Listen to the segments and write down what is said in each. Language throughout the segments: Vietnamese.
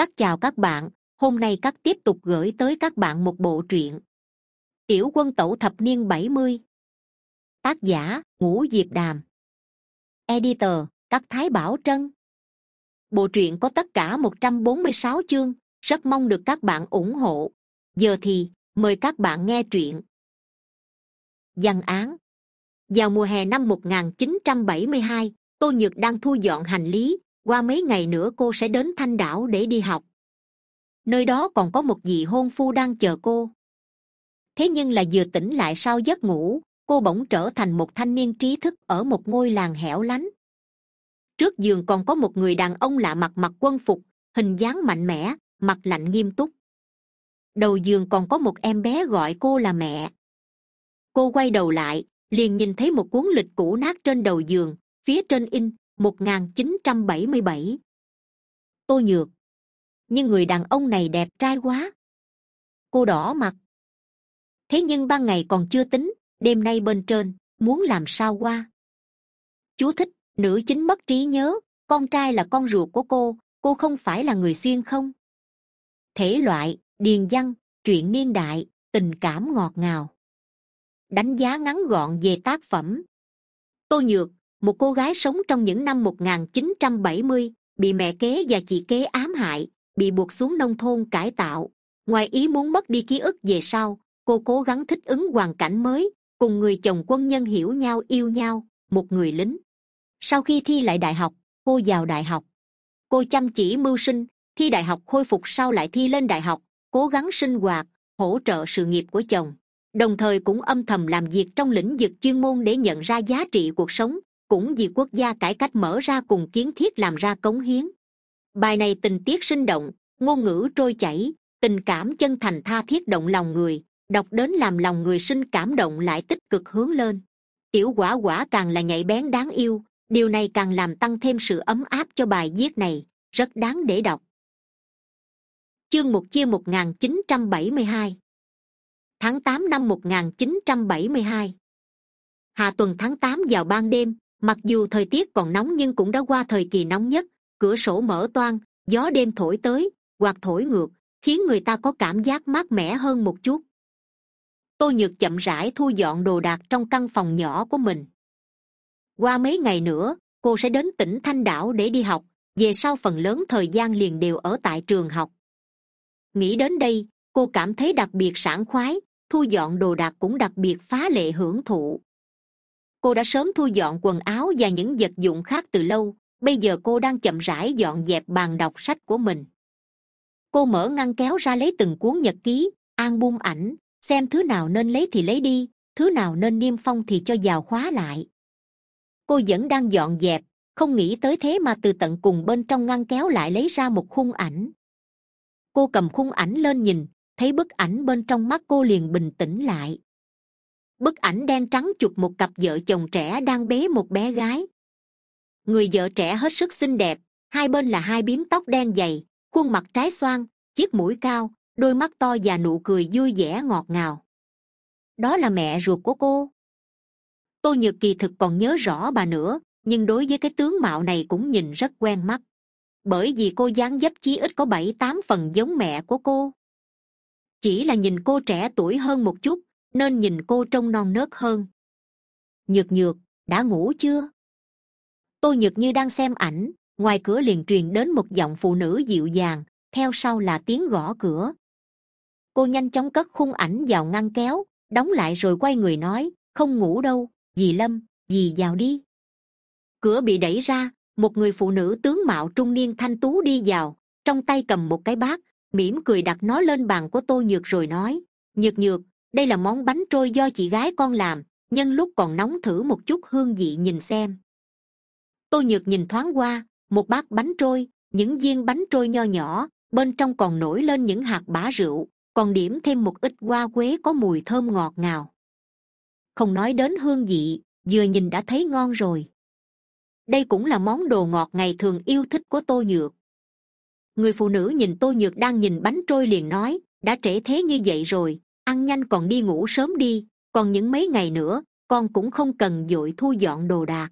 cắt chào các bạn hôm nay cắt tiếp tục gửi tới các bạn một bộ truyện. Tiểu quân tẩu thập niên bảy mươi. Tác giả ngũ diệp đàm. Editor cắt thái bảo trân. Bộ truyện có tất cả một trăm bốn mươi sáu chương rất mong được các bạn ủng hộ. Giờ thì mời các bạn nghe truyện. Văn án. Vào mùa hè năm 1972, tô nhược đang thu dọn hành lý qua mấy ngày nữa cô sẽ đến thanh đảo để đi học. Nơi đó còn có một vị hôn phu đang chờ cô. Thế nhưng là vừa tỉnh lại sau giấc ngủ, cô bỗng trở thành một thanh niên trí thức ở một ngôi làng hẻo lánh. Trước giường còn có một người đàn ông lạ mặt mặc quân phục, hình dáng mạnh mẽ, mặt lạnh nghiêm túc. Đầu giường còn có một em bé gọi cô là mẹ. Cô quay đầu lại, liền nhìn thấy một cuốn lịch cũ nát trên đầu giường, phía trên in một nghìn chín trăm bảy mươi bảy. Tôi nhược. Nhưng người đàn ông này đẹp trai quá. Cô đỏ mặt. Thế nhưng ban ngày còn chưa tính, đêm nay bên trên, muốn làm sao qua? Chú thích, nữ chính mất trí nhớ, con trai là con ruột của cô cô không phải là người xuyên không? Thể loại, điền văn, truyện niên đại, tình cảm ngọt ngào. Đánh giá ngắn gọn về tác phẩm. Tô nhược một cô gái sống trong những năm 1970, bị mẹ kế và chị kế ám hại bị buộc xuống nông thôn cải tạo. Ngoài ý muốn mất đi ký ức về sau cô cố gắng thích ứng hoàn cảnh mới cùng người chồng quân nhân hiểu nhau yêu nhau một người lính. Sau khi thi lại đại học cô vào đại học. Cô chăm chỉ mưu sinh thi đại học khôi phục sau lại thi lên đại học cố gắng sinh hoạt hỗ trợ sự nghiệp của chồng. Đồng thời cũng âm thầm làm việc trong lĩnh vực chuyên môn để nhận ra giá trị cuộc sống cũng vì quốc gia cải cách mở ra cùng kiến thiết làm ra cống hiến. Bài này tình tiết sinh động, ngôn ngữ trôi chảy, tình cảm chân thành tha thiết động lòng người, đọc đến làm lòng người sinh cảm động lại tích cực hướng lên. Tiểu quả quả càng là nhạy bén đáng yêu, điều này càng làm tăng thêm sự ấm áp cho bài viết này, rất đáng để đọc. Chương một chia một nghìn chín trăm bảy mươi hai. Tháng tám năm một nghìn chín trăm bảy mươi hai. Hạ tuần tháng tám vào ban đêm mặc dù thời tiết còn nóng nhưng cũng đã qua thời kỳ nóng nhất, cửa sổ mở toang, gió đêm thổi tới, hoặc thổi ngược, khiến người ta có cảm giác mát mẻ hơn một chút. Tô nhược chậm rãi thu dọn đồ đạc trong căn phòng nhỏ của mình. Qua mấy ngày nữa, cô sẽ đến tỉnh thanh đảo để đi học, về sau phần lớn thời gian liền đều ở tại trường học. Nghĩ đến đây, cô cảm thấy đặc biệt sảng khoái, thu dọn đồ đạc cũng đặc biệt phá lệ hưởng thụ cô đã sớm thu dọn quần áo và những vật dụng khác từ lâu. Bây giờ cô đang chậm rãi dọn dẹp bàn đọc sách của mình. Cô mở ngăn kéo ra lấy từng cuốn nhật ký album ảnh, xem thứ nào nên lấy thì lấy đi, thứ nào nên niêm phong thì cho vào khóa lại. Cô vẫn đang dọn dẹp, không nghĩ tới thế mà từ tận cùng bên trong ngăn kéo lại lấy ra một khung ảnh. Cô cầm khung ảnh lên nhìn, thấy bức ảnh bên trong mắt cô liền bình tĩnh lại bức ảnh đen trắng chụp một cặp vợ chồng trẻ đang bế một bé gái. Người vợ trẻ hết sức xinh đẹp, hai bên là hai bím tóc đen dày, khuôn mặt trái xoan, chiếc mũi cao, đôi mắt to và nụ cười vui vẻ ngọt ngào. Đó là mẹ ruột của cô. Tôi nhược kỳ thực còn nhớ rõ bà nữa, nhưng đối với cái tướng mạo này cũng nhìn rất quen mắt. Bởi vì cô dáng dấp chí ít có bảy tám phần giống mẹ của cô. Chỉ là nhìn cô trẻ tuổi hơn một chút nên nhìn cô trông non nớt hơn. Nhược nhược, đã ngủ chưa? Tôi nhược như đang xem ảnh, ngoài cửa liền truyền đến một giọng phụ nữ dịu dàng, theo sau là tiếng gõ cửa. Cô nhanh chóng cất khung ảnh vào ngăn kéo, đóng lại rồi quay người nói, không ngủ đâu, dì lâm, dì vào đi. Cửa bị đẩy ra, một người phụ nữ tướng mạo trung niên thanh tú đi vào, trong tay cầm một cái bát, mỉm cười đặt nó lên bàn của tô nhược rồi nói, nhược nhược đây là món bánh trôi do chị gái con làm, nhân lúc còn nóng thử một chút hương vị nhìn xem. Tôi nhược nhìn thoáng qua, một bát bánh trôi, những viên bánh trôi nho nhỏ, bên trong còn nổi lên những hạt bã rượu, còn điểm thêm một ít hoa quế có mùi thơm ngọt ngào. Không nói đến hương vị, vừa nhìn đã thấy ngon rồi. Đây cũng là món đồ ngọt ngày thường yêu thích của tô nhược. Người phụ nữ nhìn tô nhược đang nhìn bánh trôi liền nói, đã trễ thế như vậy rồi ăn nhanh còn đi ngủ sớm đi, còn những mấy ngày nữa, con cũng không cần d ộ i thu dọn đồ đạc.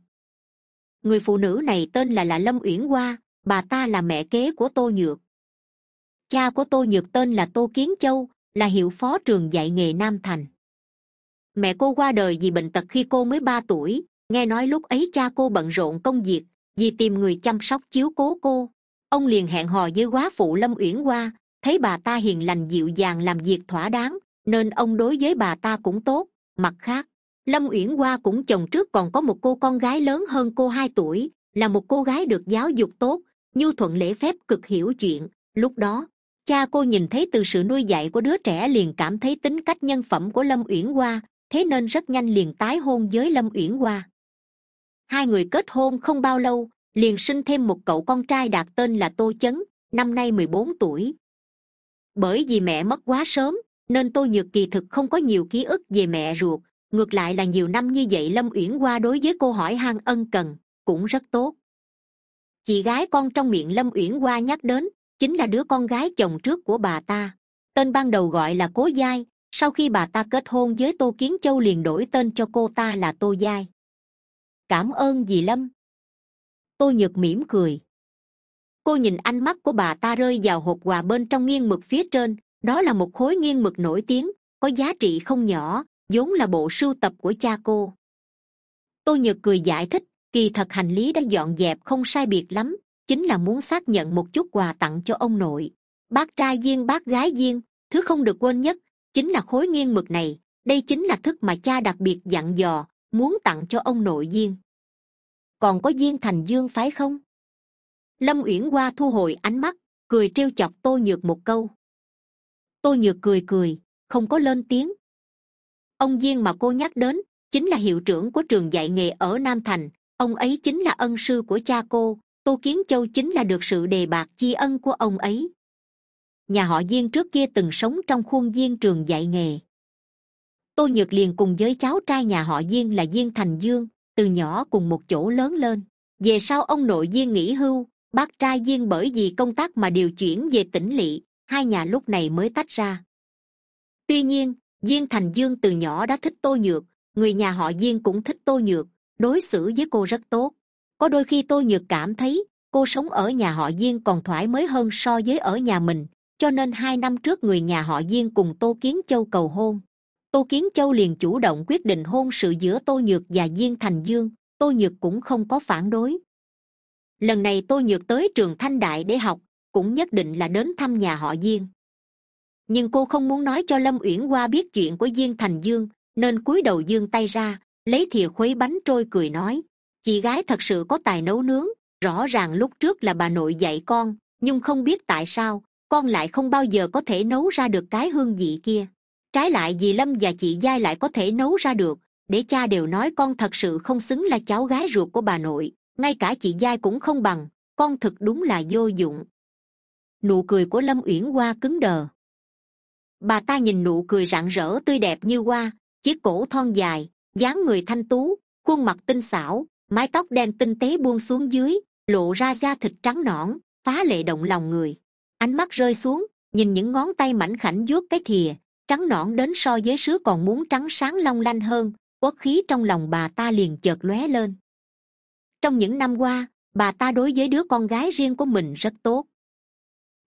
Người phụ nữ này tên là là lâm uyển hoa, bà ta là mẹ kế của tô nhược. Cha của tô nhược tên là tô kiến châu, là hiệu phó trường dạy nghề nam thành. Mẹ cô qua đời vì bệnh tật khi cô mới ba tuổi, nghe nói lúc ấy cha cô bận rộn công việc, vì tìm người chăm sóc chiếu cố cô. Ông liền hẹn hò với quá phụ lâm uyển hoa, thấy bà ta hiền lành dịu dàng làm việc thỏa đáng nên ông đối với bà ta cũng tốt. Mặt khác, lâm uyển hoa cũng chồng trước còn có một cô con gái lớn hơn cô hai tuổi, là một cô gái được giáo dục tốt nhu thuận lễ phép cực hiểu chuyện. Lúc đó, cha cô nhìn thấy từ sự nuôi dạy của đứa trẻ liền cảm thấy tính cách nhân phẩm của lâm uyển hoa, thế nên rất nhanh liền tái hôn với lâm uyển hoa. Hai người kết hôn không bao lâu, liền sinh thêm một cậu con trai đạt tên là tô chấn, năm nay mười bốn tuổi. Bởi vì mẹ mất quá sớm nên tôi nhược kỳ thực không có nhiều ký ức về mẹ ruột. Ngược lại là nhiều năm như vậy lâm uyển qua đối với cô hỏi han ân cần cũng rất tốt. Chị gái con trong miệng lâm uyển qua nhắc đến chính là đứa con gái chồng trước của bà ta. Tên ban đầu gọi là cố giai, sau khi bà ta kết hôn với tô kiến châu liền đổi tên cho cô ta là tô giai. Cảm ơn dì lâm. Tô nhược mỉm cười. Cô nhìn ánh mắt của bà ta rơi vào hộp quà bên trong nghiêng mực phía trên đó là một khối nghiêng mực nổi tiếng, có giá trị không nhỏ, vốn là bộ sưu tập của cha cô. Tô nhược cười giải thích, kỳ thật hành lý đã dọn dẹp không sai biệt lắm, chính là muốn xác nhận một chút quà tặng cho ông nội. Bác trai duyên bác gái duyên thứ không được quên nhất, chính là khối nghiêng mực này, đây chính là thức mà cha đặc biệt dặn dò, muốn tặng cho ông nội duyên còn có duyên thành dương phái không? Lâm uyển hoa thu hồi ánh mắt, cười trêu chọc tô nhược một câu tôi nhược cười cười, không có lên tiếng. Ông duyên mà cô nhắc đến, chính là hiệu trưởng của trường dạy nghề ở nam thành. Ông ấy chính là ân sư của cha cô, tô kiến châu chính là được sự đề bạc chi ân của ông ấy. Nhà họ diên trước kia từng sống trong khuôn viên trường dạy nghề. Tô nhược liền cùng với cháu trai nhà họ diên là diên thành dương, từ nhỏ cùng một chỗ lớn lên. Về sau ông nội diên nghỉ hưu, bác trai diên bởi vì công tác mà điều chuyển về tỉnh lỵ hai nhà lúc này mới tách ra. Tuy nhiên, diên thành dương từ nhỏ đã thích tô nhược, người nhà họ diên cũng thích tô nhược, đối xử với cô rất tốt. Có đôi khi tô nhược cảm thấy cô sống ở nhà họ diên còn thoải mái hơn so với ở nhà mình, cho nên hai năm trước người nhà họ diên cùng tô kiến châu cầu hôn. Tô kiến châu liền chủ động quyết định hôn sự giữa tô nhược và diên thành dương, tô nhược cũng không có phản đối. Lần này tô nhược tới trường thanh đại để học cũng nhất định là đến thăm nhà họ diên. Nhưng cô không muốn nói cho lâm uyển hoa biết chuyện của diên thành dương, nên cúi đầu dương tay ra, lấy thìa khuấy bánh trôi cười nói, chị gái thật sự có tài nấu nướng, rõ ràng lúc trước là bà nội dạy con, nhưng không biết tại sao, con lại không bao giờ có thể nấu ra được cái hương vị kia. Trái lại dì lâm và chị giai lại có thể nấu ra được, để cha đều nói con thật sự không xứng là cháu gái ruột của bà nội, ngay cả chị giai cũng không bằng, con thực đúng là vô dụng nụ cười của lâm uyển hoa cứng đờ. Bà ta nhìn nụ cười rạng rỡ tươi đẹp như hoa, chiếc cổ thon dài, dáng người thanh tú, khuôn mặt tinh xảo, mái tóc đen tinh tế buông xuống dưới, lộ ra da thịt trắng nõn, phá lệ động lòng người. Ánh mắt rơi xuống, nhìn những ngón tay mảnh khảnh vuốt cái thìa, trắng nõn đến so với sứ còn muốn trắng sáng long lanh hơn quốc khí trong lòng bà ta liền chợt lóe lên. Trong những năm qua, bà ta đối với đứa con gái riêng của mình rất tốt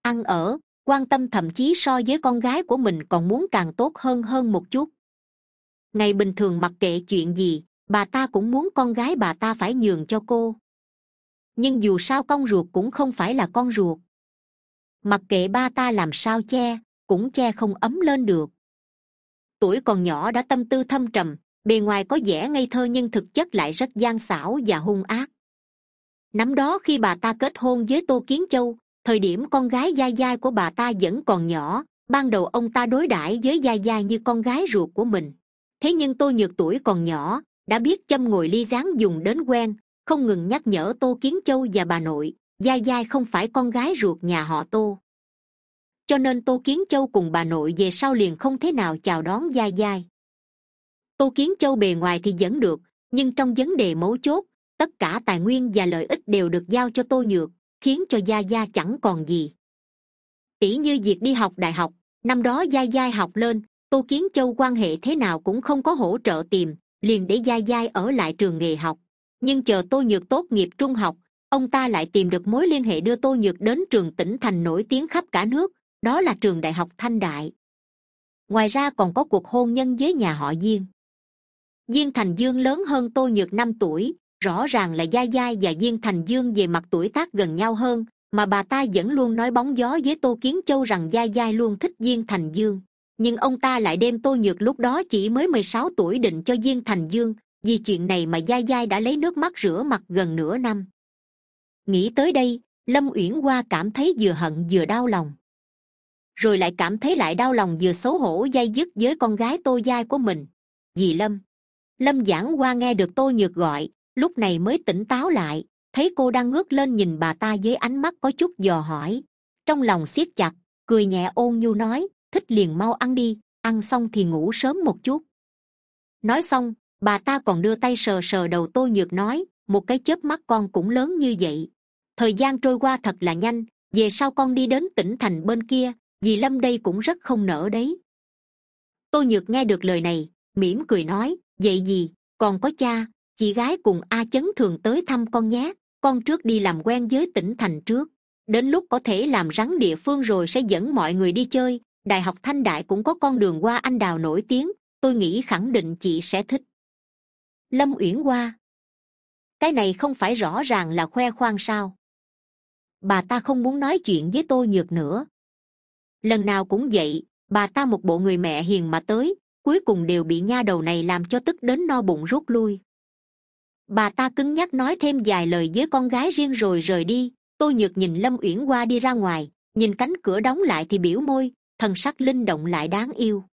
ăn ở, quan tâm thậm chí so với con gái của mình còn muốn càng tốt hơn hơn một chút. Ngày bình thường mặc kệ chuyện gì, bà ta cũng muốn con gái bà ta phải nhường cho cô. Nhưng dù sao con ruột cũng không phải là con ruột. Mặc kệ ba ta làm sao che, cũng che không ấm lên được. Tuổi còn nhỏ đã tâm tư thâm trầm, bề ngoài có vẻ ngây thơ nhưng thực chất lại rất gian xảo và hung ác. Năm đó khi bà ta kết hôn với tô kiến châu thời điểm con gái gia gia của bà ta vẫn còn nhỏ, ban đầu ông ta đối đãi với gia gia như con gái ruột của mình. Thế nhưng tô nhược tuổi còn nhỏ, đã biết châm ngồi ly dáng dùng đến quen, không ngừng nhắc nhở tô kiến châu và bà nội, gia gia không phải con gái ruột nhà họ tô. Cho nên tô kiến châu cùng bà nội về sau liền không thế nào chào đón gia gia. tô kiến châu bề ngoài thì vẫn được, nhưng trong vấn đề mấu chốt, tất cả tài nguyên và lợi ích đều được giao cho tô nhược khiến cho gia gia chẳng còn gì. Tỷ như việc đi học đại học, năm đó gia gia học lên, tô kiến châu quan hệ thế nào cũng không có hỗ trợ tìm, liền để gia gia ở lại trường nghề học. Nhưng chờ tô nhược tốt nghiệp trung học, ông ta lại tìm được mối liên hệ đưa tô nhược đến trường tỉnh thành nổi tiếng khắp cả nước, đó là trường đại học thanh đại. Ngoài ra còn có cuộc hôn nhân với nhà họ diên. Diên thành dương lớn hơn tôi nhược năm tuổi rõ ràng là giai giai và diên thành dương về mặt tuổi tác gần nhau hơn, mà bà ta vẫn luôn nói bóng gió với tô kiến châu rằng giai giai luôn thích diên thành dương. Nhưng ông ta lại đem tô nhược lúc đó chỉ mới mười sáu tuổi định cho diên thành dương, vì chuyện này mà giai giai đã lấy nước mắt rửa mặt gần nửa năm. Nghĩ tới đây, lâm uyển hoa cảm thấy vừa hận vừa đau lòng. Rồi lại cảm thấy lại đau lòng vừa xấu hổ dây dứt với con gái tô giai của mình. Dì lâm. Lâm giảng hoa nghe được tô nhược gọi lúc này mới tỉnh táo lại, thấy cô đang ngước lên nhìn bà ta với ánh mắt có chút dò hỏi. Trong lòng siết chặt, cười nhẹ ôn nhu nói, thích liền mau ăn đi, ăn xong thì ngủ sớm một chút. Nói xong, bà ta còn đưa tay sờ sờ đầu tôi nhược nói, một cái chớp mắt con cũng lớn như vậy. Thời gian trôi qua thật là nhanh, về sau con đi đến tỉnh thành bên kia dì lâm đây cũng rất không nỡ đấy. Tôi nhược nghe được lời này, mỉm cười nói, vậy gì, còn có cha chị gái cùng a chấn thường tới thăm con nhé, con trước đi làm quen với tỉnh thành trước. Đến lúc có thể làm rắn địa phương rồi sẽ dẫn mọi người đi chơi. Đại học thanh đại cũng có con đường qua anh đào nổi tiếng, tôi nghĩ khẳng định chị sẽ thích. Lâm uyển hoa. Cái này không phải rõ ràng là khoe khoang sao? Bà ta không muốn nói chuyện với tôi nhược nữa. Lần nào cũng vậy, bà ta một bộ người mẹ hiền mà tới, cuối cùng đều bị nha đầu này làm cho tức đến no bụng rút lui bà ta cứng nhắc nói thêm vài lời với con gái riêng rồi rời đi. Tôi nhược nhìn lâm uyển qua đi ra ngoài, nhìn cánh cửa đóng lại thì biểu môi, thần sắc linh động lại đáng yêu.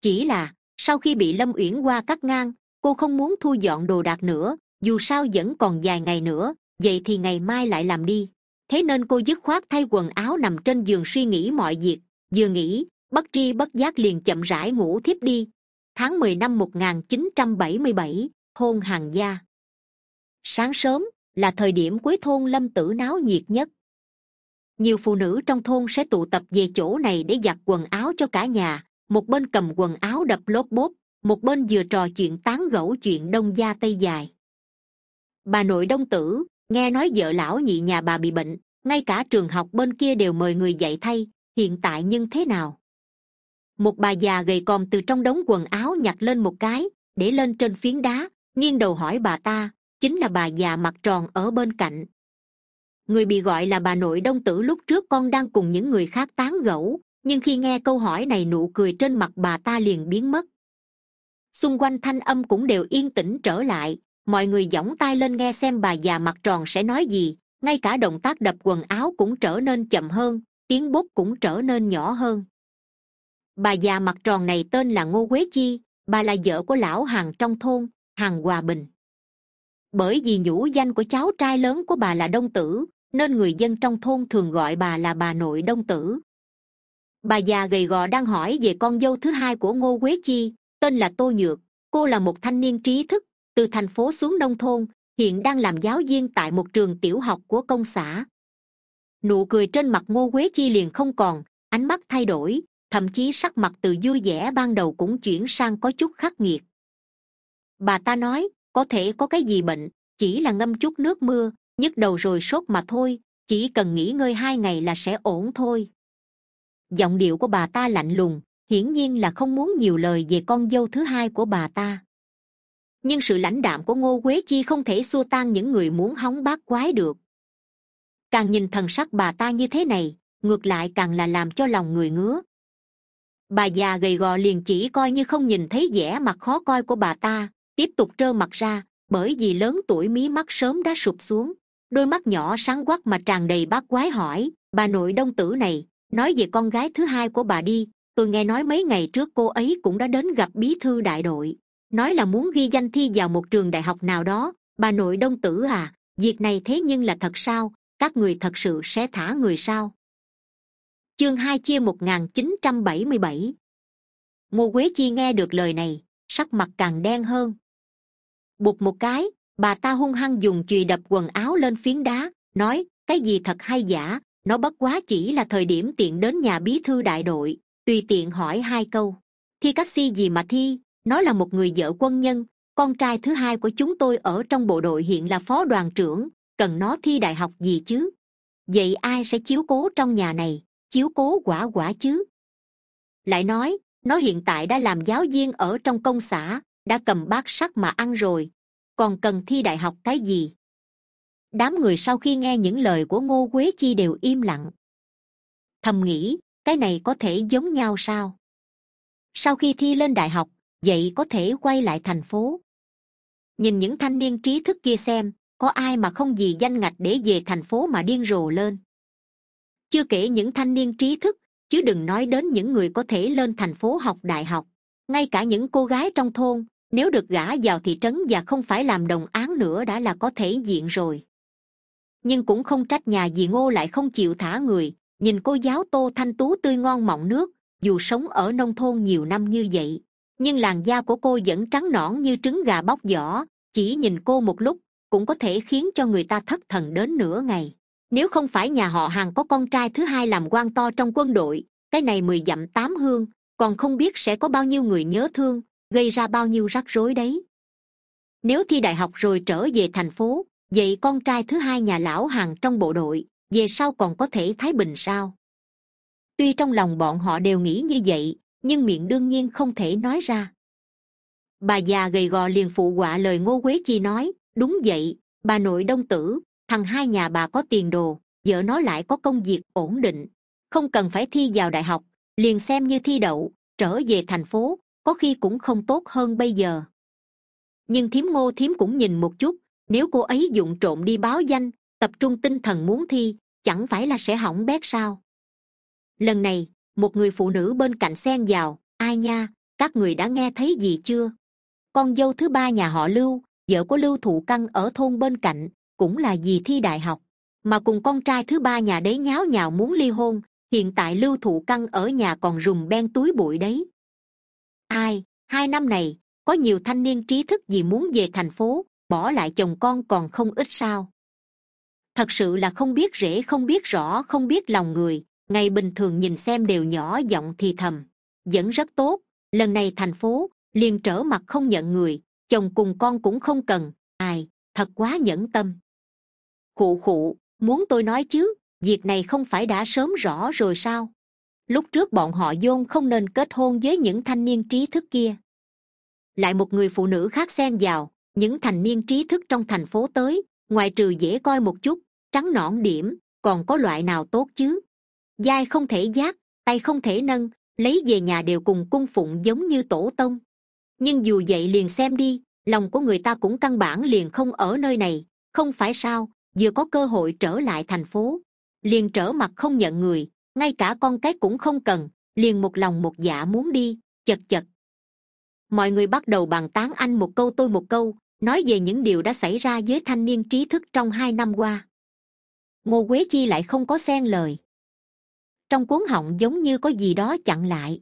Chỉ là, sau khi bị lâm uyển qua cắt ngang, cô không muốn thu dọn đồ đạc nữa, dù sao vẫn còn vài ngày nữa, vậy thì ngày mai lại làm đi. Thế nên cô dứt khoát thay quần áo nằm trên giường suy nghĩ mọi việc, vừa nghĩ, bất tri bất giác liền chậm rãi ngủ thiếp đi. Tháng mười năm một nghìn chín trăm bảy mươi bảy thôn hàng gia. Sáng sớm là thời điểm cuối thôn lâm tử náo nhiệt nhất. Nhiều phụ nữ trong thôn sẽ tụ tập về chỗ này để giặt quần áo cho cả nhà, một bên cầm quần áo đập lốp bốp, một bên vừa trò chuyện tán gẫu chuyện đông gia tây dài. Bà nội đông tử nghe nói vợ lão nhị nhà bà bị bệnh, ngay cả trường học bên kia đều mời người dạy thay, hiện tại nhưng thế nào? Một bà già gầy còm từ trong đống quần áo nhặt lên một cái, để lên trên phiến đá nghiêng đầu hỏi bà ta, chính là bà già mặt tròn ở bên cạnh. Người bị gọi là bà nội đông tử lúc trước con đang cùng những người khác tán gẫu, nhưng khi nghe câu hỏi này nụ cười trên mặt bà ta liền biến mất. Xung quanh thanh âm cũng đều yên tĩnh trở lại, mọi người giỏng tay lên nghe xem bà già mặt tròn sẽ nói gì, ngay cả động tác đập quần áo cũng trở nên chậm hơn, tiếng bút cũng trở nên nhỏ hơn. Bà già mặt tròn này tên là ngô quế chi, bà là vợ của lão hàng trong thôn hằng hòa bình. Bởi vì nhũ danh của cháu trai lớn của bà là đông tử, nên người dân trong thôn thường gọi bà là bà nội đông tử. Bà già gầy gò đang hỏi về con dâu thứ hai của ngô quế chi, tên là tô nhược. Cô là một thanh niên trí thức, từ thành phố xuống nông thôn, hiện đang làm giáo viên tại một trường tiểu học của công xã. Nụ cười trên mặt ngô quế chi liền không còn, ánh mắt thay đổi, thậm chí sắc mặt từ vui vẻ ban đầu cũng chuyển sang có chút khắc nghiệt bà ta nói, có thể có cái gì bệnh, chỉ là ngâm chút nước mưa, nhức đầu rồi sốt mà thôi, chỉ cần nghỉ ngơi hai ngày là sẽ ổn thôi. Giọng điệu của bà ta lạnh lùng, hiển nhiên là không muốn nhiều lời về con dâu thứ hai của bà ta. Nhưng sự lãnh đạm của ngô quế chi không thể xua tan những người muốn hóng bát quái được. Càng nhìn thần sắc bà ta như thế này, ngược lại càng là làm cho lòng người ngứa. Bà già gầy gò liền chỉ coi như không nhìn thấy vẻ mặt khó coi của bà ta tiếp tục trơ mặt ra, bởi vì lớn tuổi mí mắt sớm đã sụp xuống. Đôi mắt nhỏ sáng quắc mà tràn đầy bát quái hỏi, bà nội đông tử này, nói về con gái thứ hai của bà đi. Tôi nghe nói mấy ngày trước cô ấy cũng đã đến gặp bí thư đại đội. Nói là muốn ghi danh thi vào một trường đại học nào đó. Bà nội đông tử à việc này thế nhưng là thật sao? Các người thật sự sẽ thả người sao? Chương hai chia một nghìn chín trăm bảy mươi bảy. Ngô quế chi nghe được lời này, sắc mặt càng đen hơn bụt một cái, bà ta hung hăng dùng chùy đập quần áo lên phiến đá, nói, cái gì thật hay giả, nó bất quá chỉ là thời điểm tiện đến nhà bí thư đại đội, tùy tiện hỏi hai câu. Thi các si gì mà thi, nó là một người vợ quân nhân, con trai thứ hai của chúng tôi ở trong bộ đội hiện là phó đoàn trưởng, cần nó thi đại học gì chứ? Vậy ai sẽ chiếu cố trong nhà này, chiếu cố quả quả chứ? Lại nói, nó hiện tại đã làm giáo viên ở trong công xã đã cầm bát sắt mà ăn rồi. Còn cần thi đại học cái gì? Đám người sau khi nghe những lời của ngô quế chi đều im lặng. Thầm nghĩ, cái này có thể giống nhau sao? Sau khi thi lên đại học, vậy có thể quay lại thành phố. Nhìn những thanh niên trí thức kia xem, có ai mà không gì danh ngạch để về thành phố mà điên rồ lên? Chưa kể những thanh niên trí thức, chứ đừng nói đến những người có thể lên thành phố học đại học. Ngay cả những cô gái trong thôn nếu được gả vào thị trấn và không phải làm đồng án nữa đã là có thể diện rồi. Nhưng cũng không trách nhà dì ngô lại không chịu thả người, nhìn cô giáo tô thanh tú tươi ngon mọng nước, dù sống ở nông thôn nhiều năm như vậy. Nhưng làn da của cô vẫn trắng nõn như trứng gà bóc vỏ, chỉ nhìn cô một lúc cũng có thể khiến cho người ta thất thần đến nửa ngày. Nếu không phải nhà họ hàng có con trai thứ hai làm quan to trong quân đội, cái này mười dặm tám hương, còn không biết sẽ có bao nhiêu người nhớ thương gây ra bao nhiêu rắc rối đấy. Nếu thi đại học rồi trở về thành phố, vậy con trai thứ hai nhà lão hàng trong bộ đội, về sau còn có thể thái bình sao? Tuy trong lòng bọn họ đều nghĩ như vậy, nhưng miệng đương nhiên không thể nói ra. Bà già gầy gò liền phụ họa lời ngô quế chi nói, đúng vậy, bà nội đông tử, thằng hai nhà bà có tiền đồ, vợ nó lại có công việc ổn định, không cần phải thi vào đại học, liền xem như thi đậu, trở về thành phố có khi cũng không tốt hơn bây giờ. Nhưng thím ngô thím cũng nhìn một chút, nếu cô ấy dụng trộm đi báo danh, tập trung tinh thần muốn thi, chẳng phải là sẽ hỏng bét sao? Lần này, một người phụ nữ bên cạnh xen vào, ai nha, các người đã nghe thấy gì chưa? Con dâu thứ ba nhà họ lưu, vợ của lưu thụ căn ở thôn bên cạnh, cũng là dì thi đại học, mà cùng con trai thứ ba nhà đấy nháo nhào muốn ly hôn, hiện tại lưu thụ căn ở nhà còn rùng ben túi bụi đấy ai, hai năm này, có nhiều thanh niên trí thức vì muốn về thành phố, bỏ lại chồng con còn không ít sao? Thật sự là không biết rễ không biết rõ, không biết lòng người. Ngày bình thường nhìn xem đều nhỏ giọng thì thầm. Vẫn rất tốt. Lần này thành phố liền trở mặt không nhận người. Chồng cùng con cũng không cần. Ai, thật quá nhẫn tâm. Khụ khụ, muốn tôi nói chứ? Việc này không phải đã sớm rõ rồi sao? Lúc trước bọn họ dôn không nên kết hôn với những thanh niên trí thức kia. Lại một người phụ nữ khác xen vào, những thành niên trí thức trong thành phố tới, ngoài trừ dễ coi một chút, trắng nõn điểm, còn có loại nào tốt chứ? Dai không thể giác, tay không thể nâng, lấy về nhà đều cùng cung phụng giống như tổ tông. Nhưng dù vậy liền xem đi, lòng của người ta cũng căn bản liền không ở nơi này, không phải sao, vừa có cơ hội trở lại thành phố, liền trở mặt không nhận người ngay cả con cái cũng không cần, liền một lòng một dạ muốn đi, chật chật. Mọi người bắt đầu bàn tán anh một câu tôi một câu, nói về những điều đã xảy ra với thanh niên trí thức trong hai năm qua. Ngô quế chi lại không có xen lời. Trong cuốn họng giống như có gì đó chặn lại.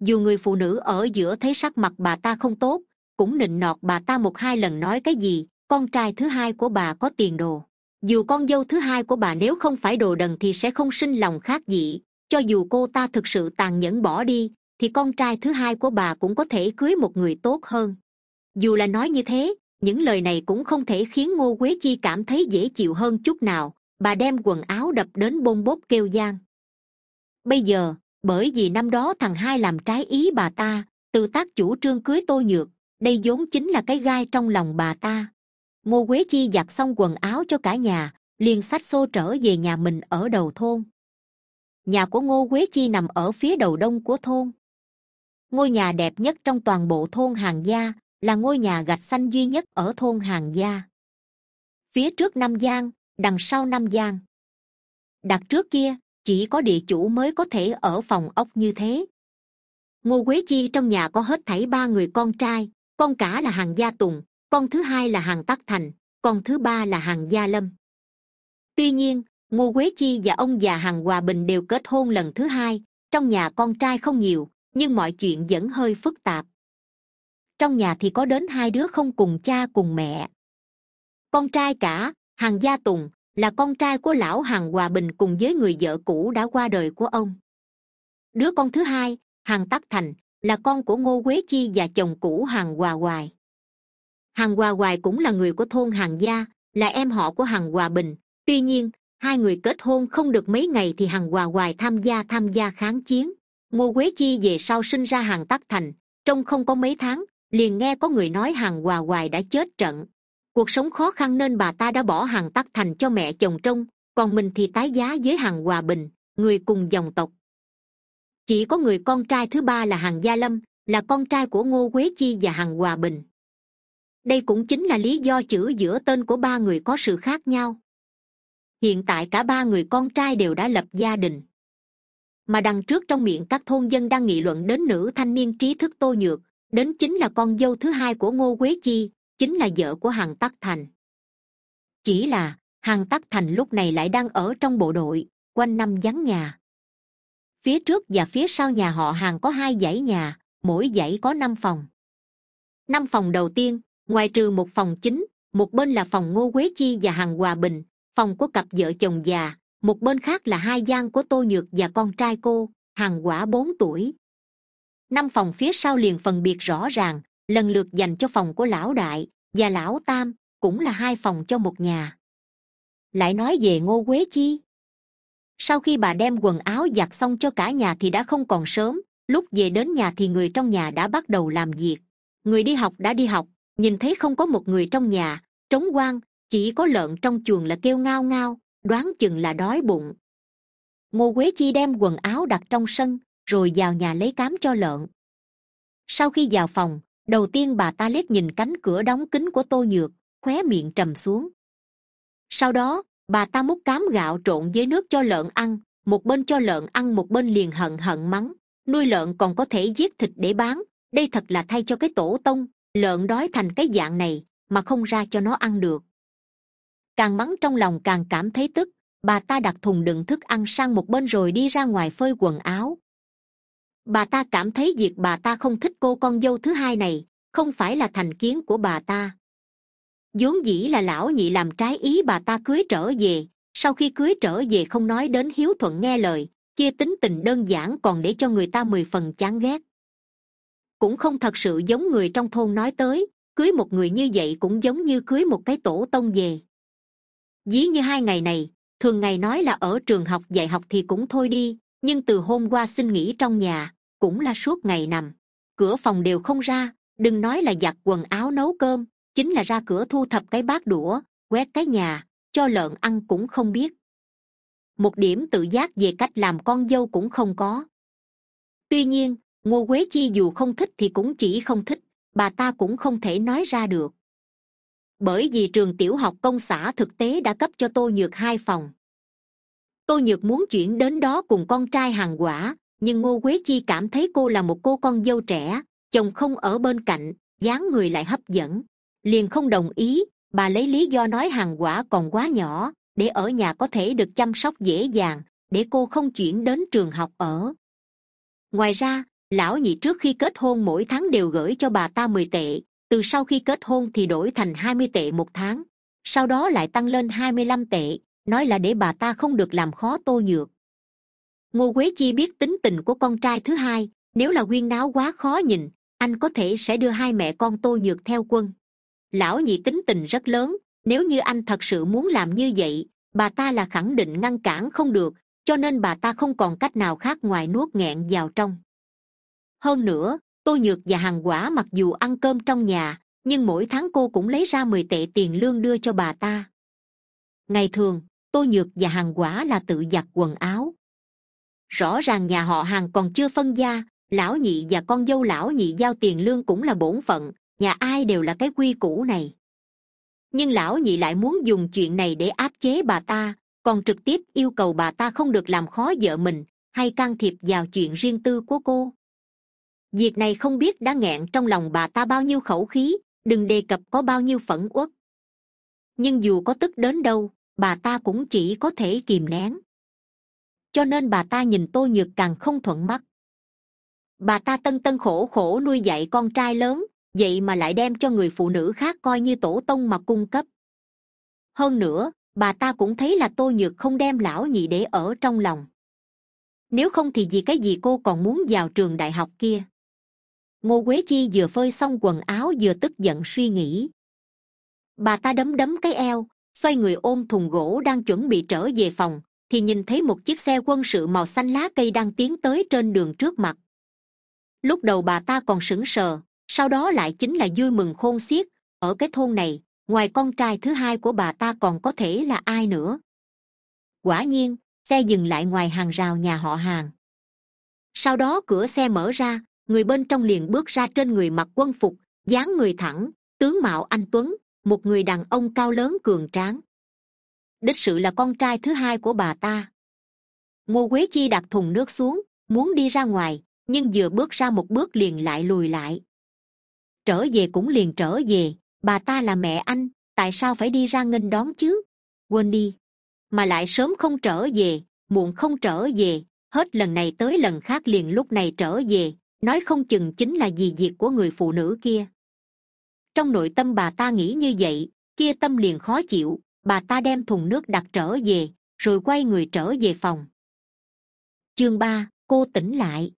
Dù người phụ nữ ở giữa thấy sắc mặt bà ta không tốt, cũng nịnh nọt bà ta một hai lần nói cái gì, con trai thứ hai của bà có tiền đồ dù con dâu thứ hai của bà nếu không phải đồ đần thì sẽ không sinh lòng khác dị. Cho dù cô ta thực sự tàn nhẫn bỏ đi, thì con trai thứ hai của bà cũng có thể cưới một người tốt hơn. Dù là nói như thế, những lời này cũng không thể khiến ngô quế chi cảm thấy dễ chịu hơn chút nào. Bà đem quần áo đập đến bôn bốt kêu gian. Bây giờ, bởi vì năm đó thằng hai làm trái ý bà ta, từ tác chủ trương cưới tôi nhược, đây vốn chính là cái gai trong lòng bà ta ngô quế chi giặt xong quần áo cho cả nhà, liền xách xô trở về nhà mình ở đầu thôn. Nhà của ngô quế chi nằm ở phía đầu đông của thôn. Ngôi nhà đẹp nhất trong toàn bộ thôn hàng gia là ngôi nhà gạch xanh duy nhất ở thôn hàng gia. Phía trước Nam giang, đằng sau Nam giang. Đặt trước kia, chỉ có địa chủ mới có thể ở phòng ốc như thế. Ngô quế chi trong nhà có hết thảy ba người con trai, con cả là hàng gia tùng con thứ hai là hàng tắc thành, con thứ ba là hàng gia lâm. Tuy nhiên, ngô quế chi và ông già hàng hòa bình đều kết hôn lần thứ hai, trong nhà con trai không nhiều, nhưng mọi chuyện vẫn hơi phức tạp. Trong nhà thì có đến hai đứa không cùng cha cùng mẹ. Con trai cả, hàng gia tùng, là con trai của lão hàng hòa bình cùng với người vợ cũ đã qua đời của ông. Đứa con thứ hai, hàng tắc thành, là con của ngô quế chi và chồng cũ hàng hòa hoài. Hằng hòa hoài cũng là người của thôn Hằng gia, là em họ của Hằng hòa bình. Tuy nhiên, hai người kết hôn không được mấy ngày thì hằng hòa hoài tham gia tham gia kháng chiến. Ngô quế chi về sau sinh ra Hằng tắc thành. Trong không có mấy tháng, liền nghe có người nói Hằng hòa hoài đã chết trận. Cuộc sống khó khăn nên bà ta đã bỏ Hằng tắc thành cho mẹ chồng trông, còn mình thì tái giá với Hằng hòa bình, người cùng dòng tộc. Chỉ có người con trai thứ ba là Hằng gia lâm, là con trai của ngô quế chi và Hằng hòa bình đây cũng chính là lý do chữ giữa tên của ba người có sự khác nhau. Hiện tại cả ba người con trai đều đã lập gia đình. Mà đằng trước trong miệng các thôn dân đang nghị luận đến nữ thanh niên trí thức tô nhược, đến chính là con dâu thứ hai của ngô quế chi, chính là vợ của hằng tắc thành. Chỉ là, hằng tắc thành lúc này lại đang ở trong bộ đội, quanh năm vắng nhà. Phía trước và phía sau nhà họ hàng có hai dãy nhà, mỗi dãy có năm phòng. Năm phòng đầu tiên ngoài trừ một phòng chính, một bên là phòng ngô quế chi và hằng hòa bình, phòng của cặp vợ chồng già, một bên khác là hai gian của tô nhược và con trai cô, hằng quả bốn tuổi. Năm phòng phía sau liền phân biệt rõ ràng, lần lượt dành cho phòng của lão đại và lão tam, cũng là hai phòng cho một nhà. Lại nói về ngô quế chi. Sau khi bà đem quần áo giặt xong cho cả nhà thì đã không còn sớm, lúc về đến nhà thì người trong nhà đã bắt đầu làm việc. Người đi học đã đi học nhìn thấy không có một người trong nhà, trống quan chỉ có lợn trong chuồng là kêu ngao ngao, đoán chừng là đói bụng. Ngô quế chi đem quần áo đặt trong sân, rồi vào nhà lấy cám cho lợn. Sau khi vào phòng, đầu tiên bà ta liếc nhìn cánh cửa đóng kín của tô nhược, khóe miệng trầm xuống. Sau đó, bà ta múc cám gạo trộn với nước cho lợn ăn, một bên cho lợn ăn một bên liền hận hận mắng, nuôi lợn còn có thể giết thịt để bán, đây thật là thay cho cái tổ tông lợn đói thành cái dạng này mà không ra cho nó ăn được. Càng mắng trong lòng càng cảm thấy tức, bà ta đặt thùng đựng thức ăn sang một bên rồi đi ra ngoài phơi quần áo. Bà ta cảm thấy việc bà ta không thích cô con dâu thứ hai này không phải là thành kiến của bà ta. Vốn dĩ là lão nhị làm trái ý bà ta cưới trở về, sau khi cưới trở về không nói đến hiếu thuận nghe lời, chia tính tình đơn giản còn để cho người ta mười phần chán ghét cũng không thật sự giống người trong thôn nói tới, cưới một người như vậy cũng giống như cưới một cái tổ tông về. Dí như hai ngày này, thường ngày nói là ở trường học dạy học thì cũng thôi đi, nhưng từ hôm qua xin nghỉ trong nhà, cũng là suốt ngày nằm. Cửa phòng đều không ra, đừng nói là giặt quần áo nấu cơm, chính là ra cửa thu thập cái bát đũa, quét cái nhà, cho lợn ăn cũng không biết. Một điểm tự giác về cách làm con dâu cũng không có. Tuy nhiên ngô quế chi dù không thích thì cũng chỉ không thích, bà ta cũng không thể nói ra được. Bởi vì trường tiểu học công xã thực tế đã cấp cho tô nhược hai phòng. Tô nhược muốn chuyển đến đó cùng con trai hàng quả, nhưng ngô quế chi cảm thấy cô là một cô con dâu trẻ, chồng không ở bên cạnh, dáng người lại hấp dẫn. Liền không đồng ý, bà lấy lý do nói hàng quả còn quá nhỏ, để ở nhà có thể được chăm sóc dễ dàng, để cô không chuyển đến trường học ở. Ngoài ra lão nhị trước khi kết hôn mỗi tháng đều gửi cho bà ta mười tệ, từ sau khi kết hôn thì đổi thành hai mươi tệ một tháng, sau đó lại tăng lên hai mươi lăm tệ, nói là để bà ta không được làm khó tô nhược. Ngô quế chi biết tính tình của con trai thứ hai, nếu là quyên náo quá khó nhìn, anh có thể sẽ đưa hai mẹ con tô nhược theo quân. Lão nhị tính tình rất lớn, nếu như anh thật sự muốn làm như vậy, bà ta là khẳng định ngăn cản không được, cho nên bà ta không còn cách nào khác ngoài nuốt nghẹn vào trong hơn nữa, tô nhược và hàng quả mặc dù ăn cơm trong nhà, nhưng mỗi tháng cô cũng lấy ra mười tệ tiền lương đưa cho bà ta. Ngày thường, tô nhược và hàng quả là tự giặt quần áo. Rõ ràng nhà họ hàng còn chưa phân gia, lão nhị và con dâu lão nhị giao tiền lương cũng là bổn phận, nhà ai đều là cái quy củ này. Nhưng lão nhị lại muốn dùng chuyện này để áp chế bà ta, còn trực tiếp yêu cầu bà ta không được làm khó vợ mình, hay can thiệp vào chuyện riêng tư của cô việc này không biết đã nghẹn trong lòng bà ta bao nhiêu khẩu khí, đừng đề cập có bao nhiêu phẫn uất. Nhưng dù có tức đến đâu, bà ta cũng chỉ có thể kìm nén. Cho nên bà ta nhìn tôi nhược càng không thuận mắt. Bà ta tân tân khổ khổ nuôi dạy con trai lớn, vậy mà lại đem cho người phụ nữ khác coi như tổ tông mà cung cấp. Hơn nữa, bà ta cũng thấy là tôi nhược không đem lão nhị để ở trong lòng. Nếu không thì vì cái gì cô còn muốn vào trường đại học kia? Ngô quế chi vừa phơi xong quần áo vừa tức giận suy nghĩ. Bà ta đấm đấm cái eo, xoay người ôm thùng gỗ đang chuẩn bị trở về phòng, thì nhìn thấy một chiếc xe quân sự màu xanh lá cây đang tiến tới trên đường trước mặt. Lúc đầu bà ta còn sững sờ, sau đó lại chính là vui mừng khôn xiết, ở cái thôn này, ngoài con trai thứ hai của bà ta còn có thể là ai nữa? Quả nhiên, xe dừng lại ngoài hàng rào nhà họ hàng. Sau đó cửa xe mở ra người bên trong liền bước ra trên người mặc quân phục, dáng người thẳng, tướng mạo anh tuấn, một người đàn ông cao lớn cường tráng. Đích sự là con trai thứ hai của bà ta. Ngô quế chi đặt thùng nước xuống, muốn đi ra ngoài, nhưng vừa bước ra một bước liền lại lùi lại. Trở về cũng liền trở về, bà ta là mẹ anh, tại sao phải đi ra nghênh đón chứ? Quên đi. Mà lại sớm không trở về, muộn không trở về, hết lần này tới lần khác liền lúc này trở về nói không chừng chính là vì việc của người phụ nữ kia. Trong nội tâm bà ta nghĩ như vậy, kia tâm liền khó chịu, bà ta đem thùng nước đặt trở về, rồi quay người trở về phòng. Chương ba, cô tỉnh lại.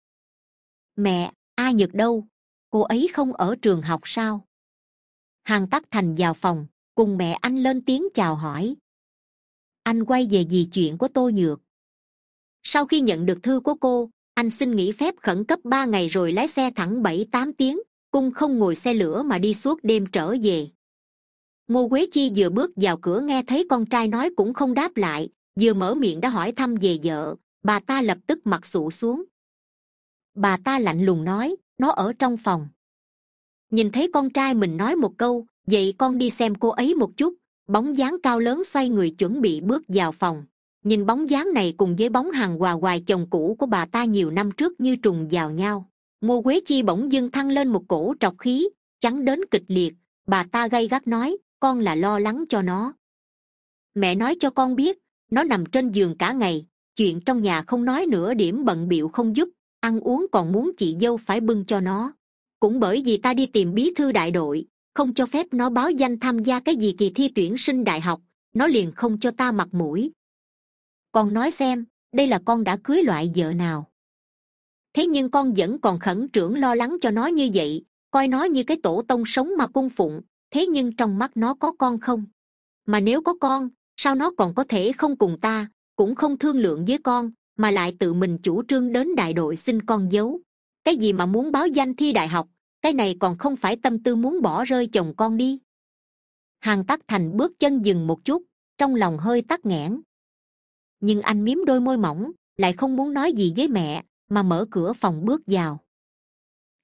Mẹ, a nhược đâu? Cô ấy không ở trường học sao? Hàng tắc thành vào phòng, cùng mẹ anh lên tiếng chào hỏi. Anh quay về vì chuyện của tô nhược. Sau khi nhận được thư của cô anh xin nghỉ phép khẩn cấp ba ngày rồi lái xe thẳng bảy, tám tiếng cung không ngồi xe lửa mà đi suốt đêm trở về. Ngô quế chi vừa bước vào cửa nghe thấy con trai nói cũng không đáp lại, vừa mở miệng đã hỏi thăm về vợ. Bà ta lập tức mặt sụ xuống. Bà ta lạnh lùng nói, nó ở trong phòng. Nhìn thấy con trai mình nói một câu, vậy con đi xem cô ấy một chút. Bóng dáng cao lớn xoay người chuẩn bị bước vào phòng nhìn bóng dáng này cùng với bóng hàng hòa hoài chồng cũ của bà ta nhiều năm trước như trùng vào nhau. Ngô quế chi bỗng dưng thăng lên một cổ trọc khí, chắn đến kịch liệt. Bà ta gay gắt nói, con là lo lắng cho nó. Mẹ nói cho con biết, nó nằm trên giường cả ngày, chuyện trong nhà không nói nửa điểm bận bịu không giúp, ăn uống còn muốn chị dâu phải bưng cho nó. Cũng bởi vì ta đi tìm bí thư đại đội, không cho phép nó báo danh tham gia cái gì kỳ thi tuyển sinh đại học, nó liền không cho ta mặt mũi con nói xem, đây là con đã cưới loại vợ nào? Thế nhưng con vẫn còn khẩn trưởng lo lắng cho nó như vậy, coi nó như cái tổ tông sống mà cung phụng, thế nhưng trong mắt nó có con không? Mà nếu có con, sao nó còn có thể không cùng ta, cũng không thương lượng với con, mà lại tự mình chủ trương đến đại đội xin con giấu? Cái gì mà muốn báo danh thi đại học, cái này còn không phải tâm tư muốn bỏ rơi chồng con đi. Hàng tắc thành bước chân dừng một chút, trong lòng hơi tắc nghẽn nhưng anh miếm đôi môi mỏng, lại không muốn nói gì với mẹ, mà mở cửa phòng bước vào.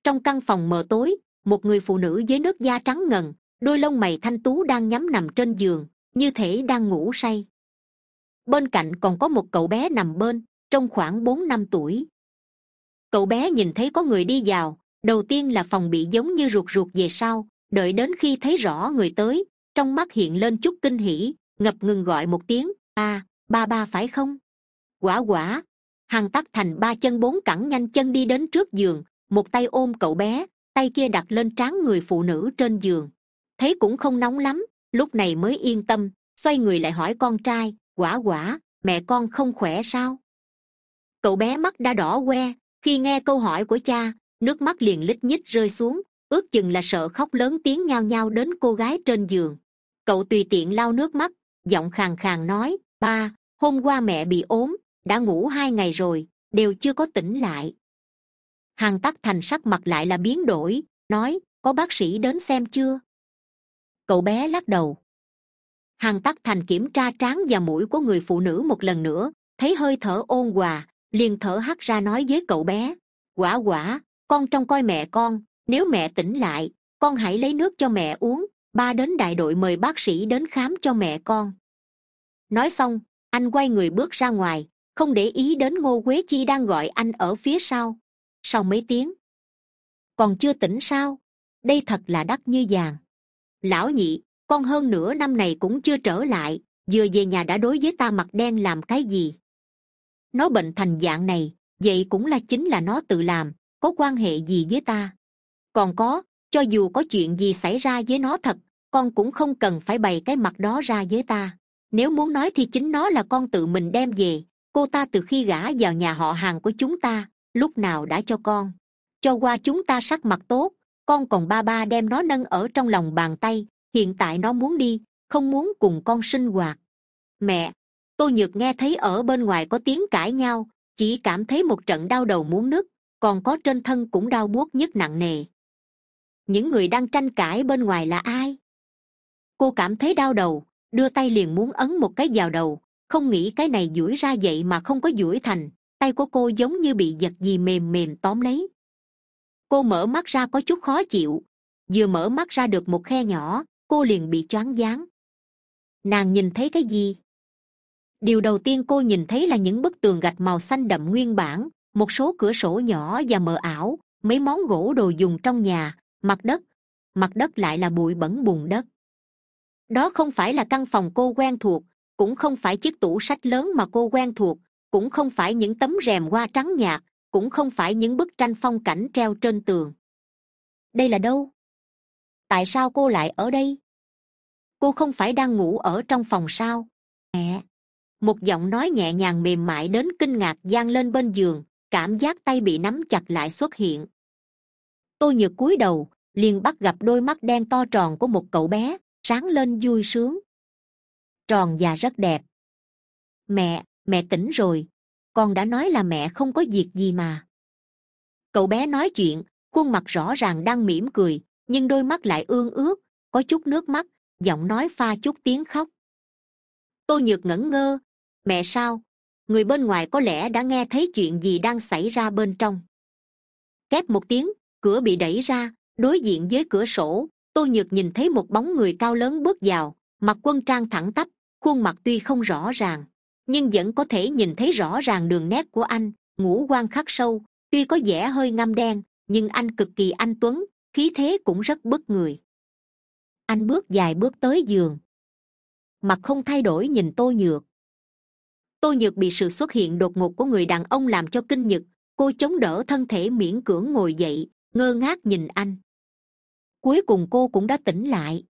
Trong căn phòng mờ tối, một người phụ nữ với nước da trắng ngần, đôi lông mày thanh tú đang nhắm nằm trên giường, như thể đang ngủ say. Bên cạnh còn có một cậu bé nằm bên trong khoảng bốn năm tuổi. Cậu bé nhìn thấy có người đi vào, đầu tiên là phòng bị giống như ruột ruột về sau, đợi đến khi thấy rõ người tới, trong mắt hiện lên chút kinh hỉ, ngập ngừng gọi một tiếng, a ba ba phải không? Quả quả. Hằng tắc thành ba chân bốn cẳng nhanh chân đi đến trước giường. Một tay ôm cậu bé, tay kia đặt lên trán người phụ nữ trên giường. Thấy cũng không nóng lắm, lúc này mới yên tâm, xoay người lại hỏi con trai, quả quả, mẹ con không khỏe sao? Cậu bé mắt đã đỏ que khi nghe câu hỏi của cha, nước mắt liền lít nhít rơi xuống, ước chừng là sợ khóc lớn tiếng nhao nhao đến cô gái trên giường. Cậu tùy tiện lau nước mắt, giọng khàn khàn nói ba, hôm qua mẹ bị ốm, đã ngủ hai ngày rồi, đều chưa có tỉnh lại. Hàng tắc thành sắc mặt lại là biến đổi, nói, có bác sĩ đến xem chưa? Cậu bé lắc đầu. Hàng tắc thành kiểm tra trán và mũi của người phụ nữ một lần nữa, thấy hơi thở ôn hòa, liền thở hắt ra nói với cậu bé, quả quả, con trông coi mẹ con, nếu mẹ tỉnh lại, con hãy lấy nước cho mẹ uống, ba đến đại đội mời bác sĩ đến khám cho mẹ con nói xong, anh quay người bước ra ngoài, không để ý đến ngô quế chi đang gọi anh ở phía sau. Sau mấy tiếng, còn chưa tỉnh sao? Đây thật là đắt như vàng. Lão nhị, con hơn nửa năm này cũng chưa trở lại, vừa về nhà đã đối với ta mặt đen làm cái gì? Nó bệnh thành dạng này, vậy cũng là chính là nó tự làm, có quan hệ gì với ta? Còn có, cho dù có chuyện gì xảy ra với nó thật, con cũng không cần phải bày cái mặt đó ra với ta nếu muốn nói thì chính nó là con tự mình đem về. Cô ta từ khi gả vào nhà họ hàng của chúng ta, lúc nào đã cho con? Cho qua chúng ta sắc mặt tốt, con còn ba ba đem nó nâng ở trong lòng bàn tay. Hiện tại nó muốn đi, không muốn cùng con sinh hoạt. Mẹ tôi nhược nghe thấy ở bên ngoài có tiếng cãi nhau, chỉ cảm thấy một trận đau đầu muốn nứt, còn có trên thân cũng đau buốt nhất nặng nề. Những người đang tranh cãi bên ngoài là ai? Cô cảm thấy đau đầu đưa tay liền muốn ấn một cái vào đầu. Không nghĩ cái này duỗi ra vậy mà không có duỗi thành. Tay của cô giống như bị giật gì mềm mềm tóm lấy. Cô mở mắt ra có chút khó chịu. Vừa mở mắt ra được một khe nhỏ, cô liền bị choáng váng. Nàng nhìn thấy cái gì? Điều đầu tiên cô nhìn thấy là những bức tường gạch màu xanh đậm nguyên bản, một số cửa sổ nhỏ và mờ ảo, mấy món gỗ đồ dùng trong nhà, mặt đất. Mặt đất lại là bụi bẩn bùn đất đó không phải là căn phòng cô quen thuộc, cũng không phải chiếc tủ sách lớn mà cô quen thuộc, cũng không phải những tấm rèm hoa trắng nhạt, cũng không phải những bức tranh phong cảnh treo trên tường. Đây là đâu? Tại sao cô lại ở đây? Cô không phải đang ngủ ở trong phòng sao? Mẹ! Một giọng nói nhẹ nhàng mềm mại đến kinh ngạc g lên bên giường, cảm giác tay bị nắm chặt lại xuất hiện. Tôi nhược cúi đầu, liền bắt gặp đôi mắt đen to tròn của một cậu bé sáng lên vui sướng. Tròn và rất đẹp. Mẹ mẹ tỉnh rồi. Con đã nói là mẹ không có việc gì mà. Cậu bé nói chuyện, khuôn mặt rõ ràng đang mỉm cười, nhưng đôi mắt lại ương ướt có chút nước mắt, giọng nói pha chút tiếng khóc. Tôi nhược ngẩn ngơ, mẹ sao? Người bên ngoài có lẽ đã nghe thấy chuyện gì đang xảy ra bên trong. Kép một tiếng, cửa bị đẩy ra, đối diện với cửa sổ tôi nhược nhìn thấy một bóng người cao lớn bước vào, mặc quân trang thẳng tắp, khuôn mặt tuy không rõ ràng, nhưng vẫn có thể nhìn thấy rõ ràng đường nét của anh, ngũ quan khắc sâu, tuy có vẻ hơi ngăm đen, nhưng anh cực kỳ anh tuấn, khí thế cũng rất bất người. Anh bước dài bước tới giường mặt không thay đổi nhìn tô nhược. Tô nhược bị sự xuất hiện đột ngột của người đàn ông làm cho kinh nhực, cô chống đỡ thân thể miễn cưỡng ngồi dậy, ngơ ngác nhìn anh cuối cùng cô cũng đã tỉnh lại.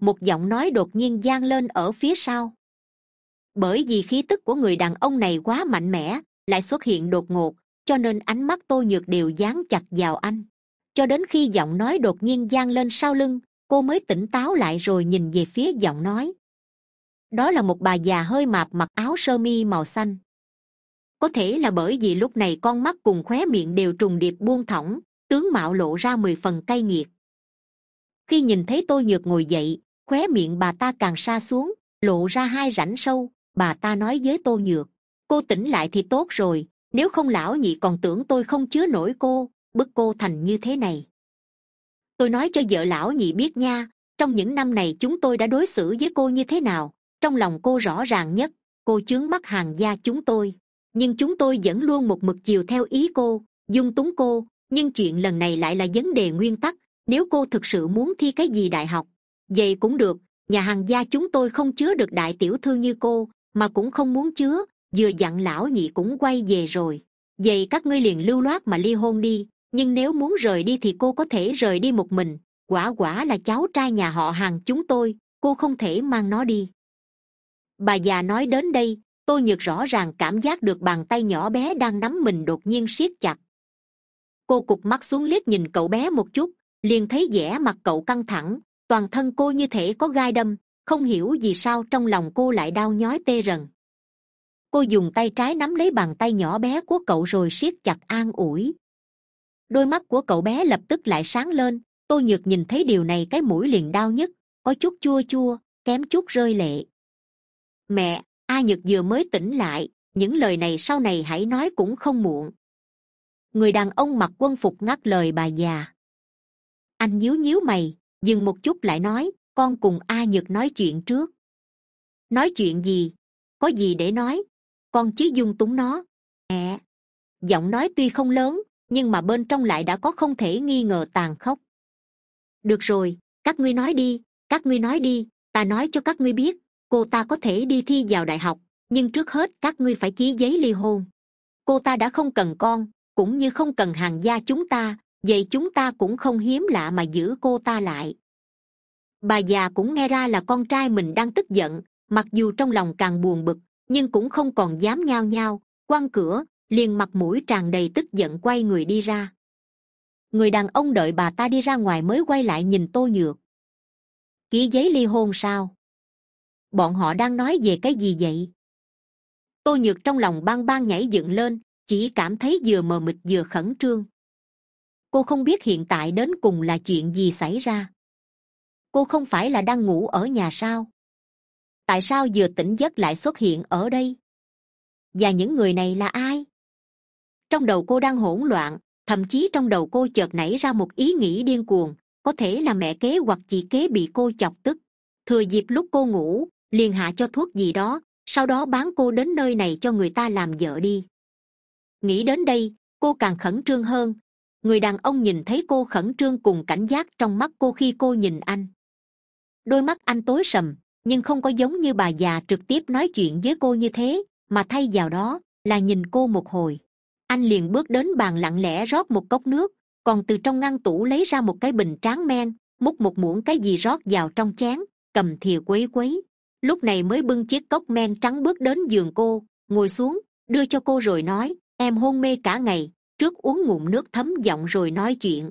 Một giọng nói đột nhiên g lên ở phía sau. Bởi vì khí tức của người đàn ông này quá mạnh mẽ, lại xuất hiện đột ngột, cho nên ánh mắt tôi nhược đều dán chặt vào anh. Cho đến khi giọng nói đột nhiên g lên sau lưng, cô mới tỉnh táo lại rồi nhìn về phía giọng nói. Đó là một bà già hơi mạp mặc áo sơ mi màu xanh. Có thể là bởi vì lúc này con mắt cùng khóe miệng đều trùng điệp buông thõng, tướng mạo lộ ra mười phần cay nghiệt khi nhìn thấy tôi nhược ngồi dậy, khóe miệng bà ta càng xa xuống, lộ ra hai rãnh sâu. Bà ta nói với tô nhược, cô tỉnh lại thì tốt rồi, nếu không lão nhị còn tưởng tôi không chứa nổi cô, bức cô thành như thế này. Tôi nói cho vợ lão nhị biết nha, trong những năm này chúng tôi đã đối xử với cô như thế nào, trong lòng cô rõ ràng nhất, cô chướng mắt hàng gia chúng tôi. Nhưng chúng tôi vẫn luôn một mực chiều theo ý cô, dung túng cô, nhưng chuyện lần này lại là vấn đề nguyên tắc nếu cô thực sự muốn thi cái gì đại học, vậy cũng được. Nhà hàng gia chúng tôi không chứa được đại tiểu thư như cô, mà cũng không muốn chứa. Vừa dặn lão nhị cũng quay về rồi. Vậy các ngươi liền lưu loát mà ly hôn đi. Nhưng nếu muốn rời đi thì cô có thể rời đi một mình. Quả quả là cháu trai nhà họ hàng chúng tôi. Cô không thể mang nó đi. Bà già nói đến đây tôi nhược rõ ràng cảm giác được bàn tay nhỏ bé đang nắm mình đột nhiên siết chặt. Cô cụp mắt xuống liếc nhìn cậu bé một chút liền thấy vẻ mặt cậu căng thẳng, toàn thân cô như thể có gai đâm, không hiểu vì sao trong lòng cô lại đau nhói tê rần. Cô dùng tay trái nắm lấy bàn tay nhỏ bé của cậu rồi siết chặt an ủi. Đôi mắt của cậu bé lập tức lại sáng lên tôi nhược nhìn thấy điều này cái mũi liền đau nhất có chút chua chua, kém chút rơi lệ. Mẹ, a nhược vừa mới tỉnh lại, những lời này sau này hãy nói cũng không muộn. Người đàn ông mặc quân phục ngắt lời bà già anh nhíu nhíu mày, dừng một chút lại nói, con cùng a nhược nói chuyện trước. Nói chuyện gì? Có gì để nói? Con chứ dung túng nó. Mẹ giọng nói tuy không lớn, nhưng mà bên trong lại đã có không thể nghi ngờ tàn khốc. Được rồi, các ngươi nói đi, các ngươi nói đi, ta nói cho các ngươi biết, cô ta có thể đi thi vào đại học, nhưng trước hết các ngươi phải ký giấy ly hôn. Cô ta đã không cần con, cũng như không cần hàng gia chúng ta vậy chúng ta cũng không hiếm lạ mà giữ cô ta lại. Bà già cũng nghe ra là con trai mình đang tức giận, mặc dù trong lòng càng buồn bực, nhưng cũng không còn dám nhao nhao, quăng cửa, liền mặt mũi tràn đầy tức giận quay người đi ra. Người đàn ông đợi bà ta đi ra ngoài mới quay lại nhìn tô nhược. Ký giấy ly hôn sao? Bọn họ đang nói về cái gì vậy? Tôi nhược trong lòng bang bang nhảy dựng lên, chỉ cảm thấy vừa mờ mịt vừa khẩn trương cô không biết hiện tại đến cùng là chuyện gì xảy ra. Cô không phải là đang ngủ ở nhà sao? Tại sao vừa tỉnh giấc lại xuất hiện ở đây? Và những người này là ai? Trong đầu cô đang hỗn loạn, thậm chí trong đầu cô chợt nảy ra một ý nghĩ điên cuồng, có thể là mẹ kế hoặc chị kế bị cô chọc tức. Thừa dịp lúc cô ngủ, liền hạ cho thuốc gì đó, sau đó bán cô đến nơi này cho người ta làm vợ đi. Nghĩ đến đây, cô càng khẩn trương hơn người đàn ông nhìn thấy cô khẩn trương cùng cảnh giác trong mắt cô khi cô nhìn anh. Đôi mắt anh tối sầm, nhưng không có giống như bà già trực tiếp nói chuyện với cô như thế, mà thay vào đó là nhìn cô một hồi. Anh liền bước đến bàn lặng lẽ rót một cốc nước, còn từ trong ngăn tủ lấy ra một cái bình tráng men, múc một muỗng cái gì rót vào trong chén, cầm thìa quấy quấy. Lúc này mới bưng chiếc cốc men trắng bước đến giường cô, ngồi xuống, đưa cho cô rồi nói, em hôn mê cả ngày trước uống ngụm nước thấm giọng rồi nói chuyện.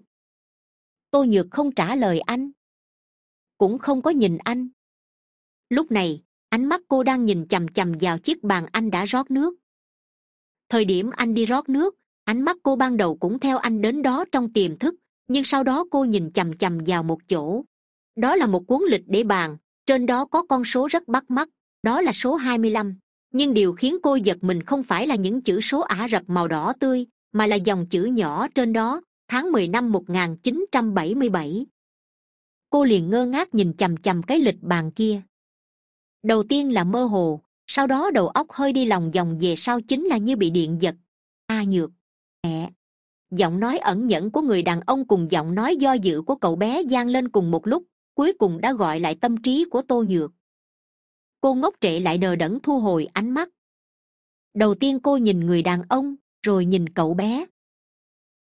Tôi nhược không trả lời anh. Cũng không có nhìn anh. Lúc này, ánh mắt cô đang nhìn chằm chằm vào chiếc bàn anh đã rót nước. Thời điểm anh đi rót nước, ánh mắt cô ban đầu cũng theo anh đến đó trong tiềm thức, nhưng sau đó cô nhìn chằm chằm vào một chỗ. Đó là một cuốn lịch để bàn, trên đó có con số rất bắt mắt, đó là số hai mươi lăm. Nhưng điều khiến cô giật mình không phải là những chữ số ả rập màu đỏ tươi mà là dòng chữ nhỏ trên đó, tháng mười năm một nghìn chín trăm bảy mươi bảy. Cô liền ngơ ngác nhìn chằm chằm cái lịch bàn kia. Đầu tiên là mơ hồ, sau đó đầu óc hơi đi lòng vòng về sau chính là như bị điện giật. A nhược. Mẹ. Giọng nói ẩn nhẫn của người đàn ông cùng giọng nói do dự của cậu bé g lên cùng một lúc, cuối cùng đã gọi lại tâm trí của tô nhược. Cô ngốc trệ lại đờ đẫn thu hồi ánh mắt. Đầu tiên cô nhìn người đàn ông rồi nhìn cậu bé.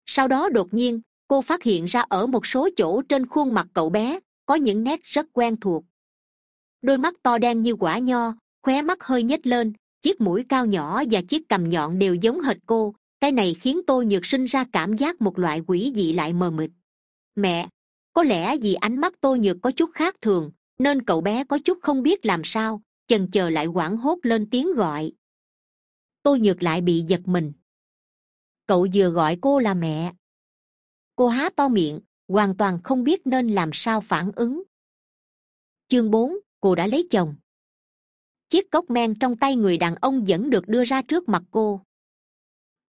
Sau đó đột nhiên, cô phát hiện ra ở một số chỗ trên khuôn mặt cậu bé, có những nét rất quen thuộc. Đôi mắt to đen như quả nho, khóe mắt hơi nhếch lên, chiếc mũi cao nhỏ và chiếc cằm nhọn đều giống hệt cô. Cái này khiến tôi nhược sinh ra cảm giác một loại quỷ dị lại mờ mịt. Mẹ, có lẽ vì ánh mắt tôi nhược có chút khác thường, nên cậu bé có chút không biết làm sao, chần chờ lại quảng hốt lên tiếng gọi. Tôi nhược lại bị giật mình cậu vừa gọi cô là mẹ. Cô há to miệng, hoàn toàn không biết nên làm sao phản ứng. Chương bốn, cô đã lấy chồng. Chiếc cốc men trong tay người đàn ông vẫn được đưa ra trước mặt cô.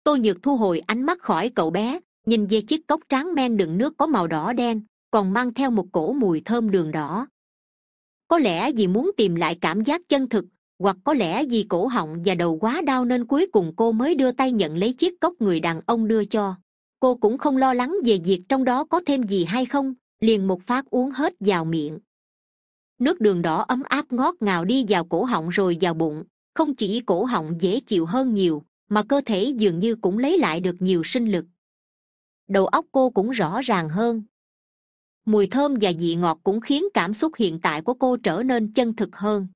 Tôi nhược thu hồi ánh mắt khỏi cậu bé, nhìn về chiếc cốc tráng men đựng nước có màu đỏ đen, còn mang theo một cổ mùi thơm đường đỏ. Có lẽ vì muốn tìm lại cảm giác chân thực hoặc có lẽ vì cổ họng và đầu quá đau nên cuối cùng cô mới đưa tay nhận lấy chiếc cốc người đàn ông đưa cho. Cô cũng không lo lắng về việc trong đó có thêm gì hay không, liền một phát uống hết vào miệng. Nước đường đỏ ấm áp ngót ngào đi vào cổ họng rồi vào bụng, không chỉ cổ họng dễ chịu hơn nhiều, mà cơ thể dường như cũng lấy lại được nhiều sinh lực. Đầu óc cô cũng rõ ràng hơn. Mùi thơm và vị ngọt cũng khiến cảm xúc hiện tại của cô trở nên chân thực hơn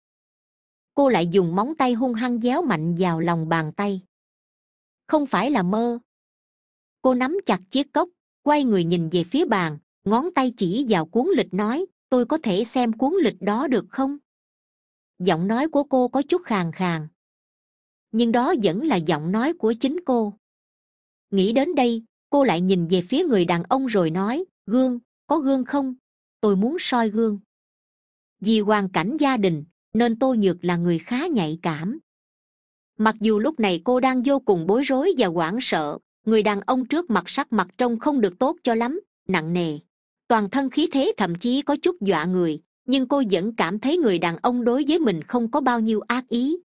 cô lại dùng móng tay hung hăng déo mạnh vào lòng bàn tay. Không phải là mơ. Cô nắm chặt chiếc cốc, quay người nhìn về phía bàn, ngón tay chỉ vào cuốn lịch nói, tôi có thể xem cuốn lịch đó được không? Giọng nói của cô có chút khàn khàn. Nhưng đó vẫn là giọng nói của chính cô. Nghĩ đến đây, cô lại nhìn về phía người đàn ông rồi nói, gương, có gương không? Tôi muốn soi gương. Vì hoàn cảnh gia đình nên tôi nhược là người khá nhạy cảm. Mặc dù lúc này cô đang vô cùng bối rối và hoảng sợ, người đàn ông trước mặt sắc mặt trông không được tốt cho lắm, nặng nề. Toàn thân khí thế thậm chí có chút dọa người, nhưng cô vẫn cảm thấy người đàn ông đối với mình không có bao nhiêu ác ý.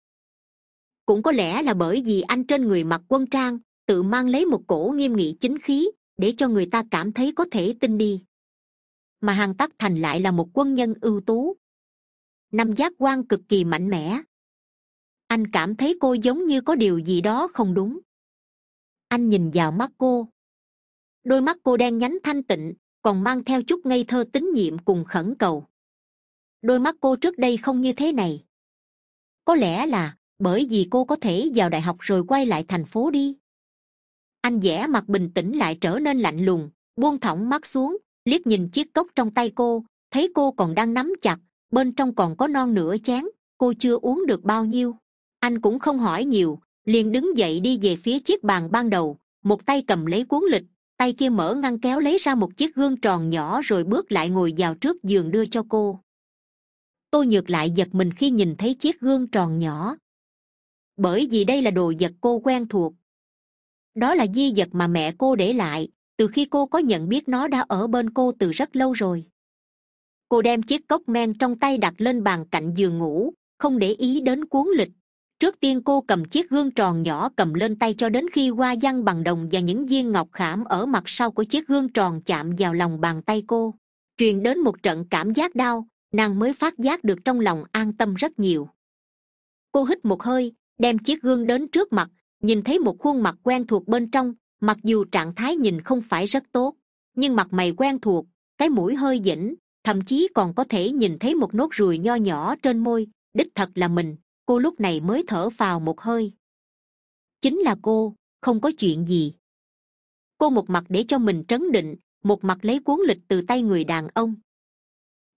Cũng có lẽ là bởi vì anh trên người mặc quân trang, tự mang lấy một cổ nghiêm nghị chính khí, để cho người ta cảm thấy có thể tin đi. Mà hàng tắc thành lại là một quân nhân ưu tú năm giác quan cực kỳ mạnh mẽ. Anh cảm thấy cô giống như có điều gì đó không đúng. Anh nhìn vào mắt cô. Đôi mắt cô đen nhánh thanh tịnh, còn mang theo chút ngây thơ tín nhiệm cùng khẩn cầu. Đôi mắt cô trước đây không như thế này. Có lẽ là bởi vì cô có thể vào đại học rồi quay lại thành phố đi. Anh vẽ mặt bình tĩnh lại trở nên lạnh lùng, buông thõng mắt xuống, liếc nhìn chiếc cốc trong tay cô, thấy cô còn đang nắm chặt bên trong còn có non nửa chén, cô chưa uống được bao nhiêu. Anh cũng không hỏi nhiều, liền đứng dậy đi về phía chiếc bàn ban đầu, một tay cầm lấy cuốn lịch, tay kia mở ngăn kéo lấy ra một chiếc gương tròn nhỏ rồi bước lại ngồi vào trước giường đưa cho cô. Tôi nhược lại giật mình khi nhìn thấy chiếc gương tròn nhỏ. Bởi vì đây là đồ vật cô quen thuộc. Đó là di vật mà mẹ cô để lại, từ khi cô có nhận biết nó đã ở bên cô từ rất lâu rồi cô đem chiếc cốc men trong tay đặt lên bàn cạnh giường ngủ, không để ý đến cuốn lịch. Trước tiên cô cầm chiếc gương tròn nhỏ cầm lên tay cho đến khi hoa văn bằng đồng và những viên ngọc khảm ở mặt sau của chiếc gương tròn chạm vào lòng bàn tay cô. Truyền đến một trận cảm giác đau, nàng mới phát giác được trong lòng an tâm rất nhiều. Cô hít một hơi, đem chiếc gương đến trước mặt, nhìn thấy một khuôn mặt quen thuộc bên trong, mặc dù trạng thái nhìn không phải rất tốt, nhưng mặt mày quen thuộc, cái mũi hơi dĩnh thậm chí còn có thể nhìn thấy một nốt ruồi nho nhỏ trên môi, đích thật là mình, cô lúc này mới thở vào một hơi. Chính là cô, không có chuyện gì. Cô một mặt để cho mình trấn định, một mặt lấy cuốn lịch từ tay người đàn ông.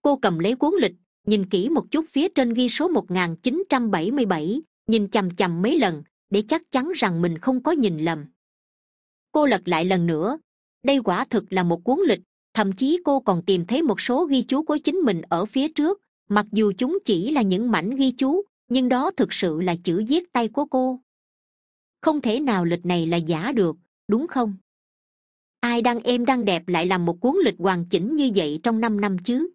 Cô cầm lấy cuốn lịch, nhìn kỹ một chút phía trên ghi số một nghìn chín trăm bảy mươi bảy, nhìn chằm chằm mấy lần, để chắc chắn rằng mình không có nhìn lầm. Cô lật lại lần nữa. Đây quả thực là một cuốn lịch thậm chí cô còn tìm thấy một số ghi chú của chính mình ở phía trước. Mặc dù chúng chỉ là những mảnh ghi chú, nhưng đó thực sự là chữ viết tay của cô. Không thể nào lịch này là giả được, đúng không? Ai đang êm đang đẹp lại làm một cuốn lịch hoàn chỉnh như vậy trong năm năm chứ?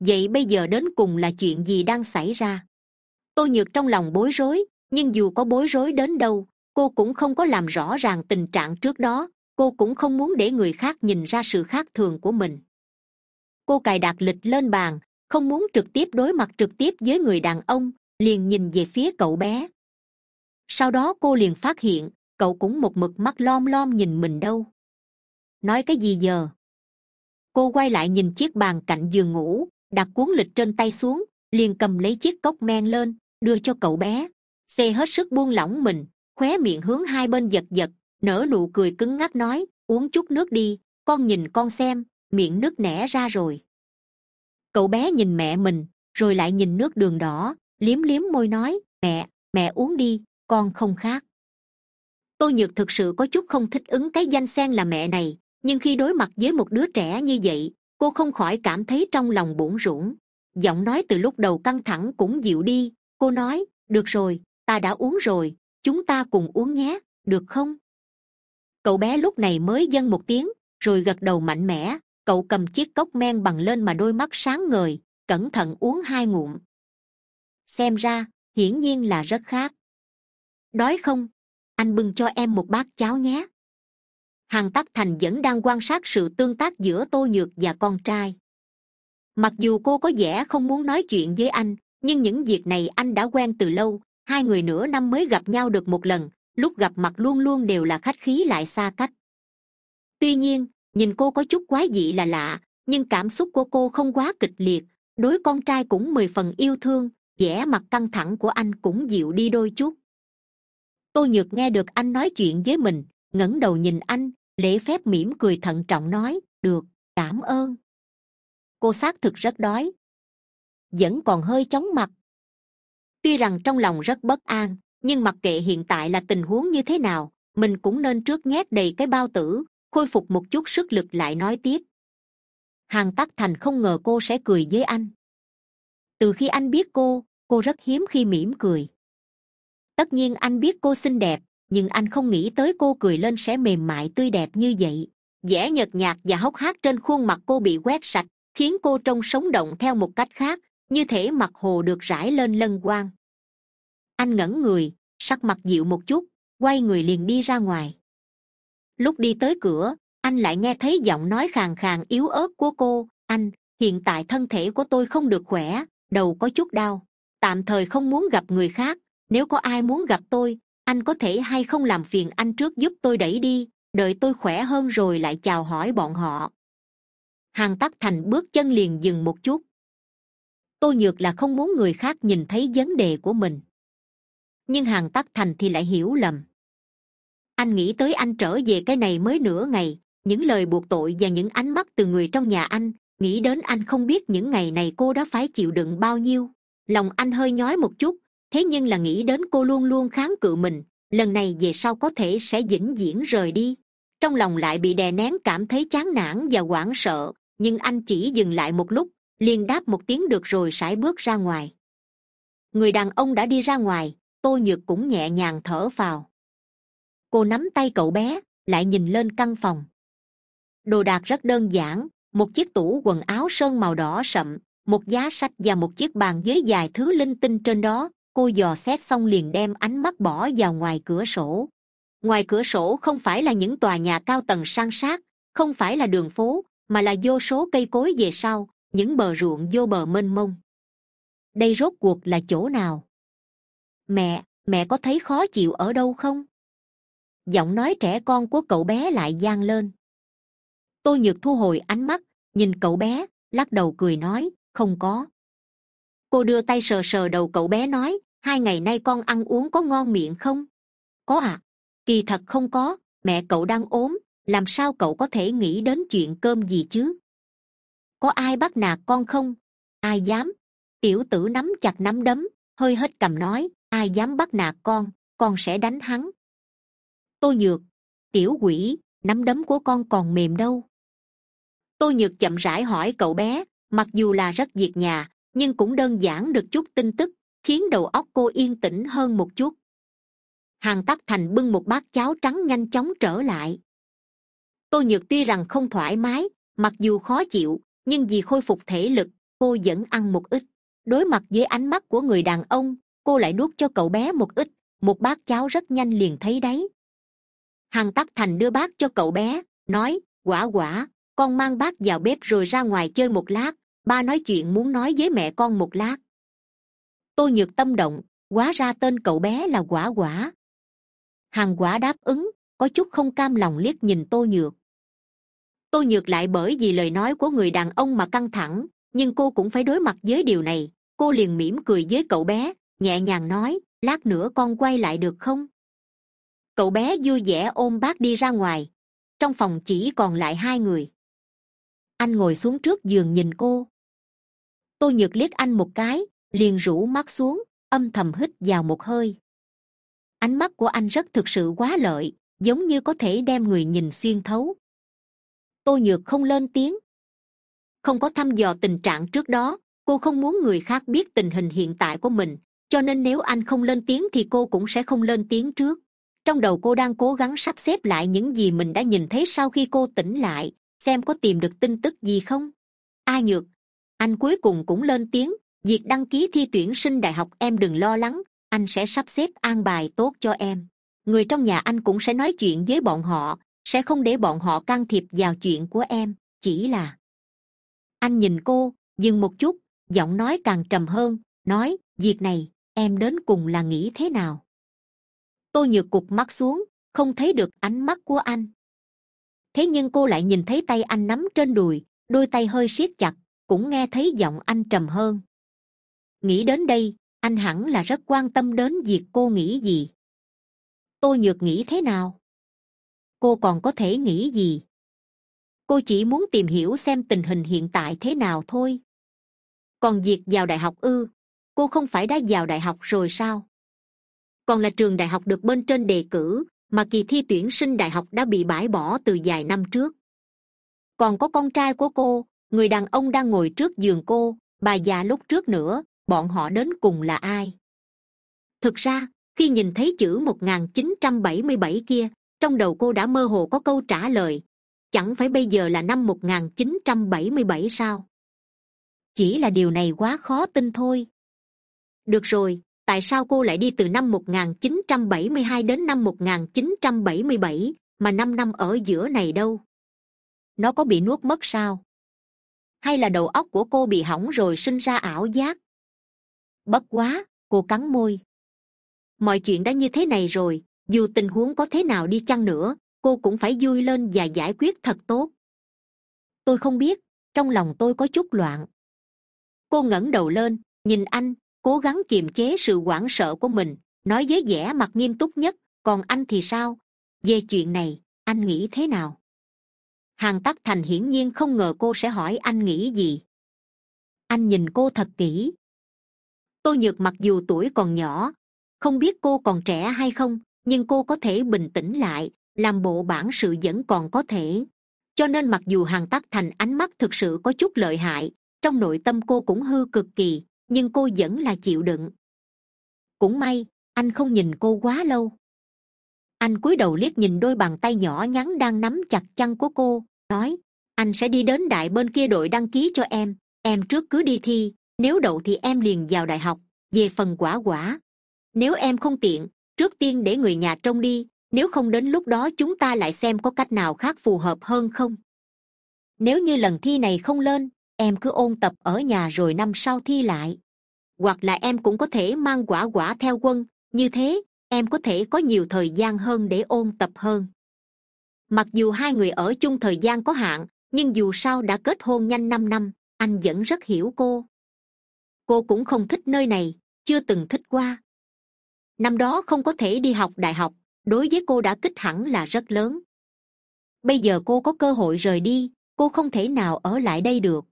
Vậy bây giờ đến cùng là chuyện gì đang xảy ra? Tôi nhược trong lòng bối rối, nhưng dù có bối rối đến đâu, cô cũng không có làm rõ ràng tình trạng trước đó cô cũng không muốn để người khác nhìn ra sự khác thường của mình. Cô cài đặt lịch lên bàn, không muốn trực tiếp đối mặt trực tiếp với người đàn ông, liền nhìn về phía cậu bé. Sau đó cô liền phát hiện, cậu cũng một mực mắt lom lom nhìn mình đâu. Nói cái gì giờ? Cô quay lại nhìn chiếc bàn cạnh giường ngủ, đặt cuốn lịch trên tay xuống, liền cầm lấy chiếc cốc men lên, đưa cho cậu bé. Xê hết sức buông lỏng mình, khóe miệng hướng hai bên giật giật nở nụ cười cứng ngắc nói, uống chút nước đi, con nhìn con xem, miệng nước nẻ ra rồi. Cậu bé nhìn mẹ mình, rồi lại nhìn nước đường đỏ, liếm liếm môi nói, mẹ mẹ uống đi, con không khác tôi nhược thực sự có chút không thích ứng cái danh xen là mẹ này, nhưng khi đối mặt với một đứa trẻ như vậy, cô không khỏi cảm thấy trong lòng bủn rủn. Giọng nói từ lúc đầu căng thẳng cũng dịu đi, cô nói, được rồi, ta đã uống rồi, chúng ta cùng uống nhé, được không? Cậu bé lúc này mới dâng một tiếng, rồi gật đầu mạnh mẽ. Cậu cầm chiếc cốc men bằng lên mà đôi mắt sáng ngời, cẩn thận uống hai ngụm. Xem ra, hiển nhiên là rất khác. Đói không? Anh bưng cho em một bát cháo nhé. Hàn tắc thành vẫn đang quan sát sự tương tác giữa tô nhược và con trai. Mặc dù cô có vẻ không muốn nói chuyện với anh, nhưng những việc này anh đã quen từ lâu. Hai người nửa năm mới gặp nhau được một lần lúc gặp mặt luôn luôn đều là khách khí lại xa cách. Tuy nhiên, nhìn cô có chút quái dị là lạ, nhưng cảm xúc của cô không quá kịch liệt, đối con trai cũng mười phần yêu thương, vẻ mặt căng thẳng của anh cũng dịu đi đôi chút. Tô nhược nghe được anh nói chuyện với mình, ngẩng đầu nhìn anh, lễ phép mỉm cười thận trọng nói, được, cảm ơn. Cô xác thực rất đói. Vẫn còn hơi chóng mặt. Tuy rằng trong lòng rất bất an nhưng mặc kệ hiện tại là tình huống như thế nào, mình cũng nên trước nhét đầy cái bao tử, khôi phục một chút sức lực lại nói tiếp. Hàng tắc thành không ngờ cô sẽ cười với anh. Từ khi anh biết cô cô rất hiếm khi mỉm cười. Tất nhiên anh biết cô xinh đẹp, nhưng anh không nghĩ tới cô cười lên sẽ mềm mại tươi đẹp như vậy. Vẻ nhợt nhạt và hốc hác trên khuôn mặt cô bị quét sạch, khiến cô trông sống động theo một cách khác, như thể mặt hồ được rải lên lân quang anh ngẩn người, sắc mặt dịu một chút, quay người liền đi ra ngoài. Lúc đi tới cửa, anh lại nghe thấy giọng nói khàn khàn yếu ớt của cô. Anh, hiện tại thân thể của tôi không được khỏe, đầu có chút đau. Tạm thời không muốn gặp người khác, nếu có ai muốn gặp tôi, anh có thể hay không làm phiền anh trước giúp tôi đẩy đi, đợi tôi khỏe hơn rồi lại chào hỏi bọn họ. Hàng tắc thành bước chân liền dừng một chút. Tôi nhược là không muốn người khác nhìn thấy vấn đề của mình nhưng hàng tắc thành thì lại hiểu lầm. Anh nghĩ tới anh trở về cái này mới nửa ngày, những lời buộc tội và những ánh mắt từ người trong nhà anh, nghĩ đến anh không biết những ngày này cô đã phải chịu đựng bao nhiêu. Lòng anh hơi nhói một chút, thế nhưng là nghĩ đến cô luôn luôn kháng cự mình, lần này về sau có thể sẽ vĩnh viễn rời đi. Trong lòng lại bị đè nén cảm thấy chán nản và hoảng sợ, nhưng anh chỉ dừng lại một lúc, liền đáp một tiếng được rồi sải bước ra ngoài. Người đàn ông đã đi ra ngoài tô nhược cũng nhẹ nhàng thở vào. cô nắm tay cậu bé, lại nhìn lên căn phòng. Đồ đạc rất đơn giản, một chiếc tủ quần áo sơn màu đỏ sậm, một giá sách và một chiếc bàn với dài thứ linh tinh trên đó. Cô dò xét xong liền đem ánh mắt bỏ vào ngoài cửa sổ. Ngoài cửa sổ không phải là những tòa nhà cao tầng sang sát, không phải là đường phố, mà là vô số cây cối về sau, những bờ ruộng vô bờ mênh mông. Đây rốt cuộc là chỗ nào? Mẹ mẹ có thấy khó chịu ở đâu không? Giọng nói trẻ con của cậu bé lại g lên. Tôi nhược thu hồi ánh mắt, nhìn cậu bé, lắc đầu cười nói, không có. Cô đưa tay sờ sờ đầu cậu bé nói, hai ngày nay con ăn uống có ngon miệng không? Có ạ. À? kỳ thật không có, mẹ cậu đang ốm, làm sao cậu có thể nghĩ đến chuyện cơm gì chứ? Có ai bắt nạt con không? Ai dám. Tiểu tử nắm chặt nắm đấm, hơi hết cầm nói ai dám bắt nạt con con sẽ đánh hắn. Tôi nhược, tiểu quỷ, nắm đấm của con còn mềm đâu. Tôi nhược chậm rãi hỏi cậu bé, mặc dù là rất diệt nhà, nhưng cũng đơn giản được chút tin tức, khiến đầu óc cô yên tĩnh hơn một chút. Hàng tắc thành bưng một bát cháo trắng nhanh chóng trở lại. Tôi nhược tuy rằng không thoải mái, mặc dù khó chịu, nhưng vì khôi phục thể lực, cô vẫn ăn một ít. Đối mặt với ánh mắt của người đàn ông cô lại đút cho cậu bé một ít, một bát cháo rất nhanh liền thấy đấy hằng tắc thành đưa bát cho cậu bé, nói, quả quả, con mang bát vào bếp rồi ra ngoài chơi một lát, ba nói chuyện muốn nói với mẹ con một lát. Tôi nhược tâm động quá ra tên cậu bé là quả quả. Hằng quả đáp ứng, có chút không cam lòng liếc nhìn tô nhược. Tô nhược lại bởi vì lời nói của người đàn ông mà căng thẳng, nhưng cô cũng phải đối mặt với điều này, cô liền mỉm cười với cậu bé nhẹ nhàng nói, lát nữa con quay lại được không? Cậu bé vui vẻ ôm bác đi ra ngoài. Trong phòng chỉ còn lại hai người. Anh ngồi xuống trước giường nhìn cô. Tôi nhược liếc anh một cái, liền rủ mắt xuống, âm thầm hít vào một hơi. Ánh mắt của anh rất thực sự quá lợi, giống như có thể đem người nhìn xuyên thấu. Tôi nhược không lên tiếng. Không có thăm dò tình trạng trước đó, cô không muốn người khác biết tình hình hiện tại của mình cho nên nếu anh không lên tiếng thì cô cũng sẽ không lên tiếng trước. Trong đầu cô đang cố gắng sắp xếp lại những gì mình đã nhìn thấy sau khi cô tỉnh lại, xem có tìm được tin tức gì không? A nhược, anh cuối cùng cũng lên tiếng, việc đăng ký thi tuyển sinh đại học em đừng lo lắng, anh sẽ sắp xếp an bài tốt cho em. Người trong nhà anh cũng sẽ nói chuyện với bọn họ, sẽ không để bọn họ can thiệp vào chuyện của em, chỉ là. Anh nhìn cô, dừng một chút, giọng nói càng trầm hơn, nói, việc này em đến cùng là nghĩ thế nào? Tôi nhược cục mắt xuống, không thấy được ánh mắt của anh. Thế nhưng cô lại nhìn thấy tay anh nắm trên đùi, đôi tay hơi siết chặt, cũng nghe thấy giọng anh trầm hơn. Nghĩ đến đây, anh hẳn là rất quan tâm đến việc cô nghĩ gì. Tôi nhược nghĩ thế nào? Cô còn có thể nghĩ gì? Cô chỉ muốn tìm hiểu xem tình hình hiện tại thế nào thôi. Còn việc vào đại học ư cô không phải đã vào đại học rồi sao? Còn là trường đại học được bên trên đề cử, mà kỳ thi tuyển sinh đại học đã bị bãi bỏ từ vài năm trước. Còn có con trai của cô, người đàn ông đang ngồi trước giường cô, bà già lúc trước nữa, bọn họ đến cùng là ai? Thực ra, khi nhìn thấy chữ một nghìn chín trăm bảy mươi bảy kia, trong đầu cô đã mơ hồ có câu trả lời. Chẳng phải bây giờ là năm một nghìn chín trăm bảy mươi bảy sao? Chỉ là điều này quá khó tin thôi được rồi, tại sao cô lại đi từ năm một nghìn chín trăm bảy mươi hai đến năm một nghìn chín trăm bảy mươi bảy mà năm năm ở giữa này đâu? Nó có bị nuốt mất sao? Hay là đầu óc của cô bị hỏng rồi sinh ra ảo giác? Bất quá, cô cắn môi. Mọi chuyện đã như thế này rồi, dù tình huống có thế nào đi chăng nữa, cô cũng phải vui lên và giải quyết thật tốt. Tôi không biết, trong lòng tôi có chút loạn. Cô ngẩng đầu lên, nhìn anh cố gắng kiềm chế sự hoảng sợ của mình, nói với vẻ mặt nghiêm túc nhất, còn anh thì sao? Về chuyện này, anh nghĩ thế nào? Hàng tắc thành hiển nhiên không ngờ cô sẽ hỏi anh nghĩ gì. Anh nhìn cô thật kỹ. Tôi nhược mặc dù tuổi còn nhỏ, không biết cô còn trẻ hay không, nhưng cô có thể bình tĩnh lại, làm bộ bản sự vẫn còn có thể. Cho nên mặc dù hàng tắc thành ánh mắt thực sự có chút lợi hại, trong nội tâm cô cũng hư cực kỳ nhưng cô vẫn là chịu đựng. Cũng may, anh không nhìn cô quá lâu. Anh cúi đầu liếc nhìn đôi bàn tay nhỏ nhắn đang nắm chặt chăn của cô, nói, anh sẽ đi đến đại bên kia đội đăng ký cho em em trước cứ đi thi, nếu đậu thì em liền vào đại học, về phần quả quả. Nếu em không tiện, trước tiên để người nhà trông đi, nếu không đến lúc đó chúng ta lại xem có cách nào khác phù hợp hơn không? Nếu như lần thi này không lên em cứ ôn tập ở nhà rồi năm sau thi lại. Hoặc là em cũng có thể mang quả quả theo quân. Như thế, em có thể có nhiều thời gian hơn để ôn tập hơn. Mặc dù hai người ở chung thời gian có hạn, nhưng dù sao đã kết hôn nhanh năm năm, anh vẫn rất hiểu cô. Cô cũng không thích nơi này, chưa từng thích qua. Năm đó không có thể đi học đại học, đối với cô đã kích hẳn là rất lớn. Bây giờ cô có cơ hội rời đi, cô không thể nào ở lại đây được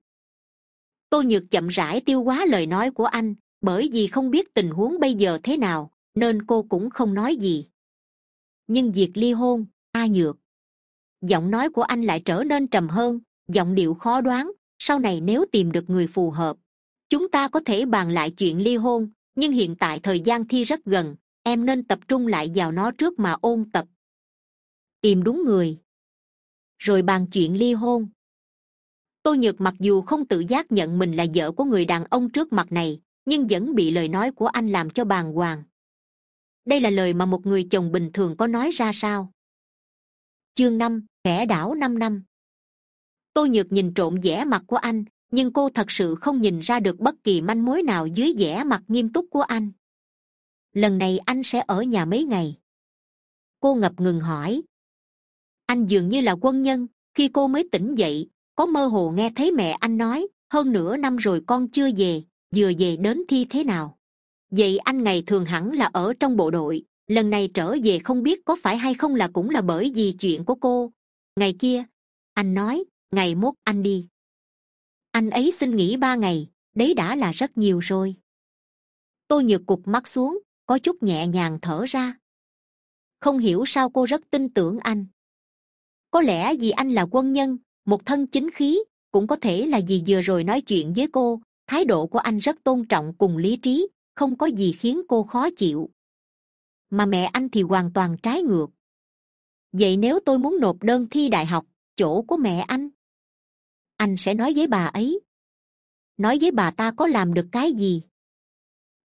tô nhược chậm rãi tiêu hóa lời nói của anh, bởi vì không biết tình huống bây giờ thế nào, nên cô cũng không nói gì. Nhưng việc ly hôn, a nhược. Giọng nói của anh lại trở nên trầm hơn, giọng điệu khó đoán, sau này nếu tìm được người phù hợp, chúng ta có thể bàn lại chuyện ly hôn, nhưng hiện tại thời gian thi rất gần, em nên tập trung lại vào nó trước mà ôn tập. Tìm đúng người. Rồi bàn chuyện ly hôn tôi nhược mặc dù không tự giác nhận mình là vợ của người đàn ông trước mặt này, nhưng vẫn bị lời nói của anh làm cho bàng hoàng. Đây là lời mà một người chồng bình thường có nói ra sao? Chương năm, kẻ đảo năm năm. Tôi nhược nhìn trộm vẻ mặt của anh, nhưng cô thật sự không nhìn ra được bất kỳ manh mối nào dưới vẻ mặt nghiêm túc của anh. Lần này anh sẽ ở nhà mấy ngày? Cô ngập ngừng hỏi. Anh dường như là quân nhân, khi cô mới tỉnh dậy có mơ hồ nghe thấy mẹ anh nói, hơn nửa năm rồi con chưa về, vừa về đến thi thế nào? Vậy anh ngày thường hẳn là ở trong bộ đội, lần này trở về không biết có phải hay không là cũng là bởi vì chuyện của cô. Ngày kia, anh nói, ngày mốt anh đi. Anh ấy xin nghỉ ba ngày, đấy đã là rất nhiều rồi. Tôi nhược cục mắt xuống, có chút nhẹ nhàng thở ra. Không hiểu sao cô rất tin tưởng anh. Có lẽ vì anh là quân nhân một thân chính khí cũng có thể là vì vừa rồi nói chuyện với cô, thái độ của anh rất tôn trọng cùng lý trí, không có gì khiến cô khó chịu. Mà mẹ anh thì hoàn toàn trái ngược. Vậy nếu tôi muốn nộp đơn thi đại học, chỗ của mẹ anh? Anh sẽ nói với bà ấy. Nói với bà ta có làm được cái gì?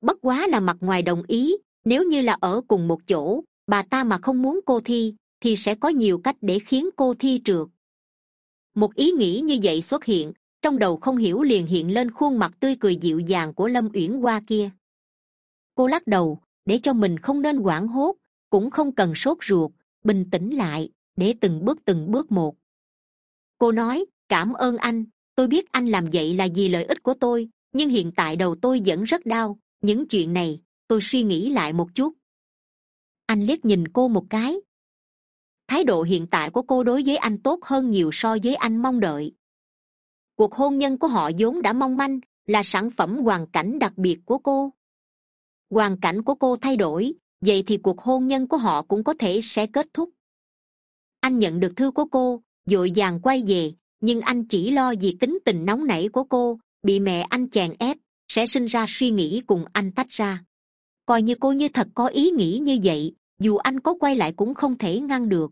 Bất quá là mặt ngoài đồng ý, nếu như là ở cùng một chỗ, bà ta mà không muốn cô thi, thì sẽ có nhiều cách để khiến cô thi trượt một ý nghĩ như vậy xuất hiện, trong đầu không hiểu liền hiện lên khuôn mặt tươi cười dịu dàng của lâm uyển hoa kia. Cô lắc đầu, để cho mình không nên hoảng hốt, cũng không cần sốt ruột, bình tĩnh lại, để từng bước từng bước một. Cô nói, cảm ơn anh, tôi biết anh làm vậy là vì lợi ích của tôi, nhưng hiện tại đầu tôi vẫn rất đau, những chuyện này, tôi suy nghĩ lại một chút. Anh liếc nhìn cô một cái thái độ hiện tại của cô đối với anh tốt hơn nhiều so với anh mong đợi. Cuộc hôn nhân của họ vốn đã mong manh, là sản phẩm hoàn cảnh đặc biệt của cô. Hoàn cảnh của cô thay đổi, vậy thì cuộc hôn nhân của họ cũng có thể sẽ kết thúc. Anh nhận được thư của cô d ộ i vàng quay về, nhưng anh chỉ lo vì tính tình nóng nảy của cô, bị mẹ anh chèn ép, sẽ sinh ra suy nghĩ cùng anh tách ra. Coi như cô như thật có ý nghĩ như vậy, dù anh có quay lại cũng không thể ngăn được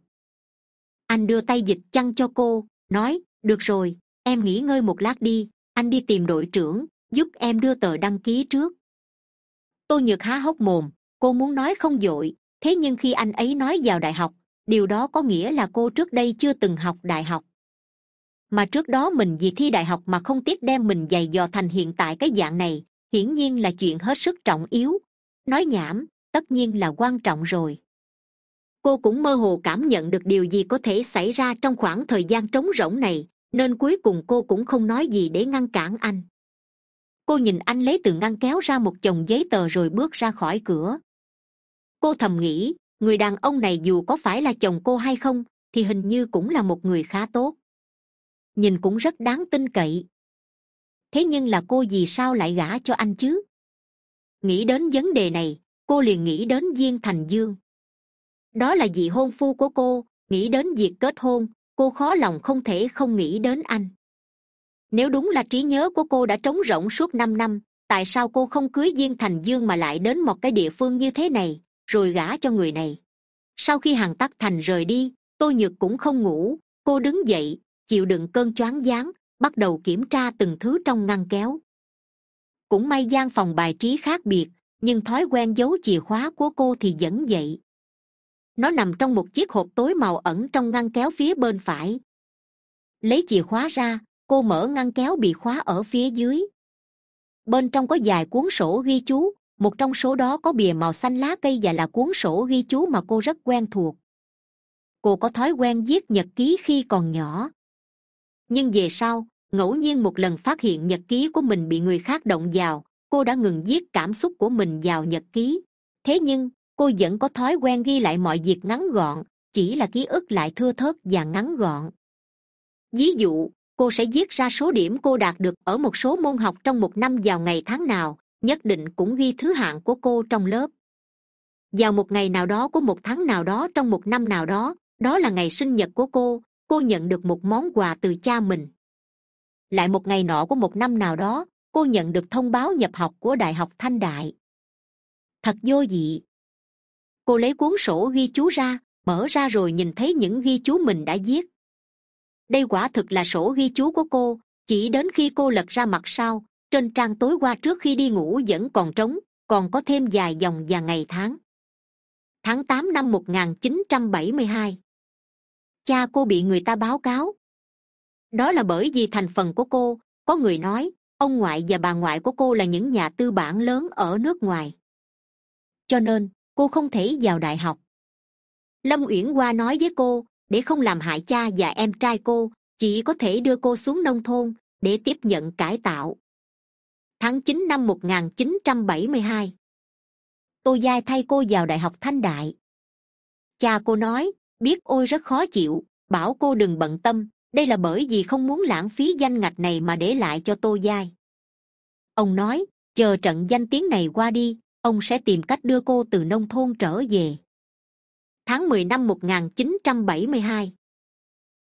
anh đưa tay dịch chăn cho cô, nói, được rồi, em nghỉ ngơi một lát đi, anh đi tìm đội trưởng, giúp em đưa tờ đăng ký trước. Tôi nhược há hốc mồm, cô muốn nói không dội, thế nhưng khi anh ấy nói vào đại học, điều đó có nghĩa là cô trước đây chưa từng học đại học. Mà trước đó mình vì thi đại học mà không tiếc đem mình dày dò thành hiện tại cái dạng này, hiển nhiên là chuyện hết sức trọng yếu. Nói nhảm, tất nhiên là quan trọng rồi cô cũng mơ hồ cảm nhận được điều gì có thể xảy ra trong khoảng thời gian trống rỗng này, nên cuối cùng cô cũng không nói gì để ngăn cản anh. Cô nhìn anh lấy từ ngăn kéo ra một chồng giấy tờ rồi bước ra khỏi cửa. Cô thầm nghĩ, người đàn ông này dù có phải là chồng cô hay không, thì hình như cũng là một người khá tốt. Nhìn cũng rất đáng tin cậy. Thế nhưng là cô vì sao lại gả cho anh chứ? Nghĩ đến vấn đề này, cô liền nghĩ đến viên thành dương đó là vị hôn phu của cô, nghĩ đến việc kết hôn, cô khó lòng không thể không nghĩ đến anh. Nếu đúng là trí nhớ của cô đã trống rỗng suốt năm năm, tại sao cô không cưới viên thành dương mà lại đến một cái địa phương như thế này, rồi gả cho người này? Sau khi hàng tắc thành rời đi tôi nhược cũng không ngủ, cô đứng dậy, chịu đựng cơn choáng váng, bắt đầu kiểm tra từng thứ trong ngăn kéo. Cũng may gian phòng bài trí khác biệt, nhưng thói quen giấu chìa khóa của cô thì vẫn vậy nó nằm trong một chiếc hộp tối màu ẩn trong ngăn kéo phía bên phải. Lấy chìa khóa ra, cô mở ngăn kéo bị khóa ở phía dưới. Bên trong có vài cuốn sổ ghi chú, một trong số đó có bìa màu xanh lá cây và là cuốn sổ ghi chú mà cô rất quen thuộc. Cô có thói quen viết nhật ký khi còn nhỏ. Nhưng về sau, ngẫu nhiên một lần phát hiện nhật ký của mình bị người khác động vào, cô đã ngừng viết cảm xúc của mình vào nhật ký. Thế nhưng cô vẫn có thói quen ghi lại mọi việc ngắn gọn, chỉ là ký ức lại thưa thớt và ngắn gọn. Ví dụ, cô sẽ viết ra số điểm cô đạt được ở một số môn học trong một năm vào ngày tháng nào, nhất định cũng ghi thứ hạng của cô trong lớp. Vào một ngày nào đó của một tháng nào đó, trong một năm nào đó đó là ngày sinh nhật của cô cô nhận được một món quà từ cha mình. Lại một ngày nọ của một năm nào đó, cô nhận được thông báo nhập học của đại học thanh đại. Thật vô dị cô lấy cuốn sổ ghi chú ra, mở ra rồi nhìn thấy những ghi chú mình đã viết. Đây quả thực là sổ ghi chú của cô, chỉ đến khi cô lật ra mặt sau, trên trang tối qua trước khi đi ngủ vẫn còn trống, còn có thêm vài dòng và ngày tháng. Tháng tám năm một nghìn chín trăm bảy mươi hai. Cha cô bị người ta báo cáo. Đó là bởi vì thành phần của cô, có người nói, ông ngoại và bà ngoại của cô là những nhà tư bản lớn ở nước ngoài. Cho nên cô không thể vào đại học. Lâm uyển hoa nói với cô, để không làm hại cha và em trai cô, chỉ có thể đưa cô xuống nông thôn để tiếp nhận cải tạo. Tháng chín năm một nghìn chín trăm bảy mươi hai. Tôi giai thay cô vào đại học thanh đại. Cha cô nói, biết ôi rất khó chịu, bảo cô đừng bận tâm, đây là bởi vì không muốn lãng phí danh ngạch này mà để lại cho tô giai ông nói, chờ trận danh tiếng này qua đi ông sẽ tìm cách đưa cô từ nông thôn trở về. Tháng mười năm một nghìn chín trăm bảy mươi hai,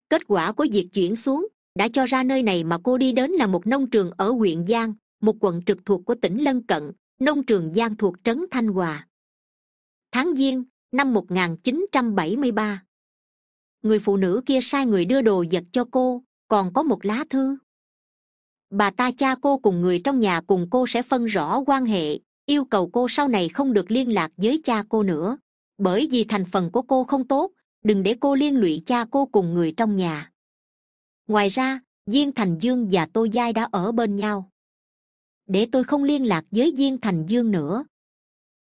kết quả của việc chuyển xuống đã cho ra nơi này mà cô đi đến là một nông trường ở huyện giang, một quận trực thuộc của tỉnh lân cận, nông trường giang thuộc trấn thanh hòa. Tháng giêng năm một nghìn chín trăm bảy mươi ba, người phụ nữ kia sai người đưa đồ vật cho cô, còn có một lá thư. Bà ta cha cô cùng người trong nhà cùng cô sẽ phân rõ quan hệ yêu cầu cô sau này không được liên lạc với cha cô nữa. Bởi vì thành phần của cô không tốt, đừng để cô liên lụy cha cô cùng người trong nhà. Ngoài ra viên thành dương và tô giai đã ở bên nhau. Để tôi không liên lạc với viên thành dương nữa.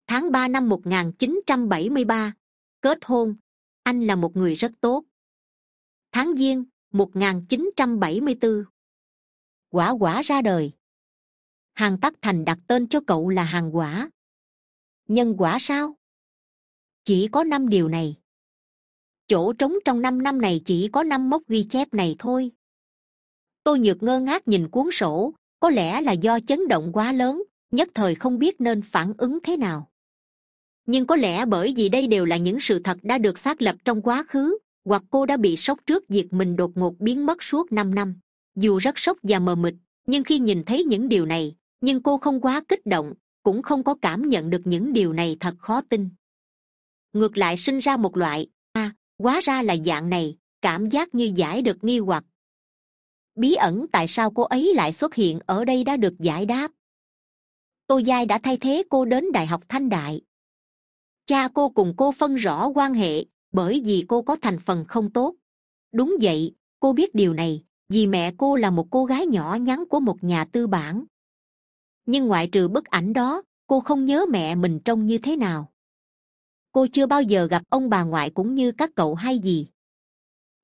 Tháng ba năm một nghìn chín trăm bảy mươi ba, kết hôn. Anh là một người rất tốt. Tháng giêng, một nghìn chín trăm bảy mươi bốn quả quả ra đời hàng tắc thành đặt tên cho cậu là hàng quả. Nhân quả sao? Chỉ có năm điều này. Chỗ trống trong năm năm này chỉ có năm mốc ghi chép này thôi. Tôi nhược ngơ ngác nhìn cuốn sổ, có lẽ là do chấn động quá lớn, nhất thời không biết nên phản ứng thế nào. Nhưng có lẽ bởi vì đây đều là những sự thật đã được xác lập trong quá khứ, hoặc cô đã bị sốc trước việc mình đột ngột biến mất suốt năm năm. Dù rất sốc và mờ mịt, nhưng khi nhìn thấy những điều này nhưng cô không quá kích động cũng không có cảm nhận được những điều này thật khó tin. Ngược lại sinh ra một loại a à, quá ra là dạng này cảm giác như giải được nghi hoặc. Bí ẩn tại sao cô ấy lại xuất hiện ở đây đã được giải đáp. Tô giai đã thay thế cô đến đại học thanh đại. Cha cô cùng cô phân rõ quan hệ bởi vì cô có thành phần không tốt. Đúng vậy cô biết điều này vì mẹ cô là một cô gái nhỏ nhắn của một nhà tư bản nhưng ngoại trừ bức ảnh đó, cô không nhớ mẹ mình trông như thế nào. Cô chưa bao giờ gặp ông bà ngoại cũng như các cậu hay gì.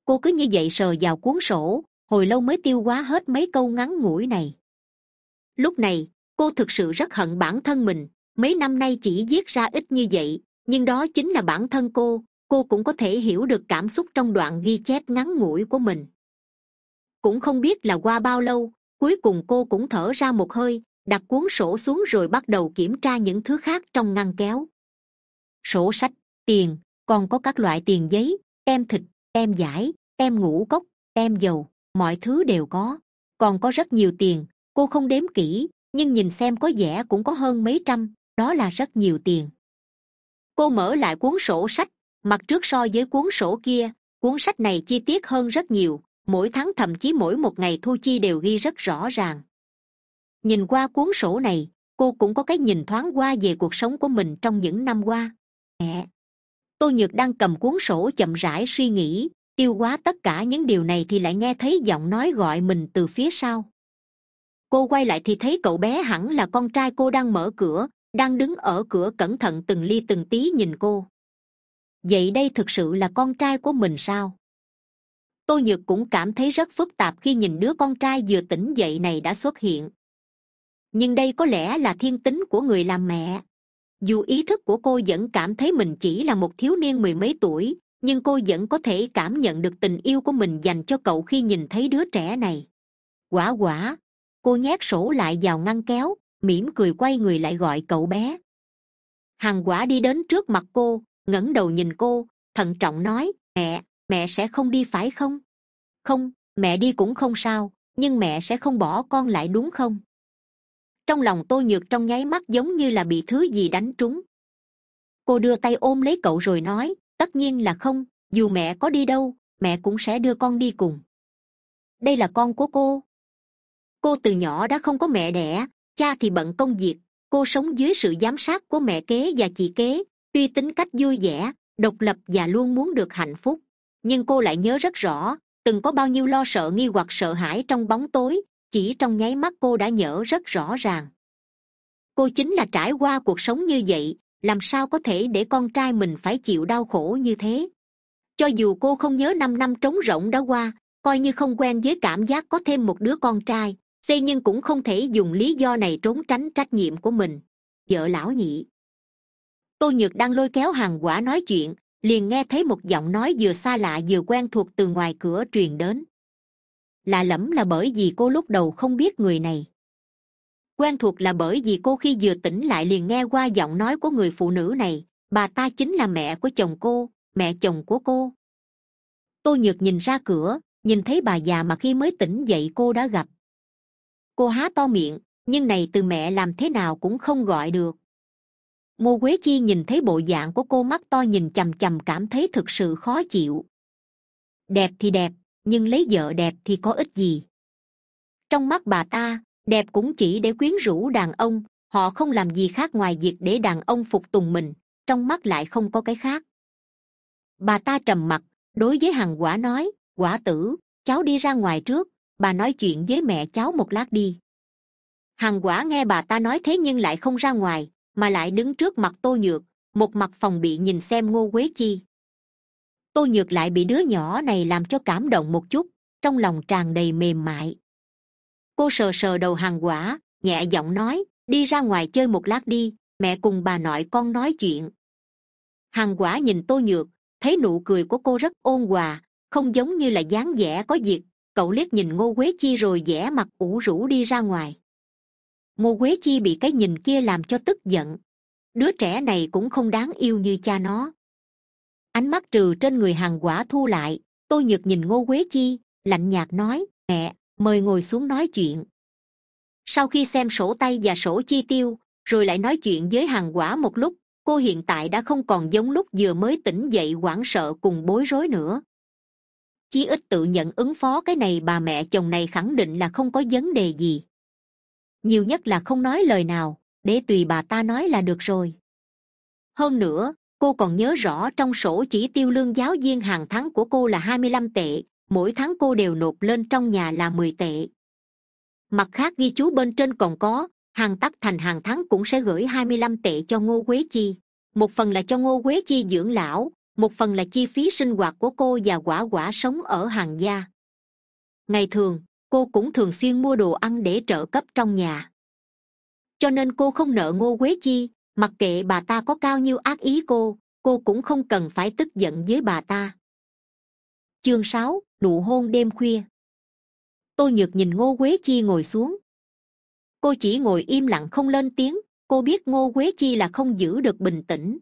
Cô cứ như vậy sờ vào cuốn sổ, hồi lâu mới tiêu hóa hết mấy câu ngắn ngủi này. Lúc này, cô thực sự rất hận bản thân mình. Mấy năm nay chỉ viết ra ít như vậy, nhưng đó chính là bản thân cô. Cô cũng có thể hiểu được cảm xúc trong đoạn ghi chép ngắn ngủi của mình. Cũng không biết là qua bao lâu, cuối cùng cô cũng thở ra một hơi đặt cuốn sổ xuống rồi bắt đầu kiểm tra những thứ khác trong ngăn kéo. Sổ sách, tiền, còn có các loại tiền giấy, tem thịt, tem giải, tem ngũ cốc, tem dầu, mọi thứ đều có. Còn có rất nhiều tiền, cô không đếm kỹ, nhưng nhìn xem có vẻ cũng có hơn mấy trăm, đó là rất nhiều tiền. Cô mở lại cuốn sổ sách mặt trước so với cuốn sổ kia, cuốn sách này chi tiết hơn rất nhiều, mỗi tháng thậm chí mỗi một ngày thu chi đều ghi rất rõ ràng nhìn qua cuốn sổ này, cô cũng có cái nhìn thoáng qua về cuộc sống của mình trong những năm qua. Mẹ tôi nhược đang cầm cuốn sổ chậm rãi suy nghĩ, tiêu hóa tất cả những điều này thì lại nghe thấy giọng nói gọi mình từ phía sau. Cô quay lại thì thấy cậu bé hẳn là con trai cô đang mở cửa, đang đứng ở cửa cẩn thận từng ly từng tí nhìn cô. Vậy đây thực sự là con trai của mình sao? Tôi nhược cũng cảm thấy rất phức tạp khi nhìn đứa con trai vừa tỉnh dậy này đã xuất hiện nhưng đây có lẽ là thiên tính của người làm mẹ. Dù ý thức của cô vẫn cảm thấy mình chỉ là một thiếu niên mười mấy tuổi, nhưng cô vẫn có thể cảm nhận được tình yêu của mình dành cho cậu khi nhìn thấy đứa trẻ này. Quả quả, cô nhét sổ lại vào ngăn kéo, mỉm cười quay người lại gọi cậu bé. Hằng quả đi đến trước mặt cô, ngẩng đầu nhìn cô, thận trọng nói, mẹ mẹ sẽ không đi phải không? Không, mẹ đi cũng không sao, nhưng mẹ sẽ không bỏ con lại đúng không? Trong lòng tôi nhược trong nháy mắt giống như là bị thứ gì đánh trúng. Cô đưa tay ôm lấy cậu rồi nói, tất nhiên là không, dù mẹ có đi đâu, mẹ cũng sẽ đưa con đi cùng. Đây là con của cô. Cô từ nhỏ đã không có mẹ đẻ, cha thì bận công việc, cô sống dưới sự giám sát của mẹ kế và chị kế, tuy tính cách vui vẻ, độc lập và luôn muốn được hạnh phúc. Nhưng cô lại nhớ rất rõ, từng có bao nhiêu lo sợ nghi hoặc sợ hãi trong bóng tối chỉ trong nháy mắt cô đã nhớ rất rõ ràng. Cô chính là trải qua cuộc sống như vậy, làm sao có thể để con trai mình phải chịu đau khổ như thế? Cho dù cô không nhớ năm năm trống rỗng đã qua, coi như không quen với cảm giác có thêm một đứa con trai xây nhưng cũng không thể dùng lý do này trốn tránh trách nhiệm của mình. Vợ lão nhị. Tôi nhược đang lôi kéo hàng quả nói chuyện, liền nghe thấy một giọng nói vừa xa lạ vừa quen thuộc từ ngoài cửa truyền đến lạ lẫm là bởi vì cô lúc đầu không biết người này. Quen thuộc là bởi vì cô khi vừa tỉnh lại liền nghe qua giọng nói của người phụ nữ này, bà ta chính là mẹ của chồng cô, mẹ chồng của cô. Tôi nhược nhìn ra cửa, nhìn thấy bà già mà khi mới tỉnh dậy cô đã gặp. Cô há to miệng, nhưng này từ mẹ làm thế nào cũng không gọi được. Ngô quế chi nhìn thấy bộ dạng của cô mắt to nhìn c h ầ m c h ầ m cảm thấy thực sự khó chịu. Đẹp thì đẹp nhưng lấy vợ đẹp thì có ích gì? Trong mắt bà ta, đẹp cũng chỉ để quyến rũ đàn ông, họ không làm gì khác ngoài việc để đàn ông phục tùng mình, trong mắt lại không có cái khác. Bà ta trầm mặc, đối với hằng quả nói, quả tử, cháu đi ra ngoài trước, bà nói chuyện với mẹ cháu một lát đi. Hằng quả nghe bà ta nói thế nhưng lại không ra ngoài, mà lại đứng trước mặt tô nhược, một mặt phòng bị nhìn xem ngô quế chi tô nhược lại bị đứa nhỏ này làm cho cảm động một chút, trong lòng tràn đầy mềm mại. Cô sờ sờ đầu hàng quả, nhẹ giọng nói, đi ra ngoài chơi một lát đi, mẹ cùng bà nội con nói chuyện. Hàng quả nhìn tô nhược, thấy nụ cười của cô rất ôn hòa, không giống như là dáng vẻ có việc, cậu liếc nhìn ngô quế chi rồi vẻ mặt ủ rũ đi ra ngoài. Ngô quế chi bị cái nhìn kia làm cho tức giận. Đứa trẻ này cũng không đáng yêu như cha nó ánh mắt trừ trên người hàng quả thu lại tôi nhược nhìn ngô quế chi, lạnh nhạt nói, mẹ, mời ngồi xuống nói chuyện. Sau khi xem sổ tay và sổ chi tiêu, rồi lại nói chuyện với hàng quả một lúc, cô hiện tại đã không còn giống lúc vừa mới tỉnh dậy hoảng sợ cùng bối rối nữa. Chí ít tự nhận ứng phó cái này bà mẹ chồng này khẳng định là không có vấn đề gì. Nhiều nhất là không nói lời nào, để tùy bà ta nói là được rồi. Hơn nữa cô còn nhớ rõ trong sổ chỉ tiêu lương giáo viên hàng tháng của cô là hai mươi lăm tệ, mỗi tháng cô đều nộp lên trong nhà là mười tệ. Mặt khác ghi chú bên trên còn có, hàng tắc thành hàng tháng cũng sẽ gửi hai mươi lăm tệ cho ngô quế chi. Một phần là cho ngô quế chi dưỡng lão, một phần là chi phí sinh hoạt của cô và quả quả sống ở hàng gia. Ngày thường, cô cũng thường xuyên mua đồ ăn để trợ cấp trong nhà. Cho nên cô không nợ ngô quế chi mặc kệ bà ta có cao nhiêu ác ý cô cô cũng không cần phải tức giận với bà ta. Chương sáu, nụ hôn đêm khuya. Tôi nhược nhìn ngô quế chi ngồi xuống. Cô chỉ ngồi im lặng không lên tiếng, cô biết ngô quế chi là không giữ được bình tĩnh.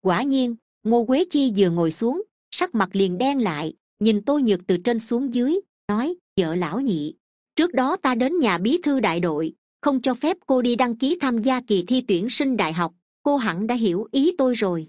Quả nhiên, ngô quế chi vừa ngồi xuống, sắc mặt liền đen lại, nhìn tôi nhược từ trên xuống dưới, nói, vợ lão nhị, trước đó ta đến nhà bí thư đại đội không cho phép cô đi đăng ký tham gia kỳ thi tuyển sinh đại học. Cô hẳn đã hiểu ý tôi rồi.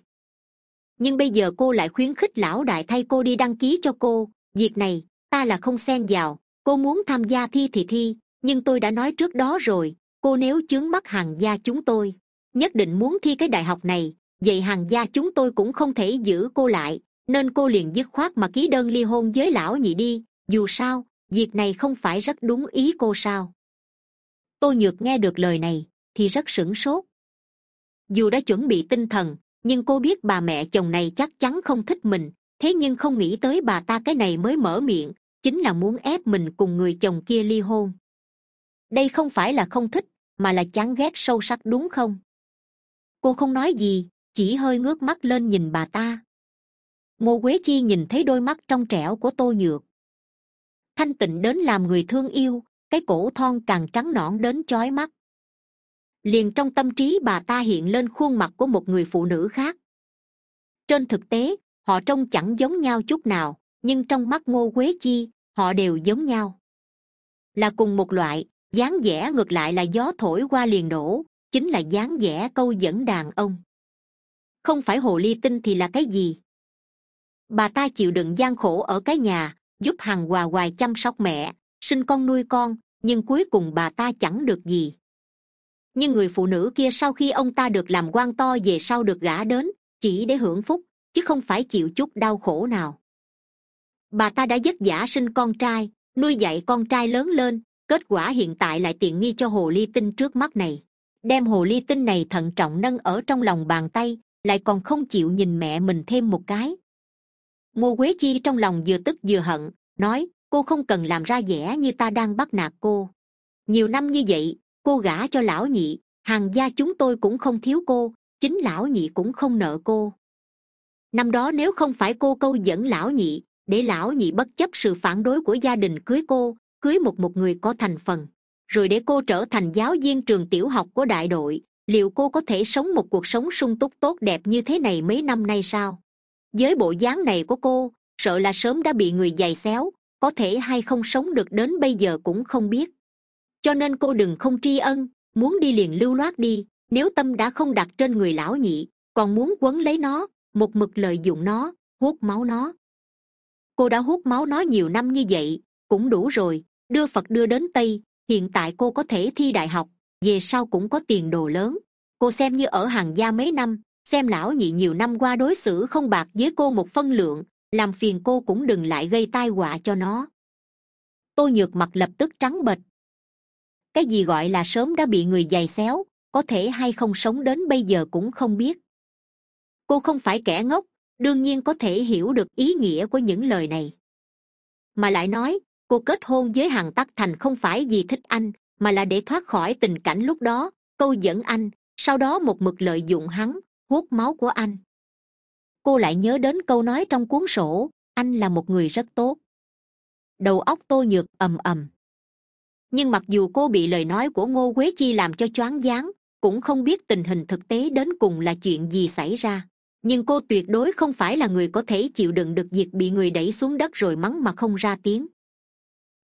Nhưng bây giờ cô lại khuyến khích lão đại thay cô đi đăng ký cho cô. Việc này, ta là không xen vào. Cô muốn tham gia thi thì thi, nhưng tôi đã nói trước đó rồi. Cô nếu chướng mắt hàng gia chúng tôi, nhất định muốn thi cái đại học này. Vậy hàng gia chúng tôi cũng không thể giữ cô lại, nên cô liền dứt khoát mà ký đơn ly hôn với lão nhị đi. Dù sao, việc này không phải rất đúng ý cô sao? Tô nhược nghe được lời này, thì rất sửng sốt. Dù đã chuẩn bị tinh thần, nhưng cô biết bà mẹ chồng này chắc chắn không thích mình, thế nhưng không nghĩ tới bà ta cái này mới mở miệng, chính là muốn ép mình cùng người chồng kia ly hôn. Đây không phải là không thích, mà là chán ghét sâu sắc đúng không? Cô không nói gì, chỉ hơi ngước mắt lên nhìn bà ta. Ngô quế chi nhìn thấy đôi mắt trong trẻo của tô nhược. Thanh tịnh đến làm người thương yêu cái cổ thon càng trắng nõn đến chói mắt. Liền trong tâm trí bà ta hiện lên khuôn mặt của một người phụ nữ khác. Trên thực tế, họ trông chẳng giống nhau chút nào, nhưng trong mắt ngô quế chi, họ đều giống nhau. Là cùng một loại, dáng vẻ ngược lại là gió thổi qua liền đổ chính là dáng vẻ câu dẫn đàn ông. Không phải hồ ly tinh thì là cái gì? Bà ta chịu đựng gian khổ ở cái nhà, giúp hằng hòa hoài chăm sóc mẹ sinh con nuôi con, nhưng cuối cùng bà ta chẳng được gì. Nhưng người phụ nữ kia sau khi ông ta được làm quan to về sau được gả đến, chỉ để hưởng phúc, chứ không phải chịu chút đau khổ nào. Bà ta đã vất vả sinh con trai, nuôi dạy con trai lớn lên, kết quả hiện tại lại tiện nghi cho hồ ly tinh trước mắt này. Đem hồ ly tinh này thận trọng nâng ở trong lòng bàn tay, lại còn không chịu nhìn mẹ mình thêm một cái. Ngô quế chi trong lòng vừa tức vừa hận, nói cô không cần làm ra vẻ như ta đang bắt nạt cô. Nhiều năm như vậy, cô gả cho lão nhị, hàng gia chúng tôi cũng không thiếu cô, chính lão nhị cũng không nợ cô. Năm đó nếu không phải cô câu dẫn lão nhị, để lão nhị bất chấp sự phản đối của gia đình cưới cô, cưới một một người có thành phần, rồi để cô trở thành giáo viên trường tiểu học của đại đội, liệu cô có thể sống một cuộc sống sung túc tốt đẹp như thế này mấy năm nay sao? Với bộ dáng này của cô, sợ là sớm đã bị người giày xéo có thể hay không sống được đến bây giờ cũng không biết. Cho nên cô đừng không tri ân, muốn đi liền lưu loát đi, nếu tâm đã không đặt trên người lão nhị, còn muốn quấn lấy nó, một mực lợi dụng nó, hút máu nó. Cô đã hút máu nó nhiều năm như vậy, cũng đủ rồi, đưa phật đưa đến tây, hiện tại cô có thể thi đại học, về sau cũng có tiền đồ lớn. Cô xem như ở hàng gia mấy năm, xem lão nhị nhiều năm qua đối xử không bạc với cô một phân lượng làm phiền cô cũng đừng lại gây tai họa cho nó. Tôi nhược mặt lập tức trắng bệch. Cái gì gọi là sớm đã bị người giày xéo, có thể hay không sống đến bây giờ cũng không biết. Cô không phải kẻ ngốc, đương nhiên có thể hiểu được ý nghĩa của những lời này. Mà lại nói, cô kết hôn với hàng tắc thành không phải vì thích anh, mà là để thoát khỏi tình cảnh lúc đó. Câu dẫn anh, sau đó một mực lợi dụng hắn hút máu của anh cô lại nhớ đến câu nói trong cuốn sổ, anh là một người rất tốt. Đầu óc tô nhược ầm ầm. Nhưng mặc dù cô bị lời nói của ngô quế chi làm cho choáng váng, cũng không biết tình hình thực tế đến cùng là chuyện gì xảy ra. Nhưng cô tuyệt đối không phải là người có thể chịu đựng được việc bị người đẩy xuống đất rồi mắng mà không ra tiếng.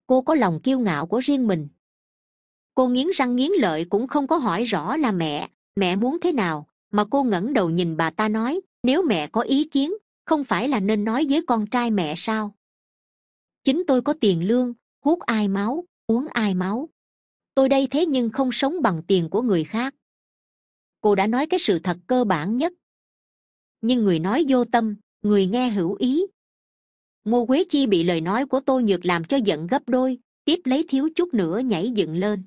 Cô có lòng kiêu ngạo của riêng mình. Cô nghiến răng nghiến lợi cũng không có hỏi rõ là mẹ mẹ muốn thế nào, mà cô ngẩng đầu nhìn bà ta nói nếu mẹ có ý kiến, không phải là nên nói với con trai mẹ sao? Chính tôi có tiền lương, hút ai máu, uống ai máu. Tôi đây thế nhưng không sống bằng tiền của người khác. Cô đã nói cái sự thật cơ bản nhất. Nhưng người nói vô tâm, người nghe hữu ý. Ngô quế chi bị lời nói của tôi nhược làm cho giận gấp đôi, tiếp lấy thiếu chút nữa nhảy dựng lên.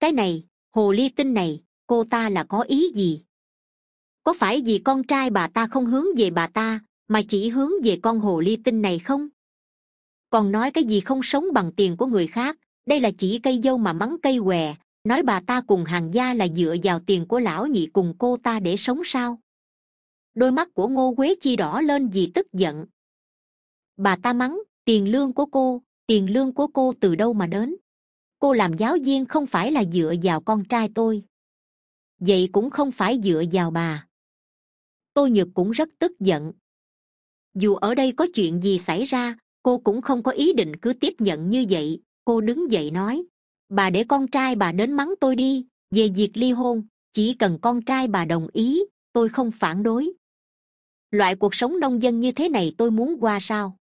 Cái này, hồ ly tinh này, cô ta là có ý gì? Có phải vì con trai bà ta không hướng về bà ta, mà chỉ hướng về con hồ ly tinh này không? Còn nói cái gì không sống bằng tiền của người khác, đây là chỉ cây dâu mà mắng cây què, nói bà ta cùng hàng gia là dựa vào tiền của lão nhị cùng cô ta để sống sao? Đôi mắt của ngô quế chi đỏ lên vì tức giận. Bà ta mắng, tiền lương của cô, tiền lương của cô từ đâu mà đến? Cô làm giáo viên không phải là dựa vào con trai tôi. Vậy cũng không phải dựa vào bà tôi nhược cũng rất tức giận. Dù ở đây có chuyện gì xảy ra, cô cũng không có ý định cứ tiếp nhận như vậy, cô đứng dậy nói, bà để con trai bà đến mắng tôi đi, về việc ly hôn, chỉ cần con trai bà đồng ý, tôi không phản đối. Loại cuộc sống nông dân như thế này tôi muốn qua sao?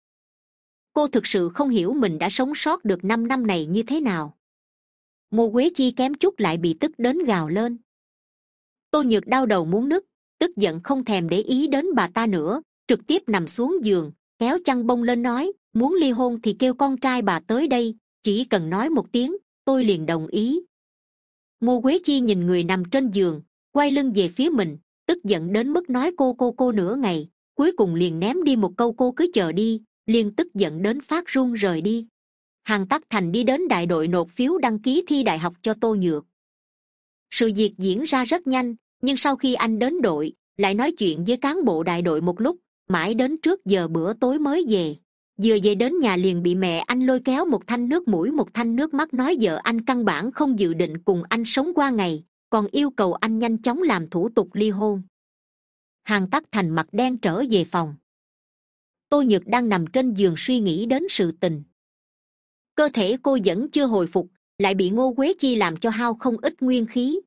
Cô thực sự không hiểu mình đã sống sót được năm năm này như thế nào. Mô quế chi kém chút lại bị tức đến gào lên. Tôi nhược đau đầu muốn nức tức giận không thèm để ý đến bà ta nữa, trực tiếp nằm xuống giường, kéo chăn bông lên nói, muốn ly hôn thì kêu con trai bà tới đây, chỉ cần nói một tiếng, tôi liền đồng ý. Ngô quế chi nhìn người nằm trên giường, quay lưng về phía mình, tức giận đến mức nói cô cô cô nửa ngày, cuối cùng liền ném đi một câu cô cứ chờ đi liền tức giận đến phát run rời đi. Hàn tắc thành đi đến đại đội nộp phiếu đăng ký thi đại học cho tô nhược. Sự việc diễn ra rất nhanh nhưng sau khi anh đến đội, lại nói chuyện với cán bộ đại đội một lúc, mãi đến trước giờ bữa tối mới về. Vừa về đến nhà liền bị mẹ anh lôi kéo một thanh nước mũi, một thanh nước mắt nói vợ anh căn bản không dự định cùng anh sống qua ngày, còn yêu cầu anh nhanh chóng làm thủ tục ly hôn. Hàn tắc thành mặt đen trở về phòng. Tô nhược đang nằm trên giường suy nghĩ đến sự tình. Cơ thể cô vẫn chưa hồi phục, lại bị ngô quế chi làm cho hao không ít nguyên khí.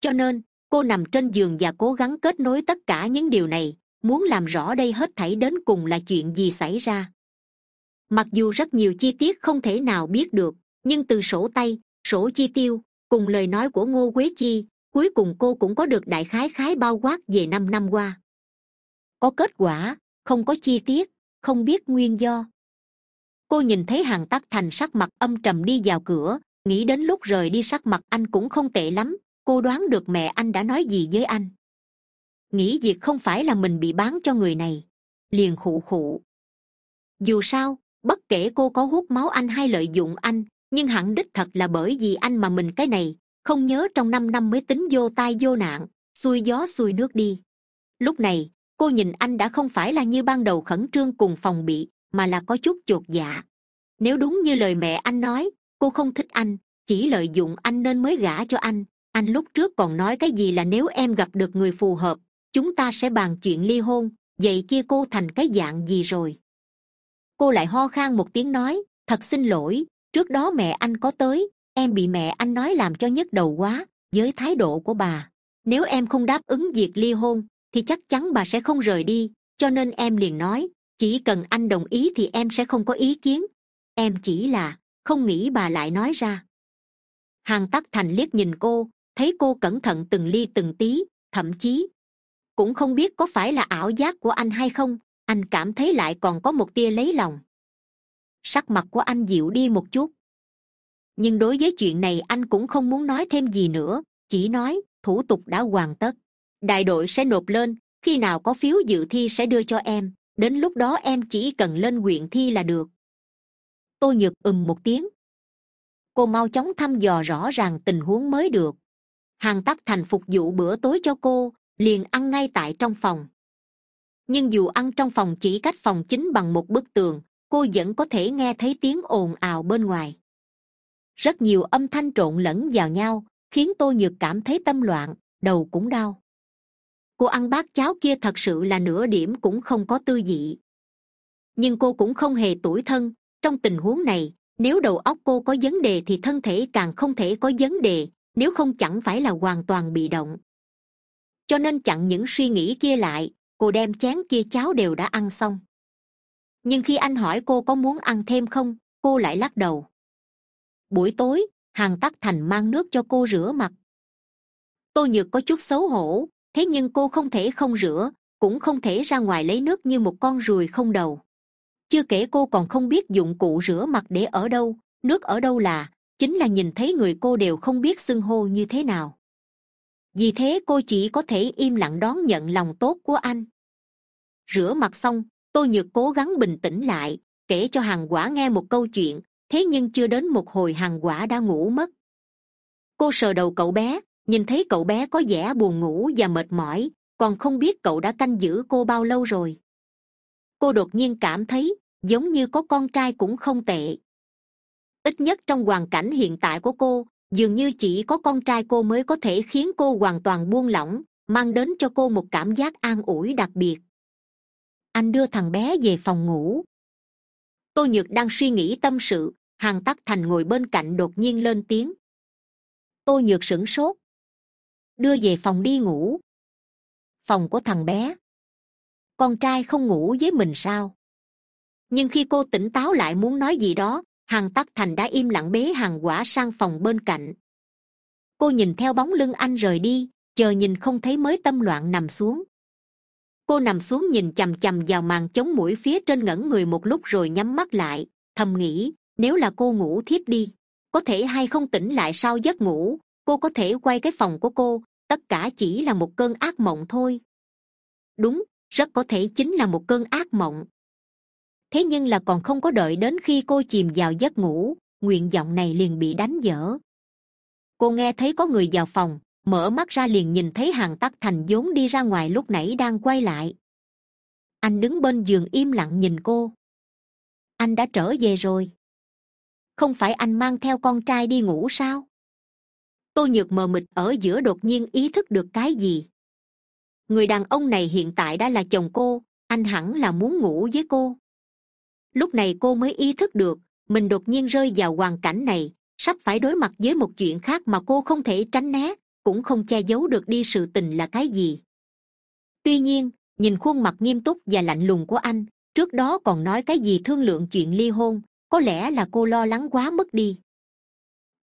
Cho nên cô nằm trên giường và cố gắng kết nối tất cả những điều này. Muốn làm rõ đây hết thảy đến cùng là chuyện gì xảy ra? Mặc dù rất nhiều chi tiết không thể nào biết được, nhưng từ sổ tay, sổ chi tiêu, cùng lời nói của ngô quế chi, cuối cùng cô cũng có được đại khái khái bao quát về năm năm qua. Có kết quả, không có chi tiết, không biết nguyên do. Cô nhìn thấy hàng tắc thành sắc mặt âm trầm đi vào cửa, nghĩ đến lúc rời đi sắc mặt anh cũng không tệ lắm cô đoán được mẹ anh đã nói gì với anh. Nghĩ việc không phải là mình bị bán cho người này. Liền khụ khụ. Dù sao, bất kể cô có hút máu anh hay lợi dụng anh, nhưng hẳn đích thật là bởi vì anh mà mình cái này, không nhớ trong năm năm mới tính vô tai vô nạn, xuôi gió xuôi nước đi. Lúc này, cô nhìn anh đã không phải là như ban đầu khẩn trương cùng phòng bị, mà là có chút chột dạ. Nếu đúng như lời mẹ anh nói, cô không thích anh, chỉ lợi dụng anh nên mới gả cho anh anh lúc trước còn nói cái gì là nếu em gặp được người phù hợp, chúng ta sẽ bàn chuyện ly hôn, vậy kia cô thành cái dạng gì rồi? Cô lại ho khan một tiếng nói, thật xin lỗi, trước đó mẹ anh có tới, em bị mẹ anh nói làm cho nhức đầu quá, với thái độ của bà. Nếu em không đáp ứng việc ly hôn, thì chắc chắn bà sẽ không rời đi, cho nên em liền nói, chỉ cần anh đồng ý thì em sẽ không có ý kiến. Em chỉ là, không nghĩ bà lại nói ra. Hằng tắc thành liếc nhìn cô thấy cô cẩn thận từng ly từng tí, thậm chí cũng không biết có phải là ảo giác của anh hay không, anh cảm thấy lại còn có một tia lấy lòng. Sắc mặt của anh dịu đi một chút. Nhưng đối với chuyện này anh cũng không muốn nói thêm gì nữa, chỉ nói, thủ tục đã hoàn tất. Đại đội sẽ nộp lên, khi nào có phiếu dự thi sẽ đưa cho em, đến lúc đó em chỉ cần lên huyện thi là được. Tôi nhược ừm một tiếng. Cô mau chóng thăm dò rõ ràng tình huống mới được hàng tắc thành phục vụ bữa tối cho cô, liền ăn ngay tại trong phòng. Nhưng dù ăn trong phòng chỉ cách phòng chính bằng một bức tường, cô vẫn có thể nghe thấy tiếng ồn ào bên ngoài. Rất nhiều âm thanh trộn lẫn vào nhau, khiến tôi nhược cảm thấy tâm loạn, đầu cũng đau. Cô ăn bát cháo kia thật sự là nửa điểm cũng không có tư vị. Nhưng cô cũng không hề tủi thân, trong tình huống này, nếu đầu óc cô có vấn đề thì thân thể càng không thể có vấn đề nếu không chẳng phải là hoàn toàn bị động. Cho nên chặn những suy nghĩ kia lại, cô đem chén kia cháo đều đã ăn xong. Nhưng khi anh hỏi cô có muốn ăn thêm không, cô lại lắc đầu. Buổi tối, hàn tắc thành mang nước cho cô rửa mặt. Tôi nhược có chút xấu hổ, thế nhưng cô không thể không rửa, cũng không thể ra ngoài lấy nước như một con ruồi không đầu. Chưa kể cô còn không biết dụng cụ rửa mặt để ở đâu, nước ở đâu là chính là nhìn thấy người cô đều không biết xưng hô như thế nào. Vì thế cô chỉ có thể im lặng đón nhận lòng tốt của anh. Rửa mặt xong tôi nhược cố gắng bình tĩnh lại, kể cho hàng quả nghe một câu chuyện, thế nhưng chưa đến một hồi hàng quả đã ngủ mất. Cô sờ đầu cậu bé, nhìn thấy cậu bé có vẻ buồn ngủ và mệt mỏi, còn không biết cậu đã canh giữ cô bao lâu rồi. Cô đột nhiên cảm thấy, giống như có con trai cũng không tệ ít nhất trong hoàn cảnh hiện tại của cô, dường như chỉ có con trai cô mới có thể khiến cô hoàn toàn buông lỏng, mang đến cho cô một cảm giác an ủi đặc biệt. Anh đưa thằng bé về phòng ngủ. Tô nhược đang suy nghĩ tâm sự hàng tắc thành ngồi bên cạnh đột nhiên lên tiếng. Tô nhược sửng sốt. Đưa về phòng đi ngủ. Phòng của thằng bé. Con trai không ngủ với mình sao? Nhưng khi cô tỉnh táo lại muốn nói gì đó hàng tắc thành đã im lặng bế hàng quả sang phòng bên cạnh. Cô nhìn theo bóng lưng anh rời đi, chờ nhìn không thấy mới tâm loạn nằm xuống. Cô nằm xuống nhìn c h ầ m c h ầ m vào màn chống mũi phía trên ngẩn người một lúc rồi nhắm mắt lại, thầm nghĩ, nếu là cô ngủ thiếp đi, có thể hay không tỉnh lại sau giấc ngủ, cô có thể quay cái phòng của cô, tất cả chỉ là một cơn ác mộng thôi. Đúng, rất có thể chính là một cơn ác mộng thế nhưng là còn không có đợi đến khi cô chìm vào giấc ngủ, nguyện vọng này liền bị đánh dở. Cô nghe thấy có người vào phòng, mở mắt ra liền nhìn thấy hàng tắc thành vốn đi ra ngoài lúc nãy đang quay lại. Anh đứng bên giường im lặng nhìn cô. Anh đã trở về rồi. Không phải anh mang theo con trai đi ngủ sao? Tô nhược mờ mịt ở giữa đột nhiên ý thức được cái gì? Người đàn ông này hiện tại đã là chồng cô, anh hẳn là muốn ngủ với cô lúc này cô mới ý thức được, mình đột nhiên rơi vào hoàn cảnh này, sắp phải đối mặt với một chuyện khác mà cô không thể tránh né, cũng không che giấu được đi sự tình là cái gì. Tuy nhiên, nhìn khuôn mặt nghiêm túc và lạnh lùng của anh, trước đó còn nói cái gì thương lượng chuyện ly hôn, có lẽ là cô lo lắng quá mất đi.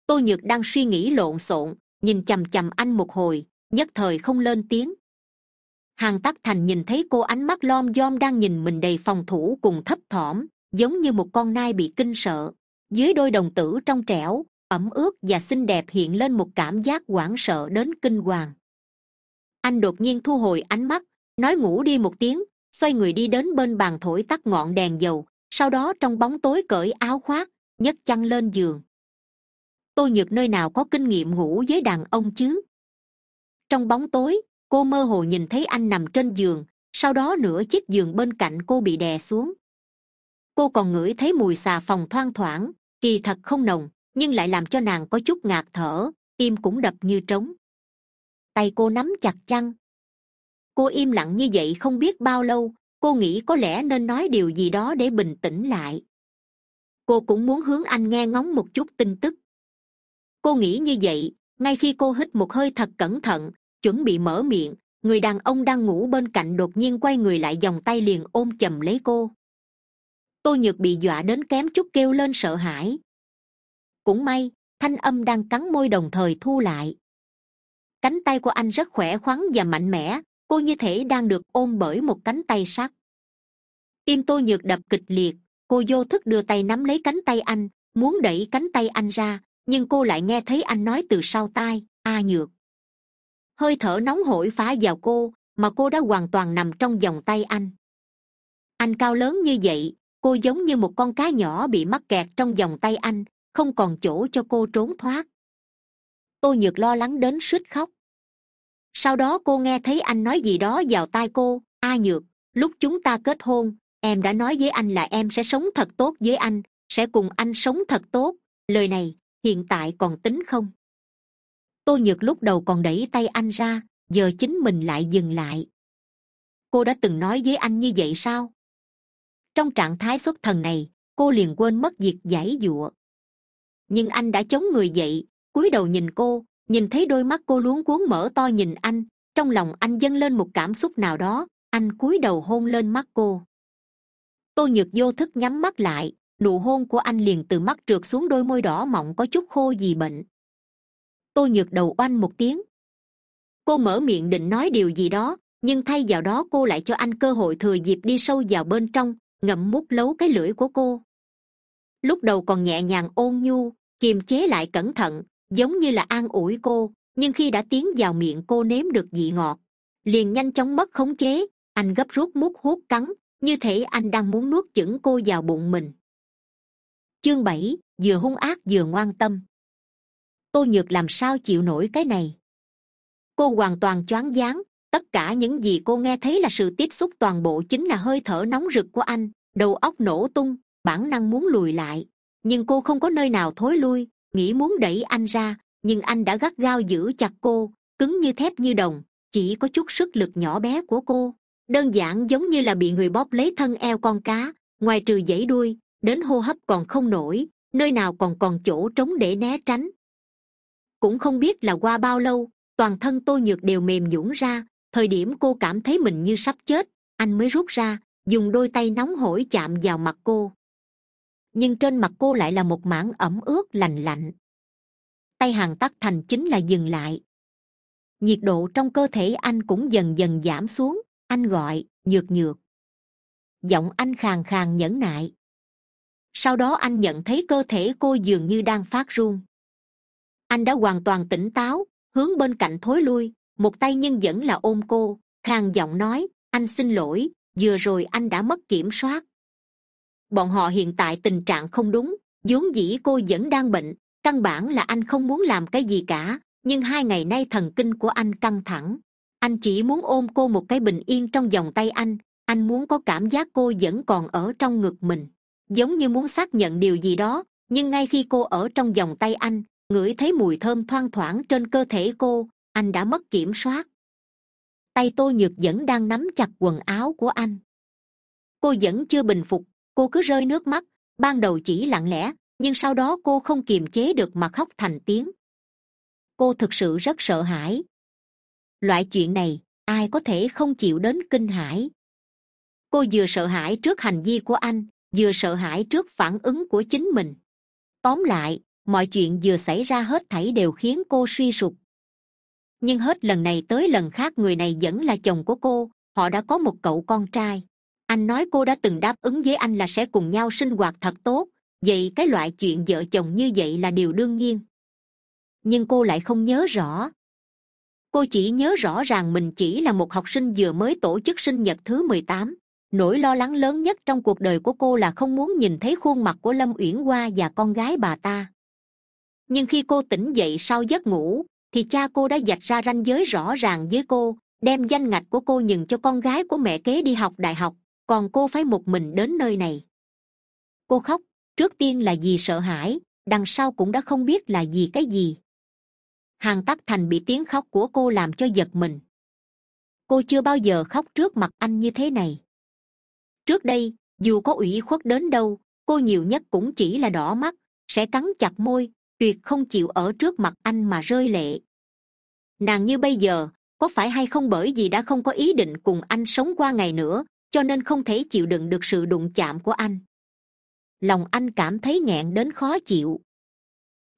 Tô nhược đang suy nghĩ lộn xộn, nhìn c h ầ m c h ầ m anh một hồi, nhất thời không lên tiếng. Hàng tắc thành nhìn thấy cô ánh mắt lom dom đang nhìn mình đầy phòng thủ cùng thấp thỏm giống như một con nai bị kinh sợ. Dưới đôi đồng tử trong trẻo, ẩm ướt và xinh đẹp hiện lên một cảm giác hoảng sợ đến kinh hoàng. Anh đột nhiên thu hồi ánh mắt, nói ngủ đi một tiếng, xoay người đi đến bên bàn thổi tắt ngọn đèn dầu, sau đó trong bóng tối cởi áo khoác, nhấc chăn lên giường. Tôi nhược nơi nào có kinh nghiệm ngủ với đàn ông chứ? Trong bóng tối, cô mơ hồ nhìn thấy anh nằm trên giường, sau đó nửa chiếc giường bên cạnh cô bị đè xuống cô còn ngửi thấy mùi xà phòng thoang thoảng, kỳ thật không nồng, nhưng lại làm cho nàng có chút ngạt thở tim cũng đập như trống. Tay cô nắm chặt chăn. Cô im lặng như vậy không biết bao lâu, cô nghĩ có lẽ nên nói điều gì đó để bình tĩnh lại. Cô cũng muốn hướng anh nghe ngóng một chút tin tức. Cô nghĩ như vậy, ngay khi cô hít một hơi thật cẩn thận, chuẩn bị mở miệng, người đàn ông đang ngủ bên cạnh đột nhiên quay người lại vòng tay liền ôm chầm lấy cô tôi nhược bị dọa đến kém chút kêu lên sợ hãi. Cũng may, thanh âm đang cắn môi đồng thời thu lại. Cánh tay của anh rất khỏe khoắn và mạnh mẽ, cô như thể đang được ôm bởi một cánh tay sắt. Tim tôi nhược đập kịch liệt, cô vô thức đưa tay nắm lấy cánh tay anh, muốn đẩy cánh tay anh ra, nhưng cô lại nghe thấy anh nói từ sau tai, a nhược. Hơi thở nóng hổi phá vào cô, mà cô đã hoàn toàn nằm trong vòng tay anh. Anh cao lớn như vậy cô giống như một con cá nhỏ bị mắc kẹt trong vòng tay anh, không còn chỗ cho cô trốn thoát. Tôi nhược lo lắng đến suýt khóc. Sau đó cô nghe thấy anh nói gì đó vào tai cô, a nhược, lúc chúng ta kết hôn, em đã nói với anh là em sẽ sống thật tốt với anh, sẽ cùng anh sống thật tốt, lời này hiện tại còn tính không? Tôi nhược lúc đầu còn đẩy tay anh ra, giờ chính mình lại dừng lại. Cô đã từng nói với anh như vậy sao? Trong trạng thái xuất thần này, cô liền quên mất việc giải dụa nhưng anh đã chống người dậy, cúi đầu nhìn cô, nhìn thấy đôi mắt cô luống cuống mở to nhìn anh, trong lòng anh dâng lên một cảm xúc nào đó, anh cúi đầu hôn lên mắt cô. Tô nhược vô thức nhắm mắt lại, nụ hôn của anh liền từ mắt trượt xuống đôi môi đỏ mọng có chút khô vì bệnh. Tô nhược đầu oanh một tiếng. Cô mở miệng định nói điều gì đó, nhưng thay vào đó cô lại cho anh cơ hội thừa dịp đi sâu vào bên trong ngậm mút lấu cái lưỡi của cô. Lúc đầu còn nhẹ nhàng ôn nhu, kiềm chế lại cẩn thận, giống như là an ủi cô, nhưng khi đã tiến vào miệng cô nếm được vị ngọt, liền nhanh chóng mất khống chế, anh gấp rút mút hút cắn, như thể anh đang muốn nuốt chửng cô vào bụng mình. Chương bảy, vừa hung ác vừa ngoan tâm. Tô nhược làm sao chịu nổi cái này? Cô hoàn toàn choáng váng tất cả những gì cô nghe thấy là sự tiếp xúc toàn bộ chính là hơi thở nóng rực của anh, đầu óc nổ tung, bản năng muốn lùi lại. Nhưng cô không có nơi nào thối lui, nghĩ muốn đẩy anh ra, nhưng anh đã gắt gao giữ chặt cô, cứng như thép như đồng, chỉ có chút sức lực nhỏ bé của cô. Đơn giản giống như là bị người bóp lấy thân eo con cá, ngoài trừ dãy đuôi, đến hô hấp còn không nổi, nơi nào còn còn chỗ trống để né tránh. Cũng không biết là qua bao lâu, toàn thân tôi nhược đều mềm nhũn ra thời điểm cô cảm thấy mình như sắp chết, anh mới rút ra, dùng đôi tay nóng hổi chạm vào mặt cô. Nhưng trên mặt cô lại là một mảng ẩm ướt lành lạnh. Tay hàng tắc thành chính là dừng lại. Nhiệt độ trong cơ thể anh cũng dần dần giảm xuống, anh gọi, nhược nhược. Giọng anh khàn khàn nhẫn nại. Sau đó anh nhận thấy cơ thể cô dường như đang phát run. Anh đã hoàn toàn tỉnh táo, hướng bên cạnh thối lui một tay nhưng vẫn là ôm cô, khàn giọng nói, anh xin lỗi, vừa rồi anh đã mất kiểm soát. Bọn họ hiện tại tình trạng không đúng, vốn dĩ cô vẫn đang bệnh, căn bản là anh không muốn làm cái gì cả, nhưng hai ngày nay thần kinh của anh căng thẳng. Anh chỉ muốn ôm cô một cái bình yên trong vòng tay anh anh muốn có cảm giác cô vẫn còn ở trong ngực mình. Giống như muốn xác nhận điều gì đó, nhưng ngay khi cô ở trong vòng tay anh, ngửi thấy mùi thơm thoang thoảng trên cơ thể cô anh đã mất kiểm soát. Tay tôi nhược vẫn đang nắm chặt quần áo của anh. Cô vẫn chưa bình phục, cô cứ rơi nước mắt, ban đầu chỉ lặng lẽ, nhưng sau đó cô không kiềm chế được mà khóc thành tiếng. Cô thực sự rất sợ hãi. Loại chuyện này, ai có thể không chịu đến kinh hãi? Cô vừa sợ hãi trước hành vi của anh, vừa sợ hãi trước phản ứng của chính mình. Tóm lại, mọi chuyện vừa xảy ra hết thảy đều khiến cô suy sụp nhưng hết lần này tới lần khác người này vẫn là chồng của cô, họ đã có một cậu con trai. Anh nói cô đã từng đáp ứng với anh là sẽ cùng nhau sinh hoạt thật tốt, vậy cái loại chuyện vợ chồng như vậy là điều đương nhiên. Nhưng cô lại không nhớ rõ. Cô chỉ nhớ rõ ràng mình chỉ là một học sinh vừa mới tổ chức sinh nhật thứ mười tám. Nỗi lo lắng lớn nhất trong cuộc đời của cô là không muốn nhìn thấy khuôn mặt của lâm uyển hoa và con gái bà ta. Nhưng khi cô tỉnh dậy sau giấc ngủ thì cha cô đã dạch ra ranh giới rõ ràng với cô, đem danh ngạch của cô nhường cho con gái của mẹ kế đi học đại học, còn cô phải một mình đến nơi này. Cô khóc, trước tiên là vì sợ hãi, đằng sau cũng đã không biết là vì cái gì. Hàng tắc thành bị tiếng khóc của cô làm cho giật mình. Cô chưa bao giờ khóc trước mặt anh như thế này. Trước đây, dù có ủy khuất đến đâu, cô nhiều nhất cũng chỉ là đỏ mắt, sẽ cắn chặt môi tuyệt không chịu ở trước mặt anh mà rơi lệ. Nàng như bây giờ, có phải hay không bởi vì đã không có ý định cùng anh sống qua ngày nữa, cho nên không thể chịu đựng được sự đụng chạm của anh. Lòng anh cảm thấy nghẹn đến khó chịu.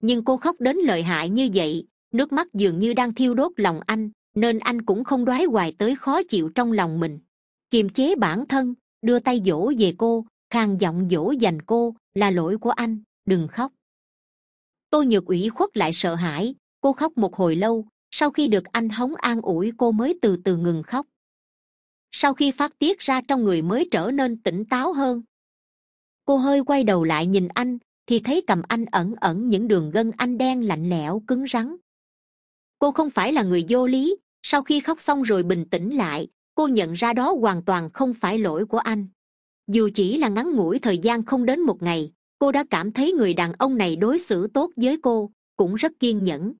Nhưng cô khóc đến lợi hại như vậy, nước mắt dường như đang thiêu đốt lòng anh, nên anh cũng không đoái hoài tới khó chịu trong lòng mình. Kiềm chế bản thân, đưa tay dỗ về cô, khang giọng dỗ dành cô, là lỗi của anh, đừng khóc tô nhược ủy khuất lại sợ hãi, cô khóc một hồi lâu, sau khi được anh hống an ủi cô mới từ từ ngừng khóc. Sau khi phát tiết ra trong người mới trở nên tỉnh táo hơn. Cô hơi quay đầu lại nhìn anh, thì thấy cầm anh ẩn ẩn những đường gân anh đen lạnh lẽo cứng rắn. Cô không phải là người vô lý, sau khi khóc xong rồi bình tĩnh lại, cô nhận ra đó hoàn toàn không phải lỗi của anh. Dù chỉ là ngắn ngủi thời gian không đến một ngày cô đã cảm thấy người đàn ông này đối xử tốt với cô, cũng rất kiên nhẫn.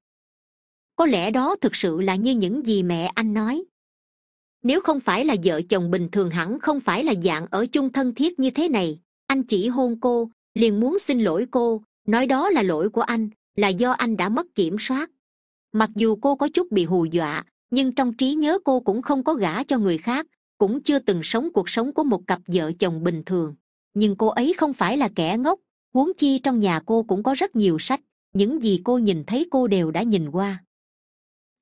Có lẽ đó thực sự là như những gì mẹ anh nói. Nếu không phải là vợ chồng bình thường hẳn không phải là dạng ở chung thân thiết như thế này, anh chỉ hôn cô, liền muốn xin lỗi cô, nói đó là lỗi của anh, là do anh đã mất kiểm soát. Mặc dù cô có chút bị hù dọa, nhưng trong trí nhớ cô cũng không có gả cho người khác, cũng chưa từng sống cuộc sống của một cặp vợ chồng bình thường. Nhưng cô ấy không phải là kẻ ngốc huống chi trong nhà cô cũng có rất nhiều sách, những gì cô nhìn thấy cô đều đã nhìn qua.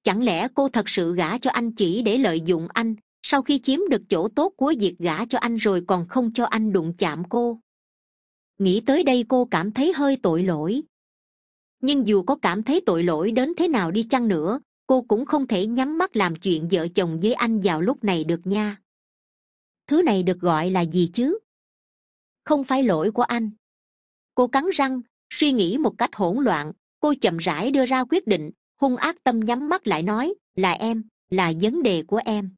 Chẳng lẽ cô thật sự gả cho anh chỉ để lợi dụng anh, sau khi chiếm được chỗ tốt của việc gả cho anh rồi còn không cho anh đụng chạm cô? Nghĩ tới đây cô cảm thấy hơi tội lỗi. Nhưng dù có cảm thấy tội lỗi đến thế nào đi chăng nữa, cô cũng không thể nhắm mắt làm chuyện vợ chồng với anh vào lúc này được nha. Thứ này được gọi là gì chứ? Không phải lỗi của anh cô cắn răng, suy nghĩ một cách hỗn loạn, cô chậm rãi đưa ra quyết định, hung ác tâm nhắm mắt lại nói, là em, là vấn đề của em.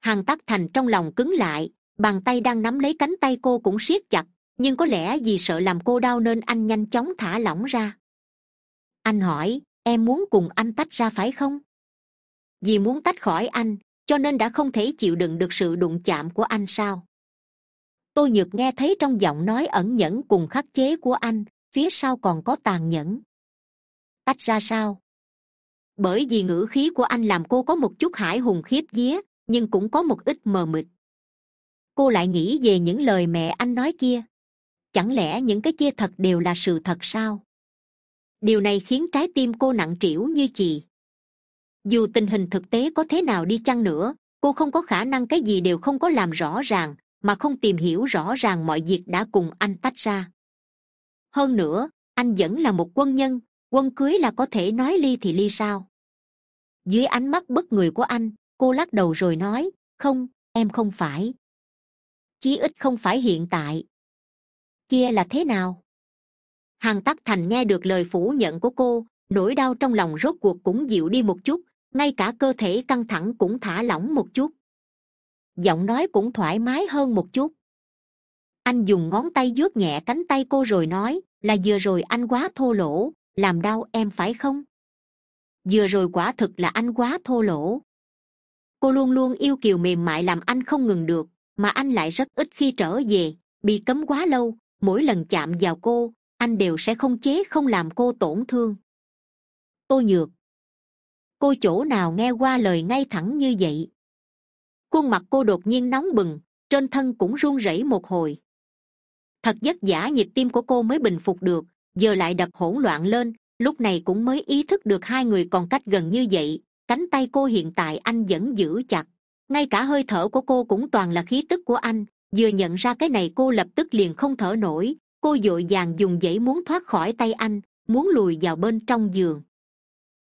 Hằng tắc thành trong lòng cứng lại, bàn tay đang nắm lấy cánh tay cô cũng siết chặt, nhưng có lẽ vì sợ làm cô đau nên anh nhanh chóng thả lỏng ra. Anh hỏi, em muốn cùng anh tách ra phải không? Vì muốn tách khỏi anh, cho nên đã không thể chịu đựng được sự đụng chạm của anh sao? Tôi nhược nghe thấy trong giọng nói ẩn nhẫn cùng khắc chế của anh, phía sau còn có tàn nhẫn. Tách ra sao? Bởi vì ngữ khí của anh làm cô có một chút hải hùng khiếp vía, nhưng cũng có một ít mờ mịt. Cô lại nghĩ về những lời mẹ anh nói kia. Chẳng lẽ những cái kia thật đều là sự thật sao? Điều này khiến trái tim cô nặng trĩu như chì. Dù tình hình thực tế có thế nào đi chăng nữa, cô không có khả năng cái gì đều không có làm rõ ràng mà không tìm hiểu rõ ràng mọi việc đã cùng anh tách ra. Hơn nữa, anh vẫn là một quân nhân, quân cưới là có thể nói ly thì ly sao? Dưới ánh mắt bất người của anh, cô lắc đầu rồi nói, không, em không phải. Chí ít không phải hiện tại. Kia là thế nào? Hàn tắc thành nghe được lời phủ nhận của cô, nỗi đau trong lòng rốt cuộc cũng dịu đi một chút, ngay cả cơ thể căng thẳng cũng thả lỏng một chút giọng nói cũng thoải mái hơn một chút. Anh dùng ngón tay vuốt nhẹ cánh tay cô rồi nói là vừa rồi anh quá thô lỗ, làm đau em phải không? Vừa rồi quả thực là anh quá thô lỗ. Cô luôn luôn yêu kiều mềm mại làm anh không ngừng được, mà anh lại rất ít khi trở về, bị cấm quá lâu, mỗi lần chạm vào cô, anh đều sẽ không chế, không làm cô tổn thương. Tôi nhược. Cô chỗ nào nghe qua lời ngay thẳng như vậy? Khuôn mặt cô đột nhiên nóng bừng, trên thân cũng run rẩy một hồi. Thật vất vả, nhịp tim của cô mới bình phục được, giờ lại đập hỗn loạn lên, lúc này cũng mới ý thức được hai người còn cách gần như vậy, cánh tay cô hiện tại anh vẫn giữ chặt. Ngay cả hơi thở của cô cũng toàn là khí tức của anh, vừa nhận ra cái này cô lập tức liền không thở nổi, cô d ộ i vàng dùng dãy muốn thoát khỏi tay anh, muốn lùi vào bên trong giường.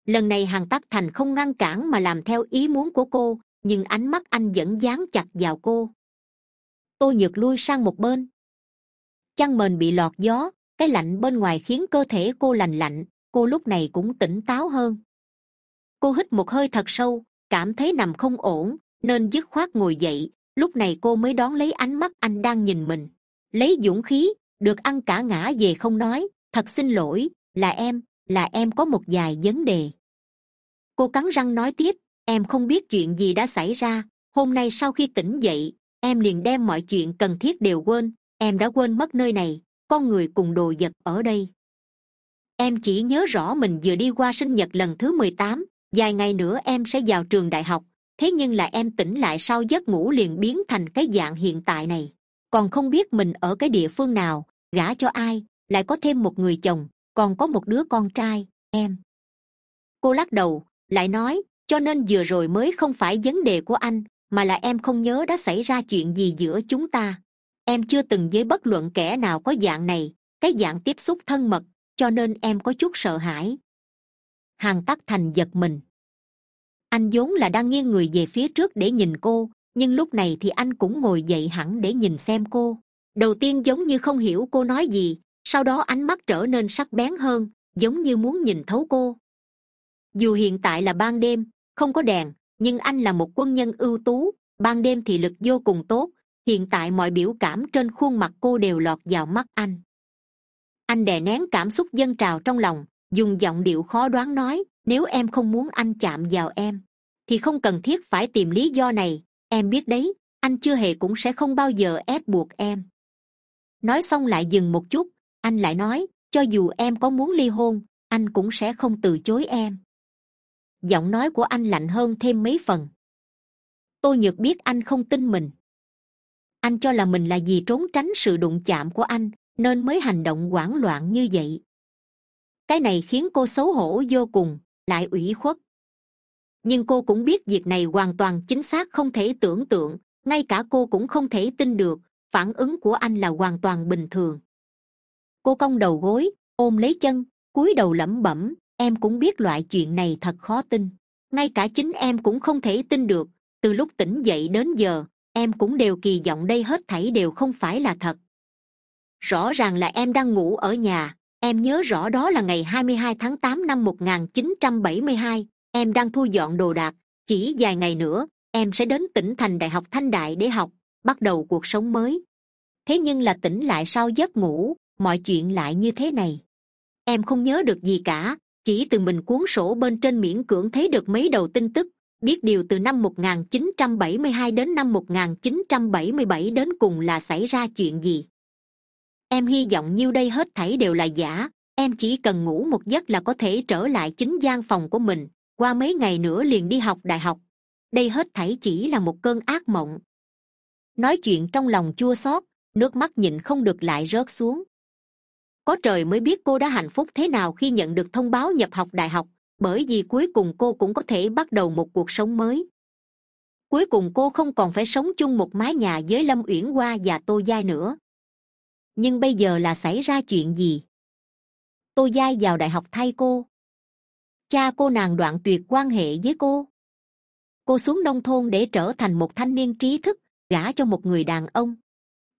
Lần này hàng tắc thành không ngăn cản mà làm theo ý muốn của cô nhưng ánh mắt anh vẫn dán chặt vào cô. Tôi nhược lui sang một bên. Chăn mền bị lọt gió, cái lạnh bên ngoài khiến cơ thể cô lành lạnh, cô lúc này cũng tỉnh táo hơn. Cô hít một hơi thật sâu, cảm thấy nằm không ổn, nên dứt khoát ngồi dậy, lúc này cô mới đón lấy ánh mắt anh đang nhìn mình. Lấy dũng khí, được ăn cả ngã về không nói, thật xin lỗi, là em là em có một vài vấn đề. Cô cắn răng nói tiếp em không biết chuyện gì đã xảy ra. Hôm nay sau khi tỉnh dậy, em liền đem mọi chuyện cần thiết đều quên. Em đã quên mất nơi này, con người cùng đồ vật ở đây. Em chỉ nhớ rõ mình vừa đi qua sinh nhật lần thứ mười tám, vài ngày nữa em sẽ vào trường đại học. Thế nhưng là em tỉnh lại sau giấc ngủ liền biến thành cái dạng hiện tại này. Còn không biết mình ở cái địa phương nào, gả cho ai, lại có thêm một người chồng, còn có một đứa con trai, em. Cô lắc đầu, lại nói cho nên vừa rồi mới không phải vấn đề của anh, mà là em không nhớ đã xảy ra chuyện gì giữa chúng ta. Em chưa từng với bất luận kẻ nào có dạng này, cái dạng tiếp xúc thân mật, cho nên em có chút sợ hãi. Hàn tắc thành giật mình. Anh vốn là đang nghiêng người về phía trước để nhìn cô, nhưng lúc này thì anh cũng ngồi dậy hẳn để nhìn xem cô. Đầu tiên giống như không hiểu cô nói gì, sau đó ánh mắt trở nên sắc bén hơn, giống như muốn nhìn thấu cô. Dù hiện tại là ban đêm không có đèn, nhưng anh là một quân nhân ưu tú, ban đêm thì lực vô cùng tốt, hiện tại mọi biểu cảm trên khuôn mặt cô đều lọt vào mắt anh. Anh đè nén cảm xúc dâng trào trong lòng, dùng giọng điệu khó đoán nói, nếu em không muốn anh chạm vào em, thì không cần thiết phải tìm lý do này, em biết đấy, anh chưa hề cũng sẽ không bao giờ ép buộc em. Nói xong lại dừng một chút, anh lại nói, cho dù em có muốn ly hôn, anh cũng sẽ không từ chối em giọng nói của anh lạnh hơn thêm mấy phần. Tôi nhược biết anh không tin mình. Anh cho là mình là vì trốn tránh sự đụng chạm của anh, nên mới hành động hoảng loạn như vậy. Cái này khiến cô xấu hổ vô cùng, lại ủy khuất. Nhưng cô cũng biết việc này hoàn toàn chính xác không thể tưởng tượng, ngay cả cô cũng không thể tin được, phản ứng của anh là hoàn toàn bình thường. Cô cong đầu gối, ôm lấy chân, cúi đầu lẩm bẩm em cũng biết loại chuyện này thật khó tin. Ngay cả chính em cũng không thể tin được. Từ lúc tỉnh dậy đến giờ em cũng đều kỳ vọng đây hết thảy đều không phải là thật. Rõ ràng là em đang ngủ ở nhà. Em nhớ rõ đó là ngày 22 tháng 8 năm 1972, em đang thu dọn đồ đạc. Chỉ vài ngày nữa em sẽ đến tỉnh thành đại học thanh đại để học bắt đầu cuộc sống mới. Thế nhưng là tỉnh lại sau giấc ngủ mọi chuyện lại như thế này. Em không nhớ được gì cả chỉ từ mình cuốn sổ bên trên miễn cưỡng thấy được mấy đầu tin tức, biết điều từ năm 1972 đến năm 1977 đến cùng là xảy ra chuyện gì. Em hy vọng nhiêu đây hết thảy đều là giả, em chỉ cần ngủ một giấc là có thể trở lại chính gian phòng của mình, qua mấy ngày nữa liền đi học đại học. Đây hết thảy chỉ là một cơn ác mộng. Nói chuyện trong lòng chua xót, nước mắt nhịn không được lại rớt xuống có trời mới biết cô đã hạnh phúc thế nào khi nhận được thông báo nhập học đại học, bởi vì cuối cùng cô cũng có thể bắt đầu một cuộc sống mới. Cuối cùng cô không còn phải sống chung một mái nhà với lâm uyển hoa và tô giai nữa. Nhưng bây giờ là xảy ra chuyện gì? Tô giai vào đại học thay cô. Cha cô nàng đoạn tuyệt quan hệ với cô. Cô xuống nông thôn để trở thành một thanh niên trí thức, gả cho một người đàn ông.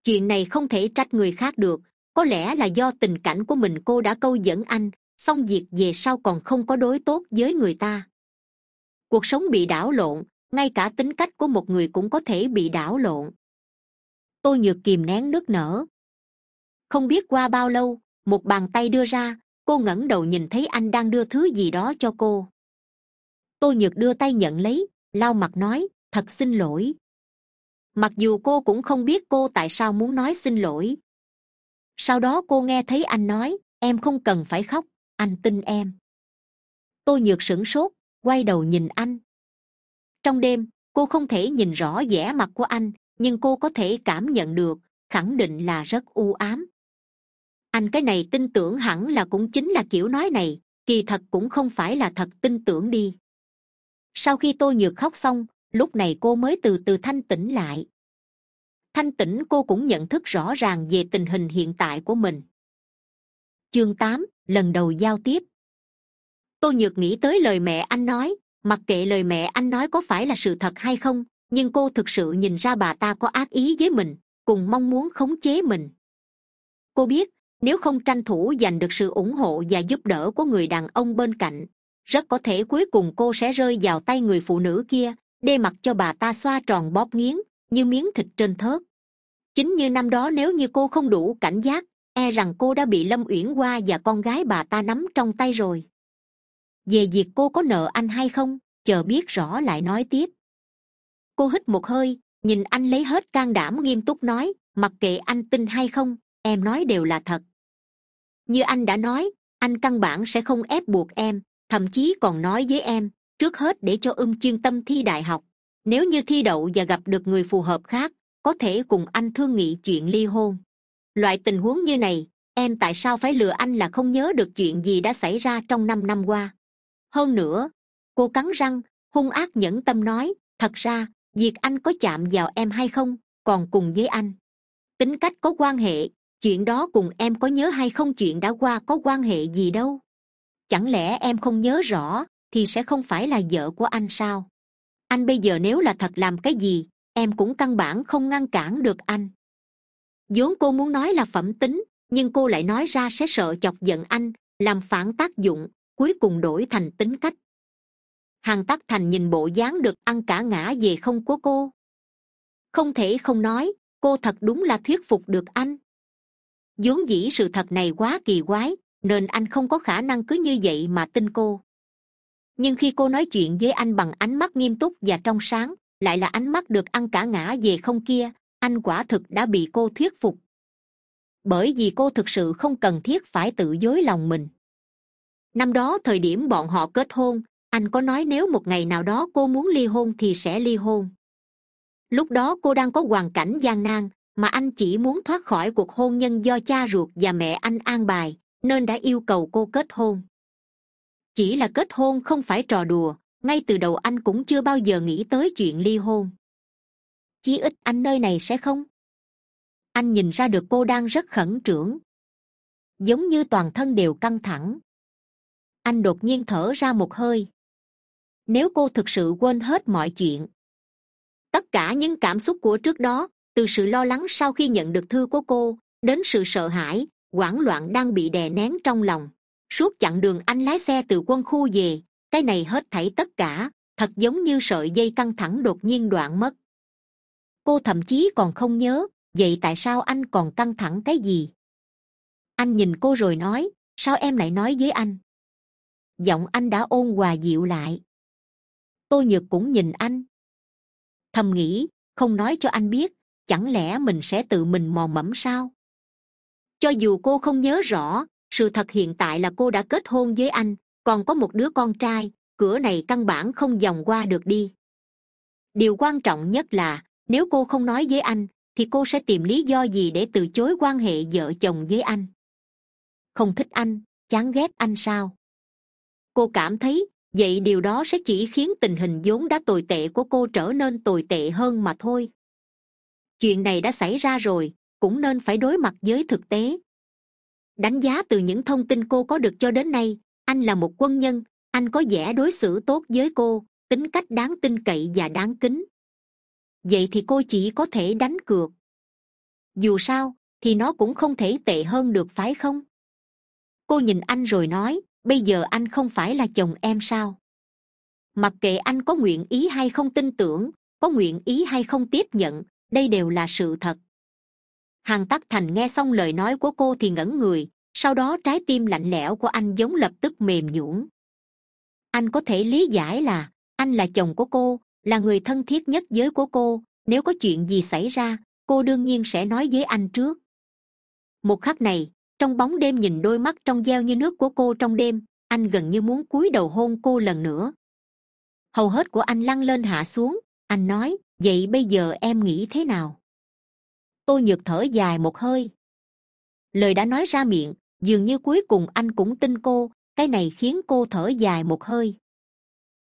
Chuyện này không thể trách người khác được có lẽ là do tình cảnh của mình cô đã câu dẫn anh, xong việc về sau còn không có đối tốt với người ta. Cuộc sống bị đảo lộn, ngay cả tính cách của một người cũng có thể bị đảo lộn. Tôi nhược kìm nén nước nở. Không biết qua bao lâu, một bàn tay đưa ra, cô ngẩng đầu nhìn thấy anh đang đưa thứ gì đó cho cô. Tôi nhược đưa tay nhận lấy, lau mặt nói, thật xin lỗi. Mặc dù cô cũng không biết cô tại sao muốn nói xin lỗi sau đó cô nghe thấy anh nói, em không cần phải khóc, anh tin em. Tôi nhược sửng sốt, quay đầu nhìn anh. Trong đêm, cô không thể nhìn rõ vẻ mặt của anh, nhưng cô có thể cảm nhận được, khẳng định là rất u ám. Anh cái này tin tưởng hẳn là cũng chính là kiểu nói này, kỳ thật cũng không phải là thật tin tưởng đi. Sau khi tôi nhược khóc xong, lúc này cô mới từ từ thanh tĩnh lại thanh tĩnh cô cũng nhận thức rõ ràng về tình hình hiện tại của mình. Chương tám, lần đầu giao tiếp. Tô nhược nghĩ tới lời mẹ anh nói, mặc kệ lời mẹ anh nói có phải là sự thật hay không, nhưng cô thực sự nhìn ra bà ta có ác ý với mình, cùng mong muốn khống chế mình. Cô biết, nếu không tranh thủ giành được sự ủng hộ và giúp đỡ của người đàn ông bên cạnh, rất có thể cuối cùng cô sẽ rơi vào tay người phụ nữ kia đê mặt cho bà ta xoa tròn bóp nghiến như miếng thịt trên thớt. Chính như năm đó nếu như cô không đủ cảnh giác e rằng cô đã bị lâm uyển qua và con gái bà ta nắm trong tay rồi. Về việc cô có nợ anh hay không, chờ biết rõ lại nói tiếp. Cô hít một hơi, nhìn anh lấy hết can đảm nghiêm túc nói, mặc kệ anh tin hay không, em nói đều là thật. Như anh đã nói, anh căn bản sẽ không ép buộc em, thậm chí còn nói với em, trước hết để cho ưng chuyên tâm thi đại học nếu như thi đậu và gặp được người phù hợp khác, có thể cùng anh thương nghị chuyện ly hôn. Loại tình huống như này, em tại sao phải lừa anh là không nhớ được chuyện gì đã xảy ra trong năm năm qua? Hơn nữa, cô cắn răng, hung ác nhẫn tâm nói, thật ra, việc anh có chạm vào em hay không, còn cùng với anh. Tính cách có quan hệ, chuyện đó cùng em có nhớ hay không chuyện đã qua có quan hệ gì đâu. Chẳng lẽ em không nhớ rõ thì sẽ không phải là vợ của anh sao? Anh bây giờ nếu là thật làm cái gì, em cũng căn bản không ngăn cản được anh. Vốn cô muốn nói là phẩm tính, nhưng cô lại nói ra sẽ sợ chọc giận anh, làm phản tác dụng, cuối cùng đổi thành tính cách. Hàn tắc thành nhìn bộ dáng được ăn cả ngã về không của cô. Không thể không nói, cô thật đúng là thuyết phục được anh. Vốn dĩ sự thật này quá kỳ quái, nên anh không có khả năng cứ như vậy mà tin cô nhưng khi cô nói chuyện với anh bằng ánh mắt nghiêm túc và trong sáng, lại là ánh mắt được ăn cả ngã về không kia, anh quả thực đã bị cô thuyết phục. Bởi vì cô thực sự không cần thiết phải tự dối lòng mình. Năm đó thời điểm bọn họ kết hôn, anh có nói nếu một ngày nào đó cô muốn ly hôn thì sẽ ly hôn. Lúc đó cô đang có hoàn cảnh gian nan, mà anh chỉ muốn thoát khỏi cuộc hôn nhân do cha ruột và mẹ anh an bài, nên đã yêu cầu cô kết hôn chỉ là kết hôn không phải trò đùa, ngay từ đầu anh cũng chưa bao giờ nghĩ tới chuyện ly hôn. Chí ít anh nơi này sẽ không? Anh nhìn ra được cô đang rất khẩn trương. Giống như toàn thân đều căng thẳng. Anh đột nhiên thở ra một hơi. Nếu cô thực sự quên hết mọi chuyện, tất cả những cảm xúc của trước đó, từ sự lo lắng sau khi nhận được thư của cô, đến sự sợ hãi, hoảng loạn đang bị đè nén trong lòng suốt chặng đường anh lái xe từ quân khu về, cái này hết thảy tất cả, thật giống như sợi dây căng thẳng đột nhiên đoạn mất. Cô thậm chí còn không nhớ, vậy tại sao anh còn căng thẳng cái gì? Anh nhìn cô rồi nói, sao em lại nói với anh? Giọng anh đã ôn hòa dịu lại. Tôi nhược cũng nhìn anh. Thầm nghĩ, không nói cho anh biết, chẳng lẽ mình sẽ tự mình mò mẫm sao? Cho dù cô không nhớ rõ sự thật hiện tại là cô đã kết hôn với anh, còn có một đứa con trai, cửa này căn bản không vòng qua được đi. Điều quan trọng nhất là, nếu cô không nói với anh, thì cô sẽ tìm lý do gì để từ chối quan hệ vợ chồng với anh? Không thích anh, chán ghét anh sao? Cô cảm thấy, vậy điều đó sẽ chỉ khiến tình hình vốn đã tồi tệ của cô trở nên tồi tệ hơn mà thôi. Chuyện này đã xảy ra rồi, cũng nên phải đối mặt với thực tế đánh giá từ những thông tin cô có được cho đến nay, anh là một quân nhân, anh có vẻ đối xử tốt với cô, tính cách đáng tin cậy và đáng kính. Vậy thì cô chỉ có thể đánh cược. Dù sao, thì nó cũng không thể tệ hơn được phải không? Cô nhìn anh rồi nói, bây giờ anh không phải là chồng em sao? Mặc kệ anh có nguyện ý hay không tin tưởng, có nguyện ý hay không tiếp nhận, đây đều là sự thật hàn tắc thành nghe xong lời nói của cô thì ngẩn người, sau đó trái tim lạnh lẽo của anh giống lập tức mềm nhũn. Anh có thể lý giải là, anh là chồng của cô, là người thân thiết nhất với của cô, nếu có chuyện gì xảy ra, cô đương nhiên sẽ nói với anh trước. Một khắc này, trong bóng đêm nhìn đôi mắt trong veo như nước của cô trong đêm, anh gần như muốn cúi đầu hôn cô lần nữa. Hầu hết của anh lăn lên hạ xuống, anh nói, vậy bây giờ em nghĩ thế nào? Tôi nhược thở dài một hơi. Lời đã nói ra miệng, dường như cuối cùng anh cũng tin cô, cái này khiến cô thở dài một hơi.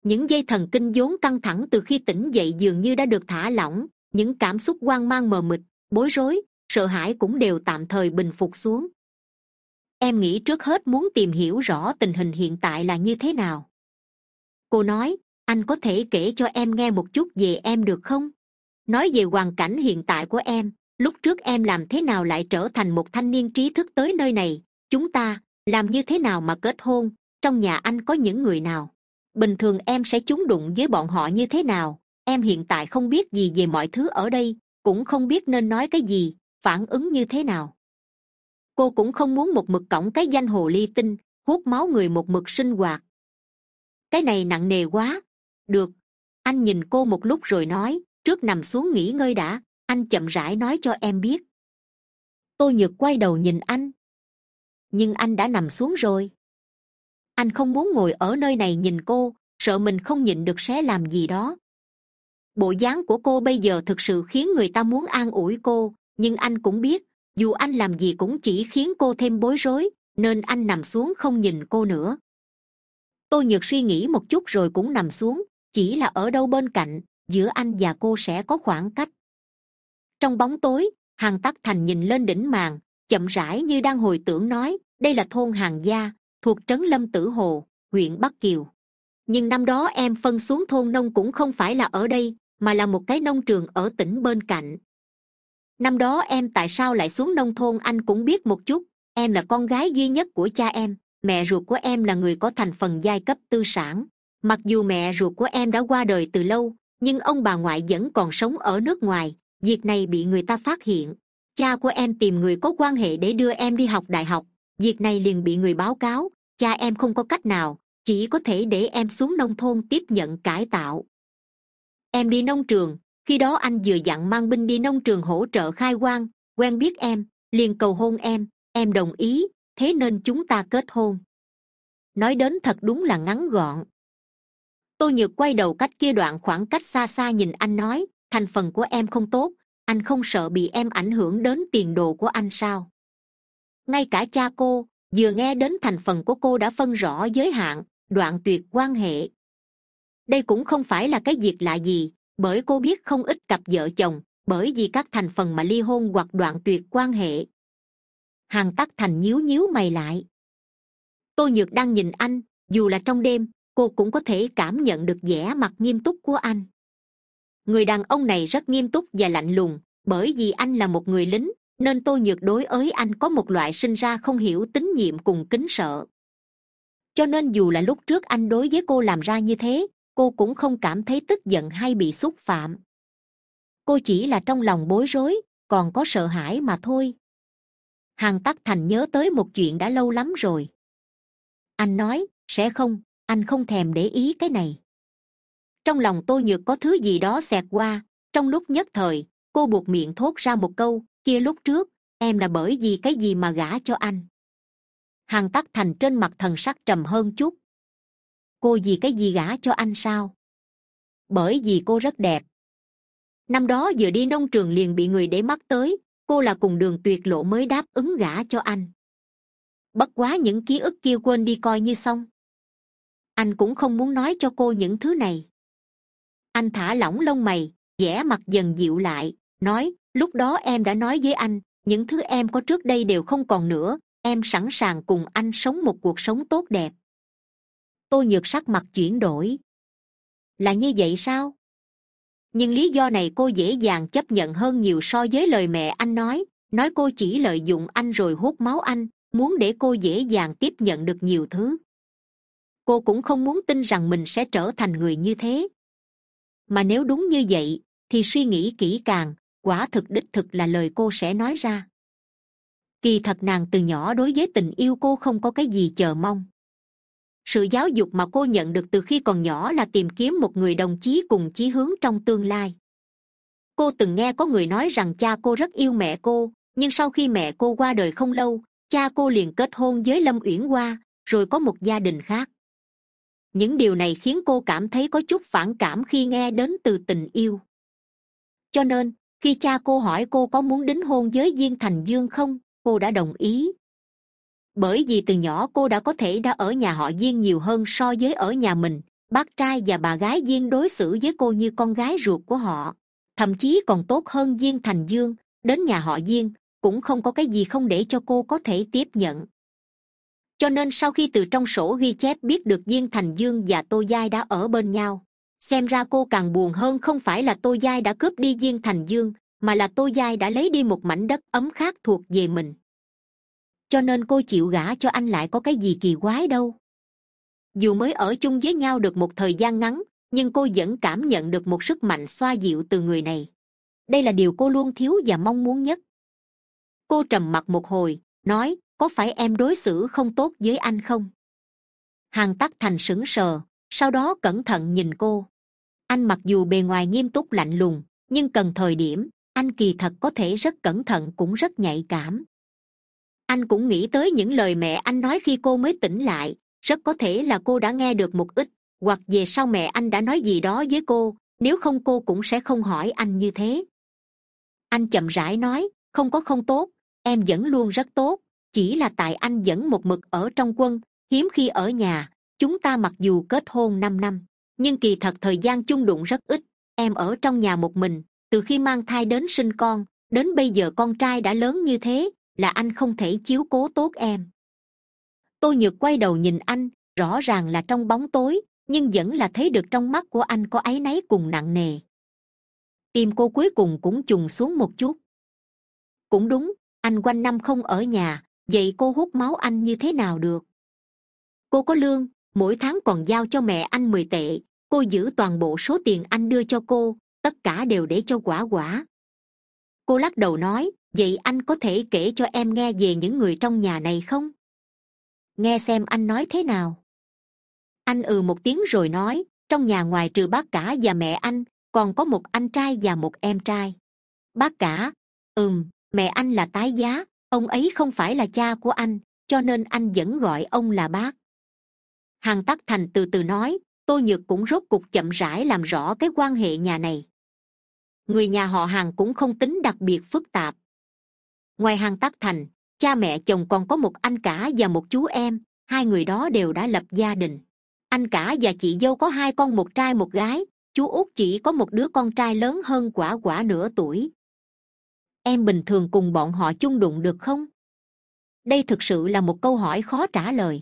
Những dây thần kinh vốn căng thẳng từ khi tỉnh dậy dường như đã được thả lỏng, những cảm xúc hoang mang mờ mịt, bối rối, sợ hãi cũng đều tạm thời bình phục xuống. Em nghĩ trước hết muốn tìm hiểu rõ tình hình hiện tại là như thế nào. Cô nói, anh có thể kể cho em nghe một chút về em được không? Nói về hoàn cảnh hiện tại của em lúc trước em làm thế nào lại trở thành một thanh niên trí thức tới nơi này? Chúng ta làm như thế nào mà kết hôn? Trong nhà anh có những người nào? Bình thường em sẽ trúng đụng với bọn họ như thế nào? Em hiện tại không biết gì về mọi thứ ở đây, cũng không biết nên nói cái gì, phản ứng như thế nào. Cô cũng không muốn một mực cổng cái danh hồ ly tinh, hút máu người một mực sinh hoạt. Cái này nặng nề quá. Được. Anh nhìn cô một lúc rồi nói, trước nằm xuống nghỉ ngơi đã anh chậm rãi nói cho em biết. Tôi nhược quay đầu nhìn anh. Nhưng anh đã nằm xuống rồi. Anh không muốn ngồi ở nơi này nhìn cô, sợ mình không nhịn được sẽ làm gì đó. Bộ dáng của cô bây giờ thực sự khiến người ta muốn an ủi cô, nhưng anh cũng biết, dù anh làm gì cũng chỉ khiến cô thêm bối rối, nên anh nằm xuống không nhìn cô nữa. Tôi nhược suy nghĩ một chút rồi cũng nằm xuống, chỉ là ở đâu bên cạnh, giữa anh và cô sẽ có khoảng cách trong bóng tối, hàng tắc thành nhìn lên đỉnh màn, chậm rãi như đang hồi tưởng nói, đây là thôn hàng gia, thuộc trấn lâm tử hồ, huyện bắc kiều. Nhưng năm đó em phân xuống thôn nông cũng không phải là ở đây, mà là một cái nông trường ở tỉnh bên cạnh. Năm đó em tại sao lại xuống nông thôn anh cũng biết một chút, em là con gái duy nhất của cha em, mẹ ruột của em là người có thành phần giai cấp tư sản. Mặc dù mẹ ruột của em đã qua đời từ lâu, nhưng ông bà ngoại vẫn còn sống ở nước ngoài việc này bị người ta phát hiện. Cha của em tìm người có quan hệ để đưa em đi học đại học. Việc này liền bị người báo cáo. Cha em không có cách nào, chỉ có thể để em xuống nông thôn tiếp nhận cải tạo. Em đi nông trường. Khi đó anh vừa dặn mang binh đi nông trường hỗ trợ khai quang. Quen biết em, liền cầu hôn em. Em đồng ý, thế nên chúng ta kết hôn. Nói đến thật đúng là ngắn gọn. Tôi nhược quay đầu cách kia đoạn khoảng cách xa xa nhìn anh nói thành phần của em không tốt, anh không sợ bị em ảnh hưởng đến tiền đồ của anh sao? Ngay cả cha cô, vừa nghe đến thành phần của cô đã phân rõ giới hạn, đoạn tuyệt quan hệ. Đây cũng không phải là cái việc lạ gì, bởi cô biết không ít cặp vợ chồng, bởi vì các thành phần mà ly hôn hoặc đoạn tuyệt quan hệ. Hàng tắc thành nhíu nhíu mày lại. Tôi nhược đang nhìn anh, dù là trong đêm, cô cũng có thể cảm nhận được vẻ mặt nghiêm túc của anh người đàn ông này rất nghiêm túc và lạnh lùng, bởi vì anh là một người lính, nên tôi nhược đối với anh có một loại sinh ra không hiểu tín nhiệm cùng kính sợ. Cho nên dù là lúc trước anh đối với cô làm ra như thế, cô cũng không cảm thấy tức giận hay bị xúc phạm. Cô chỉ là trong lòng bối rối, còn có sợ hãi mà thôi. Hàn tắc thành nhớ tới một chuyện đã lâu lắm rồi. Anh nói, sẽ không, anh không thèm để ý cái này trong lòng tôi nhược có thứ gì đó xẹt qua. Trong lúc nhất thời, cô buộc miệng thốt ra một câu, kia lúc trước, em là bởi vì cái gì mà gả cho anh? Hằng tắc thành trên mặt thần sắc trầm hơn chút. Cô vì cái gì gả cho anh sao? Bởi vì cô rất đẹp. Năm đó vừa đi nông trường liền bị người để mắt tới, cô là cùng đường tuyệt lộ mới đáp ứng gả cho anh. Bất quá những ký ức kia quên đi coi như xong. Anh cũng không muốn nói cho cô những thứ này anh thả lỏng lông mày, vẻ mặt dần dịu lại, nói, lúc đó em đã nói với anh, những thứ em có trước đây đều không còn nữa, em sẵn sàng cùng anh sống một cuộc sống tốt đẹp. Tôi nhược sắc mặt chuyển đổi. Là như vậy sao? Nhưng lý do này cô dễ dàng chấp nhận hơn nhiều so với lời mẹ anh nói nói cô chỉ lợi dụng anh rồi hút máu anh, muốn để cô dễ dàng tiếp nhận được nhiều thứ. Cô cũng không muốn tin rằng mình sẽ trở thành người như thế mà nếu đúng như vậy, thì suy nghĩ kỹ càng, quả thực đích thực là lời cô sẽ nói ra. Kỳ thật nàng từ nhỏ đối với tình yêu cô không có cái gì chờ mong. Sự giáo dục mà cô nhận được từ khi còn nhỏ là tìm kiếm một người đồng chí cùng chí hướng trong tương lai. Cô từng nghe có người nói rằng cha cô rất yêu mẹ cô, nhưng sau khi mẹ cô qua đời không lâu, cha cô liền kết hôn với lâm uyển hoa, rồi có một gia đình khác những điều này khiến cô cảm thấy có chút phản cảm khi nghe đến từ tình yêu. Cho nên, khi cha cô hỏi cô có muốn đính hôn với viên thành dương không, cô đã đồng ý. Bởi vì từ nhỏ cô đã có thể đã ở nhà họ viên nhiều hơn so với ở nhà mình, bác trai và bà gái viên đối xử với cô như con gái ruột của họ. Thậm chí còn tốt hơn viên thành dương, đến nhà họ viên cũng không có cái gì không để cho cô có thể tiếp nhận cho nên sau khi từ trong sổ ghi chép biết được Diên thành dương và tô giai đã ở bên nhau, xem ra cô càng buồn hơn không phải là tô giai đã cướp đi Diên thành dương, mà là tô giai đã lấy đi một mảnh đất ấm khác thuộc về mình. Cho nên cô chịu gả cho anh lại có cái gì kỳ quái đâu. Dù mới ở chung với nhau được một thời gian ngắn, nhưng cô vẫn cảm nhận được một sức mạnh xoa dịu từ người này. Đây là điều cô luôn thiếu và mong muốn nhất. Cô trầm mặc một hồi, nói có phải em đối xử không tốt với anh không? Hàn tắc thành sững sờ, sau đó cẩn thận nhìn cô. Anh mặc dù bề ngoài nghiêm túc lạnh lùng, nhưng cần thời điểm, anh kỳ thật có thể rất cẩn thận cũng rất nhạy cảm. Anh cũng nghĩ tới những lời mẹ anh nói khi cô mới tỉnh lại, rất có thể là cô đã nghe được một ít, hoặc về sau mẹ anh đã nói gì đó với cô, nếu không cô cũng sẽ không hỏi anh như thế. Anh chậm rãi nói, không có không tốt, em vẫn luôn rất tốt chỉ là tại anh vẫn một mực ở trong quân, hiếm khi ở nhà, chúng ta mặc dù kết hôn năm năm, nhưng kỳ thật thời gian chung đụng rất ít. Em ở trong nhà một mình, từ khi mang thai đến sinh con, đến bây giờ con trai đã lớn như thế, là anh không thể chiếu cố tốt em. Tôi nhược quay đầu nhìn anh, rõ ràng là trong bóng tối, nhưng vẫn là thấy được trong mắt của anh có áy náy cùng nặng nề. Tim cô cuối cùng cũng trùng xuống một chút. Cũng đúng, anh quanh năm không ở nhà vậy cô hút máu anh như thế nào được? Cô có lương, mỗi tháng còn giao cho mẹ anh mười tệ. Cô giữ toàn bộ số tiền anh đưa cho cô, tất cả đều để cho quả quả. Cô lắc đầu nói, vậy anh có thể kể cho em nghe về những người trong nhà này không? Nghe xem anh nói thế nào. Anh ừ một tiếng rồi nói, trong nhà ngoài trừ bác cả và mẹ anh, còn có một anh trai và một em trai. Bác cả? Ừm, mẹ anh là tái giá ông ấy không phải là cha của anh, cho nên anh vẫn gọi ông là bác. Hàn tắc thành từ từ nói tôi nhược cũng rốt cục chậm rãi làm rõ cái quan hệ nhà này. Người nhà họ hàng cũng không tính đặc biệt phức tạp. Ngoài Hằng tắc thành, cha mẹ chồng còn có một anh cả và một chú em, hai người đó đều đã lập gia đình. Anh cả và chị dâu có hai con, một trai một gái, chú út chỉ có một đứa con trai lớn hơn quả quả nửa tuổi em bình thường cùng bọn họ chung đụng được không? Đây thực sự là một câu hỏi khó trả lời.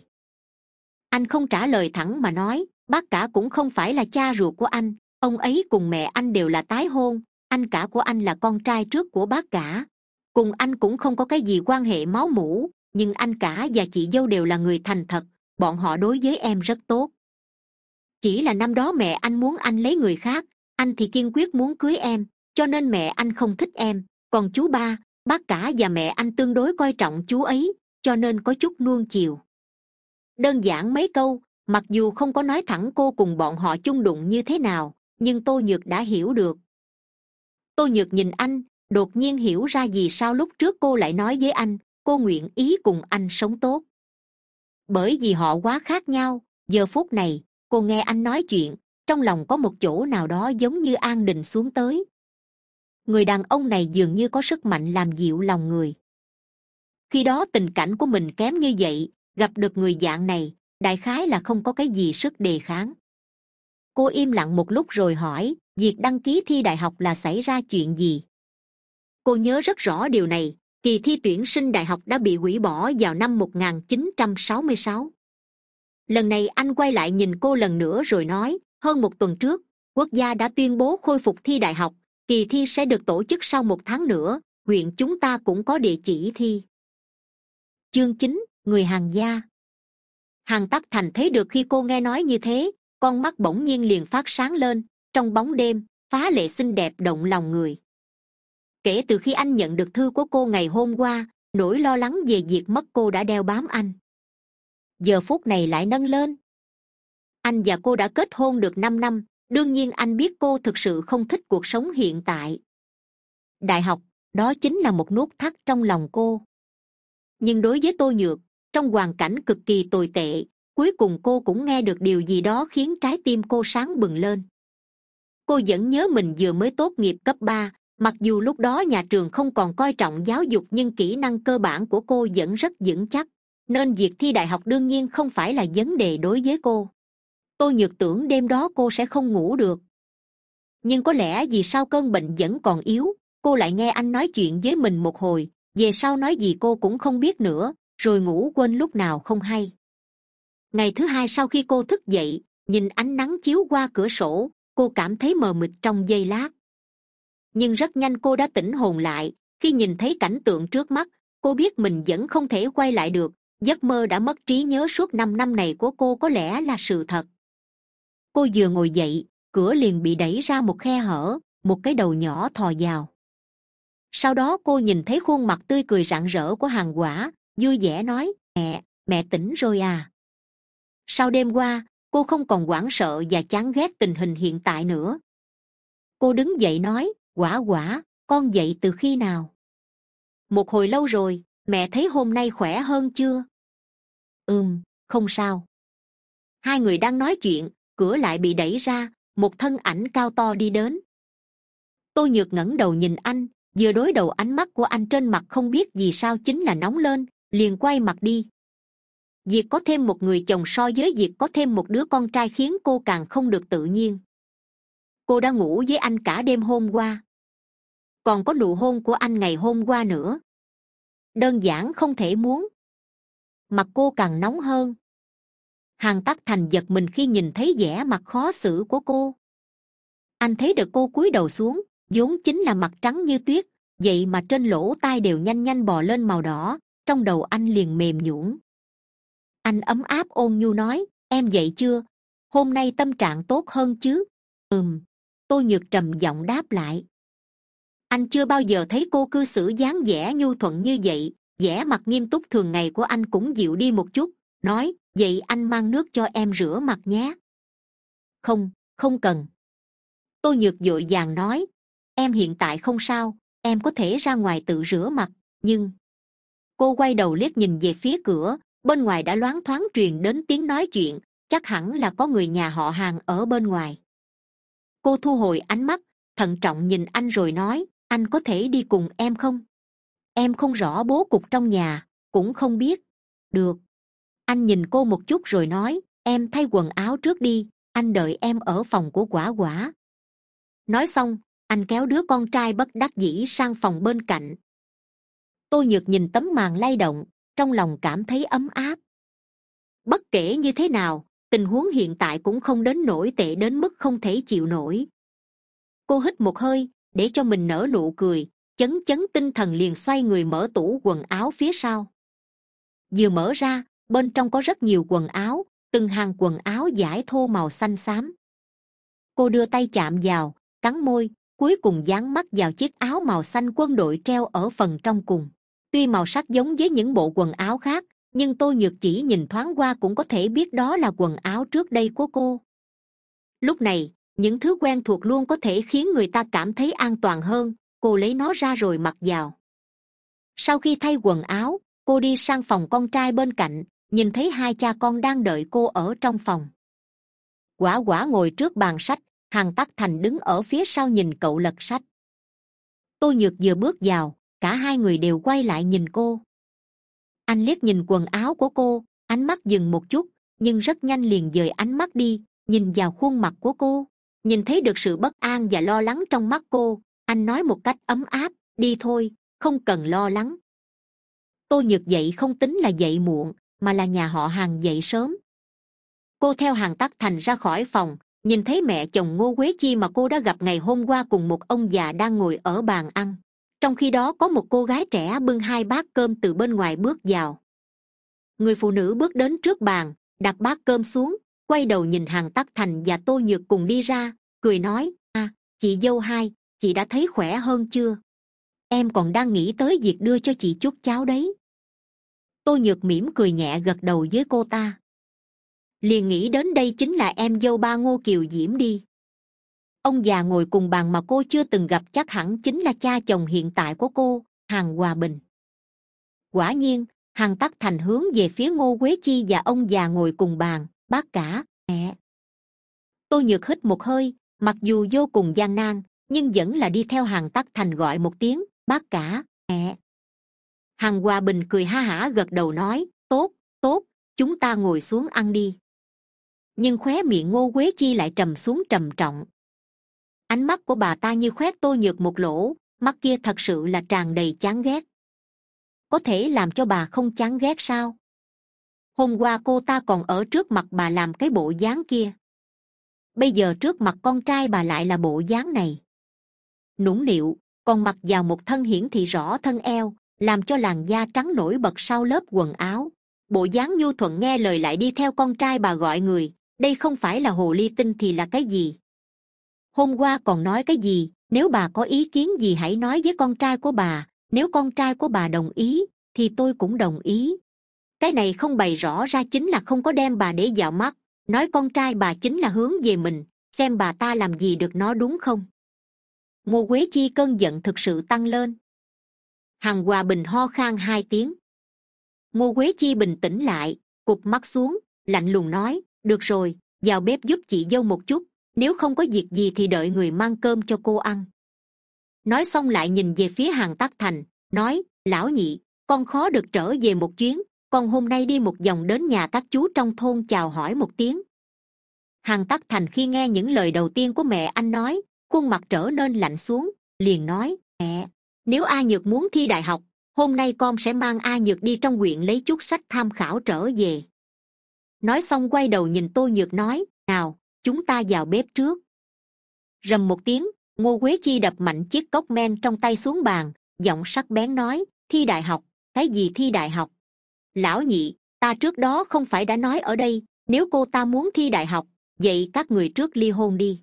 Anh không trả lời thẳng mà nói, bác cả cũng không phải là cha ruột của anh, ông ấy cùng mẹ anh đều là tái hôn, anh cả của anh là con trai trước của bác cả. Cùng anh cũng không có cái gì quan hệ máu mủ, nhưng anh cả và chị dâu đều là người thành thật, bọn họ đối với em rất tốt. Chỉ là năm đó mẹ anh muốn anh lấy người khác, anh thì kiên quyết muốn cưới em, cho nên mẹ anh không thích em còn chú ba, bác cả và mẹ anh tương đối coi trọng chú ấy, cho nên có chút nuông chiều. Đơn giản mấy câu, mặc dù không có nói thẳng cô cùng bọn họ chung đụng như thế nào, nhưng tô nhược đã hiểu được. Tô nhược nhìn anh, đột nhiên hiểu ra vì sao lúc trước cô lại nói với anh, cô nguyện ý cùng anh sống tốt. Bởi vì họ quá khác nhau, giờ phút này, cô nghe anh nói chuyện, trong lòng có một chỗ nào đó giống như an định xuống tới người đàn ông này dường như có sức mạnh làm dịu lòng người. Khi đó tình cảnh của mình kém như vậy, gặp được người dạng này, đại khái là không có cái gì sức đề kháng. Cô im lặng một lúc rồi hỏi, việc đăng ký thi đại học là xảy ra chuyện gì? Cô nhớ rất rõ điều này, kỳ thi tuyển sinh đại học đã bị hủy bỏ vào năm 1966. lần này anh quay lại nhìn cô lần nữa rồi nói, hơn một tuần trước, quốc gia đã tuyên bố khôi phục thi đại học kỳ thi sẽ được tổ chức sau một tháng nữa, huyện chúng ta cũng có địa chỉ thi. Chương chín, người hàng gia. Hàng tắc thành thấy được khi cô nghe nói như thế, con mắt bỗng nhiên liền phát sáng lên, trong bóng đêm, phá lệ xinh đẹp động lòng người. Kể từ khi anh nhận được thư của cô ngày hôm qua, nỗi lo lắng về việc mất cô đã đeo bám anh. Giờ phút này lại nâng lên. Anh và cô đã kết hôn được năm năm đương nhiên anh biết cô thực sự không thích cuộc sống hiện tại. Đại học, đó chính là một nút thắt trong lòng cô. Nhưng đối với tôi nhược, trong hoàn cảnh cực kỳ tồi tệ, cuối cùng cô cũng nghe được điều gì đó khiến trái tim cô sáng bừng lên. Cô vẫn nhớ mình vừa mới tốt nghiệp cấp ba, mặc dù lúc đó nhà trường không còn coi trọng giáo dục nhưng kỹ năng cơ bản của cô vẫn rất vững chắc. Nên việc thi đại học đương nhiên không phải là vấn đề đối với cô tôi nhược tưởng đêm đó cô sẽ không ngủ được. Nhưng có lẽ vì sao cơn bệnh vẫn còn yếu, cô lại nghe anh nói chuyện với mình một hồi, về sau nói gì cô cũng không biết nữa, rồi ngủ quên lúc nào không hay. Ngày thứ hai sau khi cô thức dậy, nhìn ánh nắng chiếu qua cửa sổ, cô cảm thấy mờ mịt trong giây lát. Nhưng rất nhanh cô đã tỉnh hồn lại, khi nhìn thấy cảnh tượng trước mắt, cô biết mình vẫn không thể quay lại được, giấc mơ đã mất trí nhớ suốt năm năm này của cô có lẽ là sự thật cô vừa ngồi dậy, cửa liền bị đẩy ra một khe hở, một cái đầu nhỏ thò vào. Sau đó cô nhìn thấy khuôn mặt tươi cười rạng rỡ của hàng quả, vui vẻ nói, mẹ mẹ tỉnh rồi à. Sau đêm qua, cô không còn hoảng sợ và chán ghét tình hình hiện tại nữa. Cô đứng dậy nói, quả quả, con dậy từ khi nào? Một hồi lâu rồi, mẹ thấy hôm nay khỏe hơn chưa? Ừm, không sao. Hai người đang nói chuyện cửa lại bị đẩy ra, một thân ảnh cao to đi đến. Tôi nhược ngẩng đầu nhìn anh, vừa đối đầu ánh mắt của anh trên mặt không biết vì sao chính là nóng lên, liền quay mặt đi. Việc có thêm một người chồng so với việc có thêm một đứa con trai khiến cô càng không được tự nhiên. Cô đã ngủ với anh cả đêm hôm qua. Còn có nụ hôn của anh ngày hôm qua nữa. Đơn giản không thể muốn. Mặt cô càng nóng hơn hàng tắc thành giật mình khi nhìn thấy vẻ mặt khó xử của cô. Anh thấy được cô cúi đầu xuống, vốn chính là mặt trắng như tuyết, vậy mà trên lỗ tai đều nhanh nhanh bò lên màu đỏ, trong đầu anh liền mềm nhũn. Anh ấm áp ôn nhu nói, em dậy chưa? Hôm nay tâm trạng tốt hơn chứ? Ừm. Tôi nhược trầm giọng đáp lại. Anh chưa bao giờ thấy cô cư xử dáng vẻ nhu thuận như vậy, vẻ mặt nghiêm túc thường ngày của anh cũng dịu đi một chút, nói vậy anh mang nước cho em rửa mặt nhé. Không không cần. Tôi nhược d vàng nói, em hiện tại không sao, em có thể ra ngoài tự rửa mặt, nhưng cô quay đầu liếc nhìn về phía cửa, bên ngoài đã loáng thoáng truyền đến tiếng nói chuyện, chắc hẳn là có người nhà họ hàng ở bên ngoài. Cô thu hồi ánh mắt, thận trọng nhìn anh rồi nói, anh có thể đi cùng em không? Em không rõ bố cục trong nhà, cũng không biết. Được anh nhìn cô một chút rồi nói, em thay quần áo trước đi, anh đợi em ở phòng của quả quả. Nói xong, anh kéo đứa con trai bất đắc dĩ sang phòng bên cạnh. Tôi nhược nhìn tấm màn lay động, trong lòng cảm thấy ấm áp. Bất kể như thế nào, tình huống hiện tại cũng không đến nổi tệ đến mức không thể chịu nổi. Cô hít một hơi, để cho mình nở nụ cười, chấn chấn tinh thần liền xoay người mở tủ quần áo phía sau. Vừa mở ra bên trong có rất nhiều quần áo, từng hàng quần áo dải thô màu xanh xám. Cô đưa tay chạm vào, cắn môi, cuối cùng dán mắt vào chiếc áo màu xanh quân đội treo ở phần trong cùng. Tuy màu sắc giống với những bộ quần áo khác, nhưng tôi nhược chỉ nhìn thoáng qua cũng có thể biết đó là quần áo trước đây của cô. Lúc này, những thứ quen thuộc luôn có thể khiến người ta cảm thấy an toàn hơn, cô lấy nó ra rồi mặc vào. Sau khi thay quần áo, cô đi sang phòng con trai bên cạnh nhìn thấy hai cha con đang đợi cô ở trong phòng. Quả quả ngồi trước bàn sách hàng tắc thành đứng ở phía sau nhìn cậu lật sách. Tôi nhược vừa bước vào, cả hai người đều quay lại nhìn cô. Anh liếc nhìn quần áo của cô, ánh mắt dừng một chút, nhưng rất nhanh liền dời ánh mắt đi, nhìn vào khuôn mặt của cô. Nhìn thấy được sự bất an và lo lắng trong mắt cô, anh nói một cách ấm áp, đi thôi, không cần lo lắng. Tôi nhược dậy không tính là dậy muộn mà là nhà họ hàng dậy sớm. Cô theo hàng tắc thành ra khỏi phòng, nhìn thấy mẹ chồng ngô quế chi mà cô đã gặp ngày hôm qua cùng một ông già đang ngồi ở bàn ăn. Trong khi đó có một cô gái trẻ bưng hai bát cơm từ bên ngoài bước vào. Người phụ nữ bước đến trước bàn, đặt bát cơm xuống, quay đầu nhìn hàng tắc thành và tô nhược cùng đi ra, cười nói à chị dâu hai, chị đã thấy khỏe hơn chưa? Em còn đang nghĩ tới việc đưa cho chị chút cháo đấy tôi nhược mỉm cười nhẹ gật đầu với cô ta. Liền nghĩ đến đây chính là em dâu ba ngô kiều diễm đi. Ông già ngồi cùng bàn mà cô chưa từng gặp chắc hẳn chính là cha chồng hiện tại của cô hằng hòa bình. Quả nhiên hằng tắc thành hướng về phía ngô quế chi và ông già ngồi cùng bàn, bác cả, mẹ. Tôi nhược hít một hơi, mặc dù vô cùng gian nan, nhưng vẫn là đi theo hàng tắc thành gọi một tiếng, bác cả, mẹ hằng hòa bình cười ha hả gật đầu nói, tốt tốt, chúng ta ngồi xuống ăn đi. Nhưng khóe miệng ngô quế chi lại trầm xuống trầm trọng. Ánh mắt của bà ta như khoét tô nhược một lỗ, mắt kia thật sự là tràn đầy chán ghét. Có thể làm cho bà không chán ghét sao? Hôm qua cô ta còn ở trước mặt bà làm cái bộ dáng kia. Bây giờ trước mặt con trai bà lại là bộ dáng này. Nũng nịu, còn mặc vào một thân hiển thị rõ thân eo làm cho làn da trắng nổi bật sau lớp quần áo. Bộ dáng nhu thuận nghe lời lại đi theo con trai bà gọi người, đây không phải là hồ ly tinh thì là cái gì? Hôm qua còn nói cái gì? Nếu bà có ý kiến gì hãy nói với con trai của bà, nếu con trai của bà đồng ý, thì tôi cũng đồng ý. Cái này không bày rõ ra chính là không có đem bà để dạo mắt, nói con trai bà chính là hướng về mình, xem bà ta làm gì được nó đúng không? Ngô quế chi cơn giận thực sự tăng lên hằng hòa bình ho khan hai tiếng. Ngô quế chi bình tĩnh lại, cụp mắt xuống, lạnh lùng nói, được rồi, vào bếp giúp chị dâu một chút, nếu không có việc gì thì đợi người mang cơm cho cô ăn. Nói xong lại nhìn về phía hàng tắc thành, nói, lão nhị, con khó được trở về một chuyến, con hôm nay đi một vòng đến nhà các chú trong thôn chào hỏi một tiếng. Hàng tắc thành khi nghe những lời đầu tiên của mẹ anh nói, khuôn mặt trở nên lạnh xuống, liền nói, mẹ nếu a nhược muốn thi đại học, hôm nay con sẽ mang a nhược đi trong huyện lấy chút sách tham khảo trở về. Nói xong quay đầu nhìn tôi nhược nói, nào, chúng ta vào bếp trước. Rầm một tiếng, ngô quế chi đập mạnh chiếc cốc men trong tay xuống bàn, giọng sắc bén nói, thi đại học, cái gì thi đại học? Lão nhị, ta trước đó không phải đã nói ở đây, nếu cô ta muốn thi đại học, vậy các người trước ly hôn đi.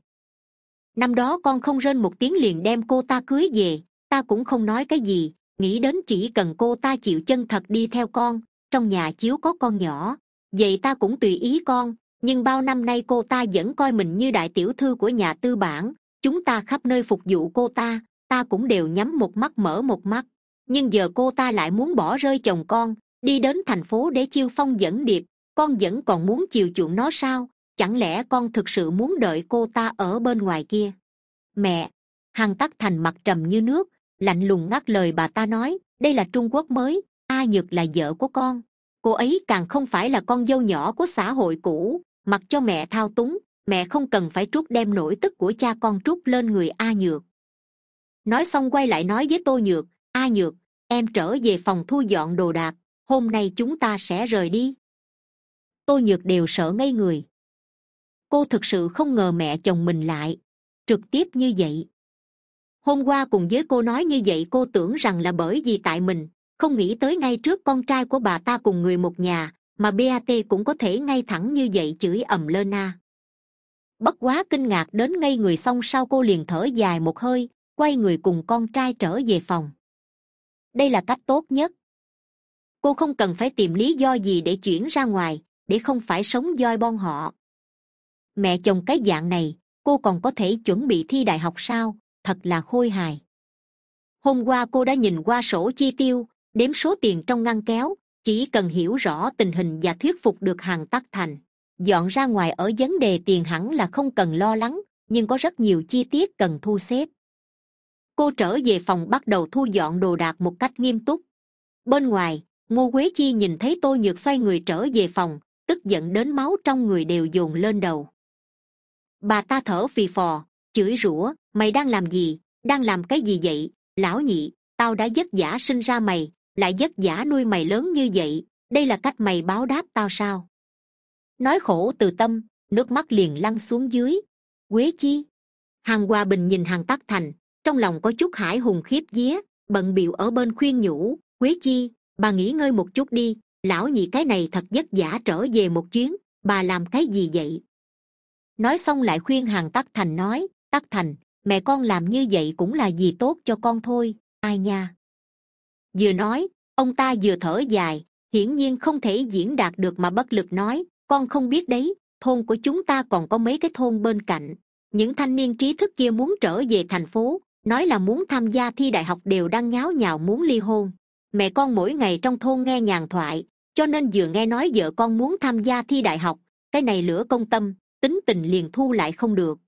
Năm đó con không rên một tiếng liền đem cô ta cưới về ta cũng không nói cái gì, nghĩ đến chỉ cần cô ta chịu chân thật đi theo con, trong nhà chiếu có con nhỏ. Vậy ta cũng tùy ý con, nhưng bao năm nay cô ta vẫn coi mình như đại tiểu thư của nhà tư bản, chúng ta khắp nơi phục vụ cô ta ta cũng đều nhắm một mắt mở một mắt. Nhưng giờ cô ta lại muốn bỏ rơi chồng con, đi đến thành phố để chiêu phong dẫn điệp, con vẫn còn muốn chiều chuộng nó sao? Chẳng lẽ con thực sự muốn đợi cô ta ở bên ngoài kia? Mẹ! Hằng tắc thành mặt trầm như nước lạnh lùng ngắt lời bà ta nói, đây là trung quốc mới, a nhược là vợ của con. Cô ấy càng không phải là con dâu nhỏ của xã hội cũ. Mặc cho mẹ thao túng, mẹ không cần phải trút đem nỗi tức của cha con trút lên người a nhược. Nói xong quay lại nói với tô nhược, a nhược, em trở về phòng thu dọn đồ đạc, hôm nay chúng ta sẽ rời đi. Tô nhược đều sợ ngây người. Cô thực sự không ngờ mẹ chồng mình lại trực tiếp như vậy hôm qua cùng với cô nói như vậy cô tưởng rằng là bởi vì tại mình, không nghĩ tới ngay trước con trai của bà ta cùng người một nhà, mà bat cũng có thể ngay thẳng như vậy chửi ầm lơ na. bất quá kinh ngạc đến ngay người xong sau cô liền thở dài một hơi, quay người cùng con trai trở về phòng. Đây là cách tốt nhất. Cô không cần phải tìm lý do gì để chuyển ra ngoài, để không phải sống doi bon họ. Mẹ chồng cái dạng này, cô còn có thể chuẩn bị thi đại học sao? Thật là khôi hài. Hôm qua cô đã nhìn qua sổ chi tiêu, đếm số tiền trong ngăn kéo, chỉ cần hiểu rõ tình hình và thuyết phục được hàng tắc thành. Dọn ra ngoài ở vấn đề tiền hẳn là không cần lo lắng, nhưng có rất nhiều chi tiết cần thu xếp. Cô trở về phòng bắt đầu thu dọn đồ đạc một cách nghiêm túc. Bên ngoài, ngô quế chi nhìn thấy tôi nhược xoay người trở về phòng, tức giận đến máu trong người đều dồn lên đầu. Bà ta thở phì phò chửi rủa, mày đang làm gì? Đang làm cái gì vậy? Lão nhị, tao đã vất vả sinh ra mày, lại vất vả nuôi mày lớn như vậy, đây là cách mày báo đáp tao sao? Nói khổ từ tâm, nước mắt liền lăn xuống dưới. Quế chi? Hàng hòa bình nhìn hàng tắc thành, trong lòng có chút hải hùng khiếp vía, bận bịu ở bên khuyên nhủ, quế chi, bà nghỉ ngơi một chút đi, lão nhị cái này thật vất vả trở về một chuyến, bà làm cái gì vậy? Nói xong lại khuyên hàng tắc thành nói tắc thành, mẹ con làm như vậy cũng là gì tốt cho con thôi, ai nha. Vừa nói, ông ta vừa thở dài, hiển nhiên không thể diễn đạt được mà bất lực nói, con không biết đấy, thôn của chúng ta còn có mấy cái thôn bên cạnh. Những thanh niên trí thức kia muốn trở về thành phố, nói là muốn tham gia thi đại học đều đang nháo nhào muốn ly hôn. Mẹ con mỗi ngày trong thôn nghe nhàn thoại, cho nên vừa nghe nói vợ con muốn tham gia thi đại học, cái này lửa công tâm, tính tình liền thu lại không được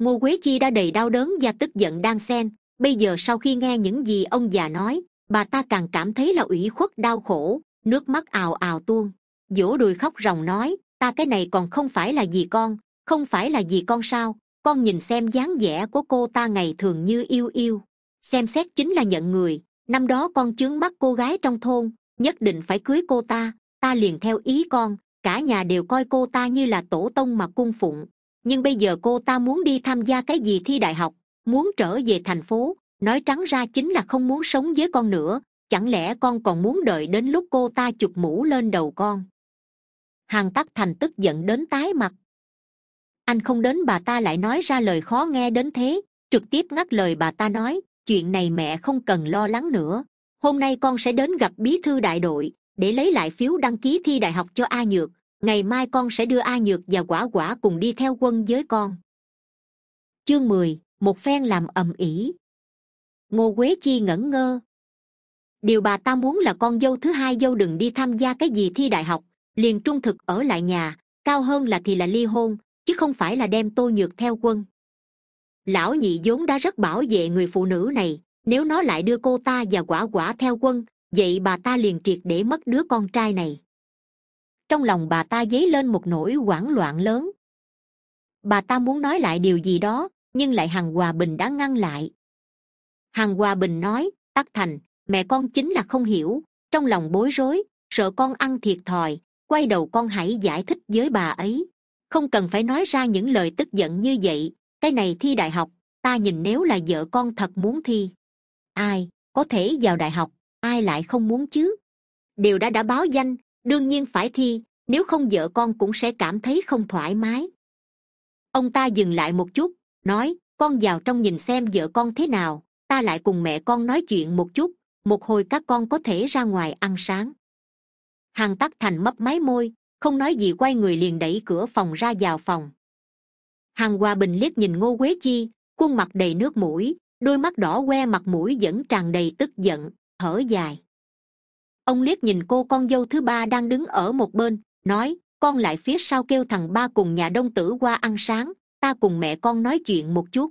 ngô quế chi đã đầy đau đớn và tức giận đang xen. Bây giờ sau khi nghe những gì ông già nói, bà ta càng cảm thấy là ủy khuất đau khổ, nước mắt ào ào tuôn. Vỗ đùi khóc ròng nói, ta cái này còn không phải là gì con, không phải là gì con sao? Con nhìn xem dáng vẻ của cô ta ngày thường như yêu yêu. Xem xét chính là nhận người. Năm đó con chướng mắt cô gái trong thôn, nhất định phải cưới cô ta. Ta liền theo ý con, cả nhà đều coi cô ta như là tổ tông mà cung phụng nhưng bây giờ cô ta muốn đi tham gia cái gì thi đại học, muốn trở về thành phố, nói trắng ra chính là không muốn sống với con nữa, chẳng lẽ con còn muốn đợi đến lúc cô ta chụp mũ lên đầu con? Hàn tắc thành tức giận đến tái mặt. Anh không đến bà ta lại nói ra lời khó nghe đến thế, trực tiếp ngắt lời bà ta nói, chuyện này mẹ không cần lo lắng nữa. Hôm nay con sẽ đến gặp bí thư đại đội, để lấy lại phiếu đăng ký thi đại học cho a nhược ngày mai con sẽ đưa a nhược và quả quả cùng đi theo quân với con. Chương mười, một phen làm ầm ĩ. Ngô quế chi ngẩn ngơ. Điều bà ta muốn là con dâu thứ hai dâu đừng đi tham gia cái gì thi đại học, liền trung thực ở lại nhà, cao hơn là thì là ly hôn, chứ không phải là đem tô nhược theo quân. Lão nhị vốn đã rất bảo vệ người phụ nữ này, nếu nó lại đưa cô ta và quả quả theo quân, vậy bà ta liền triệt để mất đứa con trai này trong lòng bà ta dấy lên một nỗi hoảng loạn lớn. Bà ta muốn nói lại điều gì đó, nhưng lại hằng hòa bình đã ngăn lại. Hằng hòa bình nói, tắc thành, mẹ con chính là không hiểu. Trong lòng bối rối, sợ con ăn thiệt thòi, quay đầu con hãy giải thích với bà ấy. Không cần phải nói ra những lời tức giận như vậy. Cái này thi đại học, ta nhìn nếu là vợ con thật muốn thi. Ai, có thể vào đại học, ai lại không muốn chứ? Đều đã đã báo danh đương nhiên phải thi, nếu không vợ con cũng sẽ cảm thấy không thoải mái. Ông ta dừng lại một chút, nói, con vào trong nhìn xem vợ con thế nào, ta lại cùng mẹ con nói chuyện một chút, một hồi các con có thể ra ngoài ăn sáng. Hằng tắc thành mấp máy môi, không nói gì quay người liền đẩy cửa phòng ra vào phòng. Hằng hòa bình liếc nhìn ngô quế chi, khuôn mặt đầy nước mũi, đôi mắt đỏ que mặt mũi vẫn tràn đầy tức giận, thở dài ông liếc nhìn cô con dâu thứ ba đang đứng ở một bên, nói, con lại phía sau kêu thằng ba cùng nhà đông tử qua ăn sáng, ta cùng mẹ con nói chuyện một chút.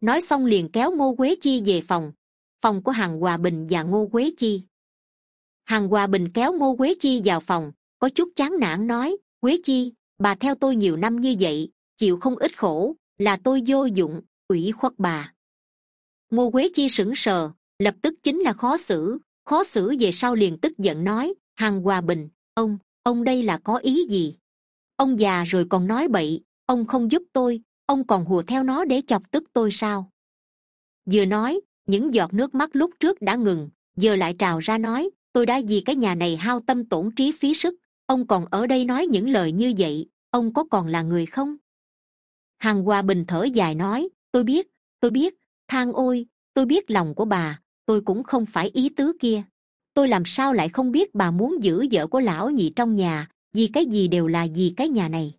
Nói xong liền kéo ngô quế chi về phòng. Phòng của hàng hòa bình và ngô quế chi. Hàng hòa bình kéo ngô quế chi vào phòng, có chút chán nản nói, quế chi, bà theo tôi nhiều năm như vậy, chịu không ít khổ, là tôi vô dụng, ủy khuất bà. Ngô quế chi sững sờ, lập tức chính là khó xử khó xử về sau liền tức giận nói, hằng hòa bình, ông ông đây là có ý gì? Ông già rồi còn nói bậy, ông không giúp tôi, ông còn hùa theo nó để chọc tức tôi sao? Vừa nói, những giọt nước mắt lúc trước đã ngừng, giờ lại trào ra nói, tôi đã vì cái nhà này hao tâm tổn trí phí sức, ông còn ở đây nói những lời như vậy, ông có còn là người không? Hằng hòa bình thở dài nói, tôi biết tôi biết thang ôi, tôi biết lòng của bà tôi cũng không phải ý tứ kia. Tôi làm sao lại không biết bà muốn giữ vợ của lão nhị trong nhà, vì cái gì đều là vì cái nhà này.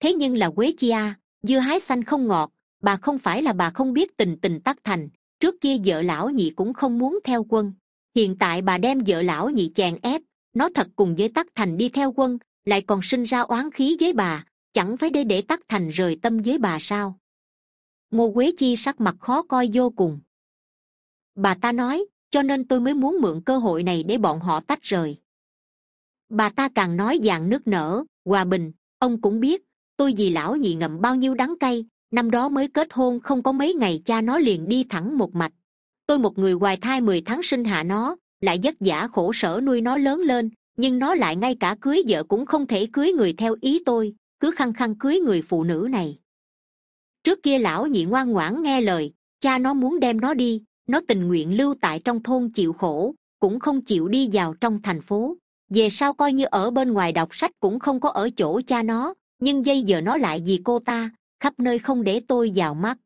Thế nhưng là quế chi a, dưa hái xanh không ngọt, bà không phải là bà không biết tình tình tắc thành, trước kia vợ lão nhị cũng không muốn theo quân. Hiện tại bà đem vợ lão nhị chèn ép, nó thật cùng với tắc thành đi theo quân, lại còn sinh ra oán khí với bà, chẳng phải để để tắc thành rời tâm với bà sao? Ngô quế chi sắc mặt khó coi vô cùng bà ta nói, cho nên tôi mới muốn mượn cơ hội này để bọn họ tách rời. Bà ta càng nói dạng nước nở, hòa bình. Ông cũng biết, tôi vì lão nhị ngậm bao nhiêu đắng cay, năm đó mới kết hôn không có mấy ngày cha nó liền đi thẳng một mạch. Tôi một người hoài thai mười tháng sinh hạ nó, lại vất vả khổ sở nuôi nó lớn lên, nhưng nó lại ngay cả cưới vợ cũng không thể cưới người theo ý tôi, cứ khăng khăng cưới người phụ nữ này. Trước kia lão nhị ngoan ngoãn nghe lời, cha nó muốn đem nó đi nó tình nguyện lưu tại trong thôn chịu khổ, cũng không chịu đi vào trong thành phố. Về sau coi như ở bên ngoài đọc sách cũng không có ở chỗ cha nó, nhưng dây giờ nó lại vì cô ta, khắp nơi không để tôi vào mắt.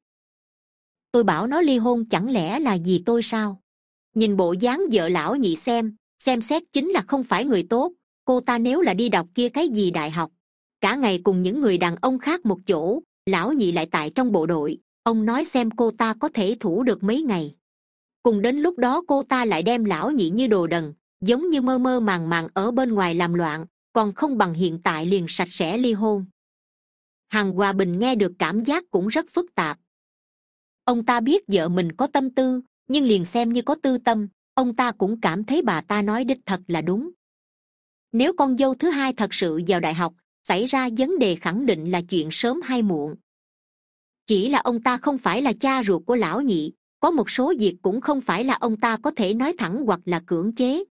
Tôi bảo nó ly hôn chẳng lẽ là vì tôi sao? Nhìn bộ dáng vợ lão nhị xem xem xét chính là không phải người tốt, cô ta nếu là đi đọc kia cái gì đại học? Cả ngày cùng những người đàn ông khác một chỗ, lão nhị lại tại trong bộ đội, ông nói xem cô ta có thể thủ được mấy ngày cùng đến lúc đó cô ta lại đem lão nhị như đồ đần, giống như mơ mơ màng màng ở bên ngoài làm loạn, còn không bằng hiện tại liền sạch sẽ ly hôn. Hằng hòa bình nghe được cảm giác cũng rất phức tạp. Ông ta biết vợ mình có tâm tư, nhưng liền xem như có tư tâm, ông ta cũng cảm thấy bà ta nói đích thật là đúng. Nếu con dâu thứ hai thật sự vào đại học, xảy ra vấn đề khẳng định là chuyện sớm hay muộn. Chỉ là ông ta không phải là cha ruột của lão nhị có một số việc cũng không phải là ông ta có thể nói thẳng hoặc là cưỡng chế.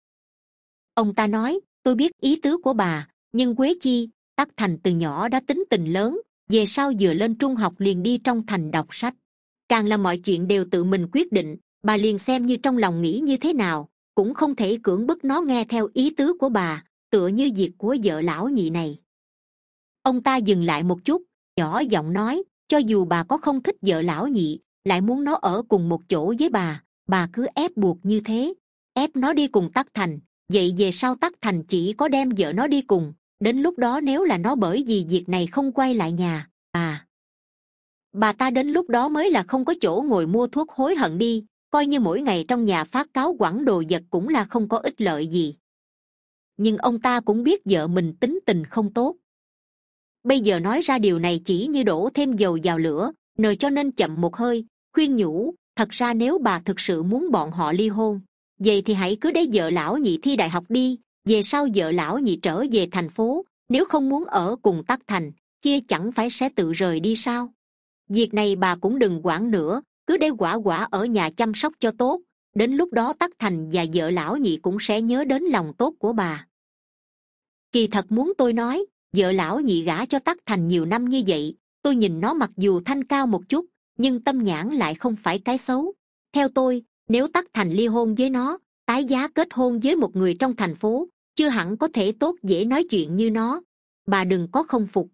Ông ta nói, tôi biết ý tứ của bà, nhưng quế chi, tắc thành từ nhỏ đã tính tình lớn, về sau vừa lên trung học liền đi trong thành đọc sách. Càng là mọi chuyện đều tự mình quyết định, bà liền xem như trong lòng nghĩ như thế nào, cũng không thể cưỡng bức nó nghe theo ý tứ của bà, tựa như việc của vợ lão nhị này. Ông ta dừng lại một chút, nhỏ giọng nói, cho dù bà có không thích vợ lão nhị lại muốn nó ở cùng một chỗ với bà bà cứ ép buộc như thế, ép nó đi cùng tắc thành. Vậy về sau tắc thành chỉ có đem vợ nó đi cùng, đến lúc đó nếu là nó bởi vì việc này không quay lại nhà à. Bà ta đến lúc đó mới là không có chỗ ngồi mua thuốc hối hận đi, coi như mỗi ngày trong nhà phát cáo quẳng đồ vật cũng là không có ích lợi gì. Nhưng ông ta cũng biết vợ mình tính tình không tốt. Bây giờ nói ra điều này chỉ như đổ thêm dầu vào lửa nời cho nên chậm một hơi khuyên nhủ, thật ra nếu bà thực sự muốn bọn họ ly hôn, vậy thì hãy cứ để vợ lão nhị thi đại học đi, về sau vợ lão nhị trở về thành phố, nếu không muốn ở cùng tắc thành, kia chẳng phải sẽ tự rời đi sao? Việc này bà cũng đừng quản nữa, cứ để quả quả ở nhà chăm sóc cho tốt, đến lúc đó tắc thành và vợ lão nhị cũng sẽ nhớ đến lòng tốt của bà. Kỳ thật muốn tôi nói, vợ lão nhị gả cho tắc thành nhiều năm như vậy, tôi nhìn nó mặc dù thanh cao một chút nhưng tâm nhãn lại không phải cái xấu. Theo tôi, nếu tắc thành ly hôn với nó, tái giá kết hôn với một người trong thành phố, chưa hẳn có thể tốt dễ nói chuyện như nó. Bà đừng có không phục.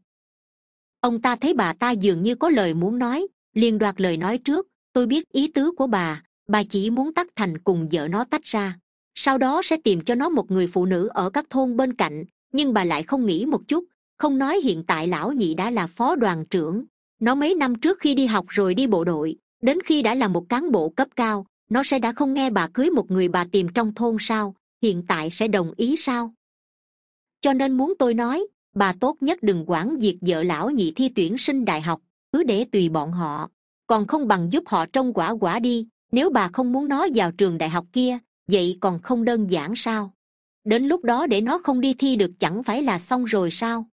Ông ta thấy bà ta dường như có lời muốn nói, liền đoạt lời nói trước. Tôi biết ý tứ của bà bà chỉ muốn tắc thành cùng vợ nó tách ra. Sau đó sẽ tìm cho nó một người phụ nữ ở các thôn bên cạnh, nhưng bà lại không nghĩ một chút. Không nói hiện tại lão nhị đã là phó đoàn trưởng nó mấy năm trước khi đi học rồi đi bộ đội, đến khi đã là một cán bộ cấp cao, nó sẽ đã không nghe bà cưới một người bà tìm trong thôn sao, hiện tại sẽ đồng ý sao? Cho nên muốn tôi nói, bà tốt nhất đừng quản việc vợ lão nhị thi tuyển sinh đại học, cứ để tùy bọn họ. Còn không bằng giúp họ trông quả quả đi, nếu bà không muốn nó vào trường đại học kia, vậy còn không đơn giản sao? Đến lúc đó để nó không đi thi được chẳng phải là xong rồi sao?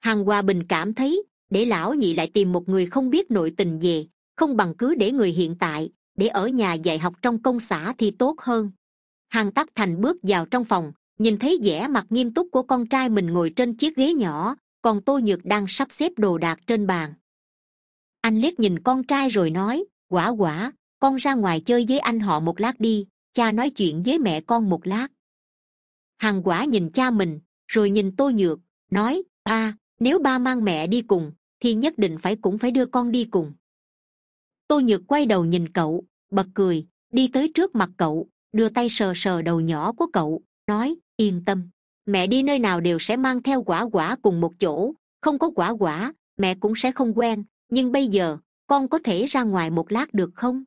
Hằng hòa bình cảm thấy để lão nhị lại tìm một người không biết nội tình về, không bằng cứ để người hiện tại, để ở nhà dạy học trong công xã thì tốt hơn. Hằng tắc thành bước vào trong phòng, nhìn thấy vẻ mặt nghiêm túc của con trai mình ngồi trên chiếc ghế nhỏ, còn tô nhược đang sắp xếp đồ đạc trên bàn. Anh liếc nhìn con trai rồi nói, quả quả, con ra ngoài chơi với anh họ một lát đi, cha nói chuyện với mẹ con một lát. Hằng quả nhìn cha mình, rồi nhìn tô nhược, nói ba nếu ba mang mẹ đi cùng, thì nhất định phải cũng phải đưa con đi cùng. Tôi nhược quay đầu nhìn cậu, bật cười, đi tới trước mặt cậu, đưa tay sờ sờ đầu nhỏ của cậu, nói, yên tâm, mẹ đi nơi nào đều sẽ mang theo quả quả cùng một chỗ, không có quả quả, mẹ cũng sẽ không quen, nhưng bây giờ, con có thể ra ngoài một lát được không?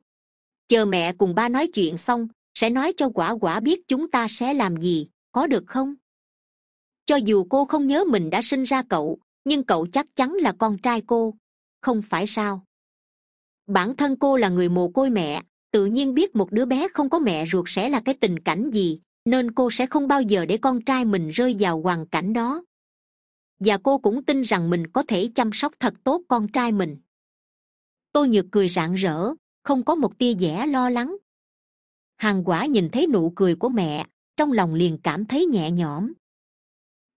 Chờ mẹ cùng ba nói chuyện xong, sẽ nói cho quả quả biết chúng ta sẽ làm gì, có được không? Cho dù cô không nhớ mình đã sinh ra cậu, nhưng cậu chắc chắn là con trai cô. Không phải sao? Bản thân cô là người mồ côi mẹ, tự nhiên biết một đứa bé không có mẹ ruột sẽ là cái tình cảnh gì, nên cô sẽ không bao giờ để con trai mình rơi vào hoàn cảnh đó. Và cô cũng tin rằng mình có thể chăm sóc thật tốt con trai mình. Tôi nhược cười rạng rỡ, không có một tia vẻ lo lắng. Hàng quả nhìn thấy nụ cười của mẹ, trong lòng liền cảm thấy nhẹ nhõm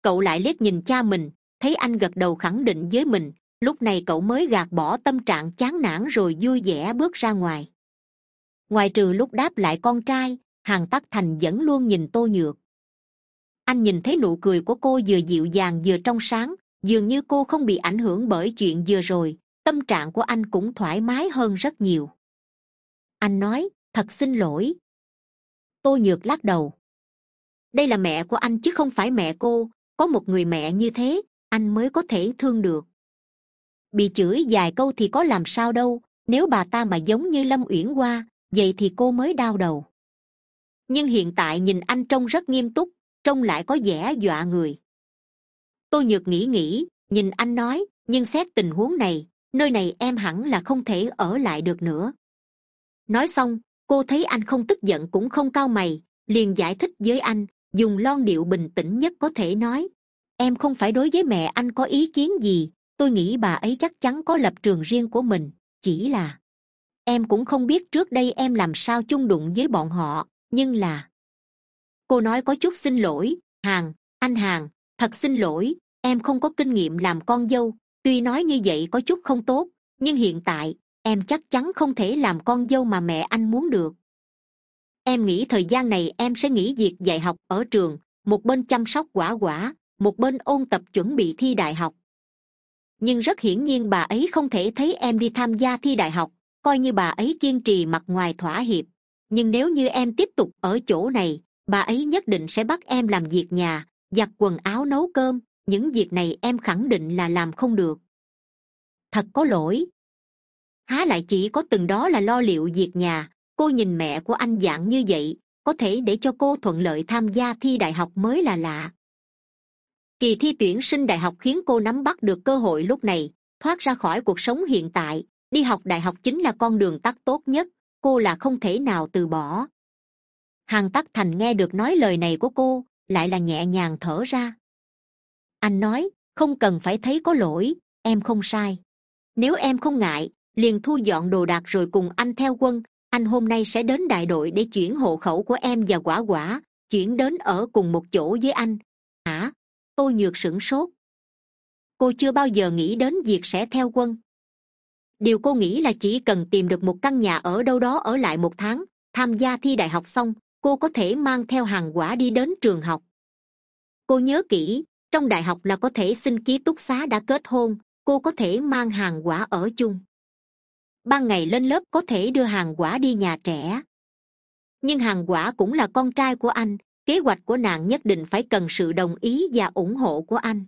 cậu lại liếc nhìn cha mình, thấy anh gật đầu khẳng định với mình, lúc này cậu mới gạt bỏ tâm trạng chán nản rồi vui vẻ bước ra ngoài. Ngoài trừ lúc đáp lại con trai hàng tắc thành vẫn luôn nhìn tô nhược. Anh nhìn thấy nụ cười của cô vừa dịu dàng vừa trong sáng, dường như cô không bị ảnh hưởng bởi chuyện vừa rồi, tâm trạng của anh cũng thoải mái hơn rất nhiều. Anh nói, thật xin lỗi. Tô nhược lắc đầu. Đây là mẹ của anh chứ không phải mẹ cô có một người mẹ như thế, anh mới có thể thương được. Bị chửi vài câu thì có làm sao đâu, nếu bà ta mà giống như lâm uyển hoa, vậy thì cô mới đau đầu. Nhưng hiện tại nhìn anh trông rất nghiêm túc, trông lại có vẻ dọa người. Tôi nhược nghĩ nghĩ, nhìn anh nói, nhưng xét tình huống này, nơi này em hẳn là không thể ở lại được nữa. Nói xong, cô thấy anh không tức giận cũng không cao mày, liền giải thích với anh dùng lon điệu bình tĩnh nhất có thể nói. Em không phải đối với mẹ anh có ý kiến gì. Tôi nghĩ bà ấy chắc chắn có lập trường riêng của mình. Chỉ là, em cũng không biết trước đây em làm sao chung đụng với bọn họ. Nhưng là, cô nói có chút xin lỗi. Hàng, anh hàng, thật xin lỗi. Em không có kinh nghiệm làm con dâu. Tuy nói như vậy có chút không tốt, nhưng hiện tại, em chắc chắn không thể làm con dâu mà mẹ anh muốn được em nghĩ thời gian này em sẽ nghỉ việc dạy học ở trường, một bên chăm sóc quả quả, một bên ôn tập chuẩn bị thi đại học. Nhưng rất hiển nhiên bà ấy không thể thấy em đi tham gia thi đại học, coi như bà ấy kiên trì mặt ngoài thỏa hiệp. Nhưng nếu như em tiếp tục ở chỗ này, bà ấy nhất định sẽ bắt em làm việc nhà, giặt quần áo nấu cơm, những việc này em khẳng định là làm không được. Thật có lỗi. Há lại chỉ có từng đó là lo liệu việc nhà cô nhìn mẹ của anh dạng như vậy, có thể để cho cô thuận lợi tham gia thi đại học mới là lạ. Kỳ thi tuyển sinh đại học khiến cô nắm bắt được cơ hội lúc này, thoát ra khỏi cuộc sống hiện tại. Đi học đại học chính là con đường tắt tốt nhất, cô là không thể nào từ bỏ. Hằng tắc thành nghe được nói lời này của cô, lại là nhẹ nhàng thở ra. Anh nói, không cần phải thấy có lỗi, em không sai. Nếu em không ngại, liền thu dọn đồ đạc rồi cùng anh theo quân anh hôm nay sẽ đến đại đội để chuyển hộ khẩu của em và quả quả, chuyển đến ở cùng một chỗ với anh. Hả? Tôi nhược sửng sốt. Cô chưa bao giờ nghĩ đến việc sẽ theo quân. Điều cô nghĩ là chỉ cần tìm được một căn nhà ở đâu đó ở lại một tháng, tham gia thi đại học xong, cô có thể mang theo hàng quả đi đến trường học. Cô nhớ kỹ, trong đại học là có thể xin ký túc xá đã kết hôn, cô có thể mang hàng quả ở chung ban ngày lên lớp có thể đưa hàng quả đi nhà trẻ. Nhưng hàng quả cũng là con trai của anh, kế hoạch của nàng nhất định phải cần sự đồng ý và ủng hộ của anh.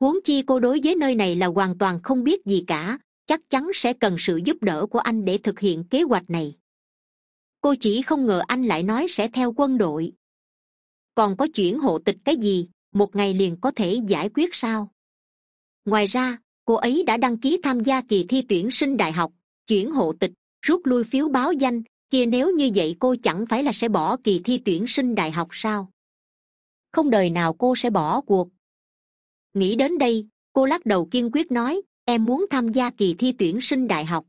Huống chi cô đối với nơi này là hoàn toàn không biết gì cả, chắc chắn sẽ cần sự giúp đỡ của anh để thực hiện kế hoạch này. Cô chỉ không ngờ anh lại nói sẽ theo quân đội. Còn có chuyển hộ tịch cái gì, một ngày liền có thể giải quyết sao? Ngoài ra cô ấy đã đăng ký tham gia kỳ thi tuyển sinh đại học, chuyển hộ tịch, rút lui phiếu báo danh. Kia nếu như vậy cô chẳng phải là sẽ bỏ kỳ thi tuyển sinh đại học sao? Không đời nào cô sẽ bỏ cuộc. Nghĩ đến đây, cô lắc đầu kiên quyết nói, em muốn tham gia kỳ thi tuyển sinh đại học.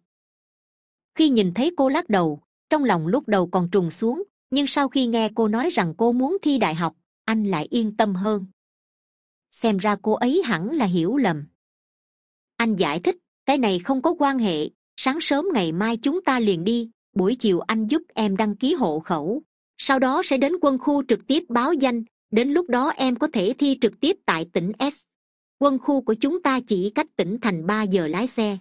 Khi nhìn thấy cô lắc đầu, trong lòng lúc đầu còn trùng xuống, nhưng sau khi nghe cô nói rằng cô muốn thi đại học, anh lại yên tâm hơn. Xem ra cô ấy hẳn là hiểu lầm anh giải thích, cái này không có quan hệ, sáng sớm ngày mai chúng ta liền đi, buổi chiều anh giúp em đăng ký hộ khẩu, sau đó sẽ đến quân khu trực tiếp báo danh, đến lúc đó em có thể thi trực tiếp tại tỉnh s. Quân khu của chúng ta chỉ cách tỉnh thành ba giờ lái xe.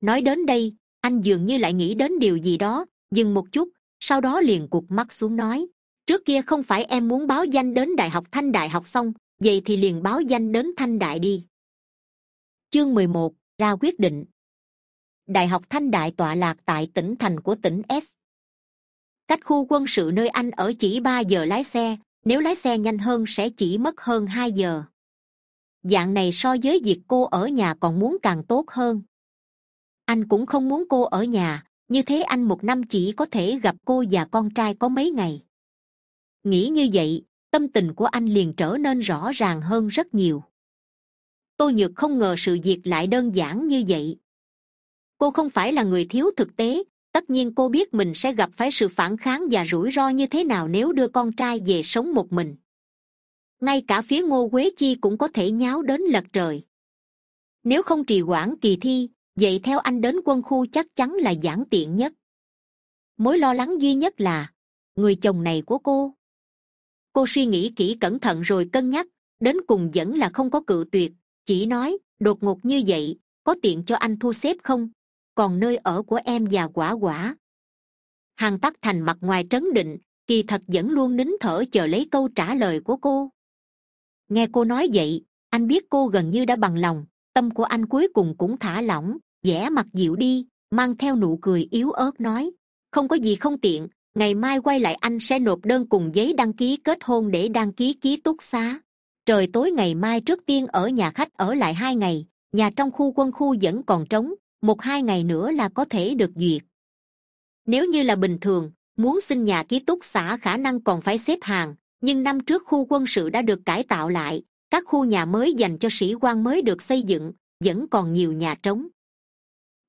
Nói đến đây, anh dường như lại nghĩ đến điều gì đó, dừng một chút, sau đó liền cụt mắt xuống nói, trước kia không phải em muốn báo danh đến đại học thanh đại học xong, vậy thì liền báo danh đến thanh đại đi chương mười một, ra quyết định. Đại học thanh đại tọa lạc tại tỉnh thành của tỉnh s. Cách khu quân sự nơi anh ở chỉ ba giờ lái xe, nếu lái xe nhanh hơn sẽ chỉ mất hơn hai giờ. Dạng này so với việc cô ở nhà còn muốn càng tốt hơn. Anh cũng không muốn cô ở nhà, như thế anh một năm chỉ có thể gặp cô và con trai có mấy ngày. Nghĩ như vậy, tâm tình của anh liền trở nên rõ ràng hơn rất nhiều tôi nhược không ngờ sự việc lại đơn giản như vậy. Cô không phải là người thiếu thực tế, tất nhiên cô biết mình sẽ gặp phải sự phản kháng và rủi ro như thế nào nếu đưa con trai về sống một mình. Ngay cả phía ngô quế chi cũng có thể nháo đến lật trời. Nếu không trì hoãn kỳ thi, vậy theo anh đến quân khu chắc chắn là giản tiện nhất. Mối lo lắng duy nhất là, người chồng này của cô. Cô suy nghĩ kỹ cẩn thận rồi cân nhắc, đến cùng vẫn là không có cự tuyệt chỉ nói, đột ngột như vậy, có tiện cho anh thu xếp không? Còn nơi ở của em và quả quả. Hằng tắc thành mặt ngoài trấn định, kỳ thật vẫn luôn nín thở chờ lấy câu trả lời của cô. Nghe cô nói vậy, anh biết cô gần như đã bằng lòng, tâm của anh cuối cùng cũng thả lỏng, vẻ mặt dịu đi, mang theo nụ cười yếu ớt nói, không có gì không tiện, ngày mai quay lại anh sẽ nộp đơn cùng giấy đăng ký kết hôn để đăng ký ký túc xá trời tối ngày mai trước tiên ở nhà khách ở lại hai ngày, nhà trong khu quân khu vẫn còn trống, một hai ngày nữa là có thể được duyệt. Nếu như là bình thường, muốn xin nhà ký túc xã khả năng còn phải xếp hàng, nhưng năm trước khu quân sự đã được cải tạo lại, các khu nhà mới dành cho sĩ quan mới được xây dựng, vẫn còn nhiều nhà trống.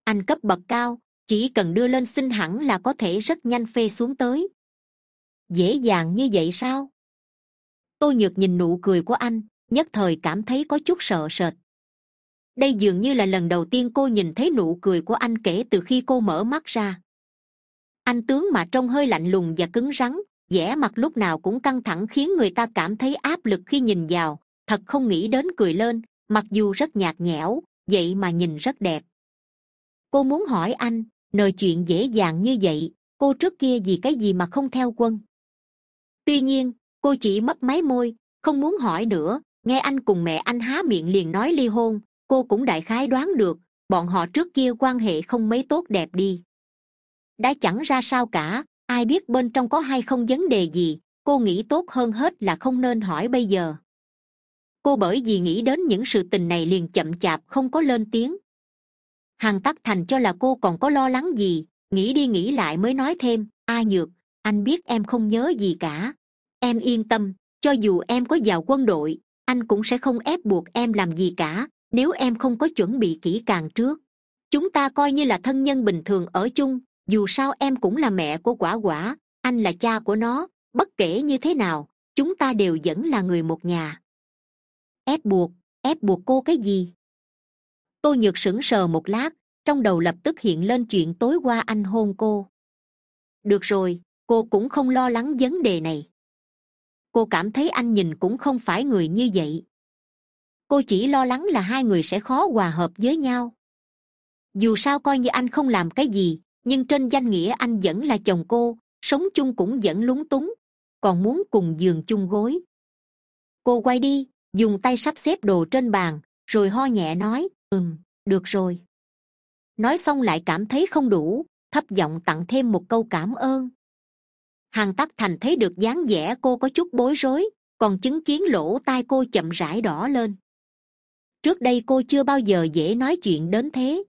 Anh cấp bậc cao, chỉ cần đưa lên xin hẳn là có thể rất nhanh phê xuống tới. Dễ dàng như vậy sao? Tô nhược nhìn nụ cười của anh, nhất thời cảm thấy có chút sợ sệt. Đây dường như là lần đầu tiên cô nhìn thấy nụ cười của anh kể từ khi cô mở mắt ra. Anh tướng mà trông hơi lạnh lùng và cứng rắn, vẻ mặt lúc nào cũng căng thẳng khiến người ta cảm thấy áp lực khi nhìn vào, thật không nghĩ đến cười lên, mặc dù rất nhạt nhẽo, vậy mà nhìn rất đẹp. Cô muốn hỏi anh nơi chuyện dễ dàng như vậy, cô trước kia vì cái gì mà không theo quân? Tuy nhiên cô chỉ mất máy môi, không muốn hỏi nữa. Nghe anh cùng mẹ anh há miệng liền nói ly hôn, cô cũng đại khái đoán được, bọn họ trước kia quan hệ không mấy tốt đẹp đi. Đã chẳng ra sao cả, ai biết bên trong có hay không vấn đề gì, cô nghĩ tốt hơn hết là không nên hỏi bây giờ. Cô bởi vì nghĩ đến những sự tình này liền chậm chạp không có lên tiếng. Hằng tắc thành cho là cô còn có lo lắng gì, nghĩ đi nghĩ lại mới nói thêm, a nhược, anh biết em không nhớ gì cả em yên tâm, cho dù em có vào quân đội, anh cũng sẽ không ép buộc em làm gì cả, nếu em không có chuẩn bị kỹ càng trước. Chúng ta coi như là thân nhân bình thường ở chung, dù sao em cũng là mẹ của quả quả, anh là cha của nó, bất kể như thế nào, chúng ta đều vẫn là người một nhà. Ép buộc ép buộc cô cái gì? Tôi nhược sững sờ một lát, trong đầu lập tức hiện lên chuyện tối qua anh hôn cô. Được rồi, cô cũng không lo lắng vấn đề này cô cảm thấy anh nhìn cũng không phải người như vậy. Cô chỉ lo lắng là hai người sẽ khó hòa hợp với nhau. Dù sao coi như anh không làm cái gì, nhưng trên danh nghĩa anh vẫn là chồng cô, sống chung cũng vẫn lúng túng, còn muốn cùng giường chung gối. Cô quay đi, dùng tay sắp xếp đồ trên bàn, rồi ho nhẹ nói, ừm, được rồi. Nói xong lại cảm thấy không đủ, thấp giọng tặng thêm một câu cảm ơn hàn tắc thành thấy được dáng vẻ cô có chút bối rối, còn chứng kiến lỗ tai cô chậm rãi đỏ lên. Trước đây cô chưa bao giờ dễ nói chuyện đến thế.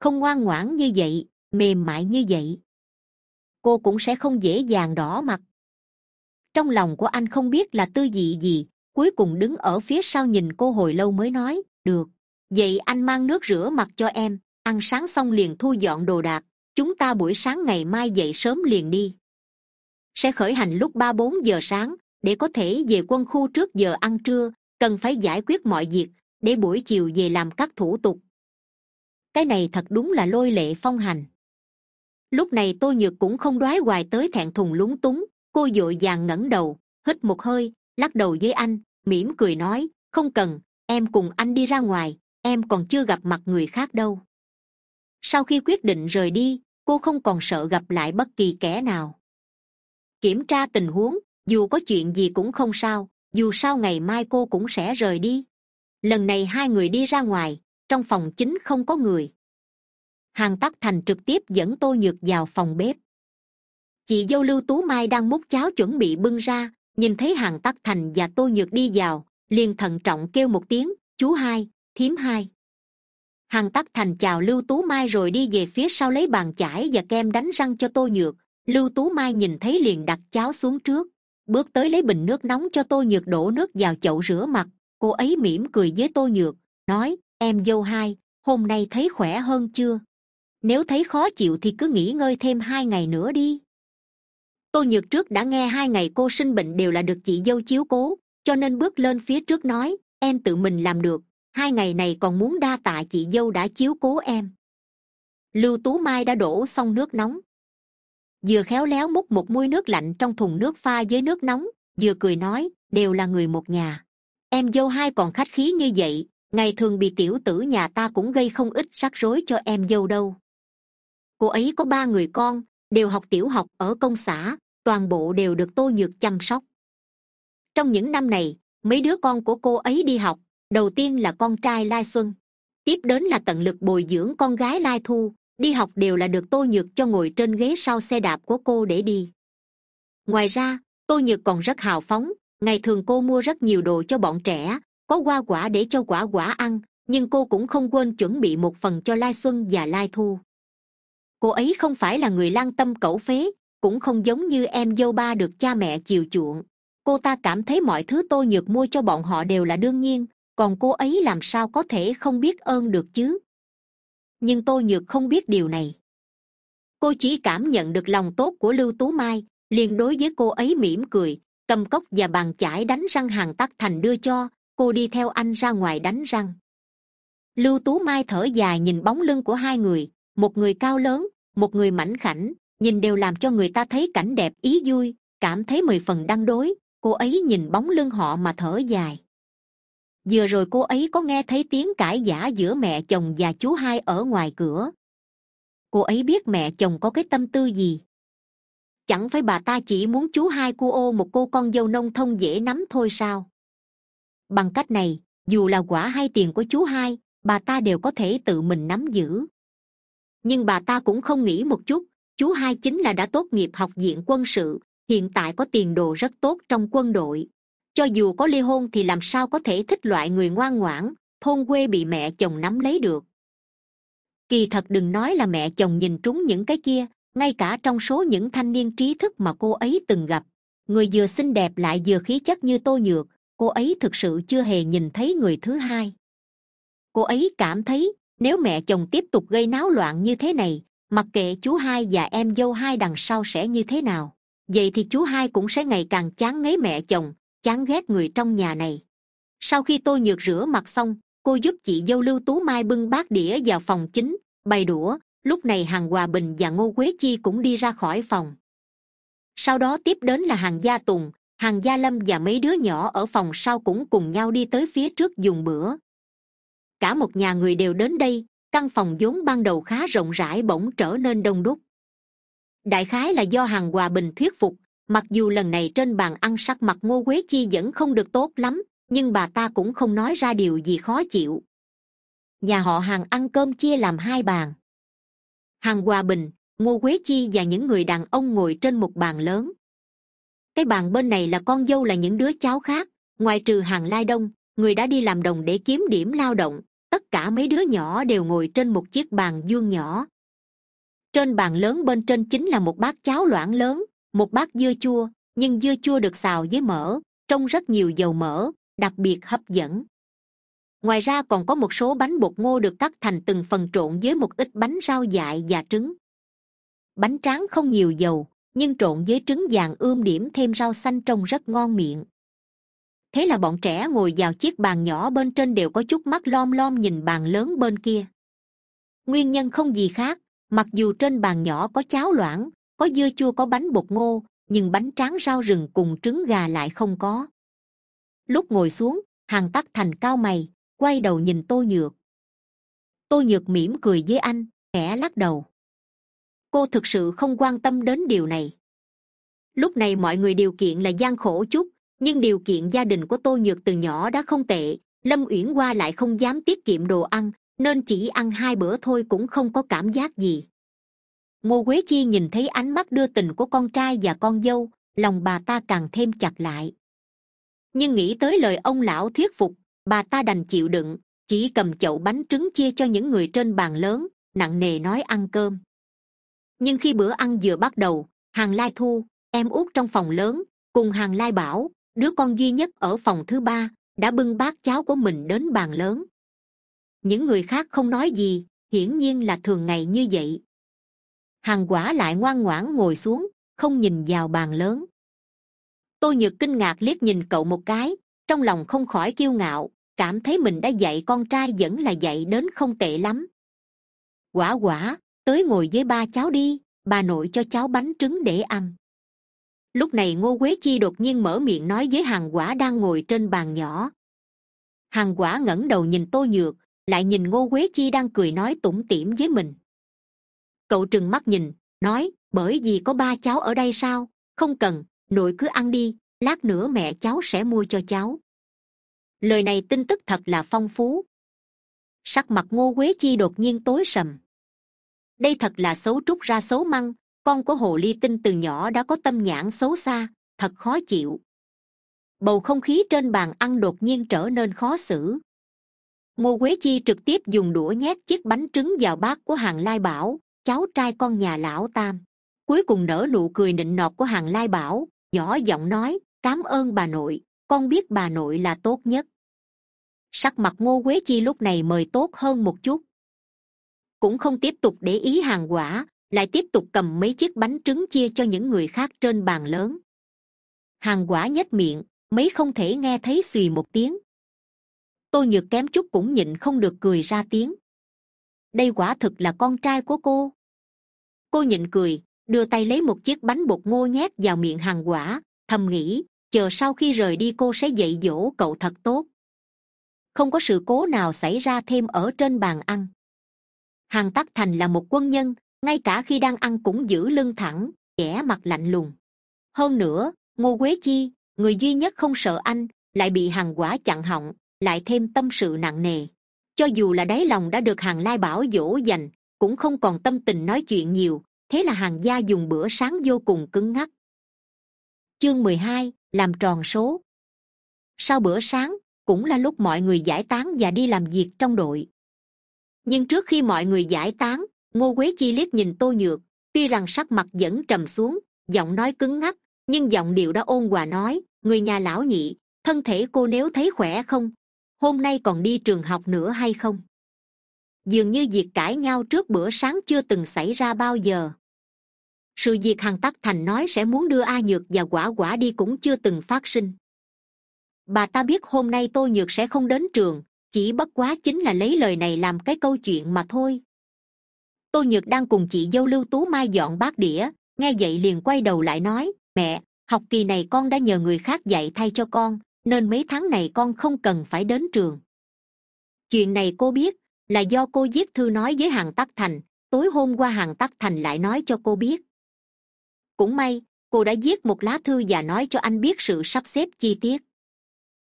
Không ngoan ngoãn như vậy, mềm mại như vậy. Cô cũng sẽ không dễ dàng đỏ mặt. Trong lòng của anh không biết là tư vị gì, cuối cùng đứng ở phía sau nhìn cô hồi lâu mới nói, được, vậy anh mang nước rửa mặt cho em, ăn sáng xong liền thu dọn đồ đạc, chúng ta buổi sáng ngày mai dậy sớm liền đi sẽ khởi hành lúc ba bốn giờ sáng để có thể về quân khu trước giờ ăn trưa, cần phải giải quyết mọi việc để buổi chiều về làm các thủ tục. Cái này thật đúng là lôi lệ phong hành. Lúc này tôi nhược cũng không đoái hoài tới thẹn thùng lúng túng, cô d ộ i vàng ngẩng đầu, hít một hơi, lắc đầu với anh, mỉm cười nói, không cần, em cùng anh đi ra ngoài, em còn chưa gặp mặt người khác đâu. Sau khi quyết định rời đi, cô không còn sợ gặp lại bất kỳ kẻ nào kiểm tra tình huống, dù có chuyện gì cũng không sao, dù sao ngày mai cô cũng sẽ rời đi. Lần này hai người đi ra ngoài, trong phòng chính không có người. Hàng tắc thành trực tiếp dẫn tô nhược vào phòng bếp. Chị dâu lưu tú mai đang múc cháo chuẩn bị bưng ra, nhìn thấy hàng tắc thành và tô nhược đi vào, liền thận trọng kêu một tiếng, chú hai, thím hai. Hàng tắc thành chào lưu tú mai rồi đi về phía sau lấy bàn chải và kem đánh răng cho tô nhược lưu tú mai nhìn thấy liền đặt cháo xuống trước, bước tới lấy bình nước nóng cho tô nhược đổ nước vào chậu rửa mặt. Cô ấy mỉm cười với tô nhược, nói, em dâu hai, hôm nay thấy khỏe hơn chưa? Nếu thấy khó chịu thì cứ nghỉ ngơi thêm hai ngày nữa đi. Tô nhược trước đã nghe hai ngày cô sinh bệnh đều là được chị dâu chiếu cố, cho nên bước lên phía trước nói, em tự mình làm được, hai ngày này còn muốn đa tạ chị dâu đã chiếu cố em. Lưu tú mai đã đổ xong nước nóng vừa khéo léo múc một muôi nước lạnh trong thùng nước pha với nước nóng, vừa cười nói, đều là người một nhà. Em dâu hai còn khách khí như vậy, ngày thường bị tiểu tử nhà ta cũng gây không ít rắc rối cho em dâu đâu. Cô ấy có ba người con, đều học tiểu học ở công xã, toàn bộ đều được tô nhược chăm sóc. Trong những năm này, mấy đứa con của cô ấy đi học, đầu tiên là con trai lai xuân, tiếp đến là tận lực bồi dưỡng con gái lai thu đi học đều là được tô nhược cho ngồi trên ghế sau xe đạp của cô để đi. Ngoài ra, tô nhược còn rất hào phóng, ngày thường cô mua rất nhiều đồ cho bọn trẻ, có hoa quả để cho quả quả ăn, nhưng cô cũng không quên chuẩn bị một phần cho lai xuân và lai thu. Cô ấy không phải là người lang tâm cẩu phế, cũng không giống như em dâu ba được cha mẹ chiều chuộng. Cô ta cảm thấy mọi thứ tô nhược mua cho bọn họ đều là đương nhiên, còn cô ấy làm sao có thể không biết ơn được chứ? Nhưng tô nhược không biết điều này. Cô chỉ cảm nhận được lòng tốt của lưu tú mai, liền đối với cô ấy mỉm cười, cầm cốc và bàn chải đánh răng hàng tắc thành đưa cho, cô đi theo anh ra ngoài đánh răng. Lưu tú mai thở dài nhìn bóng lưng của hai người, một người cao lớn, một người mảnh khảnh, nhìn đều làm cho người ta thấy cảnh đẹp ý vui, cảm thấy mười phần đăng đối, cô ấy nhìn bóng lưng họ mà thở dài vừa rồi cô ấy có nghe thấy tiếng cãi giả giữa mẹ chồng và chú hai ở ngoài cửa. Cô ấy biết mẹ chồng có cái tâm tư gì. Chẳng phải bà ta chỉ muốn chú hai cô ô một cô con dâu nông thông dễ nắm thôi sao? Bằng cách này, dù là quả hay tiền của chú hai, bà ta đều có thể tự mình nắm giữ. Nhưng bà ta cũng không nghĩ một chút, chú hai chính là đã tốt nghiệp học viện quân sự, hiện tại có tiền đồ rất tốt trong quân đội cho dù có ly hôn thì làm sao có thể thích loại người ngoan ngoãn, thôn quê bị mẹ chồng nắm lấy được. Kỳ thật đừng nói là mẹ chồng nhìn trúng những cái kia, ngay cả trong số những thanh niên trí thức mà cô ấy từng gặp. Người vừa xinh đẹp lại vừa khí chất như tô nhược, cô ấy thực sự chưa hề nhìn thấy người thứ hai. Cô ấy cảm thấy, nếu mẹ chồng tiếp tục gây náo loạn như thế này, mặc kệ chú hai và em dâu hai đằng sau sẽ như thế nào, vậy thì chú hai cũng sẽ ngày càng chán ngấy mẹ chồng chán ghét người trong nhà này. Sau khi tôi nhược rửa mặt xong, cô giúp chị dâu lưu tú mai bưng bát đĩa vào phòng chính, bày đũa. Lúc này hàng hòa bình và ngô quế chi cũng đi ra khỏi phòng. Sau đó tiếp đến là hàng gia tùng hàng gia lâm và mấy đứa nhỏ ở phòng sau cũng cùng nhau đi tới phía trước dùng bữa. Cả một nhà người đều đến đây, căn phòng vốn ban đầu khá rộng rãi bỗng trở nên đông đúc. Đại khái là do hàng hòa bình thuyết phục mặc dù lần này trên bàn ăn sắc mặt ngô quế chi vẫn không được tốt lắm, nhưng bà ta cũng không nói ra điều gì khó chịu. Nhà họ hàng ăn cơm chia làm hai bàn. Hàng hòa bình, ngô quế chi và những người đàn ông ngồi trên một bàn lớn. Cái bàn bên này là con dâu là những đứa cháu khác, ngoài trừ hàng lai đông, người đã đi làm đồng để kiếm điểm lao động, tất cả mấy đứa nhỏ đều ngồi trên một chiếc bàn vuông nhỏ. Trên bàn lớn bên trên chính là một bát cháo loãng lớn một bát dưa chua, nhưng dưa chua được xào với mỡ, trông rất nhiều dầu mỡ, đặc biệt hấp dẫn. Ngoài ra còn có một số bánh bột ngô được cắt thành từng phần trộn với một ít bánh rau dại và trứng. Bánh tráng không nhiều dầu, nhưng trộn với trứng vàng ươm điểm thêm rau xanh trông rất ngon miệng. Thế là bọn trẻ ngồi vào chiếc bàn nhỏ bên trên đều có chút mắt lom lom nhìn bàn lớn bên kia. Nguyên nhân không gì khác, mặc dù trên bàn nhỏ có cháo loãng có dưa chua có bánh bột ngô, nhưng bánh tráng rau rừng cùng trứng gà lại không có. Lúc ngồi xuống, hàng tắc thành cao mày, quay đầu nhìn tô nhược. Tô nhược mỉm cười với anh, khẽ lắc đầu. Cô thực sự không quan tâm đến điều này. Lúc này mọi người điều kiện là gian khổ chút, nhưng điều kiện gia đình của tô nhược từ nhỏ đã không tệ, lâm uyển hoa lại không dám tiết kiệm đồ ăn, nên chỉ ăn hai bữa thôi cũng không có cảm giác gì ngô quế chi nhìn thấy ánh mắt đưa tình của con trai và con dâu, lòng bà ta càng thêm chặt lại. Nhưng nghĩ tới lời ông lão thuyết phục, bà ta đành chịu đựng, chỉ cầm chậu bánh trứng chia cho những người trên bàn lớn, nặng nề nói ăn cơm. Nhưng khi bữa ăn vừa bắt đầu, hàng lai thu, em út trong phòng lớn, cùng hàng lai bảo, đứa con duy nhất ở phòng thứ ba, đã bưng bát cháo của mình đến bàn lớn. Những người khác không nói gì, hiển nhiên là thường ngày như vậy hàng quả lại ngoan ngoãn ngồi xuống, không nhìn vào bàn lớn. Tôi nhược kinh ngạc liếc nhìn cậu một cái, trong lòng không khỏi kiêu ngạo, cảm thấy mình đã dạy con trai vẫn là dạy đến không tệ lắm. Quả quả, tới ngồi với ba cháu đi, bà nội cho cháu bánh trứng để ăn. Lúc này ngô quế chi đột nhiên mở miệng nói với hàng quả đang ngồi trên bàn nhỏ. Hàng quả ngẩng đầu nhìn tô nhược, lại nhìn ngô quế chi đang cười nói tủm tỉm với mình cậu trừng mắt nhìn, nói, bởi vì có ba cháu ở đây sao? Không cần, nội cứ ăn đi, lát nữa mẹ cháu sẽ mua cho cháu. Lời này tin tức thật là phong phú. Sắc mặt ngô quế chi đột nhiên tối sầm. Đây thật là xấu trúc ra xấu măng, con của hồ ly tinh từ nhỏ đã có tâm nhãn xấu xa, thật khó chịu. Bầu không khí trên bàn ăn đột nhiên trở nên khó xử. Ngô quế chi trực tiếp dùng đũa nhét chiếc bánh trứng vào bát của hàng lai bảo cháu trai con nhà lão tam. Cuối cùng nở nụ cười nịnh nọt của hàng lai bảo, nhỏ giọng nói cám ơn bà nội, con biết bà nội là tốt nhất. Sắc mặt ngô quế chi lúc này mời tốt hơn một chút. Cũng không tiếp tục để ý hàng quả, lại tiếp tục cầm mấy chiếc bánh trứng chia cho những người khác trên bàn lớn. Hàng quả nhếch miệng, mấy không thể nghe thấy xùy một tiếng. Tôi nhược kém chút cũng nhịn không được cười ra tiếng đây quả thực là con trai của cô. Cô nhịn cười, đưa tay lấy một chiếc bánh bột ngô nhét vào miệng hàng quả, thầm nghĩ, chờ sau khi rời đi cô sẽ dạy dỗ cậu thật tốt. Không có sự cố nào xảy ra thêm ở trên bàn ăn. Hàng tắc thành là một quân nhân, ngay cả khi đang ăn cũng giữ lưng thẳng, vẻ mặt lạnh lùng. Hơn nữa, ngô quế chi, người duy nhất không sợ anh, lại bị hàng quả chặn họng, lại thêm tâm sự nặng nề cho dù là đáy lòng đã được hàng lai bảo dỗ dành, cũng không còn tâm tình nói chuyện nhiều, thế là hàng gia dùng bữa sáng vô cùng cứng ngắc. Chương mười hai, làm tròn số. Sau bữa sáng, cũng là lúc mọi người giải tán và đi làm việc trong đội. Nhưng trước khi mọi người giải tán, ngô quế chi liếc nhìn tô nhược, tuy rằng sắc mặt vẫn trầm xuống, giọng nói cứng ngắc, nhưng giọng điệu đã ôn hòa nói, người nhà lão nhị, thân thể cô nếu thấy khỏe không? Hôm nay còn đi trường học nữa hay không? Dường như việc cãi nhau trước bữa sáng chưa từng xảy ra bao giờ. Sự việc hằng tắc thành nói sẽ muốn đưa a nhược và quả quả đi cũng chưa từng phát sinh. Bà ta biết hôm nay tô nhược sẽ không đến trường, chỉ bất quá chính là lấy lời này làm cái câu chuyện mà thôi. Tô nhược đang cùng chị dâu lưu tú mai dọn bát đĩa, nghe vậy liền quay đầu lại nói, mẹ, học kỳ này con đã nhờ người khác dạy thay cho con nên mấy tháng này con không cần phải đến trường. Chuyện này cô biết, là do cô viết thư nói với hàng tắc thành, tối hôm qua hàng tắc thành lại nói cho cô biết. Cũng may, cô đã viết một lá thư và nói cho anh biết sự sắp xếp chi tiết.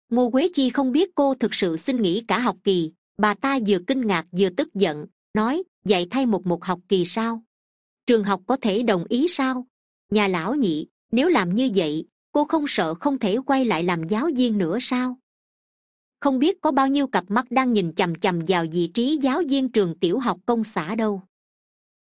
Ngô quế chi không biết cô thực sự xin nghỉ cả học kỳ, bà ta vừa kinh ngạc vừa tức giận, nói, dạy thay một một học kỳ sao? Trường học có thể đồng ý sao? Nhà lão nhị, nếu làm như vậy cô không sợ không thể quay lại làm giáo viên nữa sao? Không biết có bao nhiêu cặp mắt đang nhìn chằm chằm vào vị trí giáo viên trường tiểu học công xã đâu.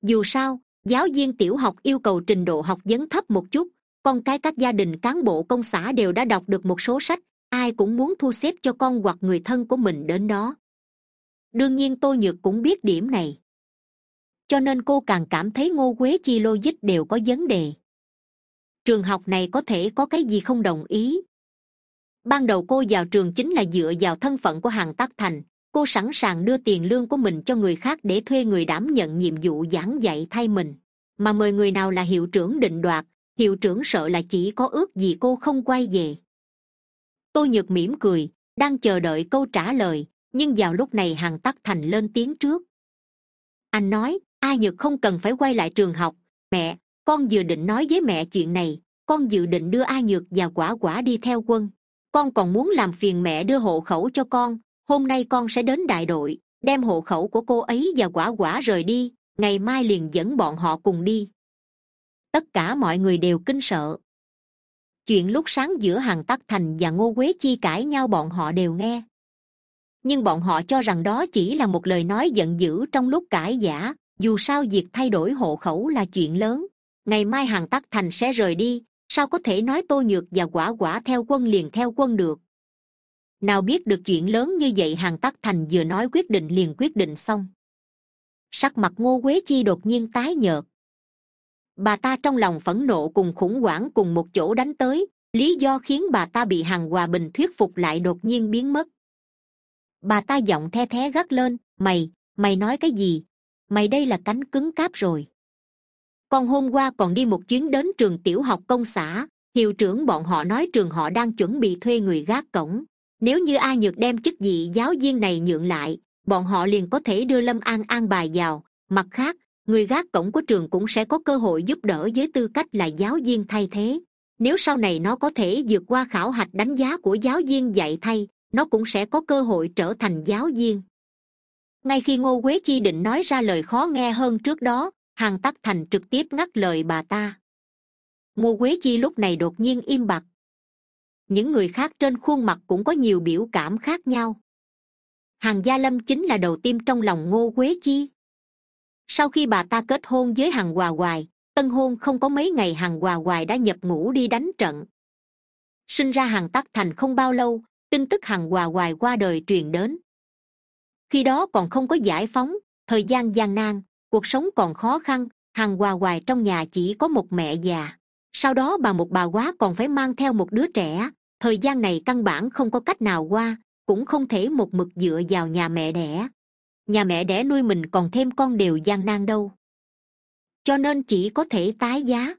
Dù sao, giáo viên tiểu học yêu cầu trình độ học vấn thấp một chút, con cái các gia đình cán bộ công xã đều đã đọc được một số sách, ai cũng muốn thu xếp cho con hoặc người thân của mình đến đó. Đương nhiên tôi nhược cũng biết điểm này. Cho nên cô càng cảm thấy ngô quế chi logic đều có vấn đề trường học này có thể có cái gì không đồng ý? Ban đầu cô vào trường chính là dựa vào thân phận của hàng tắc thành. Cô sẵn sàng đưa tiền lương của mình cho người khác để thuê người đảm nhận nhiệm vụ giảng dạy thay mình. Mà mời người nào là hiệu trưởng định đoạt, hiệu trưởng sợ là chỉ có ước gì cô không quay về. Tôi nhược mỉm cười, đang chờ đợi câu trả lời, nhưng vào lúc này hàng tắc thành lên tiếng trước. Anh nói ai nhược không cần phải quay lại trường học, mẹ con vừa định nói với mẹ chuyện này. Con dự định đưa ai nhược và quả quả đi theo quân. Con còn muốn làm phiền mẹ đưa hộ khẩu cho con. Hôm nay con sẽ đến đại đội, đem hộ khẩu của cô ấy và quả quả rời đi. Ngày mai liền dẫn bọn họ cùng đi. Tất cả mọi người đều kinh sợ. Chuyện lúc sáng giữa hàng tắc thành và ngô quế chi cãi nhau bọn họ đều nghe. Nhưng bọn họ cho rằng đó chỉ là một lời nói giận dữ trong lúc cãi giả dù sao việc thay đổi hộ khẩu là chuyện lớn ngày mai hàng tắc thành sẽ rời đi, sao có thể nói tô nhược và quả quả theo quân liền theo quân được? Nào biết được chuyện lớn như vậy hàng tắc thành vừa nói quyết định liền quyết định xong. Sắc mặt ngô quế chi đột nhiên tái nhợt. Bà ta trong lòng phẫn nộ cùng khủng hoảng cùng một chỗ đánh tới, lý do khiến bà ta bị hằng hòa bình thuyết phục lại đột nhiên biến mất. Bà ta giọng the thé gắt lên, mày mày nói cái gì? Mày đây là cánh cứng cáp rồi con hôm qua còn đi một chuyến đến trường tiểu học công xã. Hiệu trưởng bọn họ nói trường họ đang chuẩn bị thuê người gác cổng. Nếu như ai nhược đem chức vị giáo viên này nhượng lại, bọn họ liền có thể đưa lâm an an bài vào. Mặt khác, người gác cổng của trường cũng sẽ có cơ hội giúp đỡ với tư cách là giáo viên thay thế. Nếu sau này nó có thể vượt qua khảo hạch đánh giá của giáo viên dạy thay, nó cũng sẽ có cơ hội trở thành giáo viên. Ngay khi ngô quế chi định nói ra lời khó nghe hơn trước đó hàng tắc thành trực tiếp ngắt lời bà ta. Ngô quế chi lúc này đột nhiên im bặt. Những người khác trên khuôn mặt cũng có nhiều biểu cảm khác nhau. Hàng gia lâm chính là đầu tiên trong lòng ngô quế chi. Sau khi bà ta kết hôn với hàng hòa hoài, tân hôn không có mấy ngày hàng hòa hoài đã nhập ngũ đi đánh trận. Sinh ra hàng tắc thành không bao lâu, tin tức hàng hòa hoài qua đời truyền đến. Khi đó còn không có giải phóng, thời gian gian nan cuộc sống còn khó khăn, hằng hòa hoài trong nhà chỉ có một mẹ già. Sau đó bà một bà quá còn phải mang theo một đứa trẻ. Thời gian này căn bản không có cách nào qua, cũng không thể một mực dựa vào nhà mẹ đẻ. Nhà mẹ đẻ nuôi mình còn thêm con đều gian nan đâu. Cho nên chỉ có thể tái giá.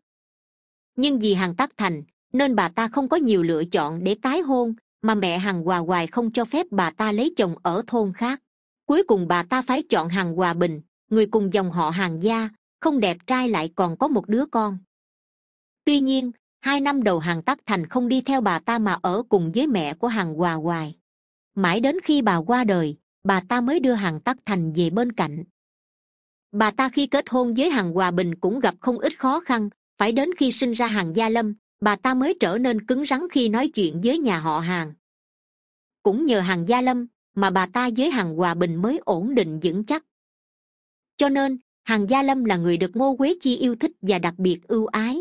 Nhưng vì hàng tắc thành, nên bà ta không có nhiều lựa chọn để tái hôn, mà mẹ hằng hòa hoài không cho phép bà ta lấy chồng ở thôn khác. Cuối cùng bà ta phải chọn hằng hòa bình người cùng dòng họ hàng gia, không đẹp trai lại còn có một đứa con. Tuy nhiên, hai năm đầu hàng tắc thành không đi theo bà ta mà ở cùng với mẹ của hàng hòa hoài. Mãi đến khi bà qua đời, bà ta mới đưa hàng tắc thành về bên cạnh. Bà ta khi kết hôn với hàng hòa bình cũng gặp không ít khó khăn, phải đến khi sinh ra hàng gia lâm, bà ta mới trở nên cứng rắn khi nói chuyện với nhà họ hàng. Cũng nhờ hàng gia lâm mà bà ta với hàng hòa bình mới ổn định vững chắc cho nên, hàng gia lâm là người được ngô quế chi yêu thích và đặc biệt ưu ái.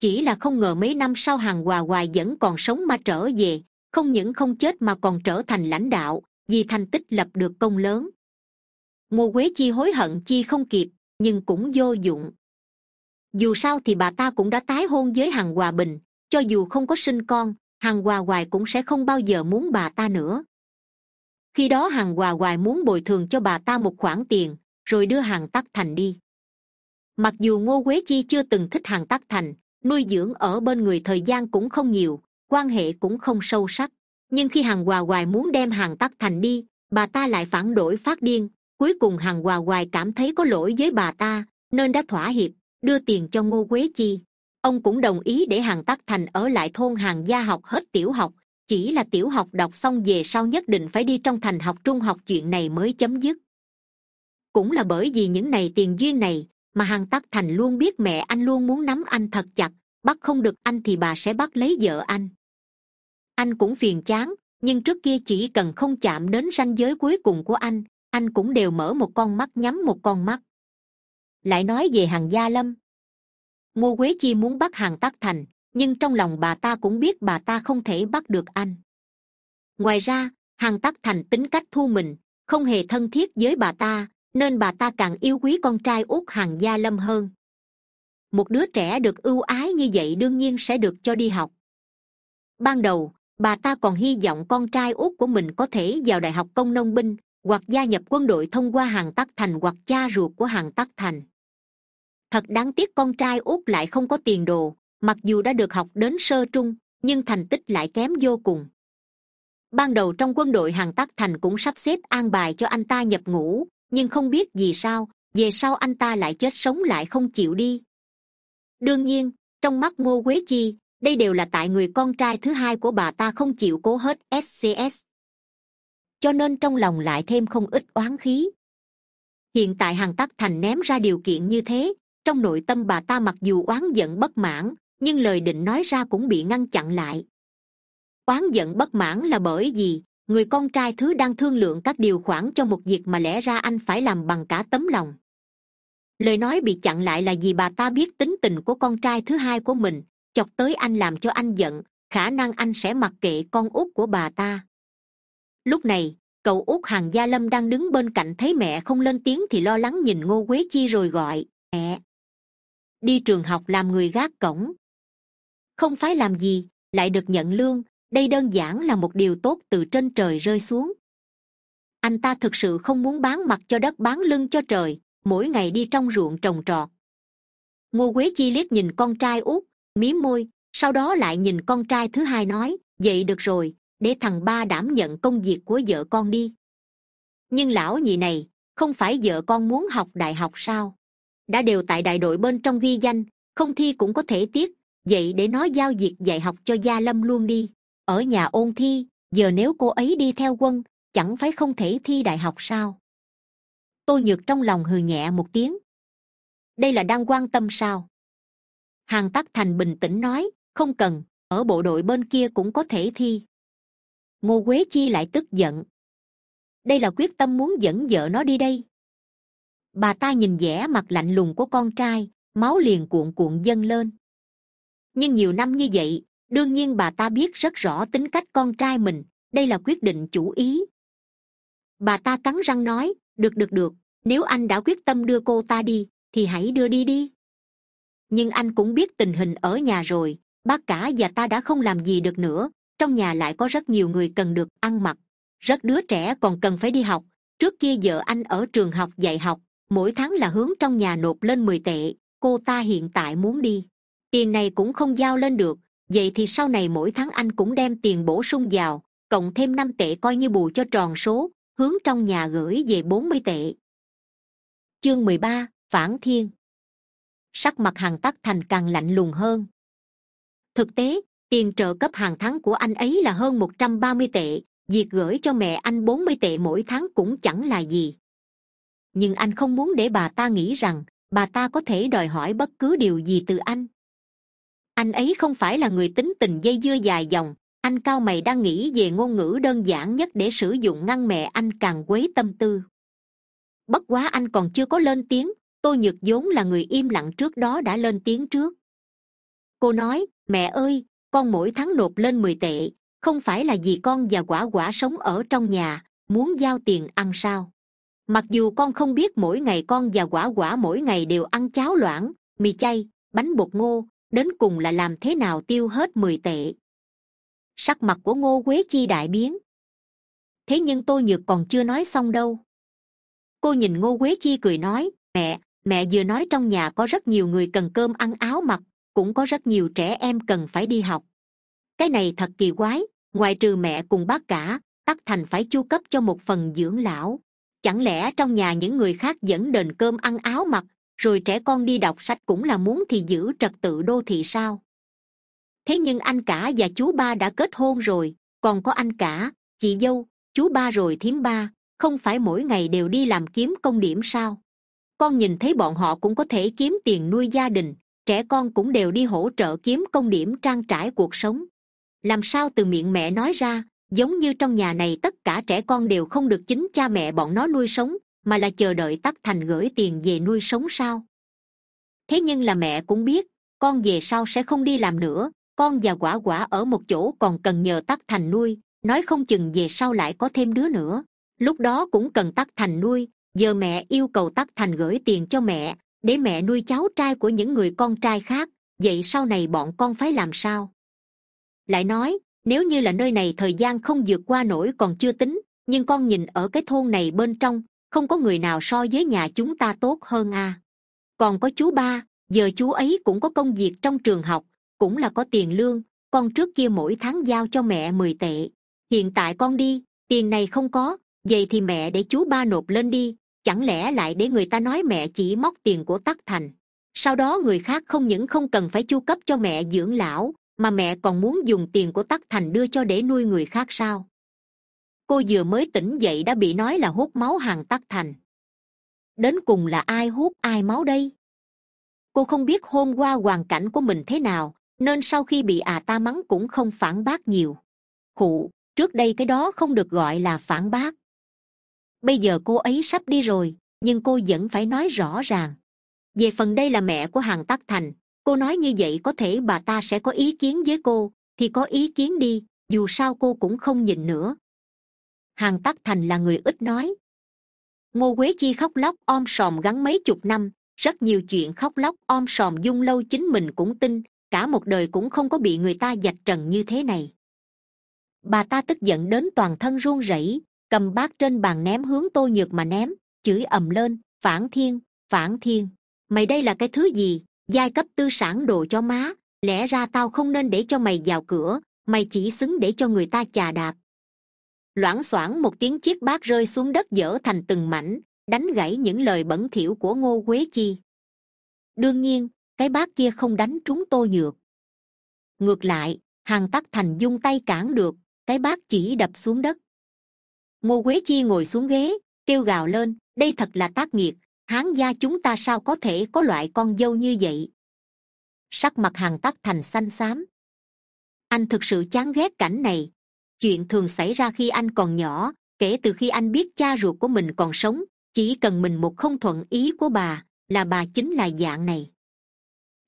Chỉ là không ngờ mấy năm sau hàng hòa hoài vẫn còn sống mà trở về, không những không chết mà còn trở thành lãnh đạo, vì thành tích lập được công lớn. Ngô quế chi hối hận chi không kịp, nhưng cũng vô dụng. Dù sao thì bà ta cũng đã tái hôn với hàng hòa bình, cho dù không có sinh con, hàng hòa hoài cũng sẽ không bao giờ muốn bà ta nữa. Khi đó hàng hòa hoài muốn bồi thường cho bà ta một khoản tiền rồi đưa hàng tắc thành đi. Mặc dù ngô quế chi chưa từng thích hàng tắc thành, nuôi dưỡng ở bên người thời gian cũng không nhiều, quan hệ cũng không sâu sắc. Nhưng khi hàng hòa hoài muốn đem hàng tắc thành đi, bà ta lại phản đối phát điên. Cuối cùng hàng hòa hoài cảm thấy có lỗi với bà ta, nên đã thỏa hiệp, đưa tiền cho ngô quế chi. Ông cũng đồng ý để hàng tắc thành ở lại thôn hàng gia học hết tiểu học, chỉ là tiểu học đọc xong về sau nhất định phải đi trong thành học trung học chuyện này mới chấm dứt cũng là bởi vì những này tiền duyên này mà hàng tắc thành luôn biết mẹ anh luôn muốn nắm anh thật chặt, bắt không được anh thì bà sẽ bắt lấy vợ anh. Anh cũng phiền chán, nhưng trước kia chỉ cần không chạm đến ranh giới cuối cùng của anh anh cũng đều mở một con mắt nhắm một con mắt. Lại nói về hàng gia lâm. Ngô quế chi muốn bắt hàng tắc thành, nhưng trong lòng bà ta cũng biết bà ta không thể bắt được anh. Ngoài ra, hàng tắc thành tính cách thu mình, không hề thân thiết với bà ta nên bà ta càng yêu quý con trai út hàng gia lâm hơn. Một đứa trẻ được ưu ái như vậy đương nhiên sẽ được cho đi học. Ban đầu, bà ta còn hy vọng con trai út của mình có thể vào đại học công nông binh hoặc gia nhập quân đội thông qua hàng tắc thành hoặc cha ruột của hàng tắc thành. Thật đáng tiếc con trai út lại không có tiền đồ, mặc dù đã được học đến sơ trung, nhưng thành tích lại kém vô cùng. Ban đầu trong quân đội hàng tắc thành cũng sắp xếp an bài cho anh ta nhập ngũ nhưng không biết vì sao, về sau anh ta lại chết sống lại không chịu đi. Đương nhiên, trong mắt ngô quế chi, đây đều là tại người con trai thứ hai của bà ta không chịu cố hết scs cho nên trong lòng lại thêm không ít oán khí. Hiện tại hàng tắc thành ném ra điều kiện như thế, trong nội tâm bà ta mặc dù oán giận bất mãn, nhưng lời định nói ra cũng bị ngăn chặn lại. Oán giận bất mãn là bởi vì người con trai thứ đang thương lượng các điều khoản cho một việc mà lẽ ra anh phải làm bằng cả tấm lòng. Lời nói bị chặn lại là vì bà ta biết tính tình của con trai thứ hai của mình, chọc tới anh làm cho anh giận, khả năng anh sẽ mặc kệ con út của bà ta. Lúc này, cậu út hàng gia lâm đang đứng bên cạnh thấy mẹ không lên tiếng thì lo lắng nhìn ngô quế chi rồi gọi, mẹ, đi trường học làm người gác cổng. Không phải làm gì, lại được nhận lương đây đơn giản là một điều tốt từ trên trời rơi xuống. Anh ta thực sự không muốn bán mặt cho đất bán lưng cho trời, mỗi ngày đi trong ruộng trồng trọt. Ngô quế chi liếc nhìn con trai út, mí môi, sau đó lại nhìn con trai thứ hai nói, vậy được rồi, để thằng ba đảm nhận công việc của vợ con đi. Nhưng lão nhị này, không phải vợ con muốn học đại học sao? Đã đều tại đại đội bên trong ghi danh, không thi cũng có thể tiếc, vậy để nói giao việc dạy học cho gia lâm luôn đi ở nhà ôn thi, giờ nếu cô ấy đi theo quân, chẳng phải không thể thi đại học sao? Tôi nhược trong lòng hừ nhẹ một tiếng. Đây là đang quan tâm sao? Hàng tắc thành bình tĩnh nói, không cần, ở bộ đội bên kia cũng có thể thi. Ngô quế chi lại tức giận. Đây là quyết tâm muốn dẫn vợ nó đi đây. Bà ta nhìn vẻ mặt lạnh lùng của con trai, máu liền cuộn cuộn dâng lên. Nhưng nhiều năm như vậy đương nhiên bà ta biết rất rõ tính cách con trai mình, đây là quyết định chủ ý. Bà ta cắn răng nói, được được được, nếu anh đã quyết tâm đưa cô ta đi, thì hãy đưa đi đi. Nhưng anh cũng biết tình hình ở nhà rồi, bác cả và ta đã không làm gì được nữa, trong nhà lại có rất nhiều người cần được ăn mặc, rất đứa trẻ còn cần phải đi học. Trước kia vợ anh ở trường học dạy học, mỗi tháng là hướng trong nhà nộp lên mười tệ, cô ta hiện tại muốn đi. Tiền này cũng không giao lên được vậy thì sau này mỗi tháng anh cũng đem tiền bổ sung vào, cộng thêm năm tệ coi như bù cho tròn số, hướng trong nhà gửi về bốn mươi tệ. Chương mười ba, phản thiên. Sắc mặt hàng tắc thành càng lạnh lùng hơn. Thực tế, tiền trợ cấp hàng tháng của anh ấy là hơn một trăm ba mươi tệ, việc gửi cho mẹ anh bốn mươi tệ mỗi tháng cũng chẳng là gì. Nhưng anh không muốn để bà ta nghĩ rằng bà ta có thể đòi hỏi bất cứ điều gì từ anh anh ấy không phải là người tính tình dây dưa dài dòng. Anh cao mày đang nghĩ về ngôn ngữ đơn giản nhất để sử dụng ngăn mẹ anh càng quấy tâm tư. Bất quá anh còn chưa có lên tiếng tôi nhược vốn là người im lặng trước đó đã lên tiếng trước. Cô nói, mẹ ơi, con mỗi tháng nộp lên mười tệ, không phải là vì con và quả quả sống ở trong nhà, muốn giao tiền ăn sao? Mặc dù con không biết mỗi ngày con và quả quả mỗi ngày đều ăn cháo loãng, mì chay, bánh bột ngô đến cùng là làm thế nào tiêu hết mười tệ. Sắc mặt của ngô quế chi đại biến. Thế nhưng tôi nhược còn chưa nói xong đâu. Cô nhìn ngô quế chi cười nói, mẹ mẹ vừa nói trong nhà có rất nhiều người cần cơm ăn áo mặc, cũng có rất nhiều trẻ em cần phải đi học. Cái này thật kỳ quái, ngoài trừ mẹ cùng bác cả, tắc thành phải chu cấp cho một phần dưỡng lão. Chẳng lẽ trong nhà những người khác vẫn đền cơm ăn áo mặc rồi trẻ con đi đọc sách cũng là muốn thì giữ trật tự đô thị sao? Thế nhưng anh cả và chú ba đã kết hôn rồi, còn có anh cả, chị dâu, chú ba rồi thím ba, không phải mỗi ngày đều đi làm kiếm công điểm sao? Con nhìn thấy bọn họ cũng có thể kiếm tiền nuôi gia đình, trẻ con cũng đều đi hỗ trợ kiếm công điểm trang trải cuộc sống. Làm sao từ miệng mẹ nói ra, giống như trong nhà này tất cả trẻ con đều không được chính cha mẹ bọn nó nuôi sống mà là chờ đợi tắc thành gửi tiền về nuôi sống sao? Thế nhưng là mẹ cũng biết, con về sau sẽ không đi làm nữa, con và quả quả ở một chỗ còn cần nhờ tắc thành nuôi, nói không chừng về sau lại có thêm đứa nữa. Lúc đó cũng cần tắc thành nuôi, giờ mẹ yêu cầu tắc thành gửi tiền cho mẹ, để mẹ nuôi cháu trai của những người con trai khác, vậy sau này bọn con phải làm sao? Lại nói, nếu như là nơi này thời gian không vượt qua nổi còn chưa tính, nhưng con nhìn ở cái thôn này bên trong không có người nào so với nhà chúng ta tốt hơn à. Còn có chú ba, giờ chú ấy cũng có công việc trong trường học, cũng là có tiền lương, con trước kia mỗi tháng giao cho mẹ mười tệ. Hiện tại con đi, tiền này không có, vậy thì mẹ để chú ba nộp lên đi, chẳng lẽ lại để người ta nói mẹ chỉ móc tiền của tắc thành. Sau đó người khác không những không cần phải chu cấp cho mẹ dưỡng lão, mà mẹ còn muốn dùng tiền của tắc thành đưa cho để nuôi người khác sao? Cô vừa mới tỉnh dậy đã bị nói là hút máu hàng tắc thành. Đến cùng là ai hút, ai máu đây? Cô không biết hôm qua hoàn cảnh của mình thế nào, nên sau khi bị à ta mắng cũng không phản bác nhiều. Khụ, trước đây cái đó không được gọi là phản bác. Bây giờ cô ấy sắp đi rồi, nhưng cô vẫn phải nói rõ ràng. Về phần đây là mẹ của hàng tắc thành, cô nói như vậy có thể bà ta sẽ có ý kiến với cô, thì có ý kiến đi, dù sao cô cũng không nhìn nữa hàng tắc thành là người ít nói. Ngô quế chi khóc lóc om sòm gắn mấy chục năm, rất nhiều chuyện khóc lóc om sòm dung lâu chính mình cũng tin, cả một đời cũng không có bị người ta dạch trần như thế này. Bà ta tức giận đến toàn thân run rẩy, cầm bát trên bàn ném hướng tô nhược mà ném, chửi ầm lên, phản thiên phản thiên, mày đây là cái thứ gì? Giai cấp tư sản đồ cho má, lẽ ra tao không nên để cho mày vào cửa, mày chỉ xứng để cho người ta chà đạp loảng xoảng một tiếng chiếc bát rơi xuống đất dở thành từng mảnh, đánh gãy những lời bẩn thỉu của ngô quế chi. Đương nhiên, cái bát kia không đánh trúng tô nhược. Ngược lại, hàng tắc thành dung tay cản được, cái bát chỉ đập xuống đất. Ngô quế chi ngồi xuống ghế, kêu gào lên, đây thật là tác nghiệt hán gia chúng ta sao có thể có loại con dâu như vậy? Sắc mặt hàng tắc thành xanh xám. Anh thực sự chán ghét cảnh này chuyện thường xảy ra khi anh còn nhỏ, kể từ khi anh biết cha ruột của mình còn sống, chỉ cần mình một không thuận ý của bà, là bà chính là dạng này.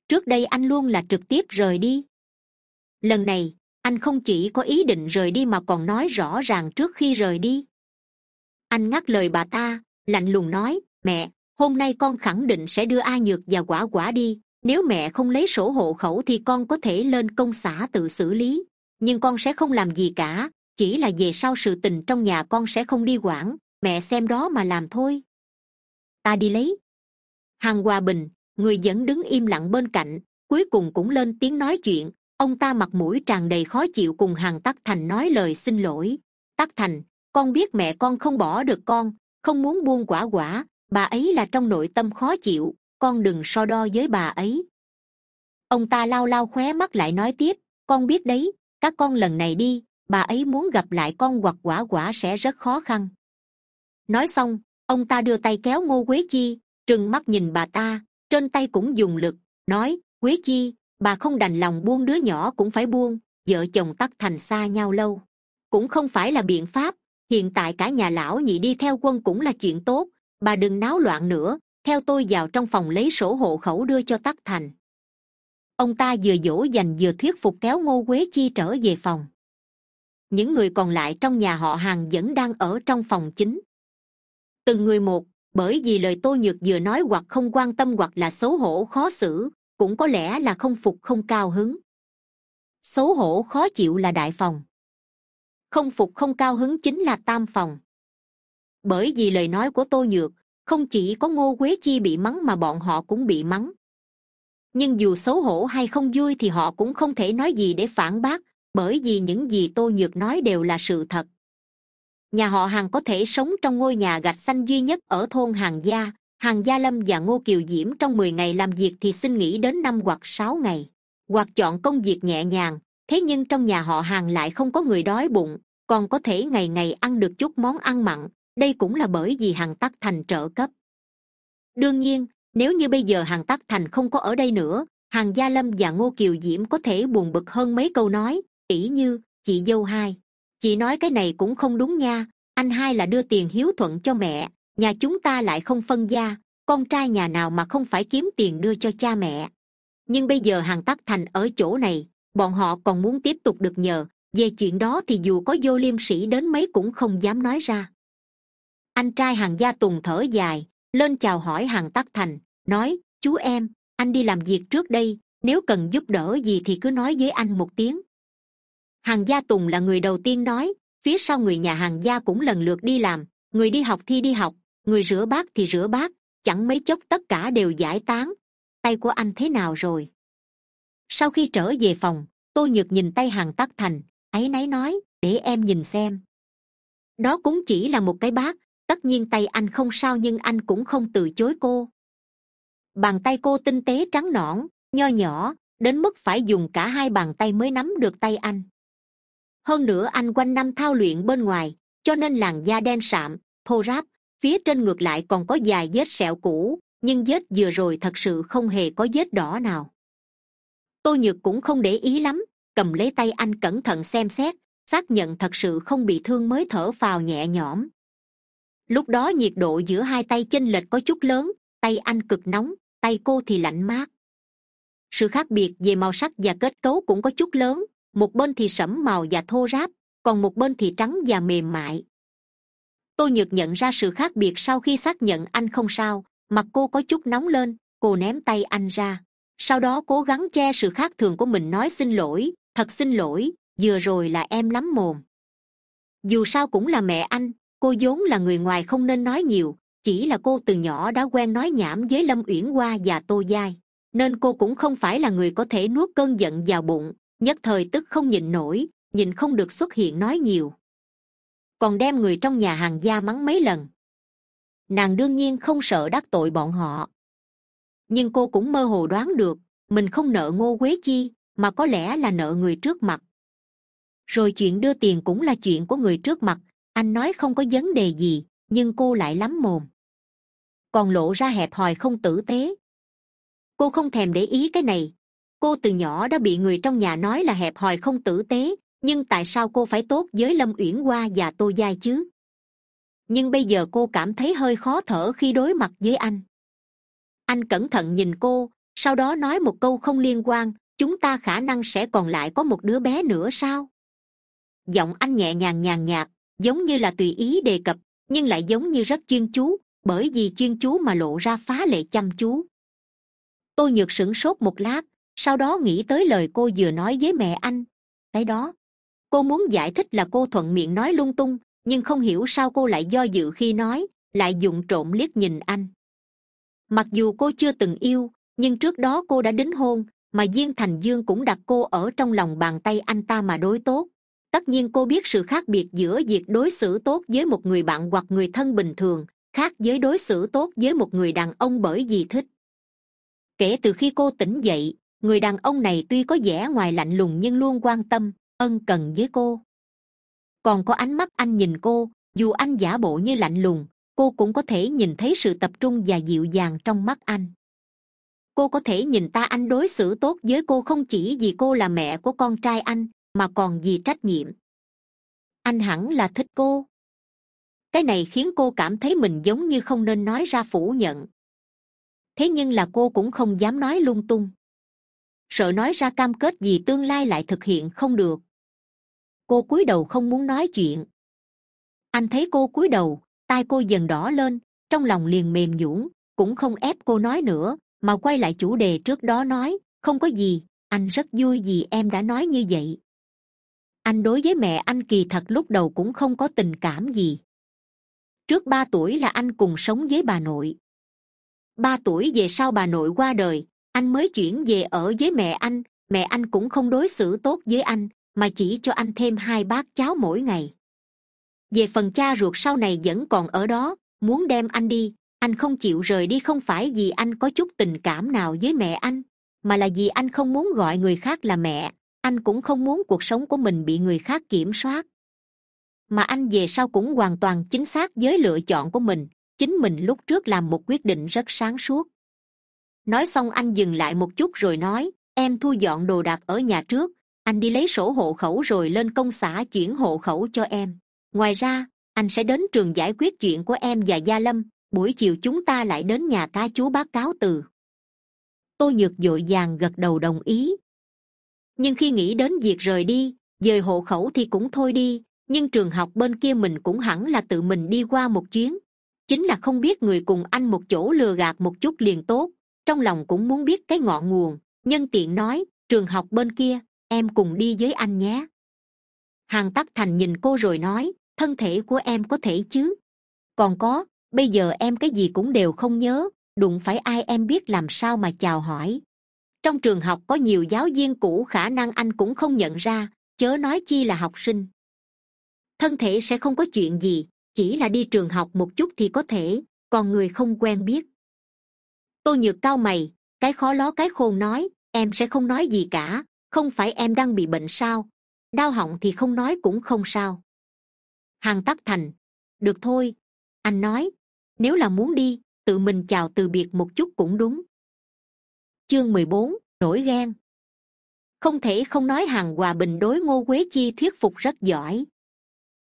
Trước đây anh luôn là trực tiếp rời đi. Lần này, anh không chỉ có ý định rời đi mà còn nói rõ ràng trước khi rời đi. Anh ngắt lời bà ta, lạnh lùng nói, mẹ, hôm nay con khẳng định sẽ đưa a nhược và quả quả đi, nếu mẹ không lấy sổ hộ khẩu thì con có thể lên công xã tự xử lý nhưng con sẽ không làm gì cả, chỉ là về sau sự tình trong nhà con sẽ không đi quản, mẹ xem đó mà làm thôi. Ta đi lấy. Hằng hòa bình, người vẫn đứng im lặng bên cạnh, cuối cùng cũng lên tiếng nói chuyện. Ông ta mặt mũi tràn đầy khó chịu cùng hằng tắc thành nói lời xin lỗi. Tắc thành, con biết mẹ con không bỏ được con, không muốn buông quả quả, bà ấy là trong nội tâm khó chịu, con đừng so đo với bà ấy. Ông ta lau lau khóe mắt lại nói tiếp, con biết đấy các con lần này đi, bà ấy muốn gặp lại con hoặc quả quả sẽ rất khó khăn. Nói xong, ông ta đưa tay kéo ngô quế chi, trừng mắt nhìn bà ta, trên tay cũng dùng lực, nói, quế chi, bà không đành lòng buông đứa nhỏ cũng phải buông, vợ chồng tắt thành xa nhau lâu. Cũng không phải là biện pháp, hiện tại cả nhà lão nhị đi theo quân cũng là chuyện tốt, bà đừng náo loạn nữa, theo tôi vào trong phòng lấy sổ hộ khẩu đưa cho tắc thành ông ta vừa dỗ dành vừa thuyết phục kéo ngô quế chi trở về phòng. Những người còn lại trong nhà họ hàng vẫn đang ở trong phòng chính. Từng người một, bởi vì lời tôi nhược vừa nói hoặc không quan tâm hoặc là xấu hổ khó xử, cũng có lẽ là không phục không cao hứng. Xấu hổ khó chịu là đại phòng. Không phục không cao hứng chính là tam phòng. Bởi vì lời nói của tô nhược, không chỉ có ngô quế chi bị mắng mà bọn họ cũng bị mắng nhưng dù xấu hổ hay không vui thì họ cũng không thể nói gì để phản bác, bởi vì những gì tô nhược nói đều là sự thật. Nhà họ hàng có thể sống trong ngôi nhà gạch xanh duy nhất ở thôn hàng gia hàng gia lâm và ngô kiều diễm trong mười ngày làm việc thì xin nghỉ đến năm hoặc sáu ngày, hoặc chọn công việc nhẹ nhàng. Thế nhưng trong nhà họ hàng lại không có người đói bụng, còn có thể ngày ngày ăn được chút món ăn mặn. Đây cũng là bởi vì hàng tắc thành trợ cấp. Đương nhiên nếu như bây giờ hàng tắc thành không có ở đây nữa hàng gia lâm và ngô kiều diễm có thể buồn bực hơn mấy câu nói ỷ như, chị dâu hai, chị nói cái này cũng không đúng nha, anh hai là đưa tiền hiếu thuận cho mẹ, nhà chúng ta lại không phân gia, con trai nhà nào mà không phải kiếm tiền đưa cho cha mẹ. Nhưng bây giờ hàng tắc thành ở chỗ này, bọn họ còn muốn tiếp tục được nhờ, về chuyện đó thì dù có vô liêm sĩ đến mấy cũng không dám nói ra. Anh trai hàng gia tùng thở dài lên chào hỏi hàng tắc thành, nói, chú em, anh đi làm việc trước đây, nếu cần giúp đỡ gì thì cứ nói với anh một tiếng. Hàng gia tùng là người đầu tiên nói, phía sau người nhà hàng gia cũng lần lượt đi làm, người đi học thì đi học, người rửa bát thì rửa bát, chẳng mấy chốc tất cả đều giải tán. Tay của anh thế nào rồi? Sau khi trở về phòng tôi nhược nhìn tay hàng tắc thành áy náy nói, để em nhìn xem. Đó cũng chỉ là một cái bát tất nhiên tay anh không sao nhưng anh cũng không từ chối cô. Bàn tay cô tinh tế trắng nõn, nho nhỏ, đến mức phải dùng cả hai bàn tay mới nắm được tay anh. Hơn nữa anh quanh năm thao luyện bên ngoài, cho nên làn da đen sạm, thô ráp, phía trên ngược lại còn có vài vết sẹo cũ, nhưng vết vừa rồi thật sự không hề có vết đỏ nào. Tôi nhược cũng không để ý lắm, cầm lấy tay anh cẩn thận xem xét, xác nhận thật sự không bị thương mới thở phào nhẹ nhõm lúc đó nhiệt độ giữa hai tay chênh lệch có chút lớn, tay anh cực nóng, tay cô thì lạnh mát. Sự khác biệt về màu sắc và kết cấu cũng có chút lớn, một bên thì sẫm màu và thô ráp, còn một bên thì trắng và mềm mại. Tôi nhược nhận ra sự khác biệt sau khi xác nhận anh không sao, mặt cô có chút nóng lên, cô ném tay anh ra. Sau đó cố gắng che sự khác thường của mình nói xin lỗi, thật xin lỗi, vừa rồi là em lắm mồm. Dù sao cũng là mẹ anh cô vốn là người ngoài không nên nói nhiều, chỉ là cô từ nhỏ đã quen nói nhảm với lâm uyển hoa và tô giai, nên cô cũng không phải là người có thể nuốt cơn giận vào bụng, nhất thời tức không nhịn nổi nhìn không được xuất hiện nói nhiều. Còn đem người trong nhà hàng gia mắng mấy lần. Nàng đương nhiên không sợ đắc tội bọn họ. Nhưng cô cũng mơ hồ đoán được, mình không nợ ngô quế chi, mà có lẽ là nợ người trước mặt. Rồi chuyện đưa tiền cũng là chuyện của người trước mặt anh nói không có vấn đề gì, nhưng cô lại lắm mồm. Còn lộ ra hẹp hòi không tử tế. Cô không thèm để ý cái này. Cô từ nhỏ đã bị người trong nhà nói là hẹp hòi không tử tế, nhưng tại sao cô phải tốt với lâm uyển hoa và tô giai chứ? Nhưng bây giờ cô cảm thấy hơi khó thở khi đối mặt với anh. Anh cẩn thận nhìn cô, sau đó nói một câu không liên quan, chúng ta khả năng sẽ còn lại có một đứa bé nữa sao? Giọng anh nhẹ nhàng nhàn nhạt giống như là tùy ý đề cập, nhưng lại giống như rất chuyên chú, bởi vì chuyên chú mà lộ ra phá lệ chăm chú. Tôi nhược sửng sốt một lát, sau đó nghĩ tới lời cô vừa nói với mẹ anh. Cái đó, cô muốn giải thích là cô thuận miệng nói lung tung, nhưng không hiểu sao cô lại do dự khi nói, lại dùng trộm liếc nhìn anh. Mặc dù cô chưa từng yêu, nhưng trước đó cô đã đính hôn, mà diên thành dương cũng đặt cô ở trong lòng bàn tay anh ta mà đối tốt tất nhiên cô biết sự khác biệt giữa việc đối xử tốt với một người bạn hoặc người thân bình thường, khác với đối xử tốt với một người đàn ông bởi vì thích. Kể từ khi cô tỉnh dậy, người đàn ông này tuy có vẻ ngoài lạnh lùng nhưng luôn quan tâm, ân cần với cô. Còn có ánh mắt anh nhìn cô, dù anh giả bộ như lạnh lùng, cô cũng có thể nhìn thấy sự tập trung và dịu dàng trong mắt anh. Cô có thể nhìn ta anh đối xử tốt với cô không chỉ vì cô là mẹ của con trai anh mà còn vì trách nhiệm. Anh hẳn là thích cô. Cái này khiến cô cảm thấy mình giống như không nên nói ra phủ nhận. Thế nhưng là cô cũng không dám nói lung tung. Sợ nói ra cam kết gì tương lai lại thực hiện không được. Cô cúi đầu không muốn nói chuyện. Anh thấy cô cúi đầu, tai cô dần đỏ lên, trong lòng liền mềm nhũn, cũng không ép cô nói nữa, mà quay lại chủ đề trước đó nói, không có gì, anh rất vui vì em đã nói như vậy anh đối với mẹ anh kỳ thật lúc đầu cũng không có tình cảm gì. Trước ba tuổi là anh cùng sống với bà nội. Ba tuổi về sau bà nội qua đời, anh mới chuyển về ở với mẹ anh. Mẹ anh cũng không đối xử tốt với anh, mà chỉ cho anh thêm hai bát cháo mỗi ngày. Về phần cha ruột sau này vẫn còn ở đó, muốn đem anh đi. Anh không chịu rời đi không phải vì anh có chút tình cảm nào với mẹ anh, mà là vì anh không muốn gọi người khác là mẹ anh cũng không muốn cuộc sống của mình bị người khác kiểm soát. Mà anh về sau cũng hoàn toàn chính xác với lựa chọn của mình, chính mình lúc trước làm một quyết định rất sáng suốt. Nói xong anh dừng lại một chút rồi nói, em thu dọn đồ đạc ở nhà trước, anh đi lấy sổ hộ khẩu rồi lên công xã chuyển hộ khẩu cho em. Ngoài ra, anh sẽ đến trường giải quyết chuyện của em và gia lâm, buổi chiều chúng ta lại đến nhà cá chú bác cáo từ. Tôi nhược d ộ i vàng gật đầu đồng ý nhưng khi nghĩ đến việc rời đi, dời hộ khẩu thì cũng thôi đi, nhưng trường học bên kia mình cũng hẳn là tự mình đi qua một chuyến. Chính là không biết người cùng anh một chỗ lừa gạt một chút liền tốt, trong lòng cũng muốn biết cái ngọn nguồn. Nhân tiện nói, trường học bên kia, em cùng đi với anh nhé. Hàng tắc thành nhìn cô rồi nói, thân thể của em có thể chứ? Còn có, bây giờ em cái gì cũng đều không nhớ, đụng phải ai em biết làm sao mà chào hỏi trong trường học có nhiều giáo viên cũ, khả năng anh cũng không nhận ra, chớ nói chi là học sinh. Thân thể sẽ không có chuyện gì, chỉ là đi trường học một chút thì có thể, còn người không quen biết. Tôi nhược cao mày, cái khó ló cái khôn nói, em sẽ không nói gì cả, không phải em đang bị bệnh sao? Đau họng thì không nói cũng không sao. Hằng tắc thành, được thôi, anh nói, nếu là muốn đi, tự mình chào từ biệt một chút cũng đúng chương mười bốn, nổi gan. không thể không nói hàng hòa bình đối ngô quế chi thuyết phục rất giỏi.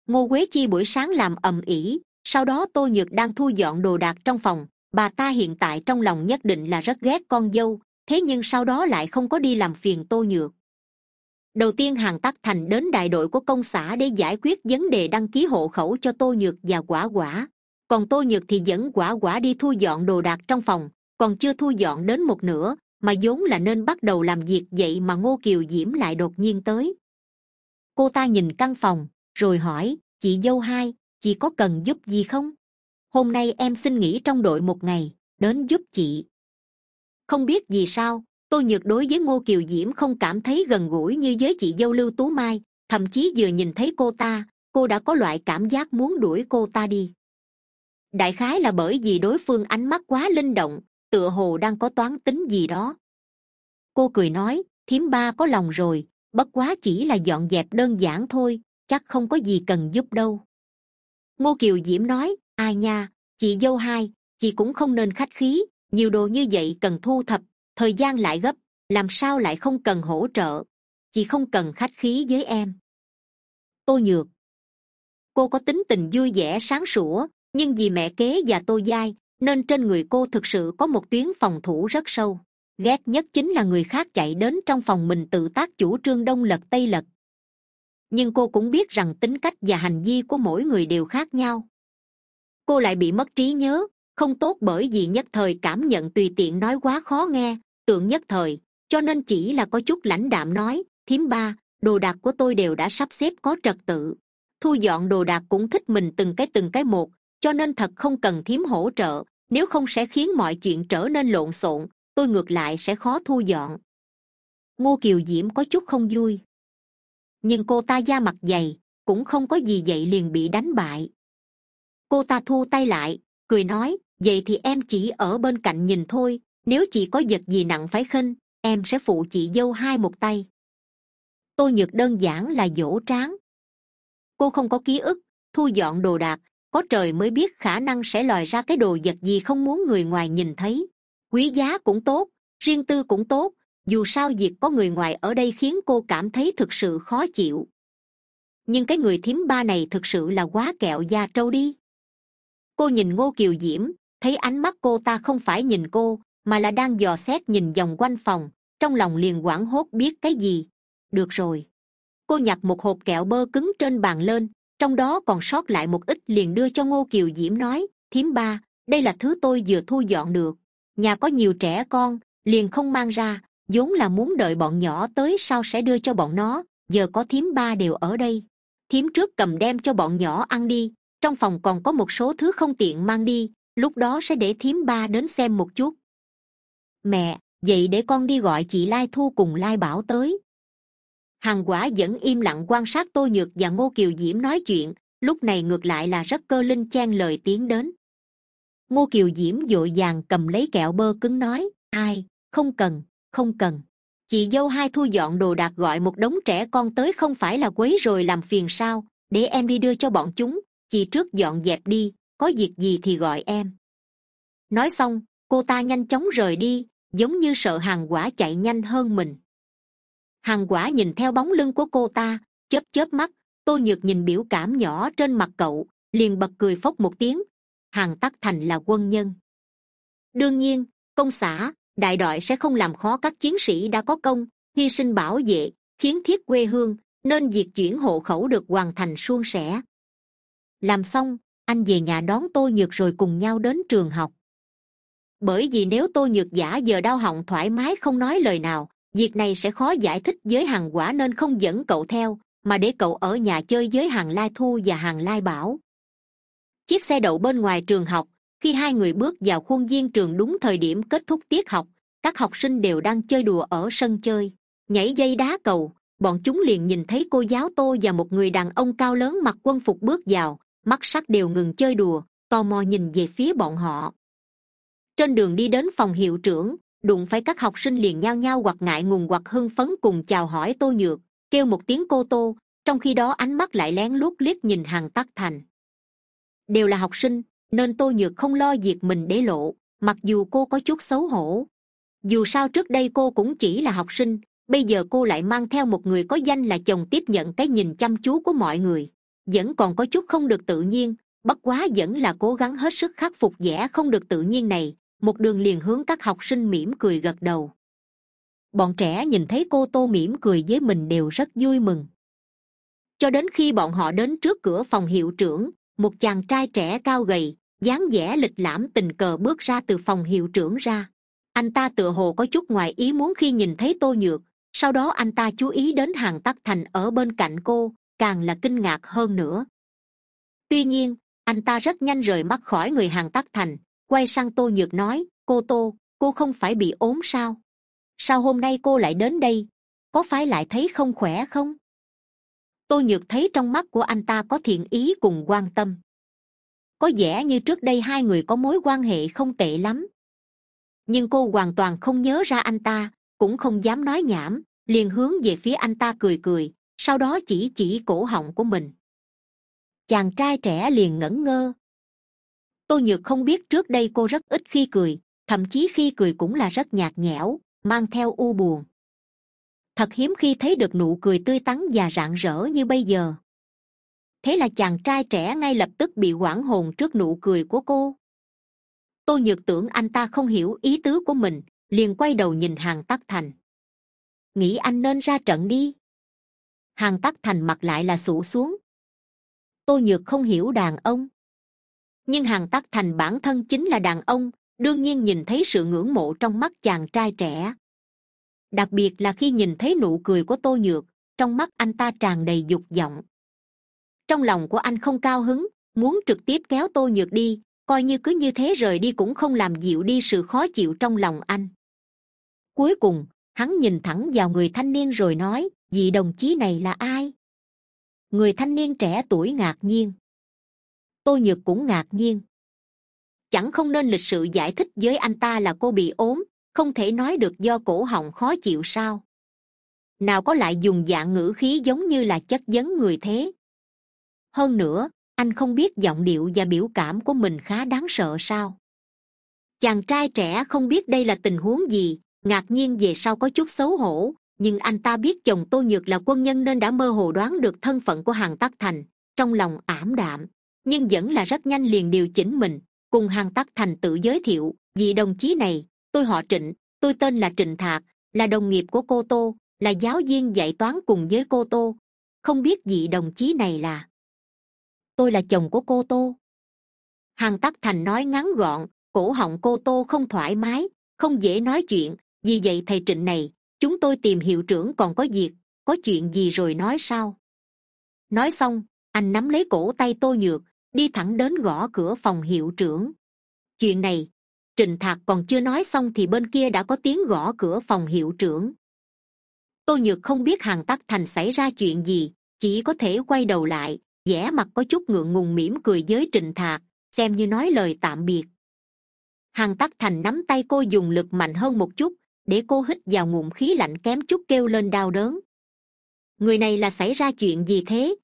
Ngô quế chi buổi sáng làm ầm ĩ, sau đó tô nhược đang thu dọn đồ đạc trong phòng. Bà ta hiện tại trong lòng nhất định là rất ghét con dâu, thế nhưng sau đó lại không có đi làm phiền tô nhược. Đầu tiên hàng tắc thành đến đại đội của công xã để giải quyết vấn đề đăng ký hộ khẩu cho tô nhược và quả quả. Còn tô nhược thì dẫn quả quả đi thu dọn đồ đạc trong phòng, còn chưa thu dọn đến một nửa mà vốn là nên bắt đầu làm việc vậy mà ngô kiều diễm lại đột nhiên tới. Cô ta nhìn căn phòng, rồi hỏi, chị dâu hai, chị có cần giúp gì không? Hôm nay em xin nghỉ trong đội một ngày, đến giúp chị. Không biết vì sao tôi nhược đối với ngô kiều diễm không cảm thấy gần gũi như với chị dâu lưu tú mai, thậm chí vừa nhìn thấy cô ta, cô đã có loại cảm giác muốn đuổi cô ta đi. Đại khái là bởi vì đối phương ánh mắt quá linh động tựa hồ đang có toán tính gì đó. Cô cười nói, thím ba có lòng rồi, bất quá chỉ là dọn dẹp đơn giản thôi, chắc không có gì cần giúp đâu. Ngô kiều diễm nói, ai nha, chị dâu hai, chị cũng không nên khách khí, nhiều đồ như vậy cần thu thập, thời gian lại gấp, làm sao lại không cần hỗ trợ, chị không cần khách khí với em. Tôi nhược. Cô có tính tình vui vẻ sáng sủa, nhưng vì mẹ kế và tôi dai nên trên người cô thực sự có một tuyến phòng thủ rất sâu. Ghét nhất chính là người khác chạy đến trong phòng mình tự tác chủ trương đông lật tây lật. Nhưng cô cũng biết rằng tính cách và hành vi của mỗi người đều khác nhau. Cô lại bị mất trí nhớ, không tốt bởi vì nhất thời cảm nhận tùy tiện nói quá khó nghe tượng nhất thời, cho nên chỉ là có chút lãnh đạm nói, thím ba, đồ đạc của tôi đều đã sắp xếp có trật tự. Thu dọn đồ đạc cũng thích mình từng cái từng cái một, cho nên thật không cần thím hỗ trợ nếu không sẽ khiến mọi chuyện trở nên lộn xộn, tôi ngược lại sẽ khó thu dọn. Ngô kiều diễm có chút không vui. Nhưng cô ta da mặt dày, cũng không có gì vậy liền bị đánh bại. Cô ta thu tay lại, cười nói, vậy thì em chỉ ở bên cạnh nhìn thôi, nếu chị có vật gì nặng phải khinh, em sẽ phụ chị dâu hai một tay. Tôi nhược đơn giản là dỗ tráng. Cô không có ký ức, thu dọn đồ đạc có trời mới biết khả năng sẽ lòi ra cái đồ vật gì không muốn người ngoài nhìn thấy. Quý giá cũng tốt, riêng tư cũng tốt, dù sao việc có người ngoài ở đây khiến cô cảm thấy thực sự khó chịu. Nhưng cái người thím ba này thực sự là quá kẹo da trâu đi. Cô nhìn ngô kiều diễm, thấy ánh mắt cô ta không phải nhìn cô, mà là đang dò xét nhìn vòng quanh phòng, trong lòng liền quảng hốt biết cái gì. Được rồi. Cô nhặt một hộp kẹo bơ cứng trên bàn lên trong đó còn sót lại một ít liền đưa cho ngô kiều diễm nói, thím ba, đây là thứ tôi vừa thu dọn được. Nhà có nhiều trẻ con, liền không mang ra, vốn là muốn đợi bọn nhỏ tới sau sẽ đưa cho bọn nó, giờ có thím ba đều ở đây. Thím trước cầm đem cho bọn nhỏ ăn đi, trong phòng còn có một số thứ không tiện mang đi, lúc đó sẽ để thím ba đến xem một chút. Mẹ, vậy để con đi gọi chị lai thu cùng lai bảo tới. Hàng quả vẫn im lặng quan sát tô nhược và ngô kiều diễm nói chuyện, lúc này ngược lại là rất cơ linh chen lời tiến đến. Ngô kiều diễm d ộ i vàng cầm lấy kẹo bơ cứng nói, ai, không cần không cần. Chị dâu hai thu dọn đồ đạc gọi một đống trẻ con tới không phải là quấy rồi làm phiền sao, để em đi đưa cho bọn chúng, chị trước dọn dẹp đi, có việc gì thì gọi em. Nói xong, cô ta nhanh chóng rời đi, giống như sợ hàng quả chạy nhanh hơn mình hàng quả nhìn theo bóng lưng của cô ta, chớp chớp mắt tôi nhược nhìn biểu cảm nhỏ trên mặt cậu, liền bật cười phốc một tiếng. Hàng tắc thành là quân nhân. Đương nhiên, công xã, đại đội sẽ không làm khó các chiến sĩ đã có công, hy sinh bảo vệ, khiến thiết quê hương, nên việc chuyển hộ khẩu được hoàn thành suôn sẻ. Làm xong, anh về nhà đón tôi nhược rồi cùng nhau đến trường học. Bởi vì nếu tôi nhược giả giờ đau họng thoải mái không nói lời nào việc này sẽ khó giải thích với hàng quả nên không dẫn cậu theo, mà để cậu ở nhà chơi với hàng lai thu và hàng lai bảo. Chiếc xe đậu bên ngoài trường học, khi hai người bước vào khuôn viên trường đúng thời điểm kết thúc tiết học, các học sinh đều đang chơi đùa ở sân chơi. Nhảy dây đá cầu, bọn chúng liền nhìn thấy cô giáo tô và một người đàn ông cao lớn mặc quân phục bước vào, mắt sắc đều ngừng chơi đùa, tò mò nhìn về phía bọn họ. Trên đường đi đến phòng hiệu trưởng đụng phải các học sinh liền nhao nhao hoặc ngại ngùng hoặc hưng phấn cùng chào hỏi tô nhược, kêu một tiếng cô tô trong khi đó ánh mắt lại lén lút liếc nhìn hàng tắc thành. Đều là học sinh, nên tô nhược không lo việc mình để lộ, mặc dù cô có chút xấu hổ. Dù sao trước đây cô cũng chỉ là học sinh, bây giờ cô lại mang theo một người có danh là chồng tiếp nhận cái nhìn chăm chú của mọi người, vẫn còn có chút không được tự nhiên, bất quá vẫn là cố gắng hết sức khắc phục vẻ không được tự nhiên này một đường liền hướng các học sinh mỉm cười gật đầu. Bọn trẻ nhìn thấy cô tô mỉm cười với mình đều rất vui mừng. Cho đến khi bọn họ đến trước cửa phòng hiệu trưởng, một chàng trai trẻ cao gầy, dáng vẻ lịch lãm tình cờ bước ra từ phòng hiệu trưởng ra. Anh ta tựa hồ có chút ngoài ý muốn khi nhìn thấy tô nhược, sau đó anh ta chú ý đến hàng tắc thành ở bên cạnh cô, càng là kinh ngạc hơn nữa. Tuy nhiên, anh ta rất nhanh rời mắt khỏi người hàng tắc thành quay sang tô nhược nói, cô tô, cô không phải bị ốm sao? Sao hôm nay cô lại đến đây? Có phải lại thấy không khỏe không? Tô nhược thấy trong mắt của anh ta có thiện ý cùng quan tâm. Có vẻ như trước đây hai người có mối quan hệ không tệ lắm. Nhưng cô hoàn toàn không nhớ ra anh ta, cũng không dám nói nhảm, liền hướng về phía anh ta cười cười, sau đó chỉ chỉ cổ họng của mình. Chàng trai trẻ liền ngẩn ngơ tôi nhược không biết trước đây cô rất ít khi cười, thậm chí khi cười cũng là rất nhạt nhẽo, mang theo u buồn. Thật hiếm khi thấy được nụ cười tươi tắn và rạng rỡ như bây giờ. Thế là chàng trai trẻ ngay lập tức bị hoảng hồn trước nụ cười của cô. Tôi nhược tưởng anh ta không hiểu ý tứ của mình, liền quay đầu nhìn hàng tắc thành. Nghĩ anh nên ra trận đi. Hàng tắc thành mặt lại là sụ xuống. Tôi nhược không hiểu đàn ông nhưng hàng tắc thành bản thân chính là đàn ông, đương nhiên nhìn thấy sự ngưỡng mộ trong mắt chàng trai trẻ. Đặc biệt là khi nhìn thấy nụ cười của tô nhược, trong mắt anh ta tràn đầy dục vọng. Trong lòng của anh không cao hứng, muốn trực tiếp kéo tô nhược đi, coi như cứ như thế rời đi cũng không làm dịu đi sự khó chịu trong lòng anh. Cuối cùng, hắn nhìn thẳng vào người thanh niên rồi nói, vị đồng chí này là ai? Người thanh niên trẻ tuổi ngạc nhiên tôi nhược cũng ngạc nhiên. Chẳng không nên lịch sự giải thích với anh ta là cô bị ốm, không thể nói được do cổ họng khó chịu sao. Nào có lại dùng dạng ngữ khí giống như là chất vấn người thế. Hơn nữa, anh không biết giọng điệu và biểu cảm của mình khá đáng sợ sao. Chàng trai trẻ không biết đây là tình huống gì, ngạc nhiên về sau có chút xấu hổ, nhưng anh ta biết chồng tô nhược là quân nhân nên đã mơ hồ đoán được thân phận của hàng tắc thành, trong lòng ảm đạm nhưng vẫn là rất nhanh liền điều chỉnh mình, cùng hàng tắc thành tự giới thiệu, vị đồng chí này, tôi họ trịnh, tôi tên là trịnh thạc, là đồng nghiệp của cô tô, là giáo viên dạy toán cùng với cô tô. Không biết vị đồng chí này là tôi là chồng của cô tô. Hàng tắc thành nói ngắn gọn, cổ họng cô tô không thoải mái, không dễ nói chuyện, vì vậy thầy trịnh này, chúng tôi tìm hiệu trưởng còn có việc, có chuyện gì rồi nói sao? Nói xong, anh nắm lấy cổ tay tô nhược đi thẳng đến gõ cửa phòng hiệu trưởng. Chuyện này, trình thạc còn chưa nói xong thì bên kia đã có tiếng gõ cửa phòng hiệu trưởng. Tô nhược không biết hàng tắc thành xảy ra chuyện gì, chỉ có thể quay đầu lại, vẻ mặt có chút ngượng ngùng mỉm cười với trình thạc, xem như nói lời tạm biệt. Hàng tắc thành nắm tay cô dùng lực mạnh hơn một chút, để cô hít vào ngụm khí lạnh kém chút kêu lên đau đớn. Người này là xảy ra chuyện gì thế?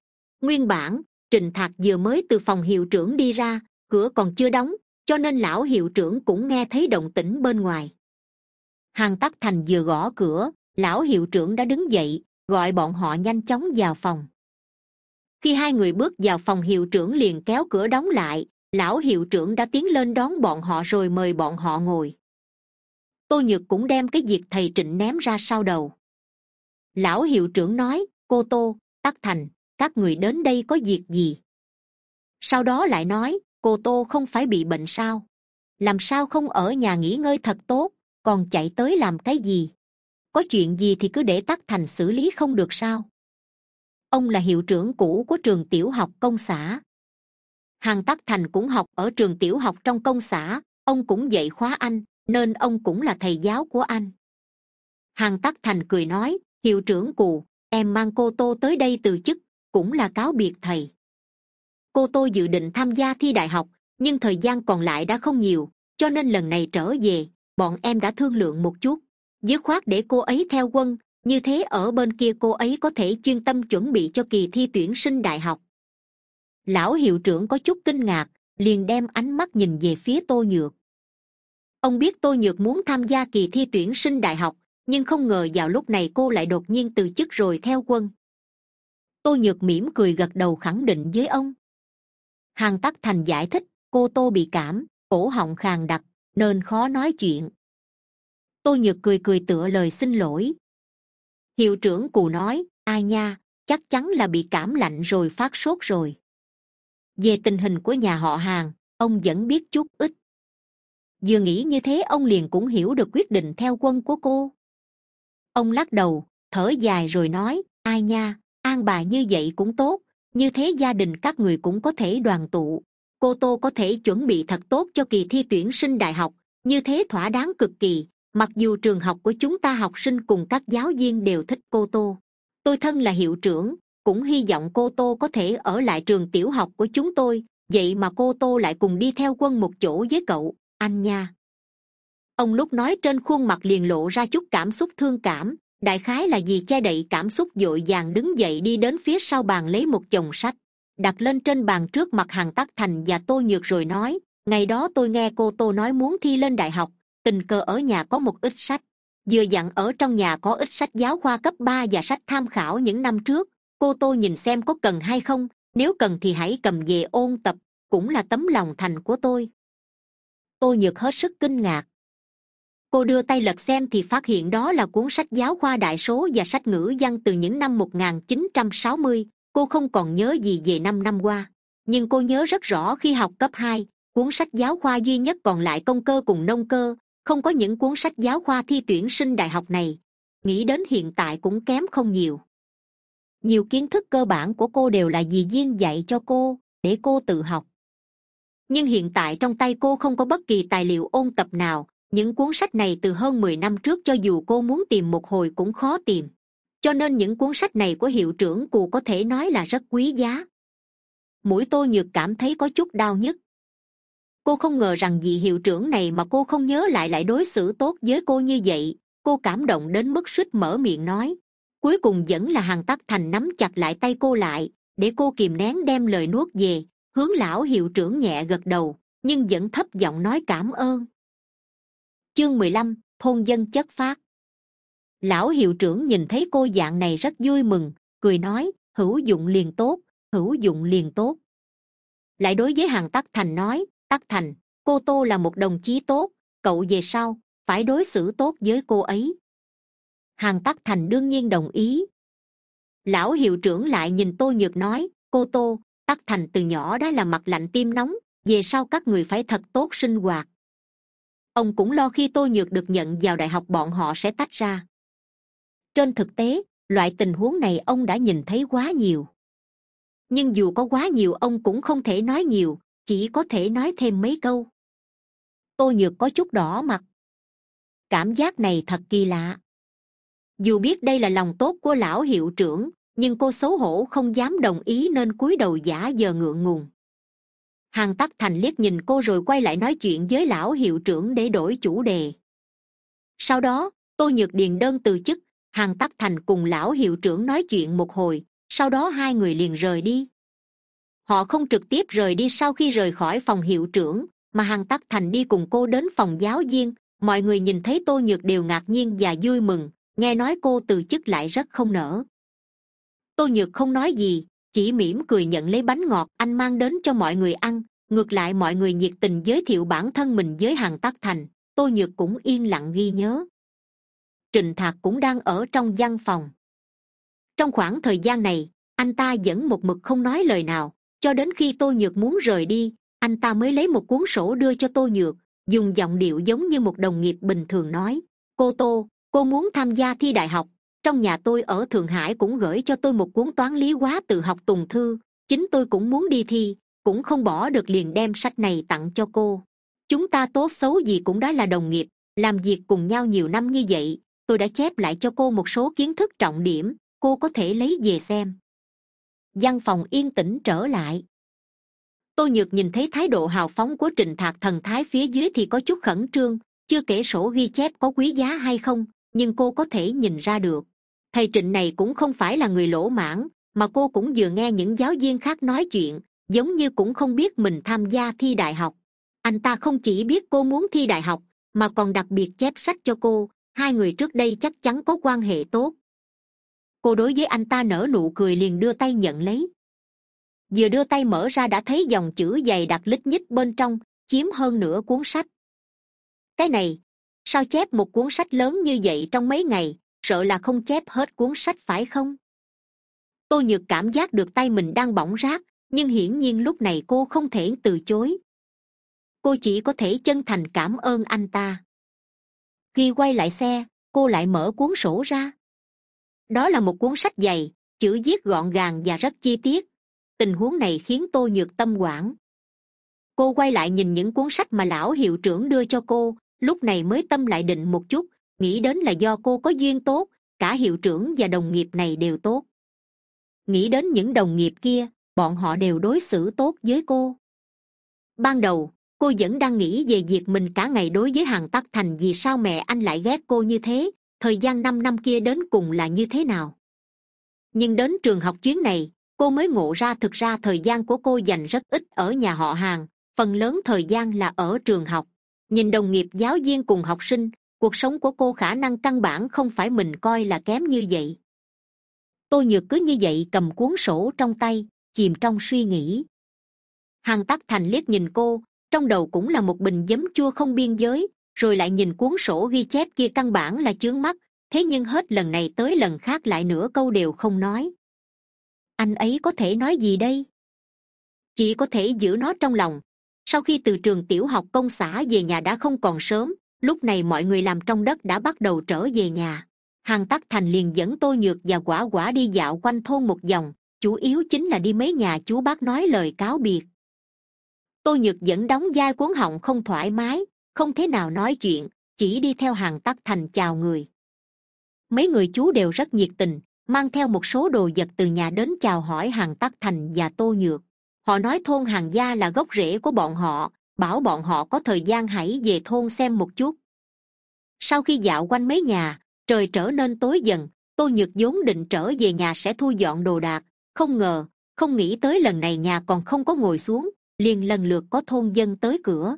Nguyên bản trình thạc vừa mới từ phòng hiệu trưởng đi ra, cửa còn chưa đóng, cho nên lão hiệu trưởng cũng nghe thấy động tĩnh bên ngoài. Hàng tắc thành vừa gõ cửa, lão hiệu trưởng đã đứng dậy, gọi bọn họ nhanh chóng vào phòng. Khi hai người bước vào phòng hiệu trưởng liền kéo cửa đóng lại, lão hiệu trưởng đã tiến lên đón bọn họ rồi mời bọn họ ngồi. Tô nhược cũng đem cái việc thầy trịnh ném ra sau đầu. Lão hiệu trưởng nói, cô tô, tắc thành các người đến đây có việc gì? Sau đó lại nói, cô tô không phải bị bệnh sao? Làm sao không ở nhà nghỉ ngơi thật tốt? Còn chạy tới làm cái gì? Có chuyện gì thì cứ để tắc thành xử lý không được sao? Ông là hiệu trưởng cũ của trường tiểu học công xã. Hàng tắc thành cũng học ở trường tiểu học trong công xã. Ông cũng dạy khóa anh, nên ông cũng là thầy giáo của anh. Hàng tắc thành cười nói, hiệu trưởng cù em mang cô tô tới đây từ chức cũng là cáo biệt thầy. Cô tôi dự định tham gia thi đại học, nhưng thời gian còn lại đã không nhiều, cho nên lần này trở về, bọn em đã thương lượng một chút. Dứt khoát để cô ấy theo quân, như thế ở bên kia cô ấy có thể chuyên tâm chuẩn bị cho kỳ thi tuyển sinh đại học. Lão hiệu trưởng có chút kinh ngạc, liền đem ánh mắt nhìn về phía tô nhược. Ông biết tô nhược muốn tham gia kỳ thi tuyển sinh đại học, nhưng không ngờ vào lúc này cô lại đột nhiên từ chức rồi theo quân tô nhược mỉm cười gật đầu khẳng định với ông. Hàn tắc thành giải thích, cô tô bị cảm, cổ họng khàn đặc, nên khó nói chuyện. Tô nhược cười cười tựa lời xin lỗi. Hiệu trưởng cù nói, ai nha, chắc chắn là bị cảm lạnh rồi phát sốt rồi. Về tình hình của nhà họ hàng ông vẫn biết chút ít. Vừa nghĩ như thế, ông liền cũng hiểu được quyết định theo quân của cô. Ông lắc đầu, thở dài rồi nói, ai nha an bài như vậy cũng tốt, như thế gia đình các người cũng có thể đoàn tụ. Cô tô có thể chuẩn bị thật tốt cho kỳ thi tuyển sinh đại học, như thế thỏa đáng cực kỳ. Mặc dù trường học của chúng ta học sinh cùng các giáo viên đều thích cô tô. Tôi thân là hiệu trưởng, cũng hy vọng cô tô có thể ở lại trường tiểu học của chúng tôi. Vậy mà cô tô lại cùng đi theo quân một chỗ với cậu, anh nha. Ông lúc nói trên khuôn mặt liền lộ ra chút cảm xúc thương cảm đại khái là vì che đậy cảm xúc d ộ i vàng đứng dậy đi đến phía sau bàn lấy một chồng sách, đặt lên trên bàn trước mặt hàng tắc thành và tô nhược rồi nói, ngày đó tôi nghe cô tô nói muốn thi lên đại học, tình cờ ở nhà có một ít sách. Vừa dặn ở trong nhà có ít sách giáo khoa cấp ba và sách tham khảo những năm trước. Cô tô nhìn xem có cần hay không, nếu cần thì hãy cầm về ôn tập, cũng là tấm lòng thành của tôi. Tôi nhược hết sức kinh ngạc cô đưa tay lật xem thì phát hiện đó là cuốn sách giáo khoa đại số và sách ngữ văn từ những năm 1960. cô không còn nhớ gì về năm năm qua. Nhưng cô nhớ rất rõ khi học cấp hai, cuốn sách giáo khoa duy nhất còn lại công cơ cùng nông cơ, không có những cuốn sách giáo khoa thi tuyển sinh đại học này. Nghĩ đến hiện tại cũng kém không nhiều. Nhiều kiến thức cơ bản của cô đều là dì duyên dạy cho cô, để cô tự học. Nhưng hiện tại trong tay cô không có bất kỳ tài liệu ôn tập nào những cuốn sách này từ hơn mười năm trước cho dù cô muốn tìm một hồi cũng khó tìm. Cho nên những cuốn sách này của hiệu trưởng cù có thể nói là rất quý giá. Mũi tô nhược cảm thấy có chút đau nhất cô không ngờ rằng vị hiệu trưởng này mà cô không nhớ lại lại đối xử tốt với cô như vậy. Cô cảm động đến mức suýt mở miệng nói. Cuối cùng vẫn là hàng tắc thành nắm chặt lại tay cô lại, để cô kìm nén đem lời nuốt về. Hướng lão hiệu trưởng nhẹ gật đầu, nhưng vẫn thấp giọng nói cảm ơn chương mười lăm, thôn dân chất phát. Lão hiệu trưởng nhìn thấy cô dạng này rất vui mừng, cười nói, hữu dụng liền tốt, hữu dụng liền tốt. Lại đối với hàng tắc thành nói, tắc thành, cô tô là một đồng chí tốt, cậu về sau phải đối xử tốt với cô ấy. Hàng tắc thành đương nhiên đồng ý. Lão hiệu trưởng lại nhìn tô nhược nói, cô tô, tắc thành từ nhỏ đã là mặt lạnh tim nóng, về sau các người phải thật tốt sinh hoạt ông cũng lo khi tôi nhược được nhận vào đại học bọn họ sẽ tách ra. Trên thực tế, loại tình huống này ông đã nhìn thấy quá nhiều. Nhưng dù có quá nhiều, ông cũng không thể nói nhiều, chỉ có thể nói thêm mấy câu. Tôi nhược có chút đỏ mặt. Cảm giác này thật kỳ lạ. Dù biết đây là lòng tốt của lão hiệu trưởng, nhưng cô xấu hổ không dám đồng ý nên cúi đầu giả giờ ngượng ngùng. Hằng tắc thành liếc nhìn cô rồi quay lại nói chuyện với lão hiệu trưởng để đổi chủ đề. Sau đó tôi nhược điền đơn từ chức Hằng tắc thành cùng lão hiệu trưởng nói chuyện một hồi, sau đó hai người liền rời đi. Họ không trực tiếp rời đi sau khi rời khỏi phòng hiệu trưởng, mà Hằng tắc thành đi cùng cô đến phòng giáo viên. Mọi người nhìn thấy tôi nhược đều ngạc nhiên và vui mừng, nghe nói cô từ chức lại rất không nở. Tôi nhược không nói gì chỉ mỉm cười nhận lấy bánh ngọt, anh mang đến cho mọi người ăn. Ngược lại mọi người nhiệt tình giới thiệu bản thân mình với hàng tắc thành. Tôi nhược cũng yên lặng ghi nhớ. Trình thạc cũng đang ở trong văn phòng. Trong khoảng thời gian này, anh ta vẫn một mực không nói lời nào. Cho đến khi tôi nhược muốn rời đi, anh ta mới lấy một cuốn sổ đưa cho tôi nhược, dùng giọng điệu giống như một đồng nghiệp bình thường nói. Cô tô, cô muốn tham gia thi đại học trong nhà tôi ở thượng hải cũng gửi cho tôi một cuốn toán lý hóa tự học tùng thư. Chính tôi cũng muốn đi thi, cũng không bỏ được liền đem sách này tặng cho cô. Chúng ta tốt xấu gì cũng đã là đồng nghiệp, làm việc cùng nhau nhiều năm như vậy, tôi đã chép lại cho cô một số kiến thức trọng điểm, cô có thể lấy về xem. Văn phòng yên tĩnh trở lại. Tôi nhược nhìn thấy thái độ hào phóng của trình thạc thần thái phía dưới thì có chút khẩn trương, chưa kể sổ ghi chép có quý giá hay không nhưng cô có thể nhìn ra được. Thầy trịnh này cũng không phải là người lỗ mãn mà cô cũng vừa nghe những giáo viên khác nói chuyện, giống như cũng không biết mình tham gia thi đại học. Anh ta không chỉ biết cô muốn thi đại học, mà còn đặc biệt chép sách cho cô, hai người trước đây chắc chắn có quan hệ tốt. Cô đối với anh ta nở nụ cười liền đưa tay nhận lấy. Vừa đưa tay mở ra đã thấy dòng chữ dày đặc lít nhít bên trong, chiếm hơn nửa cuốn sách. Cái này sao chép một cuốn sách lớn như vậy trong mấy ngày, sợ là không chép hết cuốn sách phải không? Tôi nhược cảm giác được tay mình đang bỏng rát, nhưng hiển nhiên lúc này cô không thể từ chối. Cô chỉ có thể chân thành cảm ơn anh ta. Khi quay lại xe, cô lại mở cuốn sổ ra. Đó là một cuốn sách dày, chữ viết gọn gàng và rất chi tiết. Tình huống này khiến tôi nhược tâm quản cô quay lại nhìn những cuốn sách mà lão hiệu trưởng đưa cho cô lúc này mới tâm lại định một chút, nghĩ đến là do cô có duyên tốt, cả hiệu trưởng và đồng nghiệp này đều tốt. Nghĩ đến những đồng nghiệp kia, bọn họ đều đối xử tốt với cô. Ban đầu, cô vẫn đang nghĩ về việc mình cả ngày đối với hàng tắc thành vì sao mẹ anh lại ghét cô như thế, thời gian năm năm kia đến cùng là như thế nào. Nhưng đến trường học chuyến này, cô mới ngộ ra thực ra thời gian của cô dành rất ít ở nhà họ hàng, phần lớn thời gian là ở trường học nhìn đồng nghiệp giáo viên cùng học sinh, cuộc sống của cô khả năng căn bản không phải mình coi là kém như vậy. Tôi nhược cứ như vậy cầm cuốn sổ trong tay, chìm trong suy nghĩ. Hằng tắc thành liếc nhìn cô, trong đầu cũng là một bình giấm chua không biên giới, rồi lại nhìn cuốn sổ ghi chép kia căn bản là chướng mắt, thế nhưng hết lần này tới lần khác lại nửa câu đều không nói. Anh ấy có thể nói gì đây? Chỉ có thể giữ nó trong lòng sau khi từ trường tiểu học công xã về nhà đã không còn sớm, lúc này mọi người làm trong đất đã bắt đầu trở về nhà. Hàng tắc thành liền dẫn tôi nhược và quả quả đi dạo quanh thôn một vòng, chủ yếu chính là đi mấy nhà chú bác nói lời cáo biệt. Tôi nhược vẫn đóng vai cuốn họng không thoải mái, không thế nào nói chuyện, chỉ đi theo hàng tắc thành chào người. Mấy người chú đều rất nhiệt tình, mang theo một số đồ vật từ nhà đến chào hỏi hàng tắc thành và tô nhược họ nói thôn hàng gia là gốc rễ của bọn họ, bảo bọn họ có thời gian hãy về thôn xem một chút. Sau khi dạo quanh mấy nhà, trời trở nên tối dần, tô nhược vốn định trở về nhà sẽ thu dọn đồ đạc. Không ngờ, không nghĩ tới lần này nhà còn không có ngồi xuống, liền lần lượt có thôn dân tới cửa.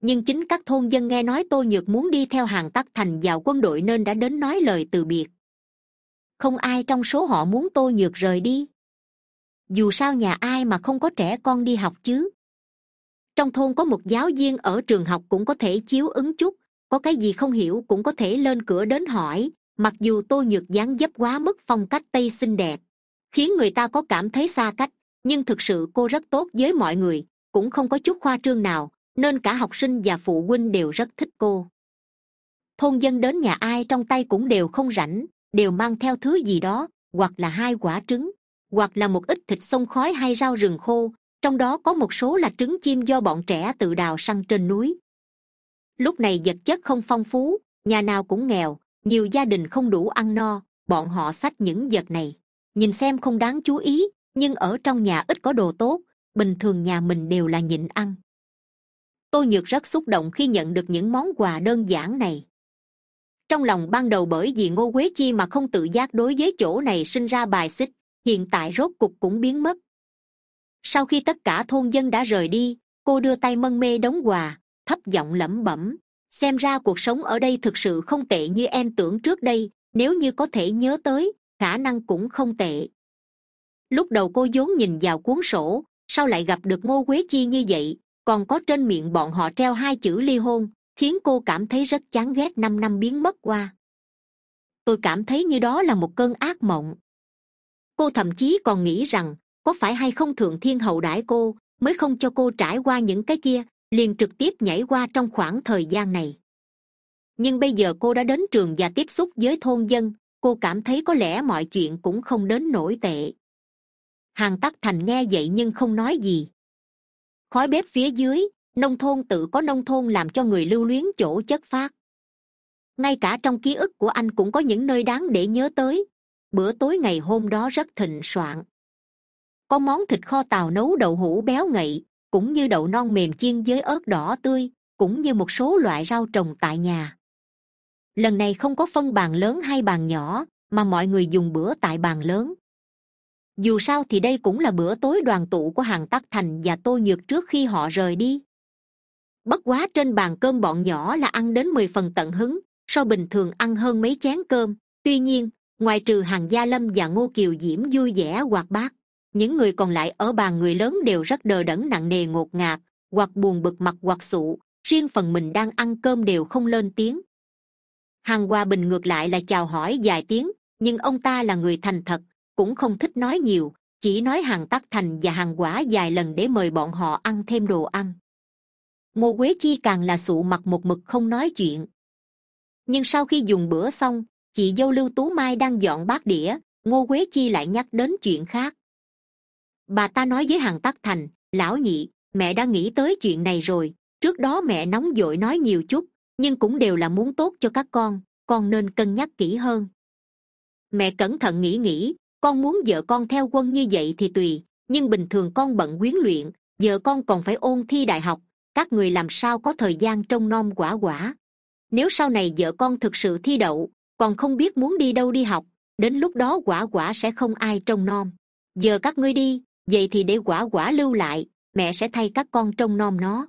Nhưng chính các thôn dân nghe nói tô nhược muốn đi theo hàng tắc thành vào quân đội nên đã đến nói lời từ biệt. Không ai trong số họ muốn tô nhược rời đi dù sao nhà ai mà không có trẻ con đi học chứ? Trong thôn có một giáo viên ở trường học cũng có thể chiếu ứng chút, có cái gì không hiểu cũng có thể lên cửa đến hỏi. Mặc dù tô nhược dáng dấp quá mức phong cách tây xinh đẹp, khiến người ta có cảm thấy xa cách, nhưng thực sự cô rất tốt với mọi người, cũng không có chút khoa trương nào, nên cả học sinh và phụ huynh đều rất thích cô. Thôn dân đến nhà ai trong tay cũng đều không rảnh, đều mang theo thứ gì đó, hoặc là hai quả trứng hoặc là một ít thịt sông khói hay rau rừng khô, trong đó có một số là trứng chim do bọn trẻ tự đào săn trên núi. Lúc này vật chất không phong phú, nhà nào cũng nghèo, nhiều gia đình không đủ ăn no, bọn họ xách những vật này. Nhìn xem không đáng chú ý, nhưng ở trong nhà ít có đồ tốt, bình thường nhà mình đều là nhịn ăn. Tôi nhược rất xúc động khi nhận được những món quà đơn giản này. Trong lòng ban đầu bởi vì ngô quế chi mà không tự giác đối với chỗ này sinh ra bài xích hiện tại rốt cục cũng biến mất. Sau khi tất cả thôn dân đã rời đi, cô đưa tay mân mê đống quà, thấp giọng lẩm bẩm, xem ra cuộc sống ở đây thực sự không tệ như em tưởng trước đây, nếu như có thể nhớ tới, khả năng cũng không tệ. Lúc đầu cô vốn nhìn vào cuốn sổ sau lại gặp được ngô quế chi như vậy, còn có trên miệng bọn họ treo hai chữ ly hôn, khiến cô cảm thấy rất chán ghét năm năm biến mất qua. Tôi cảm thấy như đó là một cơn ác mộng cô thậm chí còn nghĩ rằng, có phải hay không thượng thiên hậu đãi cô, mới không cho cô trải qua những cái kia, liền trực tiếp nhảy qua trong khoảng thời gian này. Nhưng bây giờ cô đã đến trường và tiếp xúc với thôn dân, cô cảm thấy có lẽ mọi chuyện cũng không đến nổi tệ. Hàng tắc thành nghe vậy nhưng không nói gì. Khói bếp phía dưới, nông thôn tự có nông thôn làm cho người lưu luyến chỗ chất phát. Ngay cả trong ký ức của anh cũng có những nơi đáng để nhớ tới bữa tối ngày hôm đó rất thịnh soạn. Có món thịt kho tàu nấu đậu hũ béo ngậy, cũng như đậu non mềm chiên với ớt đỏ tươi, cũng như một số loại rau trồng tại nhà. Lần này không có phân bàn lớn hay bàn nhỏ, mà mọi người dùng bữa tại bàn lớn. Dù sao thì đây cũng là bữa tối đoàn tụ của hàng tắc thành và tô nhược trước khi họ rời đi. Bất quá trên bàn cơm bọn nhỏ là ăn đến mười phần tận hứng, so bình thường ăn hơn mấy chén cơm. Tuy nhiên ngoài trừ hàng gia lâm và ngô kiều diễm vui vẻ hoạt bát, những người còn lại ở bàn người lớn đều rất đờ đẫn nặng nề ngột ngạt, hoặc buồn bực mặt hoặc sụ, riêng phần mình đang ăn cơm đều không lên tiếng. Hàng hòa bình ngược lại là chào hỏi vài tiếng, nhưng ông ta là người thành thật, cũng không thích nói nhiều, chỉ nói hàng tắc thành và hàng quả vài lần để mời bọn họ ăn thêm đồ ăn. Ngô quế chi càng là sụ mặt một mực không nói chuyện. Nhưng sau khi dùng bữa xong chị dâu lưu tú mai đang dọn bát đĩa, ngô quế chi lại nhắc đến chuyện khác. Bà ta nói với hàng tắc thành, lão nhị, mẹ đã nghĩ tới chuyện này rồi. Trước đó mẹ nóng d nói nhiều chút, nhưng cũng đều là muốn tốt cho các con con nên cân nhắc kỹ hơn. Mẹ cẩn thận nghĩ nghĩ, con muốn vợ con theo quân như vậy thì tùy, nhưng bình thường con bận quyến luyện, vợ con còn phải ôn thi đại học, các người làm sao có thời gian trông nom quả quả. Nếu sau này vợ con thực sự thi đậu còn không biết muốn đi đâu đi học, đến lúc đó quả quả sẽ không ai trông nom. Giờ các ngươi đi, vậy thì để quả quả lưu lại, mẹ sẽ thay các con trông nom nó.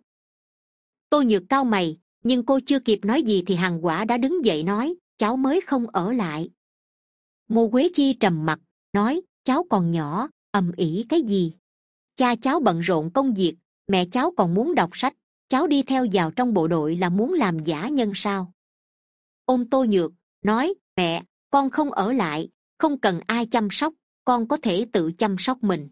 Tôi nhược cao mày, nhưng cô chưa kịp nói gì thì hàng quả đã đứng dậy nói, cháu mới không ở lại. Ngô quế chi trầm mặc nói, cháu còn nhỏ, ầm ĩ cái gì? Cha cháu bận rộn công việc, mẹ cháu còn muốn đọc sách, cháu đi theo vào trong bộ đội là muốn làm giả nhân sao? Ôm tô nhược nói, mẹ, con không ở lại, không cần ai chăm sóc, con có thể tự chăm sóc mình.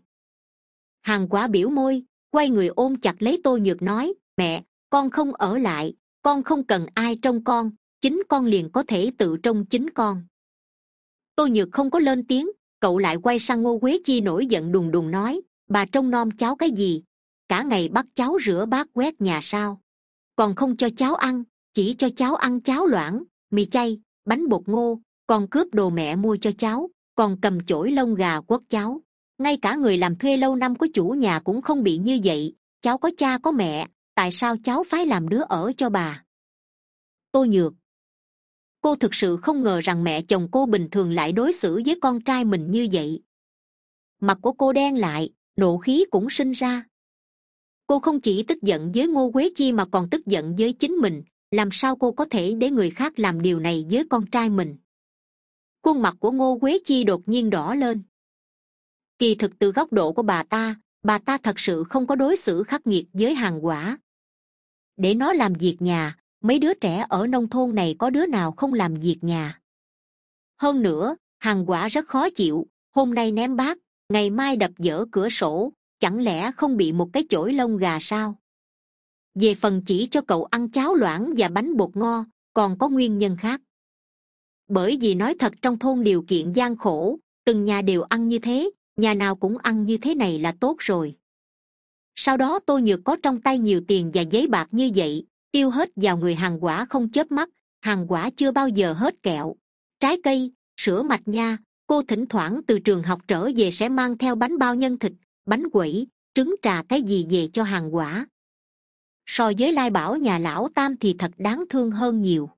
Hàng quả biểu môi, quay người ôm chặt lấy tô nhược nói, mẹ, con không ở lại, con không cần ai trông con, chính con liền có thể tự trông chính con. Tô nhược không có lên tiếng, cậu lại quay sang ngô quế chi nổi giận đùng đùng nói, bà trông nom cháu cái gì? Cả ngày bắt cháu rửa bát quét nhà sao? Còn không cho cháu ăn, chỉ cho cháu ăn cháo loãng, mì chay bánh bột ngô còn cướp đồ mẹ mua cho cháu, còn cầm chổi lông gà quất cháu. Ngay cả người làm thuê lâu năm của chủ nhà cũng không bị như vậy. Cháu có cha có mẹ, tại sao cháu phải làm đứa ở cho bà? Tôi nhược. Cô thực sự không ngờ rằng mẹ chồng cô bình thường lại đối xử với con trai mình như vậy. Mặt của cô đen lại, nộ khí cũng sinh ra. Cô không chỉ tức giận với ngô quế chi mà còn tức giận với chính mình làm sao cô có thể để người khác làm điều này với con trai mình? Khuôn mặt của ngô quế chi đột nhiên đỏ lên. Kỳ thực từ góc độ của bà ta bà ta thật sự không có đối xử khắc nghiệt với hàng quả. Để nó làm việc nhà, mấy đứa trẻ ở nông thôn này có đứa nào không làm việc nhà? Hơn nữa, hàng quả rất khó chịu, hôm nay ném bát, ngày mai đập dở cửa sổ, chẳng lẽ không bị một cái chổi lông gà sao? Về phần chỉ cho cậu ăn cháo loãng và bánh bột ngo còn có nguyên nhân khác. Bởi vì nói thật trong thôn điều kiện gian khổ, từng nhà đều ăn như thế, nhà nào cũng ăn như thế này là tốt rồi. Sau đó tôi nhược có trong tay nhiều tiền và giấy bạc như vậy, tiêu hết vào người hàng quả không chớp mắt, hàng quả chưa bao giờ hết kẹo. Trái cây, sữa mạch nha, cô thỉnh thoảng từ trường học trở về sẽ mang theo bánh bao nhân thịt, bánh quẩy, trứng trà cái gì về cho hàng quả so với lai bảo nhà lão tam thì thật đáng thương hơn nhiều.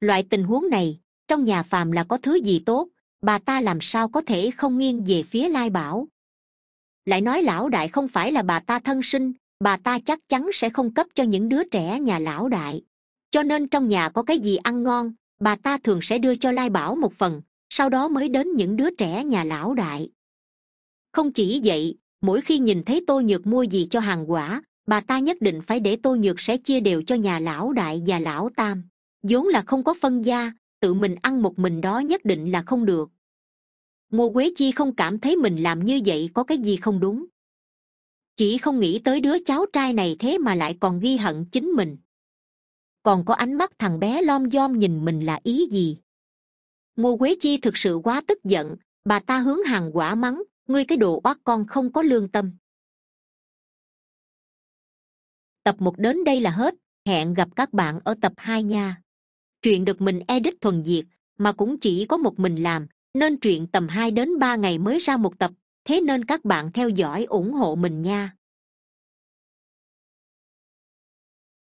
Loại tình huống này, trong nhà phàm là có thứ gì tốt, bà ta làm sao có thể không nghiêng về phía lai bảo? Lại nói lão đại không phải là bà ta thân sinh, bà ta chắc chắn sẽ không cấp cho những đứa trẻ nhà lão đại. Cho nên trong nhà có cái gì ăn ngon, bà ta thường sẽ đưa cho lai bảo một phần, sau đó mới đến những đứa trẻ nhà lão đại. Không chỉ vậy, mỗi khi nhìn thấy tôi nhược mua gì cho hàng quả bà ta nhất định phải để tô nhược sẽ chia đều cho nhà lão đại và lão tam. Vốn là không có phân gia, tự mình ăn một mình đó nhất định là không được. Ngô quế chi không cảm thấy mình làm như vậy có cái gì không đúng. Chỉ không nghĩ tới đứa cháu trai này thế mà lại còn ghi hận chính mình. Còn có ánh mắt thằng bé lom dom nhìn mình là ý gì? Ngô quế chi thực sự quá tức giận, bà ta hướng hàng quả mắng, ngươi cái đồ oát con không có lương tâm tập một đến đây là hết. Hẹn gặp các bạn ở tập hai nha. Truyện được mình edit thuần diệt, mà cũng chỉ có một mình làm, nên truyện tầm hai đến ba ngày mới ra một tập. Thế nên các bạn theo dõi ủng hộ mình nha.